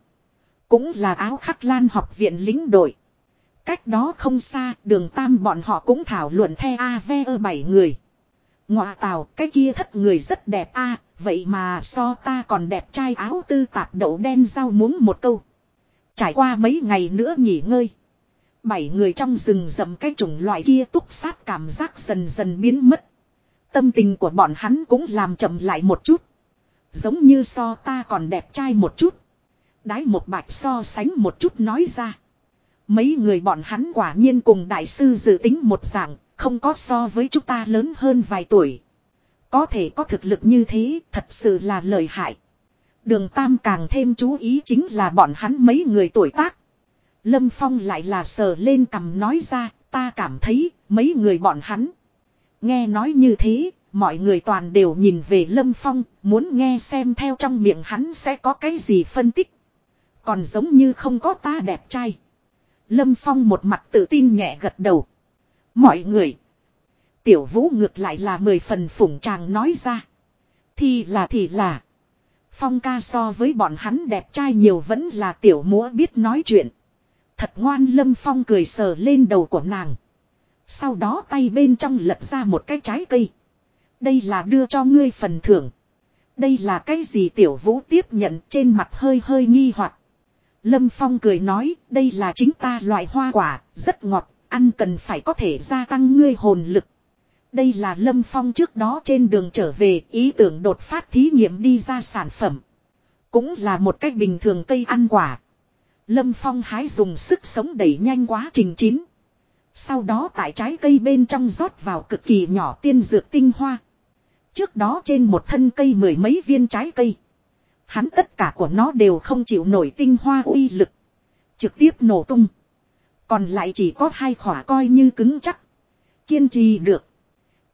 Cũng là áo khắc lan học viện lính đội. Cách đó không xa, đường tam bọn họ cũng thảo luận the A ve ơ bảy người. ngoại tào, cái kia thất người rất đẹp a, vậy mà so ta còn đẹp trai áo tư tạp đậu đen rau muống một câu. Trải qua mấy ngày nữa nghỉ ngơi. Bảy người trong rừng rậm cái chủng loại kia túc sát cảm giác dần dần biến mất. Tâm tình của bọn hắn cũng làm chậm lại một chút. Giống như so ta còn đẹp trai một chút. Đái một bạch so sánh một chút nói ra. Mấy người bọn hắn quả nhiên cùng đại sư dự tính một dạng, không có so với chúng ta lớn hơn vài tuổi. Có thể có thực lực như thế, thật sự là lợi hại. Đường Tam càng thêm chú ý chính là bọn hắn mấy người tuổi tác. Lâm Phong lại là sờ lên cầm nói ra, ta cảm thấy, mấy người bọn hắn. Nghe nói như thế, mọi người toàn đều nhìn về Lâm Phong, muốn nghe xem theo trong miệng hắn sẽ có cái gì phân tích. Còn giống như không có ta đẹp trai. Lâm Phong một mặt tự tin nhẹ gật đầu. Mọi người. Tiểu vũ ngược lại là mười phần phủng chàng nói ra. Thì là thì là. Phong ca so với bọn hắn đẹp trai nhiều vẫn là tiểu múa biết nói chuyện. Thật ngoan lâm phong cười sờ lên đầu của nàng. Sau đó tay bên trong lật ra một cái trái cây. Đây là đưa cho ngươi phần thưởng. Đây là cái gì tiểu vũ tiếp nhận trên mặt hơi hơi nghi hoặc Lâm Phong cười nói đây là chính ta loại hoa quả, rất ngọt, ăn cần phải có thể gia tăng ngươi hồn lực. Đây là Lâm Phong trước đó trên đường trở về ý tưởng đột phát thí nghiệm đi ra sản phẩm. Cũng là một cách bình thường cây ăn quả. Lâm Phong hái dùng sức sống đẩy nhanh quá trình chín. Sau đó tại trái cây bên trong rót vào cực kỳ nhỏ tiên dược tinh hoa. Trước đó trên một thân cây mười mấy viên trái cây. Hắn tất cả của nó đều không chịu nổi tinh hoa uy lực. Trực tiếp nổ tung. Còn lại chỉ có hai khỏa coi như cứng chắc. Kiên trì được.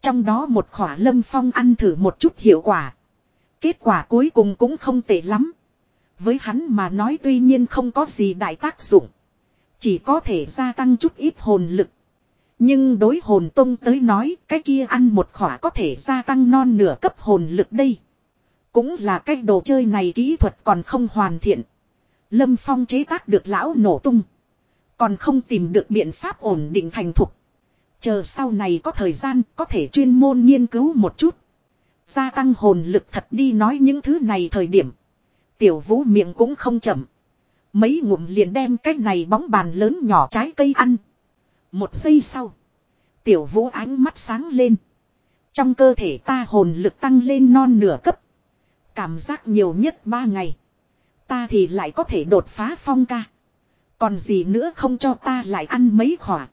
Trong đó một khỏa lâm phong ăn thử một chút hiệu quả. Kết quả cuối cùng cũng không tệ lắm. Với hắn mà nói tuy nhiên không có gì đại tác dụng. Chỉ có thể gia tăng chút ít hồn lực. Nhưng đối hồn tông tới nói, cái kia ăn một khỏa có thể gia tăng non nửa cấp hồn lực đây. Cũng là cái đồ chơi này kỹ thuật còn không hoàn thiện. Lâm Phong chế tác được lão nổ tung. Còn không tìm được biện pháp ổn định thành thục. Chờ sau này có thời gian, có thể chuyên môn nghiên cứu một chút. Gia tăng hồn lực thật đi nói những thứ này thời điểm. Tiểu vũ miệng cũng không chậm. Mấy ngụm liền đem cái này bóng bàn lớn nhỏ trái cây ăn. Một giây sau. Tiểu vũ ánh mắt sáng lên. Trong cơ thể ta hồn lực tăng lên non nửa cấp. Cảm giác nhiều nhất ba ngày. Ta thì lại có thể đột phá phong ca. Còn gì nữa không cho ta lại ăn mấy khỏa.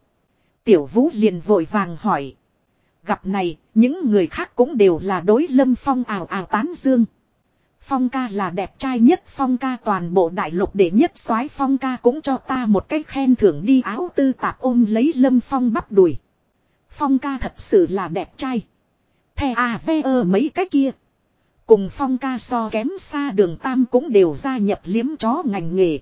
Tiểu vũ liền vội vàng hỏi. Gặp này, những người khác cũng đều là đối lâm phong ảo ảo tán dương. Phong ca là đẹp trai nhất phong ca toàn bộ đại lục để nhất soái phong ca cũng cho ta một cách khen thưởng đi áo tư tạp ôm lấy lâm phong bắp đùi. Phong ca thật sự là đẹp trai. Thè à ve ơ mấy cái kia. Cùng phong ca so kém xa đường tam cũng đều gia nhập liếm chó ngành nghề.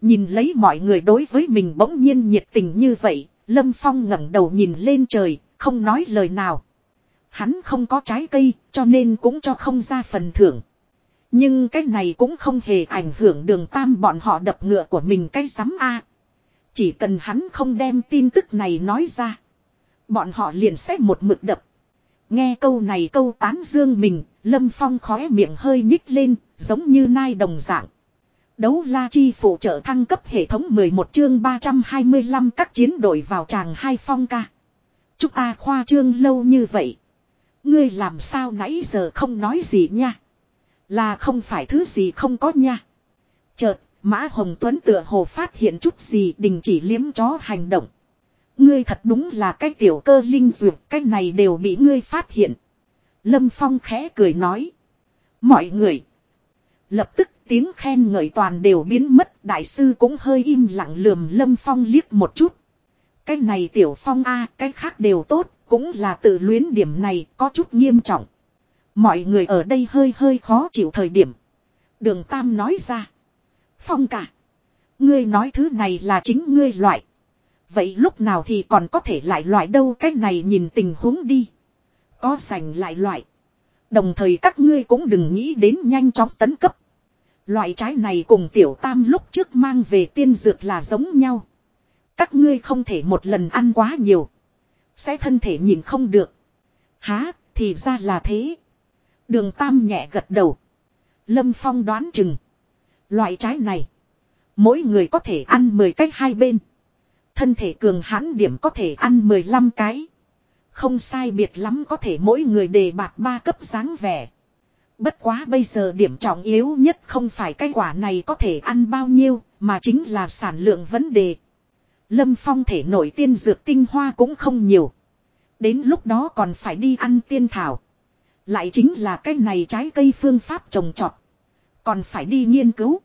Nhìn lấy mọi người đối với mình bỗng nhiên nhiệt tình như vậy, Lâm Phong ngẩng đầu nhìn lên trời, không nói lời nào. Hắn không có trái cây, cho nên cũng cho không ra phần thưởng. Nhưng cái này cũng không hề ảnh hưởng đường tam bọn họ đập ngựa của mình cái sắm A. Chỉ cần hắn không đem tin tức này nói ra. Bọn họ liền sẽ một mực đập. Nghe câu này câu tán dương mình, Lâm Phong khóe miệng hơi nhích lên, giống như nai đồng dạng. Đấu la chi phụ trợ thăng cấp hệ thống 11 chương 325 các chiến đội vào tràng hai phong ca. Chúng ta khoa trương lâu như vậy. Ngươi làm sao nãy giờ không nói gì nha. Là không phải thứ gì không có nha. Chợt, Mã Hồng Tuấn tựa hồ phát hiện chút gì đình chỉ liếm chó hành động. Ngươi thật đúng là cái tiểu cơ linh duyệt, cái này đều bị ngươi phát hiện. Lâm Phong khẽ cười nói. Mọi người. Lập tức tiếng khen ngợi toàn đều biến mất. Đại sư cũng hơi im lặng lườm Lâm Phong liếc một chút. Cái này tiểu phong a cái khác đều tốt. Cũng là tự luyến điểm này có chút nghiêm trọng. Mọi người ở đây hơi hơi khó chịu thời điểm. Đường Tam nói ra. Phong cả. Ngươi nói thứ này là chính ngươi loại. Vậy lúc nào thì còn có thể lại loại đâu cái này nhìn tình huống đi. Có giành lại loại. Đồng thời các ngươi cũng đừng nghĩ đến nhanh chóng tấn cấp. Loại trái này cùng tiểu tam lúc trước mang về tiên dược là giống nhau. Các ngươi không thể một lần ăn quá nhiều. Sẽ thân thể nhìn không được. Há, thì ra là thế. Đường tam nhẹ gật đầu. Lâm Phong đoán chừng. Loại trái này. Mỗi người có thể ăn 10 cách hai bên. Thân thể cường hãn điểm có thể ăn 15 cái. Không sai biệt lắm có thể mỗi người đề bạt ba cấp dáng vẻ. Bất quá bây giờ điểm trọng yếu nhất không phải cái quả này có thể ăn bao nhiêu, mà chính là sản lượng vấn đề. Lâm Phong thể nổi tiên dược tinh hoa cũng không nhiều. Đến lúc đó còn phải đi ăn tiên thảo. Lại chính là cái này trái cây phương pháp trồng trọt. Còn phải đi nghiên cứu.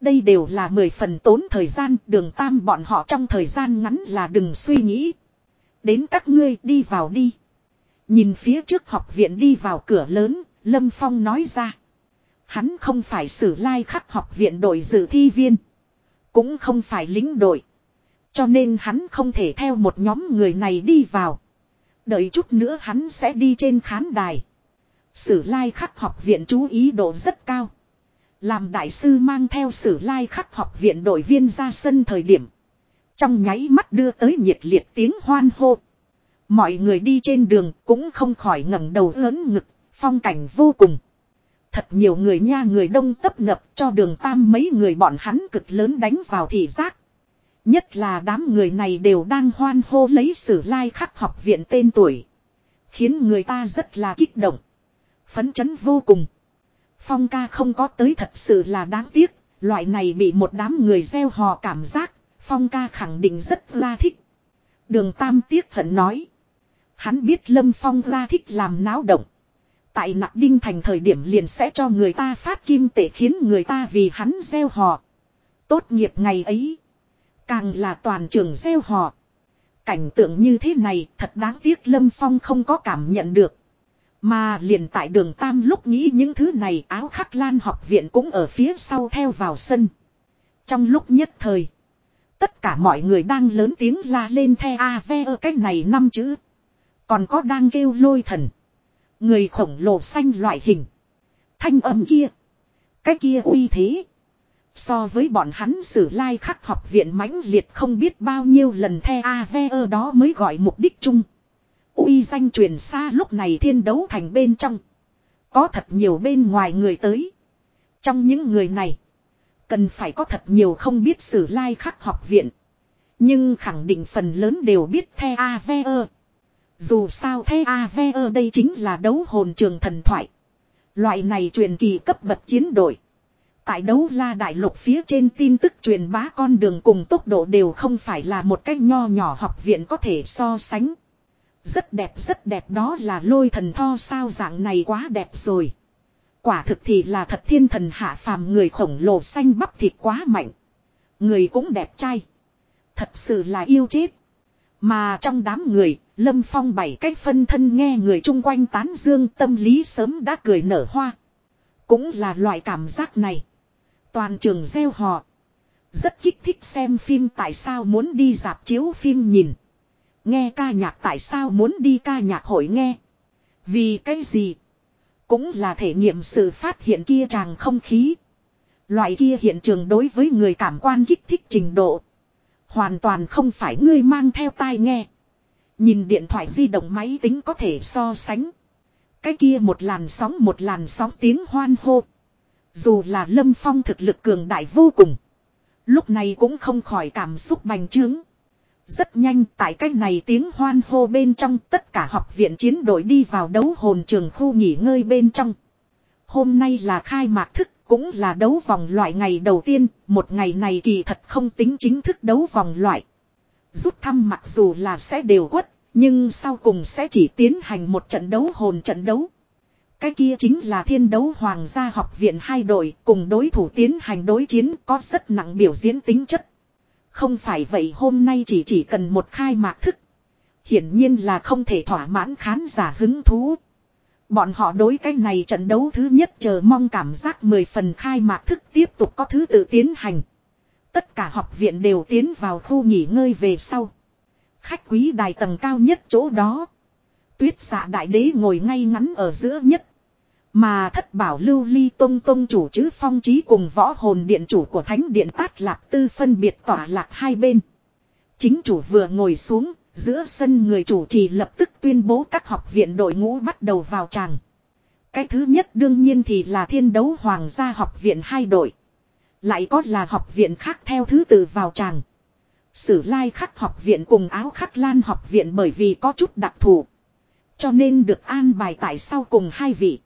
Đây đều là mười phần tốn thời gian đường tam bọn họ trong thời gian ngắn là đừng suy nghĩ. Đến các ngươi đi vào đi. Nhìn phía trước học viện đi vào cửa lớn, Lâm Phong nói ra. Hắn không phải sử lai khắc học viện đội dự thi viên. Cũng không phải lính đội. Cho nên hắn không thể theo một nhóm người này đi vào. Đợi chút nữa hắn sẽ đi trên khán đài. Sử lai khắc học viện chú ý độ rất cao. Làm đại sư mang theo sử lai khắc học viện đội viên ra sân thời điểm. Trong nháy mắt đưa tới nhiệt liệt tiếng hoan hô. Mọi người đi trên đường cũng không khỏi ngẩng đầu lớn ngực, phong cảnh vô cùng. Thật nhiều người nha người đông tấp nập cho đường tam mấy người bọn hắn cực lớn đánh vào thị giác. Nhất là đám người này đều đang hoan hô lấy sử lai khắc học viện tên tuổi. Khiến người ta rất là kích động. Phấn chấn vô cùng. Phong ca không có tới thật sự là đáng tiếc. Loại này bị một đám người gieo hò cảm giác. Phong ca khẳng định rất la thích. Đường Tam tiếc hận nói. Hắn biết Lâm Phong la thích làm náo động. Tại nặc đinh thành thời điểm liền sẽ cho người ta phát kim tệ khiến người ta vì hắn gieo hò. Tốt nghiệp ngày ấy. Càng là toàn trường gieo hò. Cảnh tượng như thế này thật đáng tiếc Lâm Phong không có cảm nhận được. Mà liền tại đường Tam lúc nghĩ những thứ này, áo khắc lan học viện cũng ở phía sau theo vào sân. Trong lúc nhất thời. Tất cả mọi người đang lớn tiếng la lên the a ve ơ cách này năm chữ. Còn có đang kêu lôi thần. Người khổng lồ xanh loại hình. Thanh âm kia. Cái kia uy thế. So với bọn hắn sử lai khắc học viện mãnh liệt không biết bao nhiêu lần the a ve ơ đó mới gọi mục đích chung. Uy danh truyền xa lúc này thiên đấu thành bên trong. Có thật nhiều bên ngoài người tới. Trong những người này. Cần phải có thật nhiều không biết sử lai khắc học viện. Nhưng khẳng định phần lớn đều biết the veo Dù sao the veo đây chính là đấu hồn trường thần thoại. Loại này truyền kỳ cấp bậc chiến đội. Tại đấu la đại lục phía trên tin tức truyền bá con đường cùng tốc độ đều không phải là một cách nho nhỏ học viện có thể so sánh. Rất đẹp rất đẹp đó là lôi thần tho sao dạng này quá đẹp rồi. Quả thực thì là thật thiên thần hạ phàm người khổng lồ xanh bắp thịt quá mạnh. Người cũng đẹp trai. Thật sự là yêu chết. Mà trong đám người, Lâm Phong bảy cách phân thân nghe người chung quanh tán dương tâm lý sớm đã cười nở hoa. Cũng là loại cảm giác này. Toàn trường gieo họ. Rất kích thích xem phim tại sao muốn đi dạp chiếu phim nhìn. Nghe ca nhạc tại sao muốn đi ca nhạc hội nghe. Vì cái gì? Cũng là thể nghiệm sự phát hiện kia tràng không khí. Loại kia hiện trường đối với người cảm quan kích thích trình độ. Hoàn toàn không phải ngươi mang theo tai nghe. Nhìn điện thoại di động máy tính có thể so sánh. Cái kia một làn sóng một làn sóng tiếng hoan hô. Dù là lâm phong thực lực cường đại vô cùng. Lúc này cũng không khỏi cảm xúc bành trướng. Rất nhanh tại cách này tiếng hoan hô bên trong tất cả học viện chiến đội đi vào đấu hồn trường khu nghỉ ngơi bên trong. Hôm nay là khai mạc thức cũng là đấu vòng loại ngày đầu tiên, một ngày này kỳ thật không tính chính thức đấu vòng loại. Rút thăm mặc dù là sẽ đều quất, nhưng sau cùng sẽ chỉ tiến hành một trận đấu hồn trận đấu. Cái kia chính là thiên đấu hoàng gia học viện hai đội cùng đối thủ tiến hành đối chiến có rất nặng biểu diễn tính chất. Không phải vậy hôm nay chỉ chỉ cần một khai mạc thức. Hiển nhiên là không thể thỏa mãn khán giả hứng thú. Bọn họ đối cái này trận đấu thứ nhất chờ mong cảm giác mười phần khai mạc thức tiếp tục có thứ tự tiến hành. Tất cả học viện đều tiến vào khu nghỉ ngơi về sau. Khách quý đài tầng cao nhất chỗ đó. Tuyết xạ đại đế ngồi ngay ngắn ở giữa nhất. Mà thất bảo lưu ly tông tông chủ chữ phong trí cùng võ hồn điện chủ của thánh điện tát lạc tư phân biệt tỏa lạc hai bên. Chính chủ vừa ngồi xuống, giữa sân người chủ trì lập tức tuyên bố các học viện đội ngũ bắt đầu vào tràng. Cái thứ nhất đương nhiên thì là thiên đấu hoàng gia học viện hai đội. Lại có là học viện khác theo thứ tự vào tràng. Sử lai khắc học viện cùng áo khắc lan học viện bởi vì có chút đặc thù. Cho nên được an bài tại sau cùng hai vị.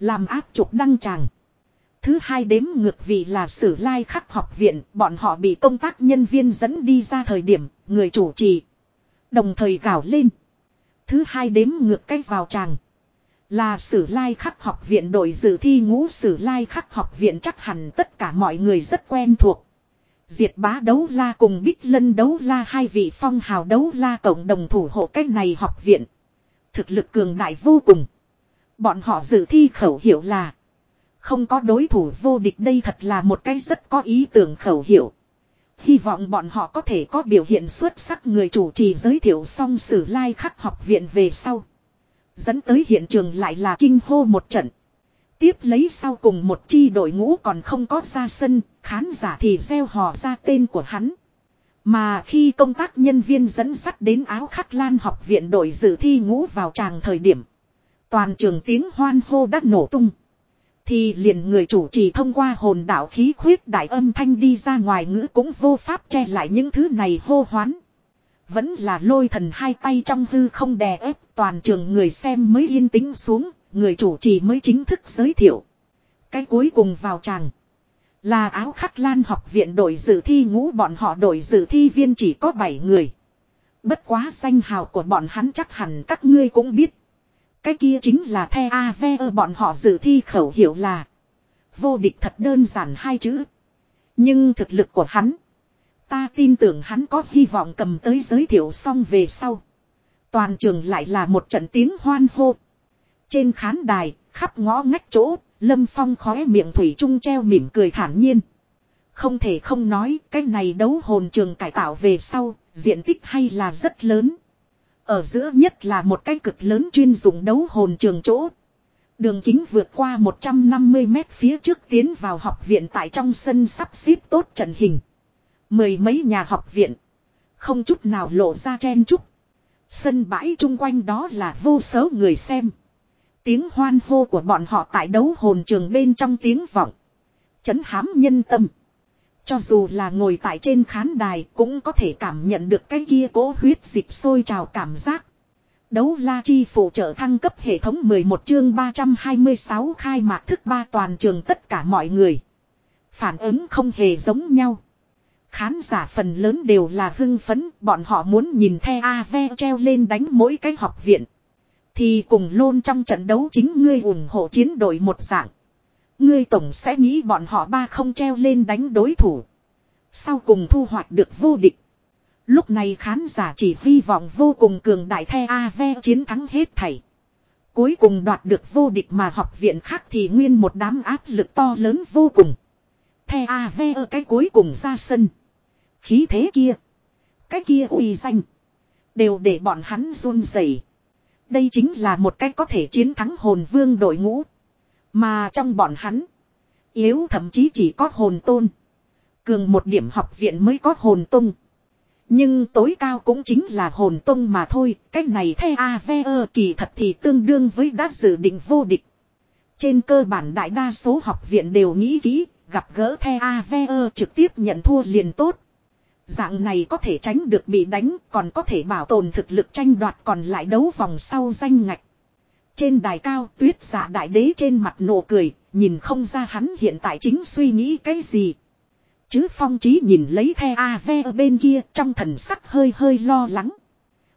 Làm áp trục đăng tràng. Thứ hai đếm ngược vì là sử lai khắc học viện, bọn họ bị công tác nhân viên dẫn đi ra thời điểm, người chủ trì. Đồng thời gào lên. Thứ hai đếm ngược cách vào tràng. Là sử lai khắc học viện đội dự thi ngũ sử lai khắc học viện chắc hẳn tất cả mọi người rất quen thuộc. Diệt bá đấu la cùng bích lân đấu la hai vị phong hào đấu la cộng đồng thủ hộ cách này học viện. Thực lực cường đại vô cùng. Bọn họ dự thi khẩu hiệu là Không có đối thủ vô địch đây thật là một cái rất có ý tưởng khẩu hiệu. Hy vọng bọn họ có thể có biểu hiện xuất sắc người chủ trì giới thiệu xong sử lai khắc học viện về sau. Dẫn tới hiện trường lại là kinh hô một trận. Tiếp lấy sau cùng một chi đội ngũ còn không có ra sân, khán giả thì gieo hò ra tên của hắn. Mà khi công tác nhân viên dẫn dắt đến áo khắc lan học viện đội dự thi ngũ vào tràng thời điểm. Toàn trường tiếng hoan hô đã nổ tung. Thì liền người chủ trì thông qua hồn đạo khí khuyết đại âm thanh đi ra ngoài ngữ cũng vô pháp che lại những thứ này hô hoán. Vẫn là lôi thần hai tay trong hư không đè ép toàn trường người xem mới yên tĩnh xuống, người chủ trì mới chính thức giới thiệu. Cái cuối cùng vào tràng. Là áo khắc lan học viện đội dự thi ngũ bọn họ đội dự thi viên chỉ có 7 người. Bất quá danh hào của bọn hắn chắc hẳn các ngươi cũng biết. Cái kia chính là the Ave bọn họ dự thi khẩu hiệu là. Vô địch thật đơn giản hai chữ. Nhưng thực lực của hắn. Ta tin tưởng hắn có hy vọng cầm tới giới thiệu xong về sau. Toàn trường lại là một trận tiếng hoan hô. Trên khán đài, khắp ngõ ngách chỗ, Lâm Phong khóe miệng thủy trung treo mỉm cười thản nhiên. Không thể không nói, cái này đấu hồn trường cải tạo về sau, diện tích hay là rất lớn. Ở giữa nhất là một cái cực lớn chuyên dụng đấu hồn trường chỗ. Đường kính vượt qua 150 mét phía trước tiến vào học viện tại trong sân sắp xếp tốt trận hình. Mười mấy nhà học viện. Không chút nào lộ ra chen chúc. Sân bãi chung quanh đó là vô số người xem. Tiếng hoan hô của bọn họ tại đấu hồn trường bên trong tiếng vọng. Chấn hám nhân tâm. Cho dù là ngồi tại trên khán đài cũng có thể cảm nhận được cái kia cố huyết dịch sôi trào cảm giác. Đấu la chi phụ trợ thăng cấp hệ thống 11 chương 326 khai mạc thức ba toàn trường tất cả mọi người. Phản ứng không hề giống nhau. Khán giả phần lớn đều là hưng phấn, bọn họ muốn nhìn the Ave treo lên đánh mỗi cái học viện. Thì cùng luôn trong trận đấu chính ngươi ủng hộ chiến đội một dạng. Ngươi tổng sẽ nghĩ bọn họ ba không treo lên đánh đối thủ. Sau cùng thu hoạch được vô địch. Lúc này khán giả chỉ hy vọng vô cùng cường đại the AV chiến thắng hết thảy. Cuối cùng đoạt được vô địch mà học viện khác thì nguyên một đám áp lực to lớn vô cùng. The AV ở cái cuối cùng ra sân. Khí thế kia. Cái kia uy danh. Đều để bọn hắn run rẩy. Đây chính là một cách có thể chiến thắng hồn vương đội ngũ. Mà trong bọn hắn. Yếu thậm chí chỉ có hồn tôn. Cường một điểm học viện mới có hồn tung. Nhưng tối cao cũng chính là hồn tung mà thôi. Cách này theo AVE kỳ thật thì tương đương với đã dự định vô địch. Trên cơ bản đại đa số học viện đều nghĩ kỹ. Gặp gỡ theo AVE trực tiếp nhận thua liền tốt. Dạng này có thể tránh được bị đánh, còn có thể bảo tồn thực lực tranh đoạt còn lại đấu vòng sau danh ngạch. Trên đài cao tuyết giả đại đế trên mặt nụ cười, nhìn không ra hắn hiện tại chính suy nghĩ cái gì. Chứ phong trí nhìn lấy the AV ở bên kia trong thần sắc hơi hơi lo lắng.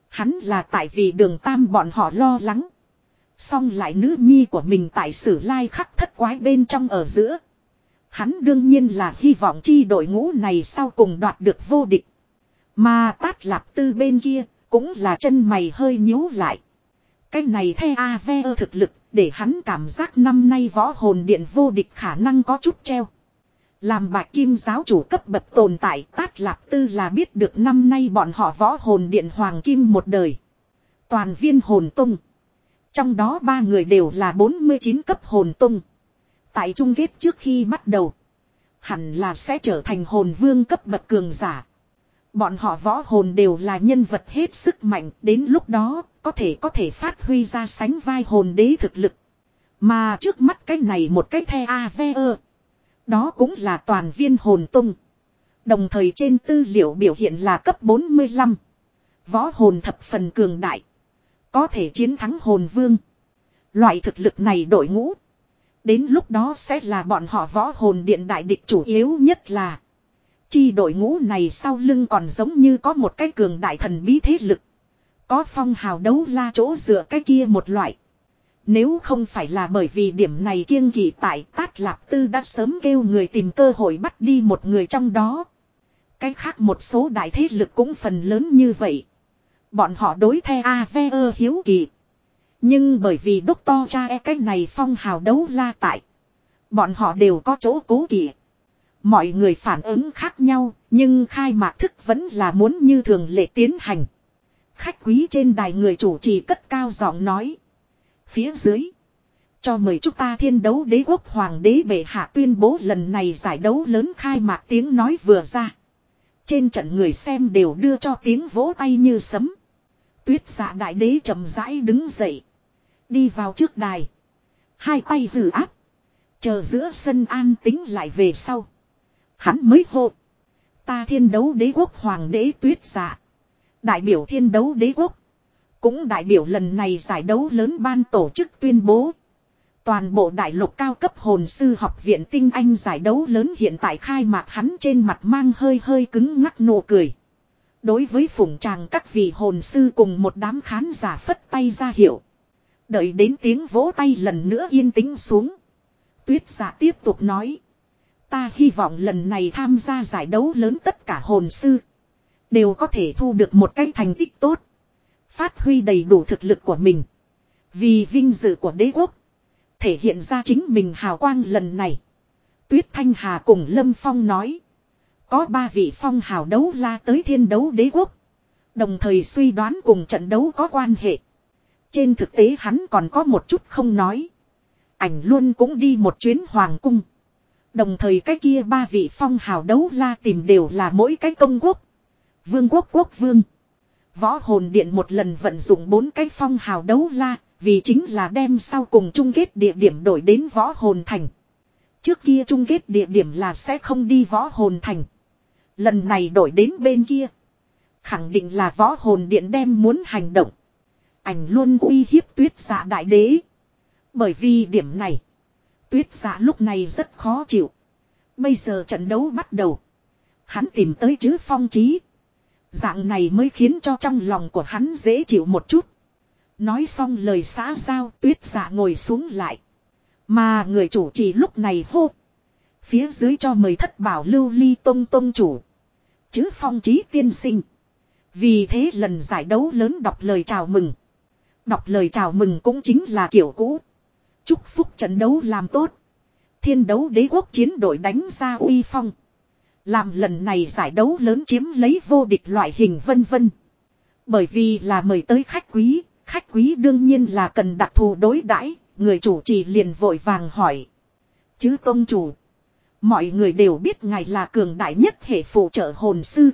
Hắn là tại vì đường tam bọn họ lo lắng. Xong lại nữ nhi của mình tại sử lai khắc thất quái bên trong ở giữa. Hắn đương nhiên là hy vọng chi đội ngũ này sau cùng đoạt được vô địch. Mà tát lạp tư bên kia cũng là chân mày hơi nhíu lại. Cái này the AVE thực lực, để hắn cảm giác năm nay võ hồn điện vô địch khả năng có chút treo. Làm bạch kim giáo chủ cấp bậc tồn tại, tát lạp tư là biết được năm nay bọn họ võ hồn điện hoàng kim một đời. Toàn viên hồn tung. Trong đó ba người đều là 49 cấp hồn tung. Tại chung kết trước khi bắt đầu. Hẳn là sẽ trở thành hồn vương cấp bậc cường giả. Bọn họ võ hồn đều là nhân vật hết sức mạnh. Đến lúc đó, có thể có thể phát huy ra sánh vai hồn đế thực lực. Mà trước mắt cái này một cái the AVE. Đó cũng là toàn viên hồn tung. Đồng thời trên tư liệu biểu hiện là cấp 45. Võ hồn thập phần cường đại. Có thể chiến thắng hồn vương. Loại thực lực này đội ngũ. Đến lúc đó sẽ là bọn họ võ hồn điện đại địch chủ yếu nhất là. Chi đội ngũ này sau lưng còn giống như có một cái cường đại thần bí thế lực. Có phong hào đấu la chỗ dựa cái kia một loại. Nếu không phải là bởi vì điểm này kiêng kỵ tại Tát Lạp Tư đã sớm kêu người tìm cơ hội bắt đi một người trong đó. Cái khác một số đại thế lực cũng phần lớn như vậy. Bọn họ đối theo AVE hiếu kỳ. Nhưng bởi vì đốc to cha e cái này phong hào đấu la tại. Bọn họ đều có chỗ cố kỵ. Mọi người phản ứng khác nhau, nhưng khai mạc thức vẫn là muốn như thường lệ tiến hành. Khách quý trên đài người chủ trì cất cao giọng nói. Phía dưới. Cho mời chúng ta thiên đấu đế quốc hoàng đế bệ hạ tuyên bố lần này giải đấu lớn khai mạc tiếng nói vừa ra. Trên trận người xem đều đưa cho tiếng vỗ tay như sấm. Tuyết giả đại đế chậm rãi đứng dậy. Đi vào trước đài. Hai tay hử áp. Chờ giữa sân an tính lại về sau. Hắn mới hô. Ta thiên đấu đế quốc hoàng đế tuyết giả. Đại biểu thiên đấu đế quốc. Cũng đại biểu lần này giải đấu lớn ban tổ chức tuyên bố. Toàn bộ đại lục cao cấp hồn sư học viện tinh anh giải đấu lớn hiện tại khai mạc hắn trên mặt mang hơi hơi cứng ngắc nụ cười. Đối với phủng tràng các vị hồn sư cùng một đám khán giả phất tay ra hiệu. Đợi đến tiếng vỗ tay lần nữa yên tĩnh xuống. Tuyết giả tiếp tục nói. Ta hy vọng lần này tham gia giải đấu lớn tất cả hồn sư. Đều có thể thu được một cái thành tích tốt. Phát huy đầy đủ thực lực của mình. Vì vinh dự của đế quốc. Thể hiện ra chính mình hào quang lần này. Tuyết Thanh Hà cùng Lâm Phong nói. Có ba vị phong hào đấu la tới thiên đấu đế quốc. Đồng thời suy đoán cùng trận đấu có quan hệ. Trên thực tế hắn còn có một chút không nói. Ảnh luôn cũng đi một chuyến hoàng cung. Đồng thời cái kia ba vị phong hào đấu la tìm đều là mỗi cái công quốc. Vương quốc quốc vương. Võ hồn điện một lần vận dụng bốn cái phong hào đấu la, vì chính là đem sau cùng chung kết địa điểm đổi đến võ hồn thành. Trước kia chung kết địa điểm là sẽ không đi võ hồn thành. Lần này đổi đến bên kia. Khẳng định là võ hồn điện đem muốn hành động. Ảnh luôn uy hiếp tuyết giả đại đế. Bởi vì điểm này. Tuyết giả lúc này rất khó chịu. Bây giờ trận đấu bắt đầu. Hắn tìm tới chữ phong trí. Dạng này mới khiến cho trong lòng của hắn dễ chịu một chút. Nói xong lời xã giao, tuyết giả ngồi xuống lại. Mà người chủ trì lúc này hô. Phía dưới cho mời thất bảo lưu ly tông tông chủ. Chứ phong trí tiên sinh. Vì thế lần giải đấu lớn đọc lời chào mừng. Đọc lời chào mừng cũng chính là kiểu cũ. Chúc phúc trận đấu làm tốt. Thiên đấu đế quốc chiến đội đánh ra uy phong. Làm lần này giải đấu lớn chiếm lấy vô địch loại hình vân vân. Bởi vì là mời tới khách quý, khách quý đương nhiên là cần đặc thù đối đãi người chủ trì liền vội vàng hỏi. Chứ tôn chủ. Mọi người đều biết ngài là cường đại nhất hệ phụ trợ hồn sư.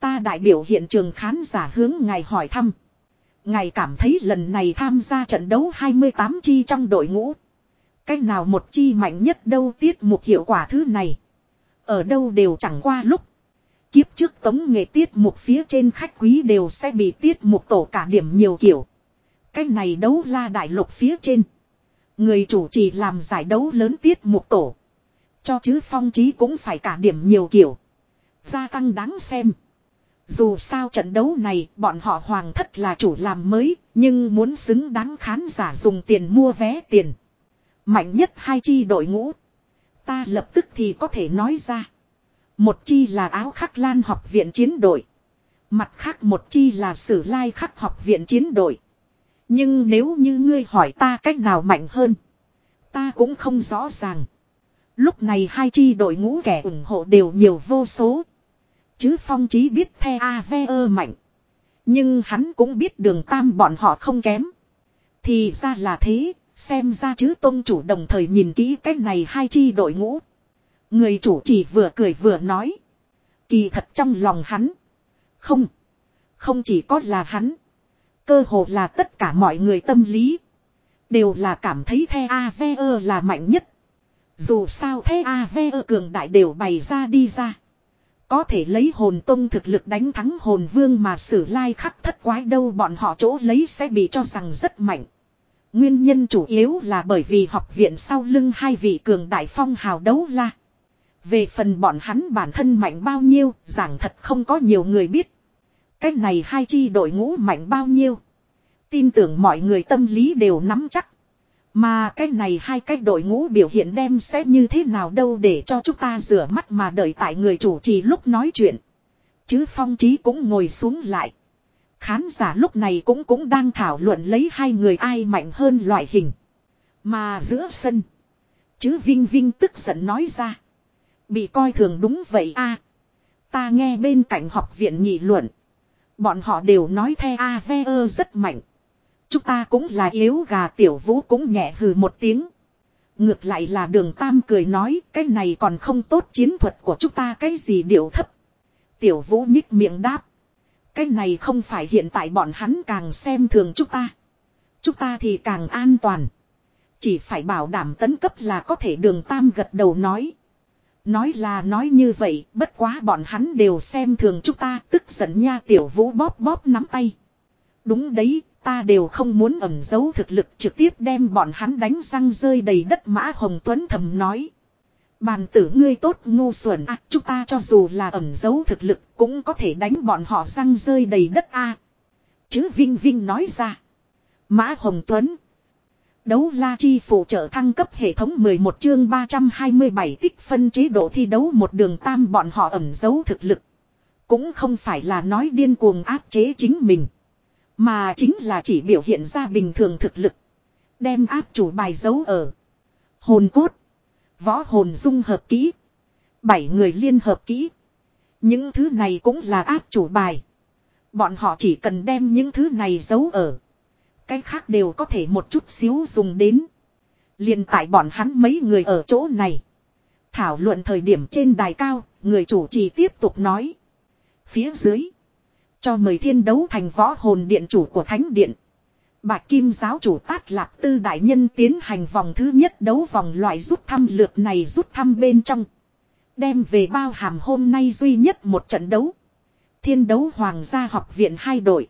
Ta đại biểu hiện trường khán giả hướng ngài hỏi thăm. Ngài cảm thấy lần này tham gia trận đấu 28 chi trong đội ngũ. Cách nào một chi mạnh nhất đâu tiết mục hiệu quả thứ này. Ở đâu đều chẳng qua lúc. Kiếp trước tống nghệ tiết mục phía trên khách quý đều sẽ bị tiết mục tổ cả điểm nhiều kiểu. Cách này đấu la đại lục phía trên. Người chủ trì làm giải đấu lớn tiết mục tổ. Cho chứ phong trí cũng phải cả điểm nhiều kiểu. Gia tăng đáng xem. Dù sao trận đấu này bọn họ hoàng thất là chủ làm mới, nhưng muốn xứng đáng khán giả dùng tiền mua vé tiền. Mạnh nhất hai chi đội ngũ. Ta lập tức thì có thể nói ra. Một chi là áo khắc lan học viện chiến đội. Mặt khác một chi là sử lai khắc học viện chiến đội. Nhưng nếu như ngươi hỏi ta cách nào mạnh hơn. Ta cũng không rõ ràng. Lúc này hai chi đội ngũ kẻ ủng hộ đều nhiều vô số. Chứ phong chí biết the A.V.E. mạnh. Nhưng hắn cũng biết đường tam bọn họ không kém. Thì ra là thế, xem ra chứ tôn chủ đồng thời nhìn kỹ cái này hai chi đội ngũ. Người chủ chỉ vừa cười vừa nói. Kỳ thật trong lòng hắn. Không. Không chỉ có là hắn. Cơ hồ là tất cả mọi người tâm lý. Đều là cảm thấy the veo là mạnh nhất. Dù sao the veo cường đại đều bày ra đi ra. Có thể lấy hồn tông thực lực đánh thắng hồn vương mà sử lai khắc thất quái đâu bọn họ chỗ lấy sẽ bị cho rằng rất mạnh. Nguyên nhân chủ yếu là bởi vì học viện sau lưng hai vị cường đại phong hào đấu la. Về phần bọn hắn bản thân mạnh bao nhiêu, giảng thật không có nhiều người biết. Cách này hai chi đội ngũ mạnh bao nhiêu. Tin tưởng mọi người tâm lý đều nắm chắc. Mà cái này hai cái đội ngũ biểu hiện đem sẽ như thế nào đâu để cho chúng ta rửa mắt mà đợi tại người chủ trì lúc nói chuyện. Chứ phong trí cũng ngồi xuống lại. Khán giả lúc này cũng cũng đang thảo luận lấy hai người ai mạnh hơn loại hình. Mà giữa sân. Chứ Vinh Vinh tức giận nói ra. Bị coi thường đúng vậy a Ta nghe bên cạnh học viện nghị luận. Bọn họ đều nói the A.V.E. rất mạnh. Chúng ta cũng là yếu gà tiểu vũ cũng nhẹ hừ một tiếng. Ngược lại là đường tam cười nói cái này còn không tốt chiến thuật của chúng ta cái gì điệu thấp. Tiểu vũ nhích miệng đáp. Cái này không phải hiện tại bọn hắn càng xem thường chúng ta. Chúng ta thì càng an toàn. Chỉ phải bảo đảm tấn cấp là có thể đường tam gật đầu nói. Nói là nói như vậy, bất quá bọn hắn đều xem thường chúng ta, tức giận nha tiểu vũ bóp bóp nắm tay. Đúng đấy, ta đều không muốn ẩn giấu thực lực trực tiếp đem bọn hắn đánh răng rơi đầy đất mã hồng tuấn thầm nói. Bàn tử ngươi tốt ngu xuẩn à, chúng ta cho dù là ẩn giấu thực lực cũng có thể đánh bọn họ răng rơi đầy đất a. À. Chứ Vinh Vinh nói ra. Mã Hồng Tuấn. Đấu la chi phụ trợ thăng cấp hệ thống 11 chương 327 tích phân chế độ thi đấu một đường tam bọn họ ẩn giấu thực lực. Cũng không phải là nói điên cuồng áp chế chính mình. Mà chính là chỉ biểu hiện ra bình thường thực lực. Đem áp chủ bài giấu ở. Hồn cốt. Võ hồn dung hợp kỹ. Bảy người liên hợp kỹ. Những thứ này cũng là áp chủ bài. Bọn họ chỉ cần đem những thứ này giấu ở. Cái khác đều có thể một chút xíu dùng đến. liền tại bọn hắn mấy người ở chỗ này. Thảo luận thời điểm trên đài cao, người chủ trì tiếp tục nói. Phía dưới. Cho mời thiên đấu thành võ hồn điện chủ của thánh điện. Bạch Kim giáo chủ tát lạp tư đại nhân tiến hành vòng thứ nhất đấu vòng loại rút thăm lượt này rút thăm bên trong. Đem về bao hàm hôm nay duy nhất một trận đấu. Thiên đấu hoàng gia học viện hai đội.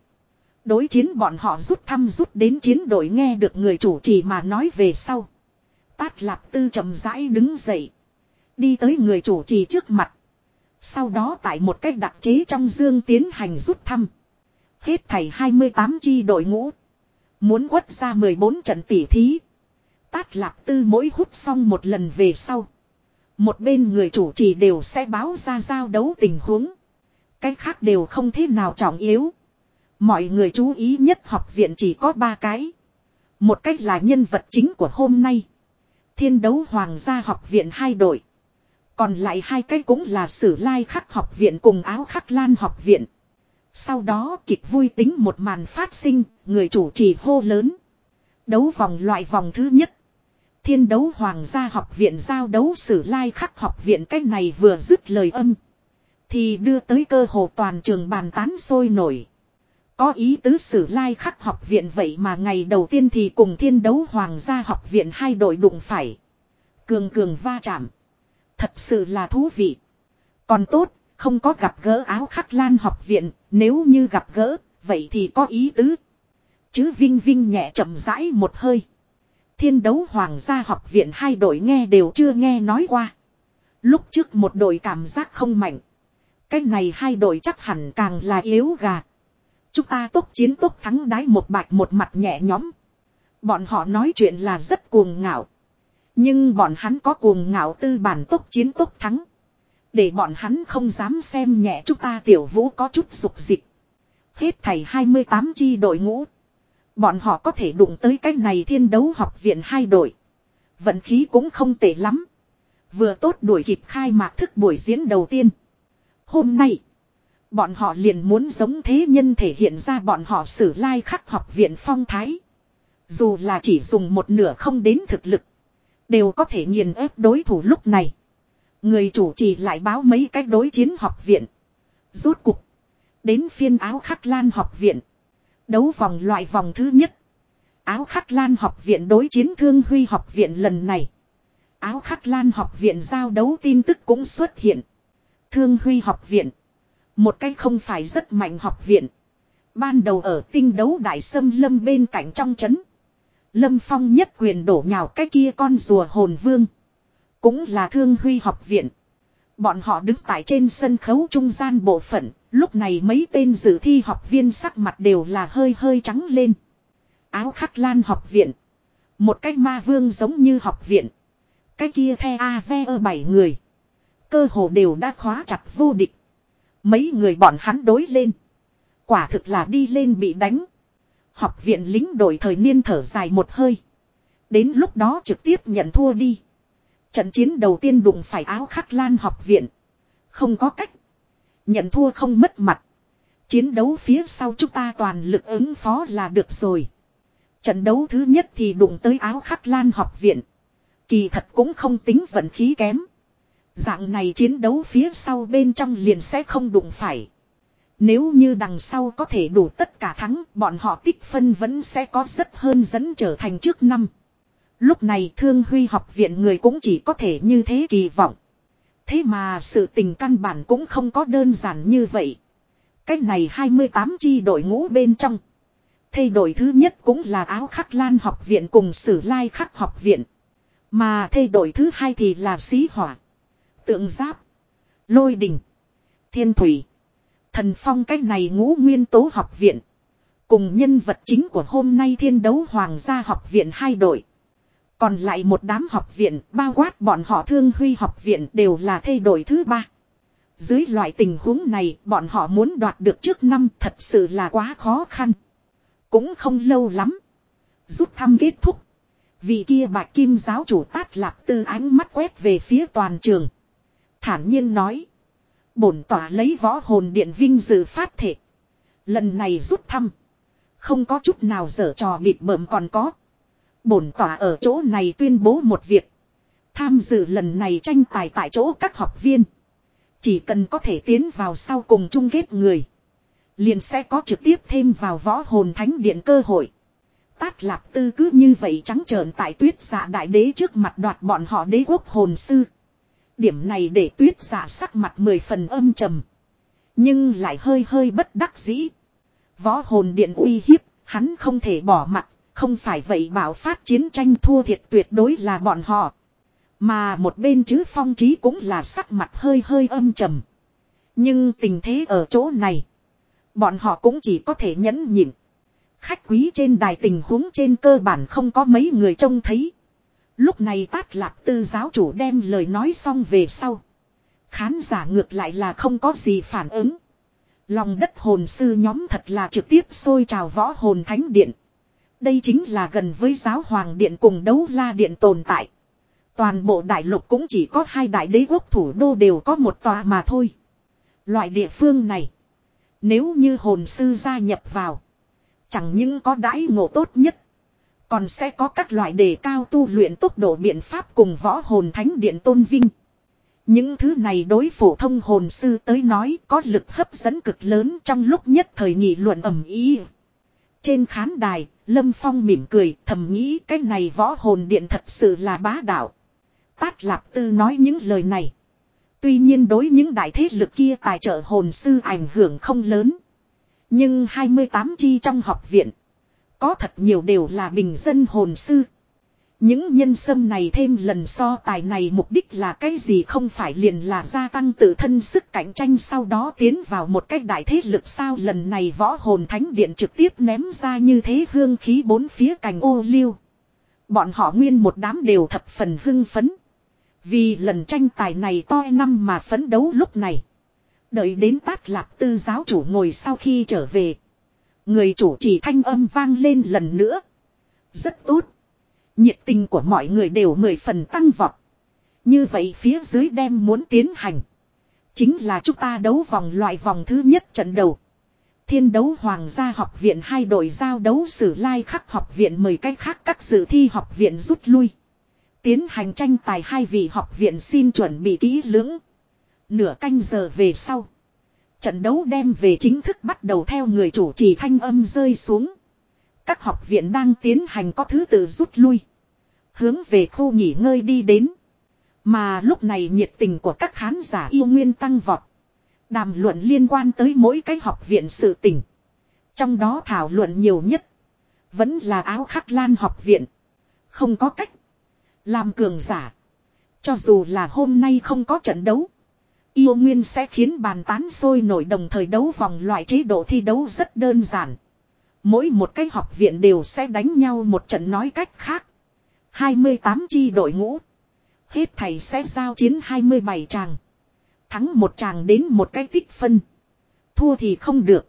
Đối chiến bọn họ rút thăm rút đến chiến đội nghe được người chủ trì mà nói về sau. Tát lạp tư chậm rãi đứng dậy. Đi tới người chủ trì trước mặt. Sau đó tại một cách đặc chế trong dương tiến hành rút thăm. Hết thảy 28 chi đội ngũ. Muốn quất ra 14 trận tỉ thí. Tát lạp tư mỗi hút xong một lần về sau. Một bên người chủ trì đều sẽ báo ra giao đấu tình huống. Cái khác đều không thế nào trọng yếu. Mọi người chú ý nhất học viện chỉ có ba cái. Một cách là nhân vật chính của hôm nay. Thiên đấu hoàng gia học viện hai đội. Còn lại hai cái cũng là sử lai khắc học viện cùng áo khắc lan học viện. Sau đó kịch vui tính một màn phát sinh, người chủ trì hô lớn. Đấu vòng loại vòng thứ nhất. Thiên đấu hoàng gia học viện giao đấu sử lai khắc học viện cách này vừa dứt lời âm. Thì đưa tới cơ hồ toàn trường bàn tán sôi nổi. Có ý tứ sử lai khắc học viện vậy mà ngày đầu tiên thì cùng thiên đấu hoàng gia học viện hai đội đụng phải. Cường cường va chạm. Thật sự là thú vị. Còn tốt, không có gặp gỡ áo khắc lan học viện, nếu như gặp gỡ, vậy thì có ý tứ. Chứ Vinh Vinh nhẹ chậm rãi một hơi. Thiên đấu hoàng gia học viện hai đội nghe đều chưa nghe nói qua. Lúc trước một đội cảm giác không mạnh. Cái này hai đội chắc hẳn càng là yếu gà. Chúng ta tốt chiến tốt thắng đái một bạch một mặt nhẹ nhõm. Bọn họ nói chuyện là rất cuồng ngạo. Nhưng bọn hắn có cuồng ngạo tư bản tốt chiến tốt thắng. Để bọn hắn không dám xem nhẹ chúng ta tiểu vũ có chút dục dịch. Hết thầy 28 chi đội ngũ. Bọn họ có thể đụng tới cái này thiên đấu học viện hai đội. Vận khí cũng không tệ lắm. Vừa tốt đuổi kịp khai mạc thức buổi diễn đầu tiên. Hôm nay. Bọn họ liền muốn giống thế nhân thể hiện ra bọn họ sử lai khắc học viện phong thái. Dù là chỉ dùng một nửa không đến thực lực. Đều có thể nghiền ép đối thủ lúc này. Người chủ trì lại báo mấy cách đối chiến học viện. Rốt cục. Đến phiên áo khắc lan học viện. Đấu vòng loại vòng thứ nhất. Áo khắc lan học viện đối chiến thương huy học viện lần này. Áo khắc lan học viện giao đấu tin tức cũng xuất hiện. Thương huy học viện. Một cái không phải rất mạnh học viện. Ban đầu ở tinh đấu đại sâm lâm bên cạnh trong trấn. Lâm Phong nhất quyền đổ nhào cái kia con rùa hồn vương. Cũng là thương huy học viện. Bọn họ đứng tại trên sân khấu trung gian bộ phận, lúc này mấy tên dự thi học viên sắc mặt đều là hơi hơi trắng lên. Áo khắc lan học viện. Một cái ma vương giống như học viện. Cái kia the AVE ve bảy người. Cơ hồ đều đã khóa chặt vô địch. Mấy người bọn hắn đối lên. Quả thực là đi lên bị đánh. Học viện lính đội thời niên thở dài một hơi. Đến lúc đó trực tiếp nhận thua đi. Trận chiến đầu tiên đụng phải áo khắc lan học viện. Không có cách. Nhận thua không mất mặt. Chiến đấu phía sau chúng ta toàn lực ứng phó là được rồi. Trận đấu thứ nhất thì đụng tới áo khắc lan học viện. Kỳ thật cũng không tính vận khí kém. Dạng này chiến đấu phía sau bên trong liền sẽ không đụng phải. Nếu như đằng sau có thể đủ tất cả thắng, bọn họ tích phân vẫn sẽ có rất hơn dẫn trở thành trước năm. Lúc này thương huy học viện người cũng chỉ có thể như thế kỳ vọng. Thế mà sự tình căn bản cũng không có đơn giản như vậy. Cách này 28 chi đội ngũ bên trong. Thay đổi thứ nhất cũng là áo khắc lan học viện cùng sử lai khắc học viện. Mà thay đổi thứ hai thì là xí hỏa. Tượng giáp. Lôi đình. Thiên thủy. Thần phong cách này ngũ nguyên tố học viện. Cùng nhân vật chính của hôm nay thiên đấu hoàng gia học viện hai đội. Còn lại một đám học viện, bao quát bọn họ thương huy học viện đều là thay đổi thứ ba. Dưới loại tình huống này, bọn họ muốn đoạt được trước năm thật sự là quá khó khăn. Cũng không lâu lắm. Rút thăm kết thúc. Vì kia bạch kim giáo chủ tát lạp tư ánh mắt quét về phía toàn trường. Thản nhiên nói. Bổn tỏa lấy võ hồn điện vinh dự phát thể. Lần này rút thăm. Không có chút nào dở trò bịt bợm còn có. Bổn tỏa ở chỗ này tuyên bố một việc. Tham dự lần này tranh tài tại chỗ các học viên. Chỉ cần có thể tiến vào sau cùng chung kết người. Liền sẽ có trực tiếp thêm vào võ hồn thánh điện cơ hội. Tát lạp tư cứ như vậy trắng trợn tại tuyết xạ đại đế trước mặt đoạt bọn họ đế quốc hồn sư. Điểm này để tuyết giả sắc mặt mười phần âm trầm. Nhưng lại hơi hơi bất đắc dĩ. Võ hồn điện uy hiếp, hắn không thể bỏ mặt, không phải vậy bảo phát chiến tranh thua thiệt tuyệt đối là bọn họ. Mà một bên chứ phong trí cũng là sắc mặt hơi hơi âm trầm. Nhưng tình thế ở chỗ này. Bọn họ cũng chỉ có thể nhẫn nhịn. Khách quý trên đài tình huống trên cơ bản không có mấy người trông thấy. Lúc này tát lạc tư giáo chủ đem lời nói xong về sau. Khán giả ngược lại là không có gì phản ứng. Lòng đất hồn sư nhóm thật là trực tiếp sôi trào võ hồn thánh điện. Đây chính là gần với giáo hoàng điện cùng đấu la điện tồn tại. Toàn bộ đại lục cũng chỉ có hai đại đế quốc thủ đô đều có một tòa mà thôi. Loại địa phương này. Nếu như hồn sư gia nhập vào. Chẳng những có đãi ngộ tốt nhất. Còn sẽ có các loại đề cao tu luyện tốc độ biện pháp cùng võ hồn thánh điện tôn vinh. Những thứ này đối phổ thông hồn sư tới nói có lực hấp dẫn cực lớn trong lúc nhất thời nghị luận ẩm ý. Trên khán đài, Lâm Phong mỉm cười thầm nghĩ cái này võ hồn điện thật sự là bá đạo. Tát Lạp Tư nói những lời này. Tuy nhiên đối những đại thế lực kia tài trợ hồn sư ảnh hưởng không lớn. Nhưng 28 chi trong học viện. Có thật nhiều đều là bình dân hồn sư. Những nhân sâm này thêm lần so tài này mục đích là cái gì không phải liền là gia tăng tự thân sức cạnh tranh sau đó tiến vào một cách đại thế lực sao lần này võ hồn thánh điện trực tiếp ném ra như thế hương khí bốn phía cành ô liu. Bọn họ nguyên một đám đều thập phần hưng phấn. Vì lần tranh tài này to năm mà phấn đấu lúc này. Đợi đến tát lạp tư giáo chủ ngồi sau khi trở về. Người chủ chỉ thanh âm vang lên lần nữa. Rất tốt. Nhiệt tình của mọi người đều mười phần tăng vọt. Như vậy phía dưới đem muốn tiến hành. Chính là chúng ta đấu vòng loại vòng thứ nhất trận đầu. Thiên đấu hoàng gia học viện hai đội giao đấu sử lai khắc học viện mời cách khác các dự thi học viện rút lui. Tiến hành tranh tài hai vị học viện xin chuẩn bị kỹ lưỡng. Nửa canh giờ về sau. Trận đấu đem về chính thức bắt đầu theo người chủ trì thanh âm rơi xuống. Các học viện đang tiến hành có thứ tự rút lui. Hướng về khu nghỉ ngơi đi đến. Mà lúc này nhiệt tình của các khán giả yêu nguyên tăng vọt. Đàm luận liên quan tới mỗi cái học viện sự tình. Trong đó thảo luận nhiều nhất. Vẫn là áo khắc lan học viện. Không có cách. Làm cường giả. Cho dù là hôm nay không có trận đấu. Yêu Nguyên sẽ khiến bàn tán sôi nổi đồng thời đấu vòng loại chế độ thi đấu rất đơn giản. Mỗi một cái học viện đều sẽ đánh nhau một trận nói cách khác. 28 chi đội ngũ. Hết thầy sẽ giao chiến 27 tràng. Thắng một tràng đến một cái tích phân. Thua thì không được.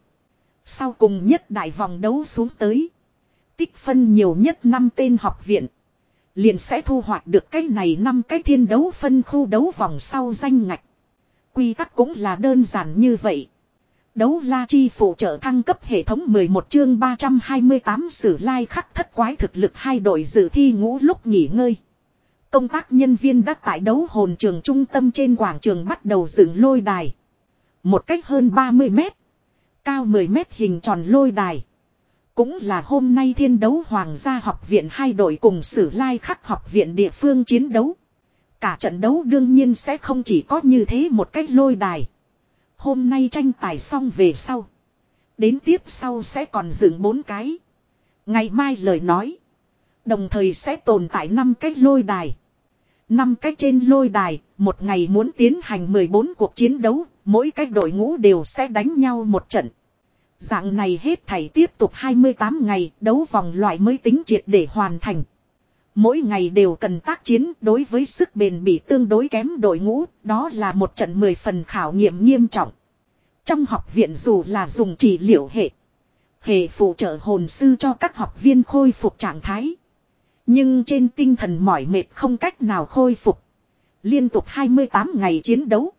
Sau cùng nhất đại vòng đấu xuống tới. Tích phân nhiều nhất 5 tên học viện. Liền sẽ thu hoạch được cái này năm cái thiên đấu phân khu đấu vòng sau danh ngạch. Quy tắc cũng là đơn giản như vậy. Đấu la chi phụ trợ thăng cấp hệ thống 11 chương 328 sử lai khắc thất quái thực lực hai đội dự thi ngũ lúc nghỉ ngơi. Công tác nhân viên đã tại đấu hồn trường trung tâm trên quảng trường bắt đầu dựng lôi đài. Một cách hơn 30 mét. Cao 10 mét hình tròn lôi đài. Cũng là hôm nay thiên đấu Hoàng gia học viện hai đội cùng sử lai khắc học viện địa phương chiến đấu. Cả trận đấu đương nhiên sẽ không chỉ có như thế một cách lôi đài. Hôm nay tranh tài xong về sau. Đến tiếp sau sẽ còn dựng bốn cái. Ngày mai lời nói. Đồng thời sẽ tồn tại năm cái lôi đài. năm cái trên lôi đài, một ngày muốn tiến hành 14 cuộc chiến đấu, mỗi cái đội ngũ đều sẽ đánh nhau một trận. Dạng này hết thảy tiếp tục 28 ngày, đấu vòng loại mới tính triệt để hoàn thành. Mỗi ngày đều cần tác chiến đối với sức bền bị tương đối kém đội ngũ, đó là một trận 10 phần khảo nghiệm nghiêm trọng. Trong học viện dù là dùng trị liệu hệ, hệ phụ trợ hồn sư cho các học viên khôi phục trạng thái. Nhưng trên tinh thần mỏi mệt không cách nào khôi phục. Liên tục 28 ngày chiến đấu.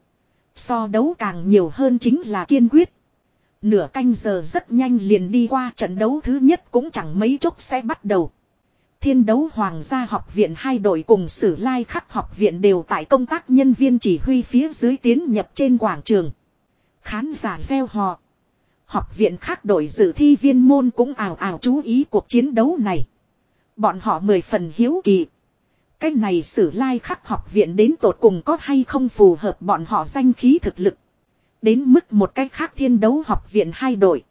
So đấu càng nhiều hơn chính là kiên quyết. Nửa canh giờ rất nhanh liền đi qua trận đấu thứ nhất cũng chẳng mấy chốc sẽ bắt đầu. Thiên đấu Hoàng gia học viện hai đội cùng sử lai khắc học viện đều tại công tác nhân viên chỉ huy phía dưới tiến nhập trên quảng trường. Khán giả gieo họ. Học viện khác đội dự thi viên môn cũng ảo ảo chú ý cuộc chiến đấu này. Bọn họ mười phần hiếu kỳ. Cái này sử lai khắc học viện đến tột cùng có hay không phù hợp bọn họ danh khí thực lực. Đến mức một cách khác thiên đấu học viện hai đội.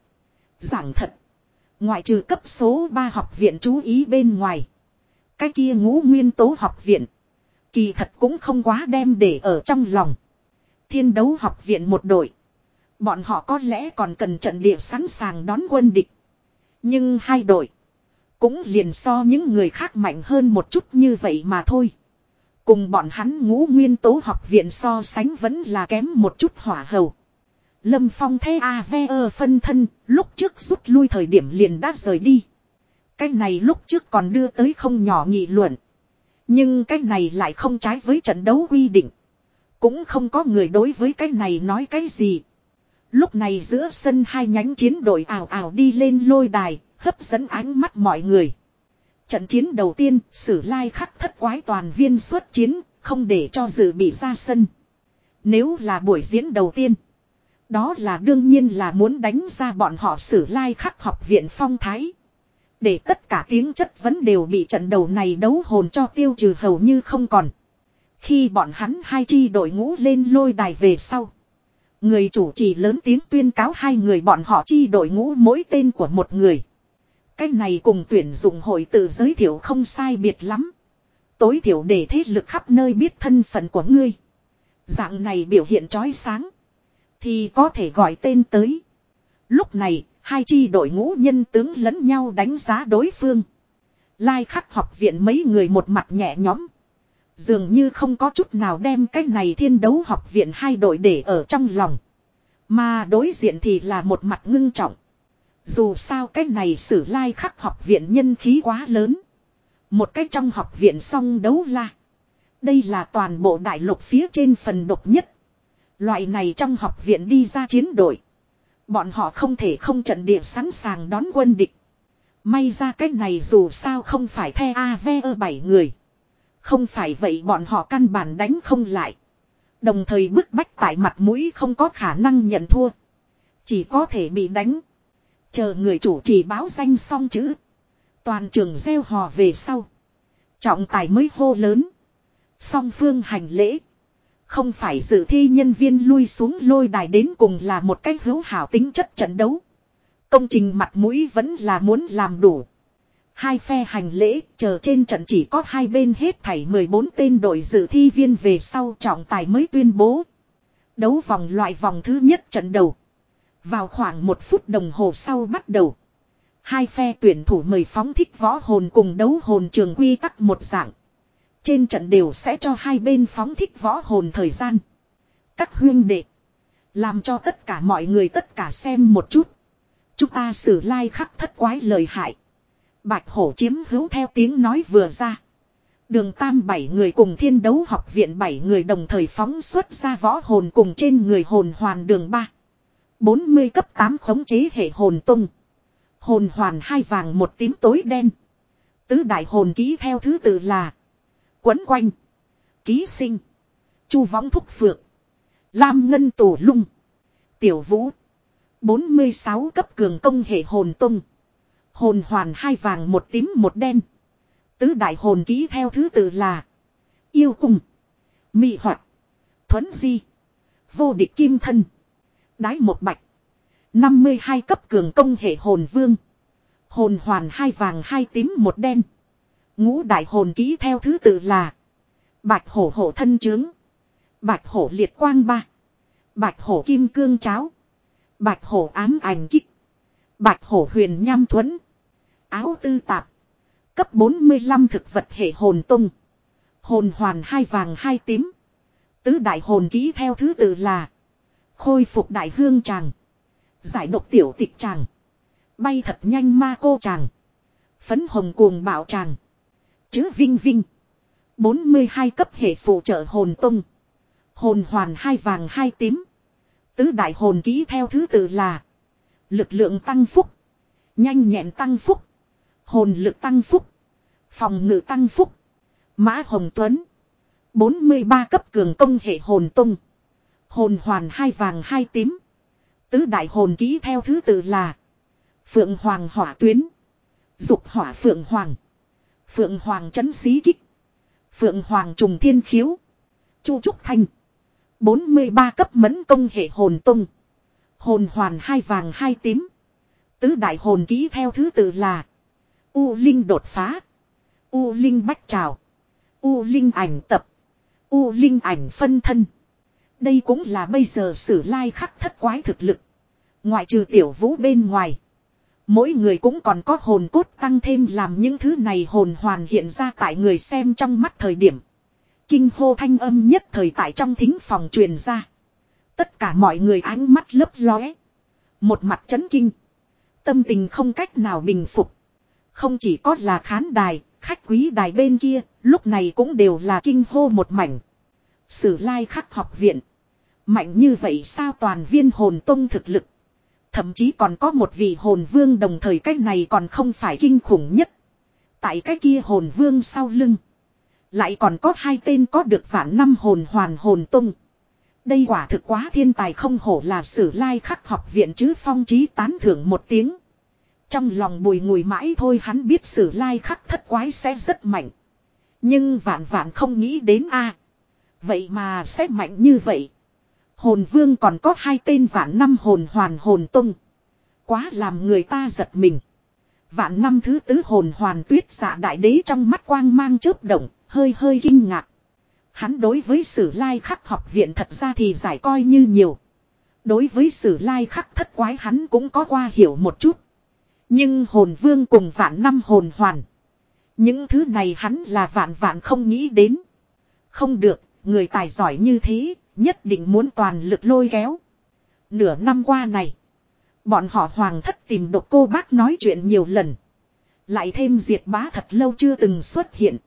Giảng thật. Ngoại trừ cấp số 3 học viện chú ý bên ngoài. Cái kia ngũ nguyên tố học viện. Kỳ thật cũng không quá đem để ở trong lòng. Thiên đấu học viện một đội. Bọn họ có lẽ còn cần trận địa sẵn sàng đón quân địch. Nhưng hai đội. Cũng liền so những người khác mạnh hơn một chút như vậy mà thôi. Cùng bọn hắn ngũ nguyên tố học viện so sánh vẫn là kém một chút hỏa hầu. Lâm Phong thế a ve ơ phân thân, lúc trước rút lui thời điểm liền đã rời đi. Cái này lúc trước còn đưa tới không nhỏ nghị luận. Nhưng cái này lại không trái với trận đấu quy định. Cũng không có người đối với cái này nói cái gì. Lúc này giữa sân hai nhánh chiến đội ảo ảo đi lên lôi đài, hấp dẫn ánh mắt mọi người. Trận chiến đầu tiên, sử lai khắc thất quái toàn viên xuất chiến, không để cho dự bị ra sân. Nếu là buổi diễn đầu tiên, đó là đương nhiên là muốn đánh ra bọn họ sử lai khắc học viện phong thái. Để tất cả tiếng chất vấn đều bị trận đầu này đấu hồn cho tiêu trừ hầu như không còn. Khi bọn hắn hai chi đội ngũ lên lôi đài về sau. Người chủ trì lớn tiếng tuyên cáo hai người bọn họ chi đội ngũ mỗi tên của một người. Cái này cùng tuyển dụng hội tự giới thiệu không sai biệt lắm. Tối thiểu để thế lực khắp nơi biết thân phận của ngươi. Dạng này biểu hiện trói sáng. Thì có thể gọi tên tới. Lúc này, hai chi đội ngũ nhân tướng lẫn nhau đánh giá đối phương. Lai khắc học viện mấy người một mặt nhẹ nhõm. Dường như không có chút nào đem cái này thiên đấu học viện hai đội để ở trong lòng. Mà đối diện thì là một mặt ngưng trọng. Dù sao cái này sử lai khắc học viện nhân khí quá lớn. Một cách trong học viện song đấu la. Đây là toàn bộ đại lục phía trên phần độc nhất. Loại này trong học viện đi ra chiến đội. Bọn họ không thể không trận địa sẵn sàng đón quân địch. May ra cách này dù sao không phải the AVE 7 người. Không phải vậy bọn họ căn bản đánh không lại. Đồng thời bức bách tại mặt mũi không có khả năng nhận thua. Chỉ có thể bị đánh. Chờ người chủ trì báo danh xong chữ. Toàn trường gieo hò về sau. Trọng tài mới hô lớn. Song phương hành lễ. Không phải dự thi nhân viên lui xuống lôi đài đến cùng là một cách hữu hảo tính chất trận đấu. Công trình mặt mũi vẫn là muốn làm đủ. Hai phe hành lễ, chờ trên trận chỉ có hai bên hết thảy 14 tên đội dự thi viên về sau trọng tài mới tuyên bố. Đấu vòng loại vòng thứ nhất trận đầu. Vào khoảng một phút đồng hồ sau bắt đầu. Hai phe tuyển thủ mời phóng thích võ hồn cùng đấu hồn trường quy tắc một dạng. Trên trận đều sẽ cho hai bên phóng thích võ hồn thời gian. Các huyên đệ. Làm cho tất cả mọi người tất cả xem một chút. Chúng ta xử lai like khắc thất quái lời hại. Bạch hổ chiếm hữu theo tiếng nói vừa ra. Đường tam bảy người cùng thiên đấu học viện bảy người đồng thời phóng xuất ra võ hồn cùng trên người hồn hoàn đường ba. 40 cấp 8 khống chế hệ hồn tung. Hồn hoàn hai vàng một tím tối đen. Tứ đại hồn ký theo thứ tự là. Quấn quanh. Ký sinh. Chu võng thúc phượng. Lam ngân tổ lung. Tiểu vũ. 46 cấp cường công hệ hồn tung. Hồn hoàn hai vàng một tím một đen. Tứ đại hồn ký theo thứ tự là. Yêu cùng. Mị hoạt. Thuấn di. Vô địch kim thân. Đái một bạch. 52 cấp cường công hệ hồn vương. Hồn hoàn hai vàng hai tím một đen. Ngũ đại hồn ký theo thứ tự là. Bạch hổ hổ thân trướng. Bạch hổ liệt quang ba. Bạch hổ kim cương cháo. Bạch hổ ám ảnh kích. Bạch hổ huyền nham thuẫn. Áo tư tạp. Cấp 45 thực vật hệ hồn tung. Hồn hoàn hai vàng hai tím. Tứ đại hồn ký theo thứ tự là. Khôi phục đại hương tràng. Giải độc tiểu tịch tràng. Bay thật nhanh ma cô tràng. Phấn hồng cuồng bạo tràng. Chữ vinh vinh. 42 cấp hệ phụ trợ hồn tung. Hồn hoàn hai vàng hai tím. Tứ đại hồn ký theo thứ tự là. Lực lượng tăng phúc. Nhanh nhẹn tăng phúc. Hồn lực tăng phúc. Phòng ngự tăng phúc. Mã Hồng Tuấn. 43 cấp cường công hệ hồn tung. Hồn hoàn hai vàng hai tím. Tứ đại hồn ký theo thứ tự là. Phượng Hoàng hỏa tuyến. Dục hỏa Phượng Hoàng. Phượng Hoàng chấn xí kích. Phượng Hoàng trùng thiên khiếu. Chu Trúc Thanh. 43 cấp mẫn công hệ hồn tung. Hồn hoàn hai vàng hai tím. Tứ đại hồn ký theo thứ tự là. U Linh đột phá. U Linh bách trào. U Linh ảnh tập. U Linh ảnh phân thân. Đây cũng là bây giờ sử lai khắc thất quái thực lực. Ngoại trừ tiểu vũ bên ngoài. Mỗi người cũng còn có hồn cốt tăng thêm làm những thứ này hồn hoàn hiện ra tại người xem trong mắt thời điểm. Kinh hô thanh âm nhất thời tại trong thính phòng truyền ra. Tất cả mọi người ánh mắt lấp lóe. Một mặt chấn kinh. Tâm tình không cách nào bình phục. Không chỉ có là khán đài, khách quý đài bên kia, lúc này cũng đều là kinh hô một mảnh. Sử lai khắc học viện. Mạnh như vậy sao toàn viên hồn tông thực lực. Thậm chí còn có một vị hồn vương đồng thời cái này còn không phải kinh khủng nhất. Tại cái kia hồn vương sau lưng. Lại còn có hai tên có được vạn năm hồn hoàn hồn tung. Đây quả thực quá thiên tài không hổ là sử lai khắc học viện chứ phong trí tán thưởng một tiếng. Trong lòng bùi ngùi mãi thôi hắn biết sử lai khắc thất quái sẽ rất mạnh. Nhưng vạn vạn không nghĩ đến a Vậy mà sẽ mạnh như vậy. Hồn vương còn có hai tên vạn năm hồn hoàn hồn tung. Quá làm người ta giật mình. Vạn năm thứ tứ hồn hoàn tuyết xạ đại đế trong mắt quang mang chớp động, hơi hơi kinh ngạc. Hắn đối với sử lai khắc học viện thật ra thì giải coi như nhiều. Đối với sử lai khắc thất quái hắn cũng có qua hiểu một chút. Nhưng hồn vương cùng vạn năm hồn hoàn. Những thứ này hắn là vạn vạn không nghĩ đến. Không được, người tài giỏi như thế, nhất định muốn toàn lực lôi kéo. Nửa năm qua này, bọn họ hoàng thất tìm độc cô bác nói chuyện nhiều lần. Lại thêm diệt bá thật lâu chưa từng xuất hiện.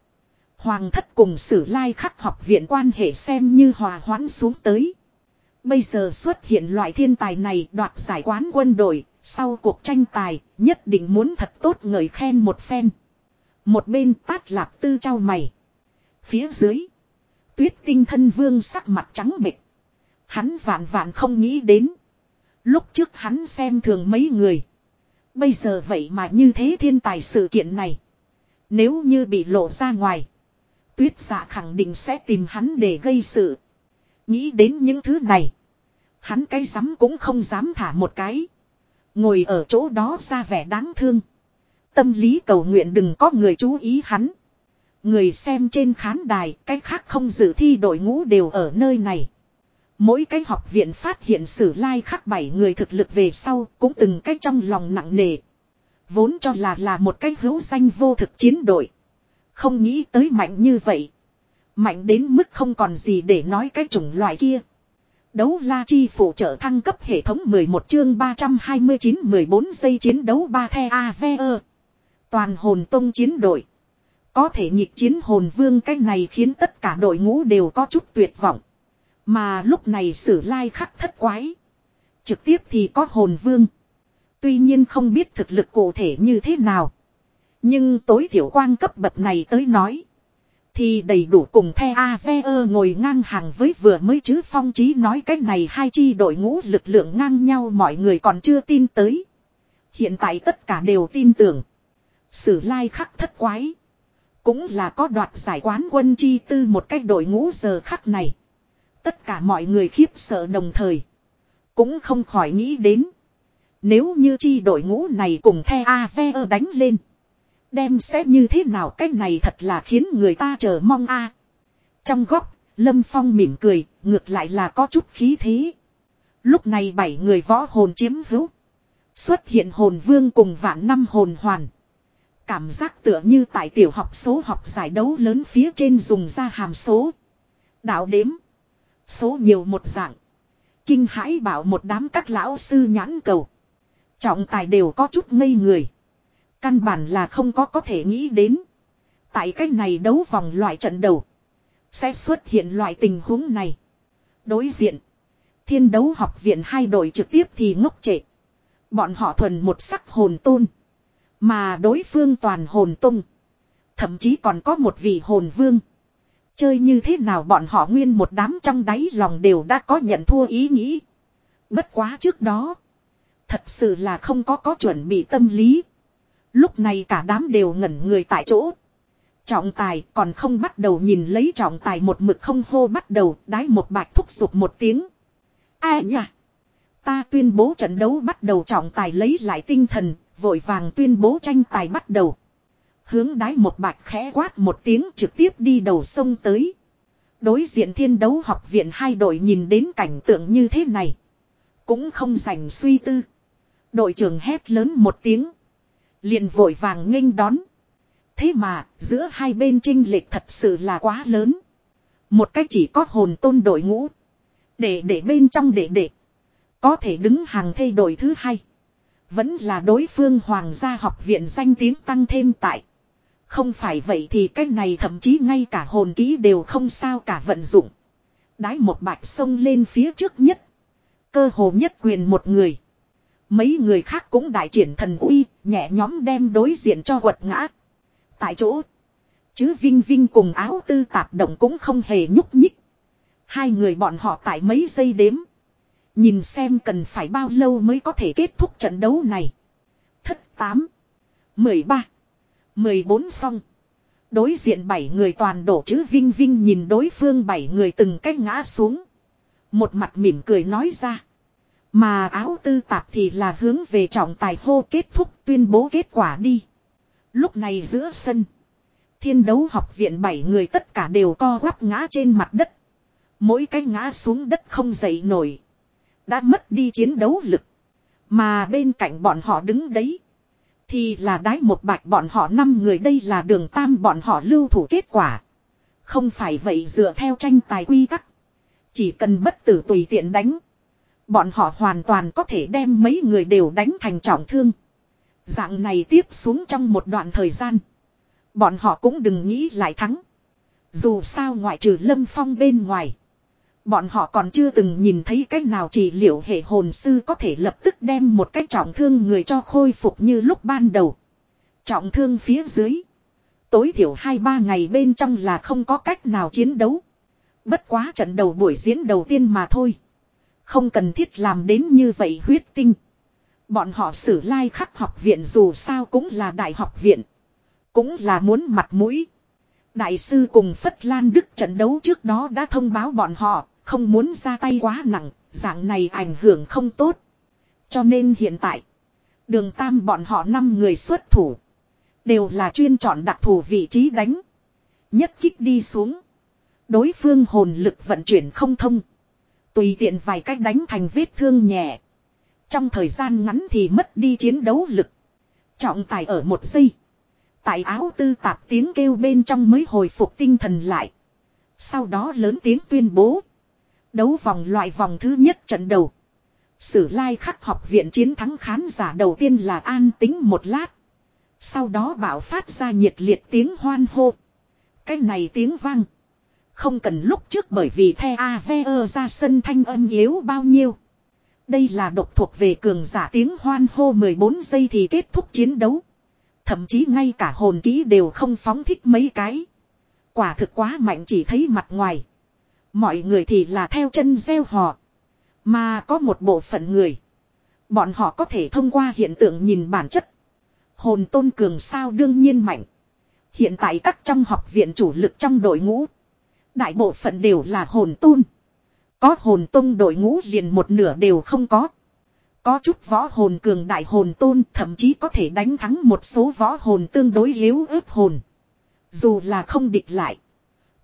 Hoàng thất cùng sử lai khắc học viện quan hệ xem như hòa hoãn xuống tới. Bây giờ xuất hiện loại thiên tài này đoạt giải quán quân đội, sau cuộc tranh tài, nhất định muốn thật tốt ngợi khen một phen. Một bên tát lạp tư trao mày. Phía dưới, tuyết tinh thân vương sắc mặt trắng bệch. Hắn vạn vạn không nghĩ đến. Lúc trước hắn xem thường mấy người. Bây giờ vậy mà như thế thiên tài sự kiện này. Nếu như bị lộ ra ngoài. Tuyết giả khẳng định sẽ tìm hắn để gây sự. Nghĩ đến những thứ này. Hắn cái rắm cũng không dám thả một cái. Ngồi ở chỗ đó ra vẻ đáng thương. Tâm lý cầu nguyện đừng có người chú ý hắn. Người xem trên khán đài, cái khác không dự thi đội ngũ đều ở nơi này. Mỗi cái học viện phát hiện sử lai like khắc bảy người thực lực về sau, cũng từng cái trong lòng nặng nề. Vốn cho là là một cái hữu danh vô thực chiến đội. Không nghĩ tới mạnh như vậy. Mạnh đến mức không còn gì để nói cái chủng loại kia. Đấu la chi phụ trợ thăng cấp hệ thống 11 chương 329 14 giây chiến đấu 3 the AVE. Toàn hồn tông chiến đội. Có thể nhịp chiến hồn vương cái này khiến tất cả đội ngũ đều có chút tuyệt vọng. Mà lúc này sử lai khắc thất quái. Trực tiếp thì có hồn vương. Tuy nhiên không biết thực lực cụ thể như thế nào. Nhưng tối thiểu quang cấp bậc này tới nói. Thì đầy đủ cùng the AVE ngồi ngang hàng với vừa mới chứ phong trí nói cái này hai chi đội ngũ lực lượng ngang nhau mọi người còn chưa tin tới. Hiện tại tất cả đều tin tưởng. Sử lai khắc thất quái. Cũng là có đoạt giải quán quân chi tư một cách đội ngũ giờ khắc này. Tất cả mọi người khiếp sợ đồng thời. Cũng không khỏi nghĩ đến. Nếu như chi đội ngũ này cùng the AVE đánh lên. Đem xét như thế nào cái này thật là khiến người ta chờ mong a. Trong góc, Lâm Phong mỉm cười, ngược lại là có chút khí thế. Lúc này bảy người võ hồn chiếm hữu. Xuất hiện hồn vương cùng vạn năm hồn hoàn. Cảm giác tựa như tại tiểu học số học giải đấu lớn phía trên dùng ra hàm số. Đạo đếm. Số nhiều một dạng. Kinh hãi bảo một đám các lão sư nhãn cầu. Trọng tài đều có chút ngây người. Căn bản là không có có thể nghĩ đến. Tại cách này đấu vòng loại trận đầu. Sẽ xuất hiện loại tình huống này. Đối diện. Thiên đấu học viện hai đội trực tiếp thì ngốc trệ. Bọn họ thuần một sắc hồn tôn. Mà đối phương toàn hồn tung. Thậm chí còn có một vị hồn vương. Chơi như thế nào bọn họ nguyên một đám trong đáy lòng đều đã có nhận thua ý nghĩ. Bất quá trước đó. Thật sự là không có có chuẩn bị tâm lý. Lúc này cả đám đều ngẩn người tại chỗ. Trọng tài còn không bắt đầu nhìn lấy trọng tài một mực không hô bắt đầu đái một bạch thúc giục một tiếng. A à. Ta tuyên bố trận đấu bắt đầu trọng tài lấy lại tinh thần, vội vàng tuyên bố tranh tài bắt đầu. Hướng đái một bạch khẽ quát một tiếng trực tiếp đi đầu sông tới. Đối diện thiên đấu học viện hai đội nhìn đến cảnh tượng như thế này. Cũng không dành suy tư. Đội trưởng hét lớn một tiếng. liền vội vàng nghênh đón. Thế mà, giữa hai bên trinh lệch thật sự là quá lớn. Một cách chỉ có hồn tôn đội ngũ. Để để bên trong để để. Có thể đứng hàng thay đổi thứ hai. Vẫn là đối phương hoàng gia học viện danh tiếng tăng thêm tại. Không phải vậy thì cái này thậm chí ngay cả hồn ký đều không sao cả vận dụng. Đái một bạch sông lên phía trước nhất. Cơ hồ nhất quyền một người. Mấy người khác cũng đại triển thần uy, nhẹ nhóm đem đối diện cho quật ngã. Tại chỗ, chứ Vinh Vinh cùng áo tư tạp động cũng không hề nhúc nhích. Hai người bọn họ tại mấy giây đếm. Nhìn xem cần phải bao lâu mới có thể kết thúc trận đấu này. Thất 8. 13. 14 xong. Đối diện bảy người toàn đổ chữ Vinh Vinh nhìn đối phương bảy người từng cách ngã xuống. Một mặt mỉm cười nói ra. Mà áo tư tạp thì là hướng về trọng tài hô kết thúc tuyên bố kết quả đi. Lúc này giữa sân. Thiên đấu học viện bảy người tất cả đều co quắp ngã trên mặt đất. Mỗi cái ngã xuống đất không dậy nổi. Đã mất đi chiến đấu lực. Mà bên cạnh bọn họ đứng đấy. Thì là đái một bạch bọn họ năm người đây là đường tam bọn họ lưu thủ kết quả. Không phải vậy dựa theo tranh tài quy tắc. Chỉ cần bất tử tùy tiện đánh. Bọn họ hoàn toàn có thể đem mấy người đều đánh thành trọng thương. Dạng này tiếp xuống trong một đoạn thời gian. Bọn họ cũng đừng nghĩ lại thắng. Dù sao ngoại trừ lâm phong bên ngoài. Bọn họ còn chưa từng nhìn thấy cách nào chỉ liệu hệ hồn sư có thể lập tức đem một cách trọng thương người cho khôi phục như lúc ban đầu. Trọng thương phía dưới. Tối thiểu 2-3 ngày bên trong là không có cách nào chiến đấu. Bất quá trận đầu buổi diễn đầu tiên mà thôi. Không cần thiết làm đến như vậy huyết tinh. Bọn họ sử lai like khắc học viện dù sao cũng là đại học viện. Cũng là muốn mặt mũi. Đại sư cùng Phất Lan Đức trận đấu trước đó đã thông báo bọn họ, không muốn ra tay quá nặng, dạng này ảnh hưởng không tốt. Cho nên hiện tại, đường tam bọn họ năm người xuất thủ. Đều là chuyên chọn đặc thù vị trí đánh. Nhất kích đi xuống. Đối phương hồn lực vận chuyển không thông. Tùy tiện vài cách đánh thành vết thương nhẹ. Trong thời gian ngắn thì mất đi chiến đấu lực. Trọng tài ở một giây. Tại áo tư tạp tiếng kêu bên trong mới hồi phục tinh thần lại. Sau đó lớn tiếng tuyên bố. Đấu vòng loại vòng thứ nhất trận đầu. Sử lai khắc học viện chiến thắng khán giả đầu tiên là an tính một lát. Sau đó bảo phát ra nhiệt liệt tiếng hoan hô. Cái này tiếng vang. Không cần lúc trước bởi vì the AVE ra sân thanh âm yếu bao nhiêu. Đây là độc thuộc về cường giả tiếng hoan hô 14 giây thì kết thúc chiến đấu. Thậm chí ngay cả hồn ký đều không phóng thích mấy cái. Quả thực quá mạnh chỉ thấy mặt ngoài. Mọi người thì là theo chân gieo họ. Mà có một bộ phận người. Bọn họ có thể thông qua hiện tượng nhìn bản chất. Hồn tôn cường sao đương nhiên mạnh. Hiện tại các trong học viện chủ lực trong đội ngũ. Đại bộ phận đều là hồn tôn. Có hồn tôn đội ngũ liền một nửa đều không có. Có chút võ hồn cường đại hồn tôn thậm chí có thể đánh thắng một số võ hồn tương đối yếu ớt hồn. Dù là không địch lại.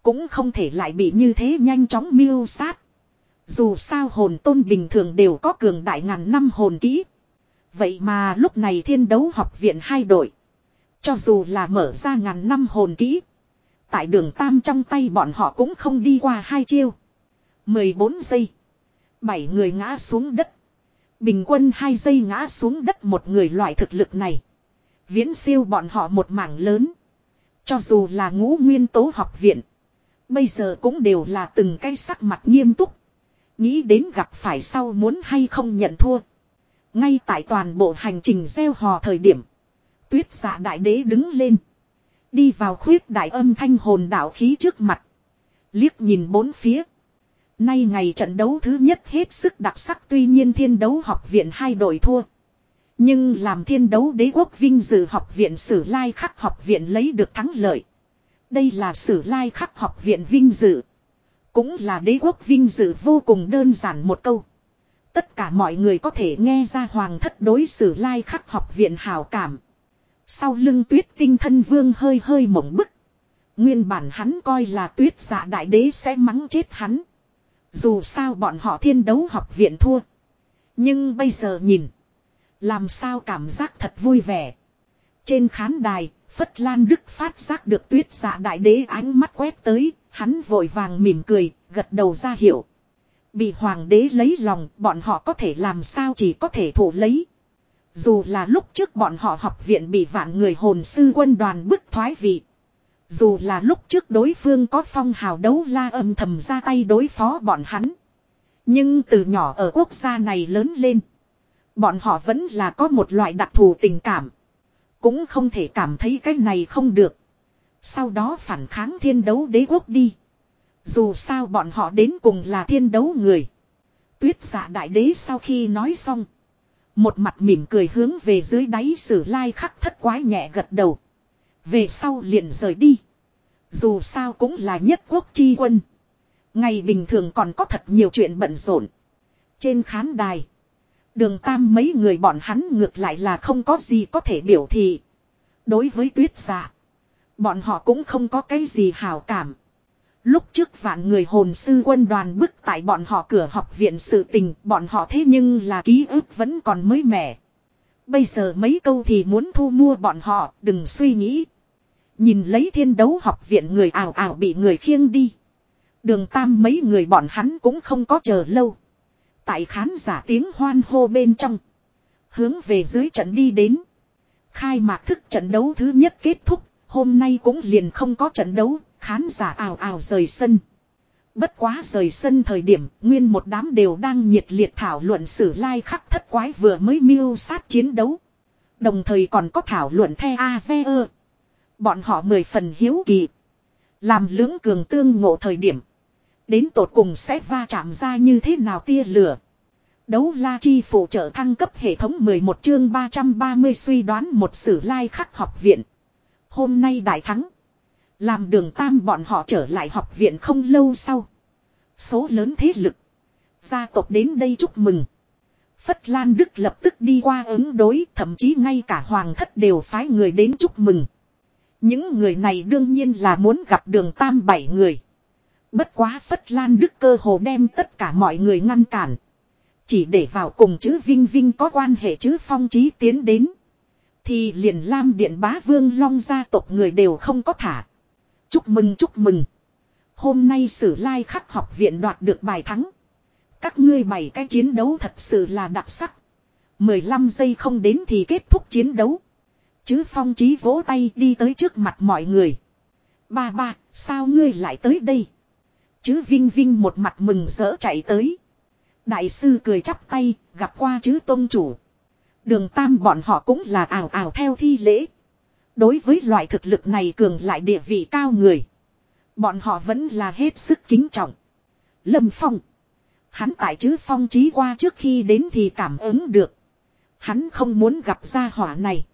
Cũng không thể lại bị như thế nhanh chóng miêu sát. Dù sao hồn tôn bình thường đều có cường đại ngàn năm hồn kỹ. Vậy mà lúc này thiên đấu học viện hai đội. Cho dù là mở ra ngàn năm hồn kỹ. Tại đường tam trong tay bọn họ cũng không đi qua hai chiêu. 14 giây. Bảy người ngã xuống đất. Bình quân hai giây ngã xuống đất một người loại thực lực này. Viễn siêu bọn họ một mảng lớn. Cho dù là ngũ nguyên tố học viện. Bây giờ cũng đều là từng cái sắc mặt nghiêm túc. Nghĩ đến gặp phải sau muốn hay không nhận thua. Ngay tại toàn bộ hành trình gieo hò thời điểm. Tuyết giả đại đế đứng lên. Đi vào khuyết đại âm thanh hồn đạo khí trước mặt. Liếc nhìn bốn phía. Nay ngày trận đấu thứ nhất hết sức đặc sắc tuy nhiên thiên đấu học viện hai đội thua. Nhưng làm thiên đấu đế quốc vinh dự học viện sử lai khắc học viện lấy được thắng lợi. Đây là sử lai khắc học viện vinh dự. Cũng là đế quốc vinh dự vô cùng đơn giản một câu. Tất cả mọi người có thể nghe ra hoàng thất đối xử lai khắc học viện hào cảm. Sau lưng tuyết tinh thân vương hơi hơi mộng bức. Nguyên bản hắn coi là tuyết giả đại đế sẽ mắng chết hắn. Dù sao bọn họ thiên đấu học viện thua. Nhưng bây giờ nhìn. Làm sao cảm giác thật vui vẻ. Trên khán đài, Phất Lan Đức phát giác được tuyết giả đại đế ánh mắt quét tới. Hắn vội vàng mỉm cười, gật đầu ra hiệu. Bị hoàng đế lấy lòng, bọn họ có thể làm sao chỉ có thể thủ lấy. Dù là lúc trước bọn họ học viện bị vạn người hồn sư quân đoàn bức thoái vị. Dù là lúc trước đối phương có phong hào đấu la âm thầm ra tay đối phó bọn hắn. Nhưng từ nhỏ ở quốc gia này lớn lên. Bọn họ vẫn là có một loại đặc thù tình cảm. Cũng không thể cảm thấy cái này không được. Sau đó phản kháng thiên đấu đế quốc đi. Dù sao bọn họ đến cùng là thiên đấu người. Tuyết giả đại đế sau khi nói xong. Một mặt mỉm cười hướng về dưới đáy sử lai khắc thất quái nhẹ gật đầu. Về sau liền rời đi. Dù sao cũng là nhất quốc chi quân. Ngày bình thường còn có thật nhiều chuyện bận rộn. Trên khán đài. Đường tam mấy người bọn hắn ngược lại là không có gì có thể biểu thị. Đối với tuyết giả. Bọn họ cũng không có cái gì hào cảm. Lúc trước vạn người hồn sư quân đoàn bức tại bọn họ cửa học viện sự tình, bọn họ thế nhưng là ký ức vẫn còn mới mẻ. Bây giờ mấy câu thì muốn thu mua bọn họ, đừng suy nghĩ. Nhìn lấy thiên đấu học viện người ảo ảo bị người khiêng đi. Đường tam mấy người bọn hắn cũng không có chờ lâu. Tại khán giả tiếng hoan hô bên trong. Hướng về dưới trận đi đến. Khai mạc thức trận đấu thứ nhất kết thúc. Hôm nay cũng liền không có trận đấu. Khán giả ảo ảo rời sân. Bất quá rời sân thời điểm, nguyên một đám đều đang nhiệt liệt thảo luận sử lai like khắc thất quái vừa mới mưu sát chiến đấu. Đồng thời còn có thảo luận the AVE. Bọn họ mười phần hiếu kỳ. Làm lưỡng cường tương ngộ thời điểm. Đến tột cùng sẽ va chạm ra như thế nào tia lửa. Đấu la chi phụ trợ thăng cấp hệ thống 11 chương 330 suy đoán một sử lai like khắc học viện. Hôm nay đại thắng. Làm đường tam bọn họ trở lại học viện không lâu sau. Số lớn thế lực. Gia tộc đến đây chúc mừng. Phất Lan Đức lập tức đi qua ứng đối, thậm chí ngay cả hoàng thất đều phái người đến chúc mừng. Những người này đương nhiên là muốn gặp đường tam bảy người. Bất quá Phất Lan Đức cơ hồ đem tất cả mọi người ngăn cản. Chỉ để vào cùng chữ Vinh Vinh có quan hệ chữ phong trí tiến đến. Thì liền Lam Điện Bá Vương Long gia tộc người đều không có thả. Chúc mừng chúc mừng. Hôm nay sử lai khắc học viện đoạt được bài thắng. Các ngươi bày cái chiến đấu thật sự là đặc sắc. 15 giây không đến thì kết thúc chiến đấu. Chứ phong trí vỗ tay đi tới trước mặt mọi người. Ba ba, sao ngươi lại tới đây? Chứ Vinh Vinh một mặt mừng rỡ chạy tới. Đại sư cười chắp tay, gặp qua chứ tôn chủ. Đường tam bọn họ cũng là ảo ảo theo thi lễ. Đối với loại thực lực này cường lại địa vị cao người. Bọn họ vẫn là hết sức kính trọng. Lâm Phong. Hắn tại chứ Phong trí qua trước khi đến thì cảm ứng được. Hắn không muốn gặp gia hỏa này.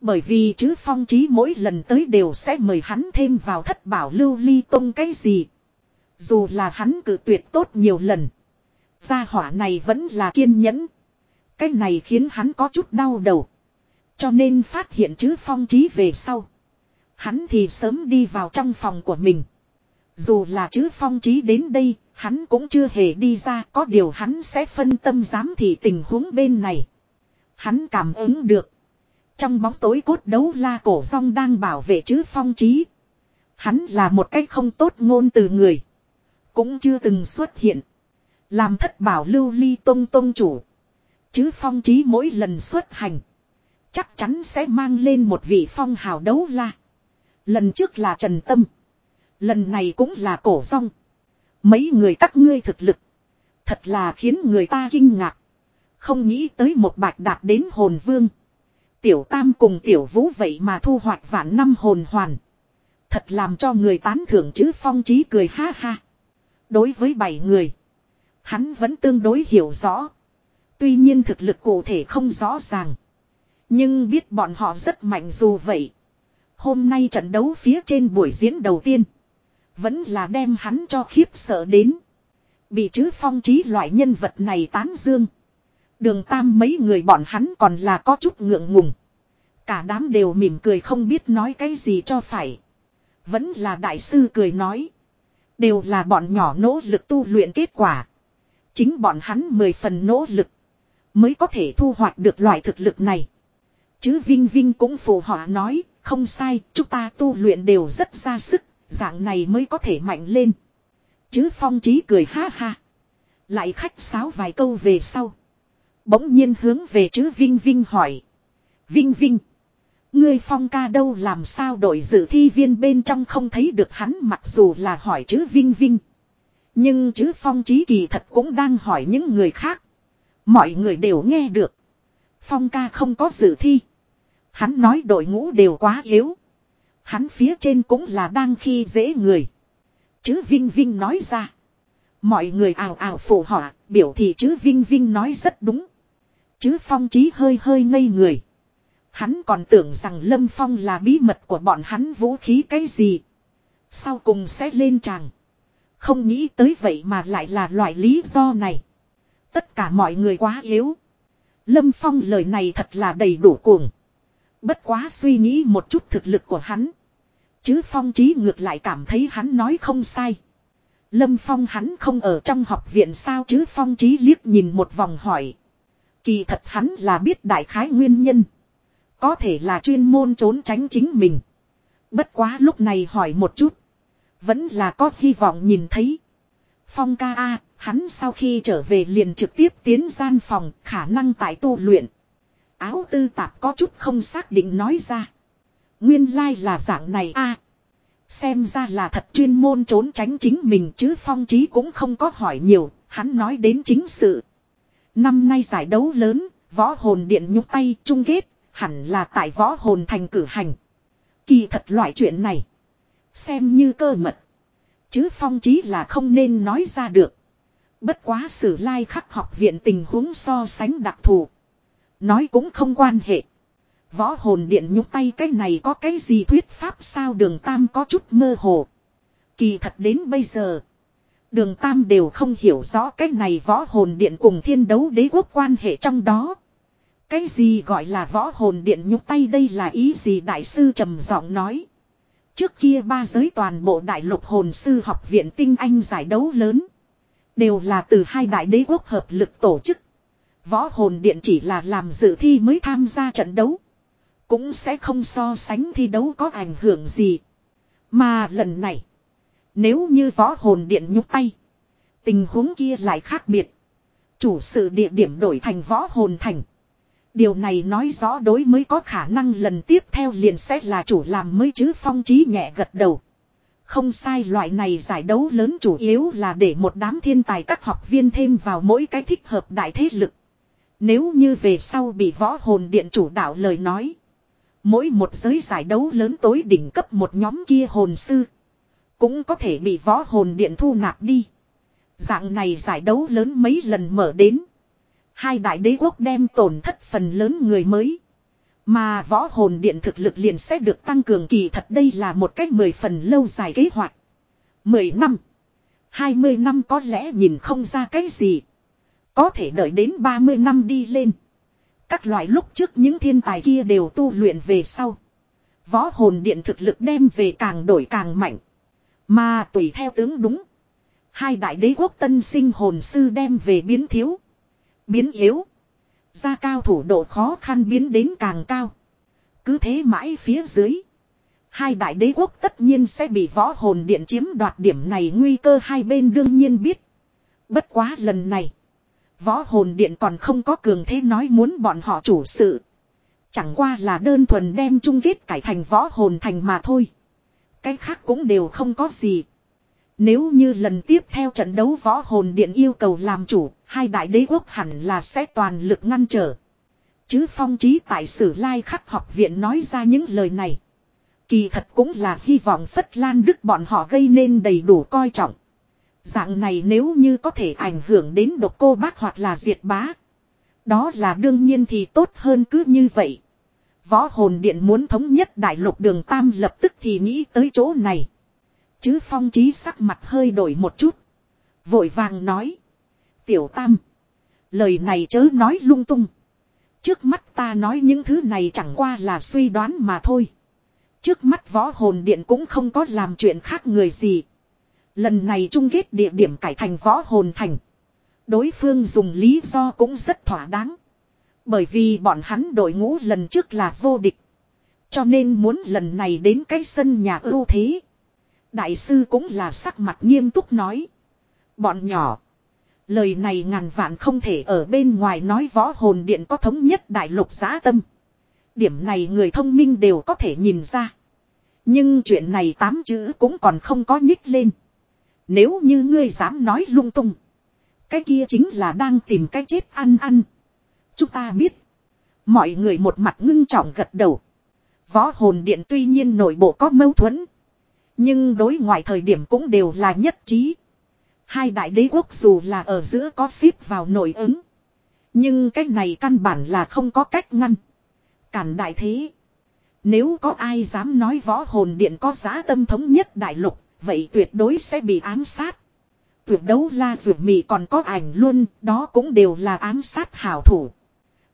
Bởi vì chứ Phong trí mỗi lần tới đều sẽ mời hắn thêm vào thất bảo lưu ly tông cái gì. Dù là hắn cử tuyệt tốt nhiều lần. Gia hỏa này vẫn là kiên nhẫn. Cái này khiến hắn có chút đau đầu. Cho nên phát hiện chứ phong trí về sau. Hắn thì sớm đi vào trong phòng của mình. Dù là chứ phong trí đến đây, hắn cũng chưa hề đi ra, có điều hắn sẽ phân tâm giám thị tình huống bên này. Hắn cảm ứng được. Trong bóng tối cốt đấu la cổ rong đang bảo vệ chứ phong trí. Hắn là một cách không tốt ngôn từ người. Cũng chưa từng xuất hiện. Làm thất bảo lưu ly tông tông chủ. Chứ phong trí mỗi lần xuất hành. Chắc chắn sẽ mang lên một vị phong hào đấu la. Lần trước là Trần Tâm. Lần này cũng là cổ rong. Mấy người các ngươi thực lực. Thật là khiến người ta kinh ngạc. Không nghĩ tới một bạch đạt đến hồn vương. Tiểu tam cùng tiểu vũ vậy mà thu hoạch vạn năm hồn hoàn. Thật làm cho người tán thưởng chứ phong trí cười ha ha. Đối với bảy người. Hắn vẫn tương đối hiểu rõ. Tuy nhiên thực lực cụ thể không rõ ràng. Nhưng biết bọn họ rất mạnh dù vậy. Hôm nay trận đấu phía trên buổi diễn đầu tiên. Vẫn là đem hắn cho khiếp sợ đến. Bị chứ phong trí loại nhân vật này tán dương. Đường tam mấy người bọn hắn còn là có chút ngượng ngùng. Cả đám đều mỉm cười không biết nói cái gì cho phải. Vẫn là đại sư cười nói. Đều là bọn nhỏ nỗ lực tu luyện kết quả. Chính bọn hắn mười phần nỗ lực. Mới có thể thu hoạch được loại thực lực này. Chứ Vinh Vinh cũng phù họa nói, không sai, chúng ta tu luyện đều rất ra sức, dạng này mới có thể mạnh lên. Chứ Phong Chí cười ha ha. Lại khách sáo vài câu về sau. Bỗng nhiên hướng về chứ Vinh Vinh hỏi. Vinh Vinh. Ngươi Phong ca đâu làm sao đội dự thi viên bên trong không thấy được hắn mặc dù là hỏi chữ Vinh Vinh. Nhưng chữ Phong Chí kỳ thật cũng đang hỏi những người khác. Mọi người đều nghe được. Phong ca không có dự thi. Hắn nói đội ngũ đều quá yếu. Hắn phía trên cũng là đang khi dễ người. Chứ Vinh Vinh nói ra. Mọi người ào ào phụ họa, biểu thị chứ Vinh Vinh nói rất đúng. Chứ Phong Chí hơi hơi ngây người. Hắn còn tưởng rằng Lâm Phong là bí mật của bọn hắn vũ khí cái gì. Sau cùng sẽ lên tràng. Không nghĩ tới vậy mà lại là loại lý do này. Tất cả mọi người quá yếu. Lâm Phong lời này thật là đầy đủ cuồng. Bất quá suy nghĩ một chút thực lực của hắn. Chứ phong trí ngược lại cảm thấy hắn nói không sai. Lâm Phong hắn không ở trong học viện sao chứ phong trí liếc nhìn một vòng hỏi. Kỳ thật hắn là biết đại khái nguyên nhân. Có thể là chuyên môn trốn tránh chính mình. Bất quá lúc này hỏi một chút. Vẫn là có hy vọng nhìn thấy. Phong ca A, hắn sau khi trở về liền trực tiếp tiến gian phòng, khả năng tại tu luyện. Áo tư tạp có chút không xác định nói ra. Nguyên lai là dạng này A. xem ra là thật chuyên môn trốn tránh chính mình chứ phong trí cũng không có hỏi nhiều, hắn nói đến chính sự. Năm nay giải đấu lớn, võ hồn điện nhúc tay chung kết, hẳn là tại võ hồn thành cử hành. Kỳ thật loại chuyện này. Xem như cơ mật. Chứ phong trí là không nên nói ra được. Bất quá sử lai khắc học viện tình huống so sánh đặc thù. Nói cũng không quan hệ. Võ hồn điện nhúc tay cái này có cái gì thuyết pháp sao đường tam có chút mơ hồ. Kỳ thật đến bây giờ. Đường tam đều không hiểu rõ cái này võ hồn điện cùng thiên đấu đế quốc quan hệ trong đó. Cái gì gọi là võ hồn điện nhúc tay đây là ý gì đại sư trầm giọng nói. Trước kia ba giới toàn bộ đại lục hồn sư học viện tinh anh giải đấu lớn. Đều là từ hai đại đế quốc hợp lực tổ chức. Võ hồn điện chỉ là làm dự thi mới tham gia trận đấu. Cũng sẽ không so sánh thi đấu có ảnh hưởng gì. Mà lần này. Nếu như võ hồn điện nhúc tay. Tình huống kia lại khác biệt. Chủ sự địa điểm đổi thành võ hồn thành. Điều này nói rõ đối mới có khả năng lần tiếp theo liền sẽ là chủ làm mới chứ phong trí nhẹ gật đầu. Không sai, loại này giải đấu lớn chủ yếu là để một đám thiên tài các học viên thêm vào mỗi cái thích hợp đại thế lực. Nếu như về sau bị võ hồn điện chủ đạo lời nói. Mỗi một giới giải đấu lớn tối đỉnh cấp một nhóm kia hồn sư. Cũng có thể bị võ hồn điện thu nạp đi. Dạng này giải đấu lớn mấy lần mở đến. Hai đại đế quốc đem tổn thất phần lớn người mới. Mà võ hồn điện thực lực liền sẽ được tăng cường kỳ thật đây là một cách mười phần lâu dài kế hoạch. Mười năm. Hai mươi năm có lẽ nhìn không ra cái gì. Có thể đợi đến ba mươi năm đi lên. Các loại lúc trước những thiên tài kia đều tu luyện về sau. Võ hồn điện thực lực đem về càng đổi càng mạnh. Mà tùy theo tướng đúng. Hai đại đế quốc tân sinh hồn sư đem về biến thiếu. Biến yếu. Ra cao thủ độ khó khăn biến đến càng cao. Cứ thế mãi phía dưới. Hai đại đế quốc tất nhiên sẽ bị võ hồn điện chiếm đoạt điểm này nguy cơ hai bên đương nhiên biết. Bất quá lần này. Võ hồn điện còn không có cường thế nói muốn bọn họ chủ sự. Chẳng qua là đơn thuần đem chung kết cải thành võ hồn thành mà thôi. Cái khác cũng đều không có gì. Nếu như lần tiếp theo trận đấu võ hồn điện yêu cầu làm chủ, hai đại đế quốc hẳn là sẽ toàn lực ngăn trở. Chứ phong trí tại sử lai khắc học viện nói ra những lời này. Kỳ thật cũng là hy vọng Phất Lan Đức bọn họ gây nên đầy đủ coi trọng. Dạng này nếu như có thể ảnh hưởng đến độc cô bác hoặc là diệt bá. Đó là đương nhiên thì tốt hơn cứ như vậy. Võ hồn điện muốn thống nhất đại lục đường Tam lập tức thì nghĩ tới chỗ này. Chứ phong trí sắc mặt hơi đổi một chút. Vội vàng nói. Tiểu Tam. Lời này chớ nói lung tung. Trước mắt ta nói những thứ này chẳng qua là suy đoán mà thôi. Trước mắt võ hồn điện cũng không có làm chuyện khác người gì. Lần này chung kết địa điểm cải thành võ hồn thành. Đối phương dùng lý do cũng rất thỏa đáng. Bởi vì bọn hắn đội ngũ lần trước là vô địch. Cho nên muốn lần này đến cái sân nhà ưu thế. Đại sư cũng là sắc mặt nghiêm túc nói. Bọn nhỏ. Lời này ngàn vạn không thể ở bên ngoài nói võ hồn điện có thống nhất đại lục giã tâm. Điểm này người thông minh đều có thể nhìn ra. Nhưng chuyện này tám chữ cũng còn không có nhích lên. Nếu như ngươi dám nói lung tung. Cái kia chính là đang tìm cái chết ăn ăn. Chúng ta biết. Mọi người một mặt ngưng trọng gật đầu. Võ hồn điện tuy nhiên nội bộ có mâu thuẫn. Nhưng đối ngoại thời điểm cũng đều là nhất trí. Hai đại đế quốc dù là ở giữa có xếp vào nội ứng. Nhưng cái này căn bản là không có cách ngăn. Cản đại thế. Nếu có ai dám nói võ hồn điện có giá tâm thống nhất đại lục, vậy tuyệt đối sẽ bị ám sát. Tuyệt đấu la rượu mì còn có ảnh luôn, đó cũng đều là ám sát hảo thủ.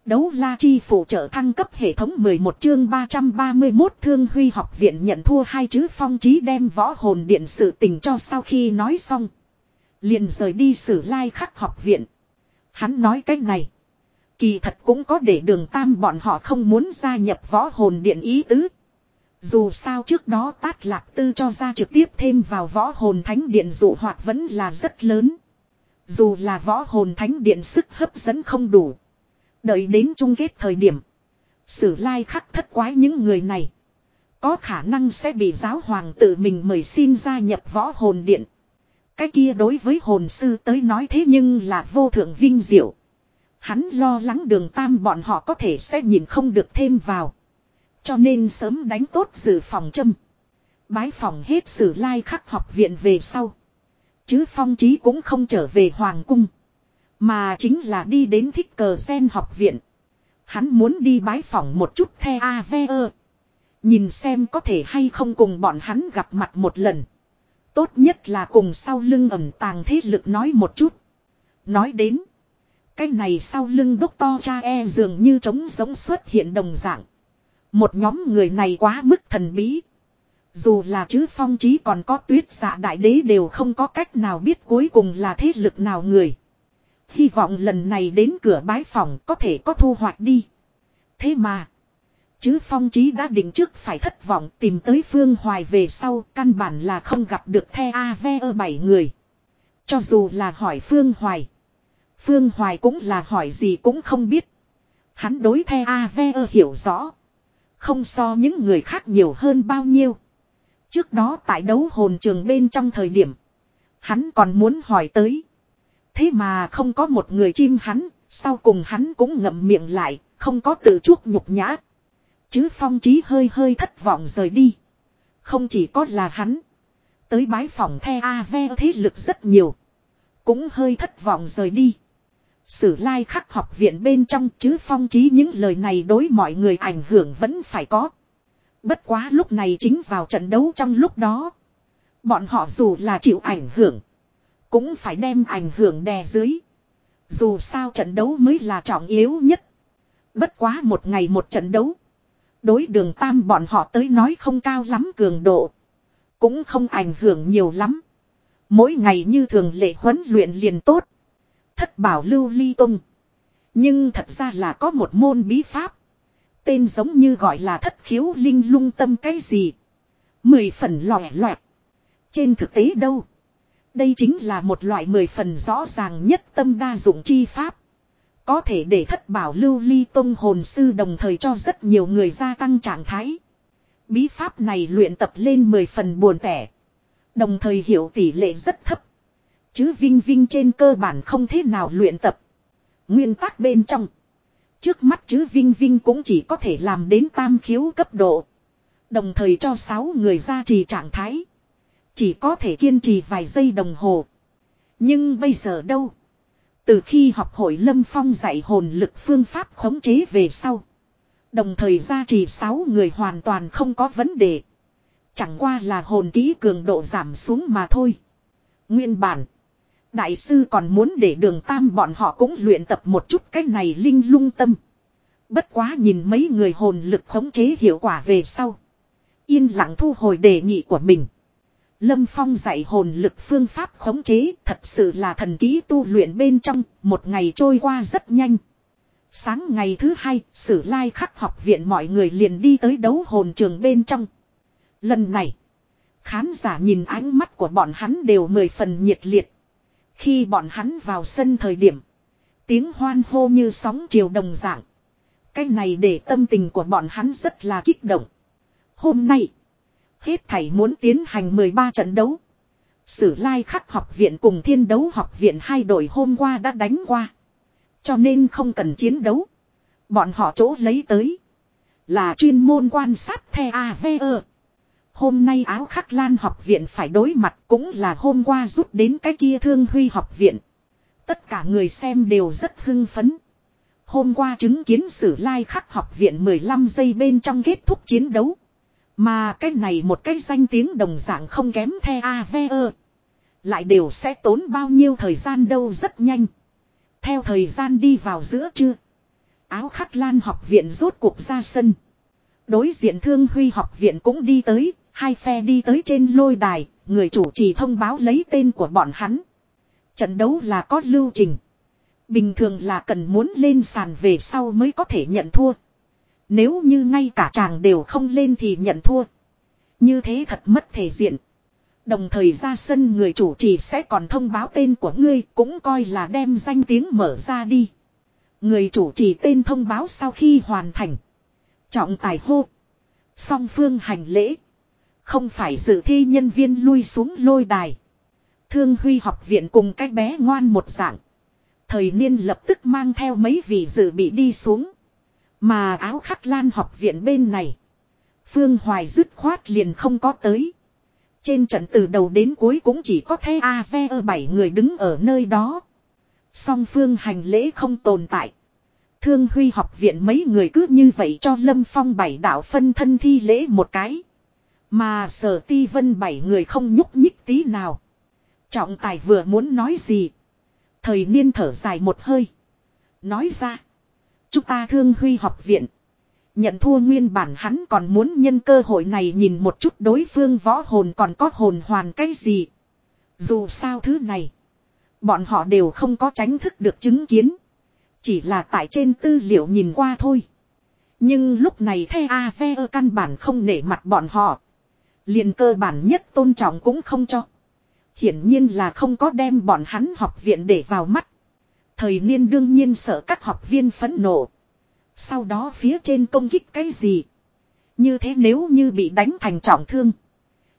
Đấu la chi phụ trợ thăng cấp hệ thống 11 chương 331 thương huy học viện nhận thua hai chữ phong trí đem võ hồn điện sự tình cho sau khi nói xong. Liền rời đi sử lai khắc học viện. Hắn nói cách này. Kỳ thật cũng có để đường tam bọn họ không muốn gia nhập võ hồn điện ý tứ. Dù sao trước đó tát lạc tư cho ra trực tiếp thêm vào võ hồn thánh điện dụ hoạt vẫn là rất lớn. Dù là võ hồn thánh điện sức hấp dẫn không đủ. Đợi đến chung kết thời điểm. Sử lai khắc thất quái những người này. Có khả năng sẽ bị giáo hoàng tự mình mời xin gia nhập võ hồn điện. Cái kia đối với hồn sư tới nói thế nhưng là vô thượng vinh diệu. Hắn lo lắng đường tam bọn họ có thể sẽ nhìn không được thêm vào. Cho nên sớm đánh tốt dự phòng châm. Bái phòng hết sử lai khắc học viện về sau. Chứ phong trí cũng không trở về hoàng cung. Mà chính là đi đến thích cờ sen học viện. Hắn muốn đi bái phòng một chút the AVE. Nhìn xem có thể hay không cùng bọn hắn gặp mặt một lần. Tốt nhất là cùng sau lưng ẩm tàng thế lực nói một chút. Nói đến. Cái này sau lưng đốc to cha e dường như trống giống xuất hiện đồng dạng. Một nhóm người này quá mức thần bí. Dù là chứ phong trí còn có tuyết dạ đại đế đều không có cách nào biết cuối cùng là thế lực nào người. Hy vọng lần này đến cửa bái phòng có thể có thu hoạch đi. Thế mà. Chứ phong trí đã định trước phải thất vọng tìm tới Phương Hoài về sau căn bản là không gặp được the AVE bảy người. Cho dù là hỏi Phương Hoài. Phương Hoài cũng là hỏi gì cũng không biết. Hắn đối the AVE hiểu rõ. Không so những người khác nhiều hơn bao nhiêu. Trước đó tại đấu hồn trường bên trong thời điểm. Hắn còn muốn hỏi tới. Thế mà không có một người chim hắn, sau cùng hắn cũng ngậm miệng lại, không có tự chuốc nhục nhã. Chứ phong trí hơi hơi thất vọng rời đi. Không chỉ có là hắn. Tới bái phòng the A-ve thế lực rất nhiều. Cũng hơi thất vọng rời đi. Sử lai khắc học viện bên trong chứ phong trí những lời này đối mọi người ảnh hưởng vẫn phải có. Bất quá lúc này chính vào trận đấu trong lúc đó. Bọn họ dù là chịu ảnh hưởng. Cũng phải đem ảnh hưởng đè dưới. Dù sao trận đấu mới là trọng yếu nhất. Bất quá một ngày một trận đấu. Đối đường tam bọn họ tới nói không cao lắm cường độ. Cũng không ảnh hưởng nhiều lắm. Mỗi ngày như thường lệ huấn luyện liền tốt. Thất bảo lưu ly tung. Nhưng thật ra là có một môn bí pháp. Tên giống như gọi là thất khiếu linh lung tâm cái gì. Mười phần lòe loẹt. Trên thực tế đâu. Đây chính là một loại mười phần rõ ràng nhất tâm đa dụng chi pháp. Có thể để thất bảo lưu ly tông hồn sư đồng thời cho rất nhiều người gia tăng trạng thái. Bí pháp này luyện tập lên mười phần buồn tẻ. Đồng thời hiểu tỷ lệ rất thấp. Chứ Vinh Vinh trên cơ bản không thế nào luyện tập. Nguyên tắc bên trong. Trước mắt chứ Vinh Vinh cũng chỉ có thể làm đến tam khiếu cấp độ. Đồng thời cho 6 người ra trì trạng thái. Chỉ có thể kiên trì vài giây đồng hồ. Nhưng bây giờ đâu? Từ khi học hội Lâm Phong dạy hồn lực phương pháp khống chế về sau. Đồng thời gia trì 6 người hoàn toàn không có vấn đề. Chẳng qua là hồn ký cường độ giảm xuống mà thôi. Nguyên bản. Đại sư còn muốn để đường tam bọn họ cũng luyện tập một chút cái này linh lung tâm. Bất quá nhìn mấy người hồn lực khống chế hiệu quả về sau. Yên lặng thu hồi đề nghị của mình. Lâm Phong dạy hồn lực phương pháp khống chế thật sự là thần ký tu luyện bên trong, một ngày trôi qua rất nhanh. Sáng ngày thứ hai, sử lai khắc học viện mọi người liền đi tới đấu hồn trường bên trong. Lần này, khán giả nhìn ánh mắt của bọn hắn đều mười phần nhiệt liệt. Khi bọn hắn vào sân thời điểm, tiếng hoan hô như sóng chiều đồng dạng. Cái này để tâm tình của bọn hắn rất là kích động. Hôm nay, Hết thảy muốn tiến hành 13 trận đấu. Sử lai khắc học viện cùng thiên đấu học viện hai đội hôm qua đã đánh qua. Cho nên không cần chiến đấu. Bọn họ chỗ lấy tới. Là chuyên môn quan sát the AVE. Hôm nay áo khắc lan học viện phải đối mặt cũng là hôm qua rút đến cái kia thương huy học viện. Tất cả người xem đều rất hưng phấn. Hôm qua chứng kiến sử lai khắc học viện 15 giây bên trong kết thúc chiến đấu. Mà cái này một cái danh tiếng đồng dạng không kém the AVE. Lại đều sẽ tốn bao nhiêu thời gian đâu rất nhanh. Theo thời gian đi vào giữa trưa. Áo khắc lan học viện rốt cuộc ra sân. Đối diện thương huy học viện cũng đi tới, hai phe đi tới trên lôi đài, người chủ trì thông báo lấy tên của bọn hắn. Trận đấu là có lưu trình. Bình thường là cần muốn lên sàn về sau mới có thể nhận thua. Nếu như ngay cả chàng đều không lên thì nhận thua. Như thế thật mất thể diện. Đồng thời ra sân người chủ trì sẽ còn thông báo tên của ngươi cũng coi là đem danh tiếng mở ra đi. Người chủ trì tên thông báo sau khi hoàn thành. Trọng tài hô. Song phương hành lễ. Không phải dự thi nhân viên lui xuống lôi đài. Thương Huy học viện cùng cái bé ngoan một dạng. Thời niên lập tức mang theo mấy vị dự bị đi xuống. Mà áo khắc lan học viện bên này. Phương Hoài dứt khoát liền không có tới. Trên trận từ đầu đến cuối cũng chỉ có thế A ve bảy người đứng ở nơi đó. Song phương hành lễ không tồn tại. Thương Huy học viện mấy người cứ như vậy cho Lâm Phong bảy đạo phân thân thi lễ một cái. Mà sở ti vân bảy người không nhúc nhích tí nào. Trọng tài vừa muốn nói gì. Thời niên thở dài một hơi. Nói ra. Chúng ta thương huy học viện. Nhận thua nguyên bản hắn còn muốn nhân cơ hội này nhìn một chút đối phương võ hồn còn có hồn hoàn cái gì. Dù sao thứ này. Bọn họ đều không có tránh thức được chứng kiến. Chỉ là tại trên tư liệu nhìn qua thôi. Nhưng lúc này the A ve căn bản không nể mặt bọn họ. liền cơ bản nhất tôn trọng cũng không cho. Hiển nhiên là không có đem bọn hắn học viện để vào mắt. Thời niên đương nhiên sợ các học viên phẫn nộ. Sau đó phía trên công kích cái gì. Như thế nếu như bị đánh thành trọng thương.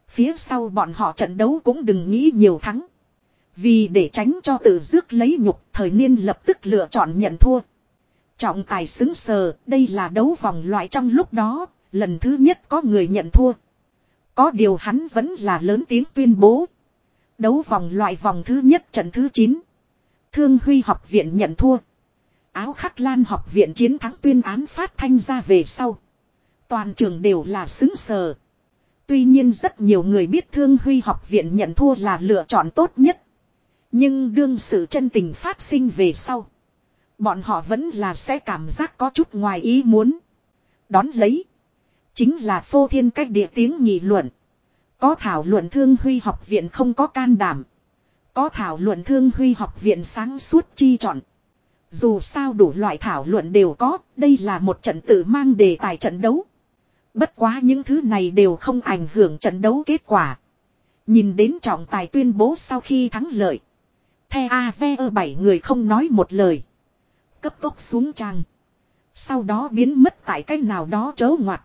Phía sau bọn họ trận đấu cũng đừng nghĩ nhiều thắng. Vì để tránh cho tự dước lấy nhục, thời niên lập tức lựa chọn nhận thua. Trọng tài xứng sờ, đây là đấu vòng loại trong lúc đó, lần thứ nhất có người nhận thua. Có điều hắn vẫn là lớn tiếng tuyên bố. Đấu vòng loại vòng thứ nhất trận thứ 9. Thương Huy học viện nhận thua. Áo khắc lan học viện chiến thắng tuyên án phát thanh ra về sau. Toàn trường đều là xứng sờ. Tuy nhiên rất nhiều người biết Thương Huy học viện nhận thua là lựa chọn tốt nhất. Nhưng đương sự chân tình phát sinh về sau. Bọn họ vẫn là sẽ cảm giác có chút ngoài ý muốn. Đón lấy. Chính là phô thiên cách địa tiếng nghị luận. Có thảo luận thương huy học viện không có can đảm. Có thảo luận thương huy học viện sáng suốt chi chọn. Dù sao đủ loại thảo luận đều có, đây là một trận tự mang đề tài trận đấu. Bất quá những thứ này đều không ảnh hưởng trận đấu kết quả. Nhìn đến trọng tài tuyên bố sau khi thắng lợi. The AVE bảy người không nói một lời. Cấp tốc xuống trang. Sau đó biến mất tại cách nào đó chớ ngoặt.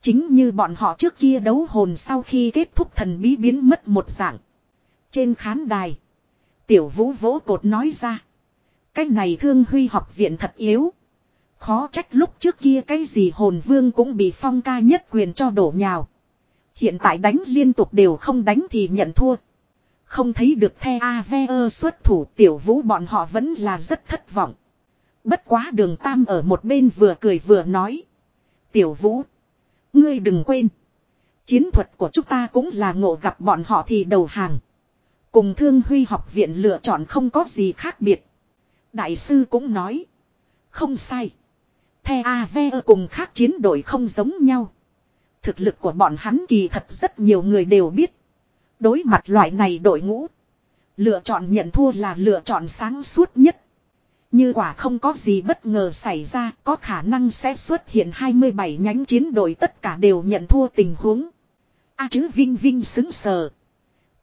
Chính như bọn họ trước kia đấu hồn sau khi kết thúc thần bí biến mất một dạng. Trên khán đài. Tiểu vũ vỗ cột nói ra. Cái này thương huy học viện thật yếu. Khó trách lúc trước kia cái gì hồn vương cũng bị phong ca nhất quyền cho đổ nhào. Hiện tại đánh liên tục đều không đánh thì nhận thua. Không thấy được the AVE xuất thủ, tiểu vũ bọn họ vẫn là rất thất vọng. Bất quá đường tam ở một bên vừa cười vừa nói. Tiểu vũ. Ngươi đừng quên. Chiến thuật của chúng ta cũng là ngộ gặp bọn họ thì đầu hàng. Cùng thương huy học viện lựa chọn không có gì khác biệt. Đại sư cũng nói. Không sai. The AVE cùng khác chiến đội không giống nhau. Thực lực của bọn hắn kỳ thật rất nhiều người đều biết. Đối mặt loại này đội ngũ. Lựa chọn nhận thua là lựa chọn sáng suốt nhất. Như quả không có gì bất ngờ xảy ra, có khả năng sẽ xuất hiện 27 nhánh chiến đội tất cả đều nhận thua tình huống. A chứ Vinh Vinh xứng sờ.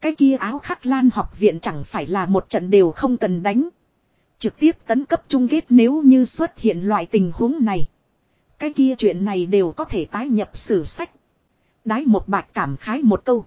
Cái kia áo khắc lan học viện chẳng phải là một trận đều không cần đánh. Trực tiếp tấn cấp chung kết nếu như xuất hiện loại tình huống này. Cái kia chuyện này đều có thể tái nhập sử sách. Đái một bạch cảm khái một câu.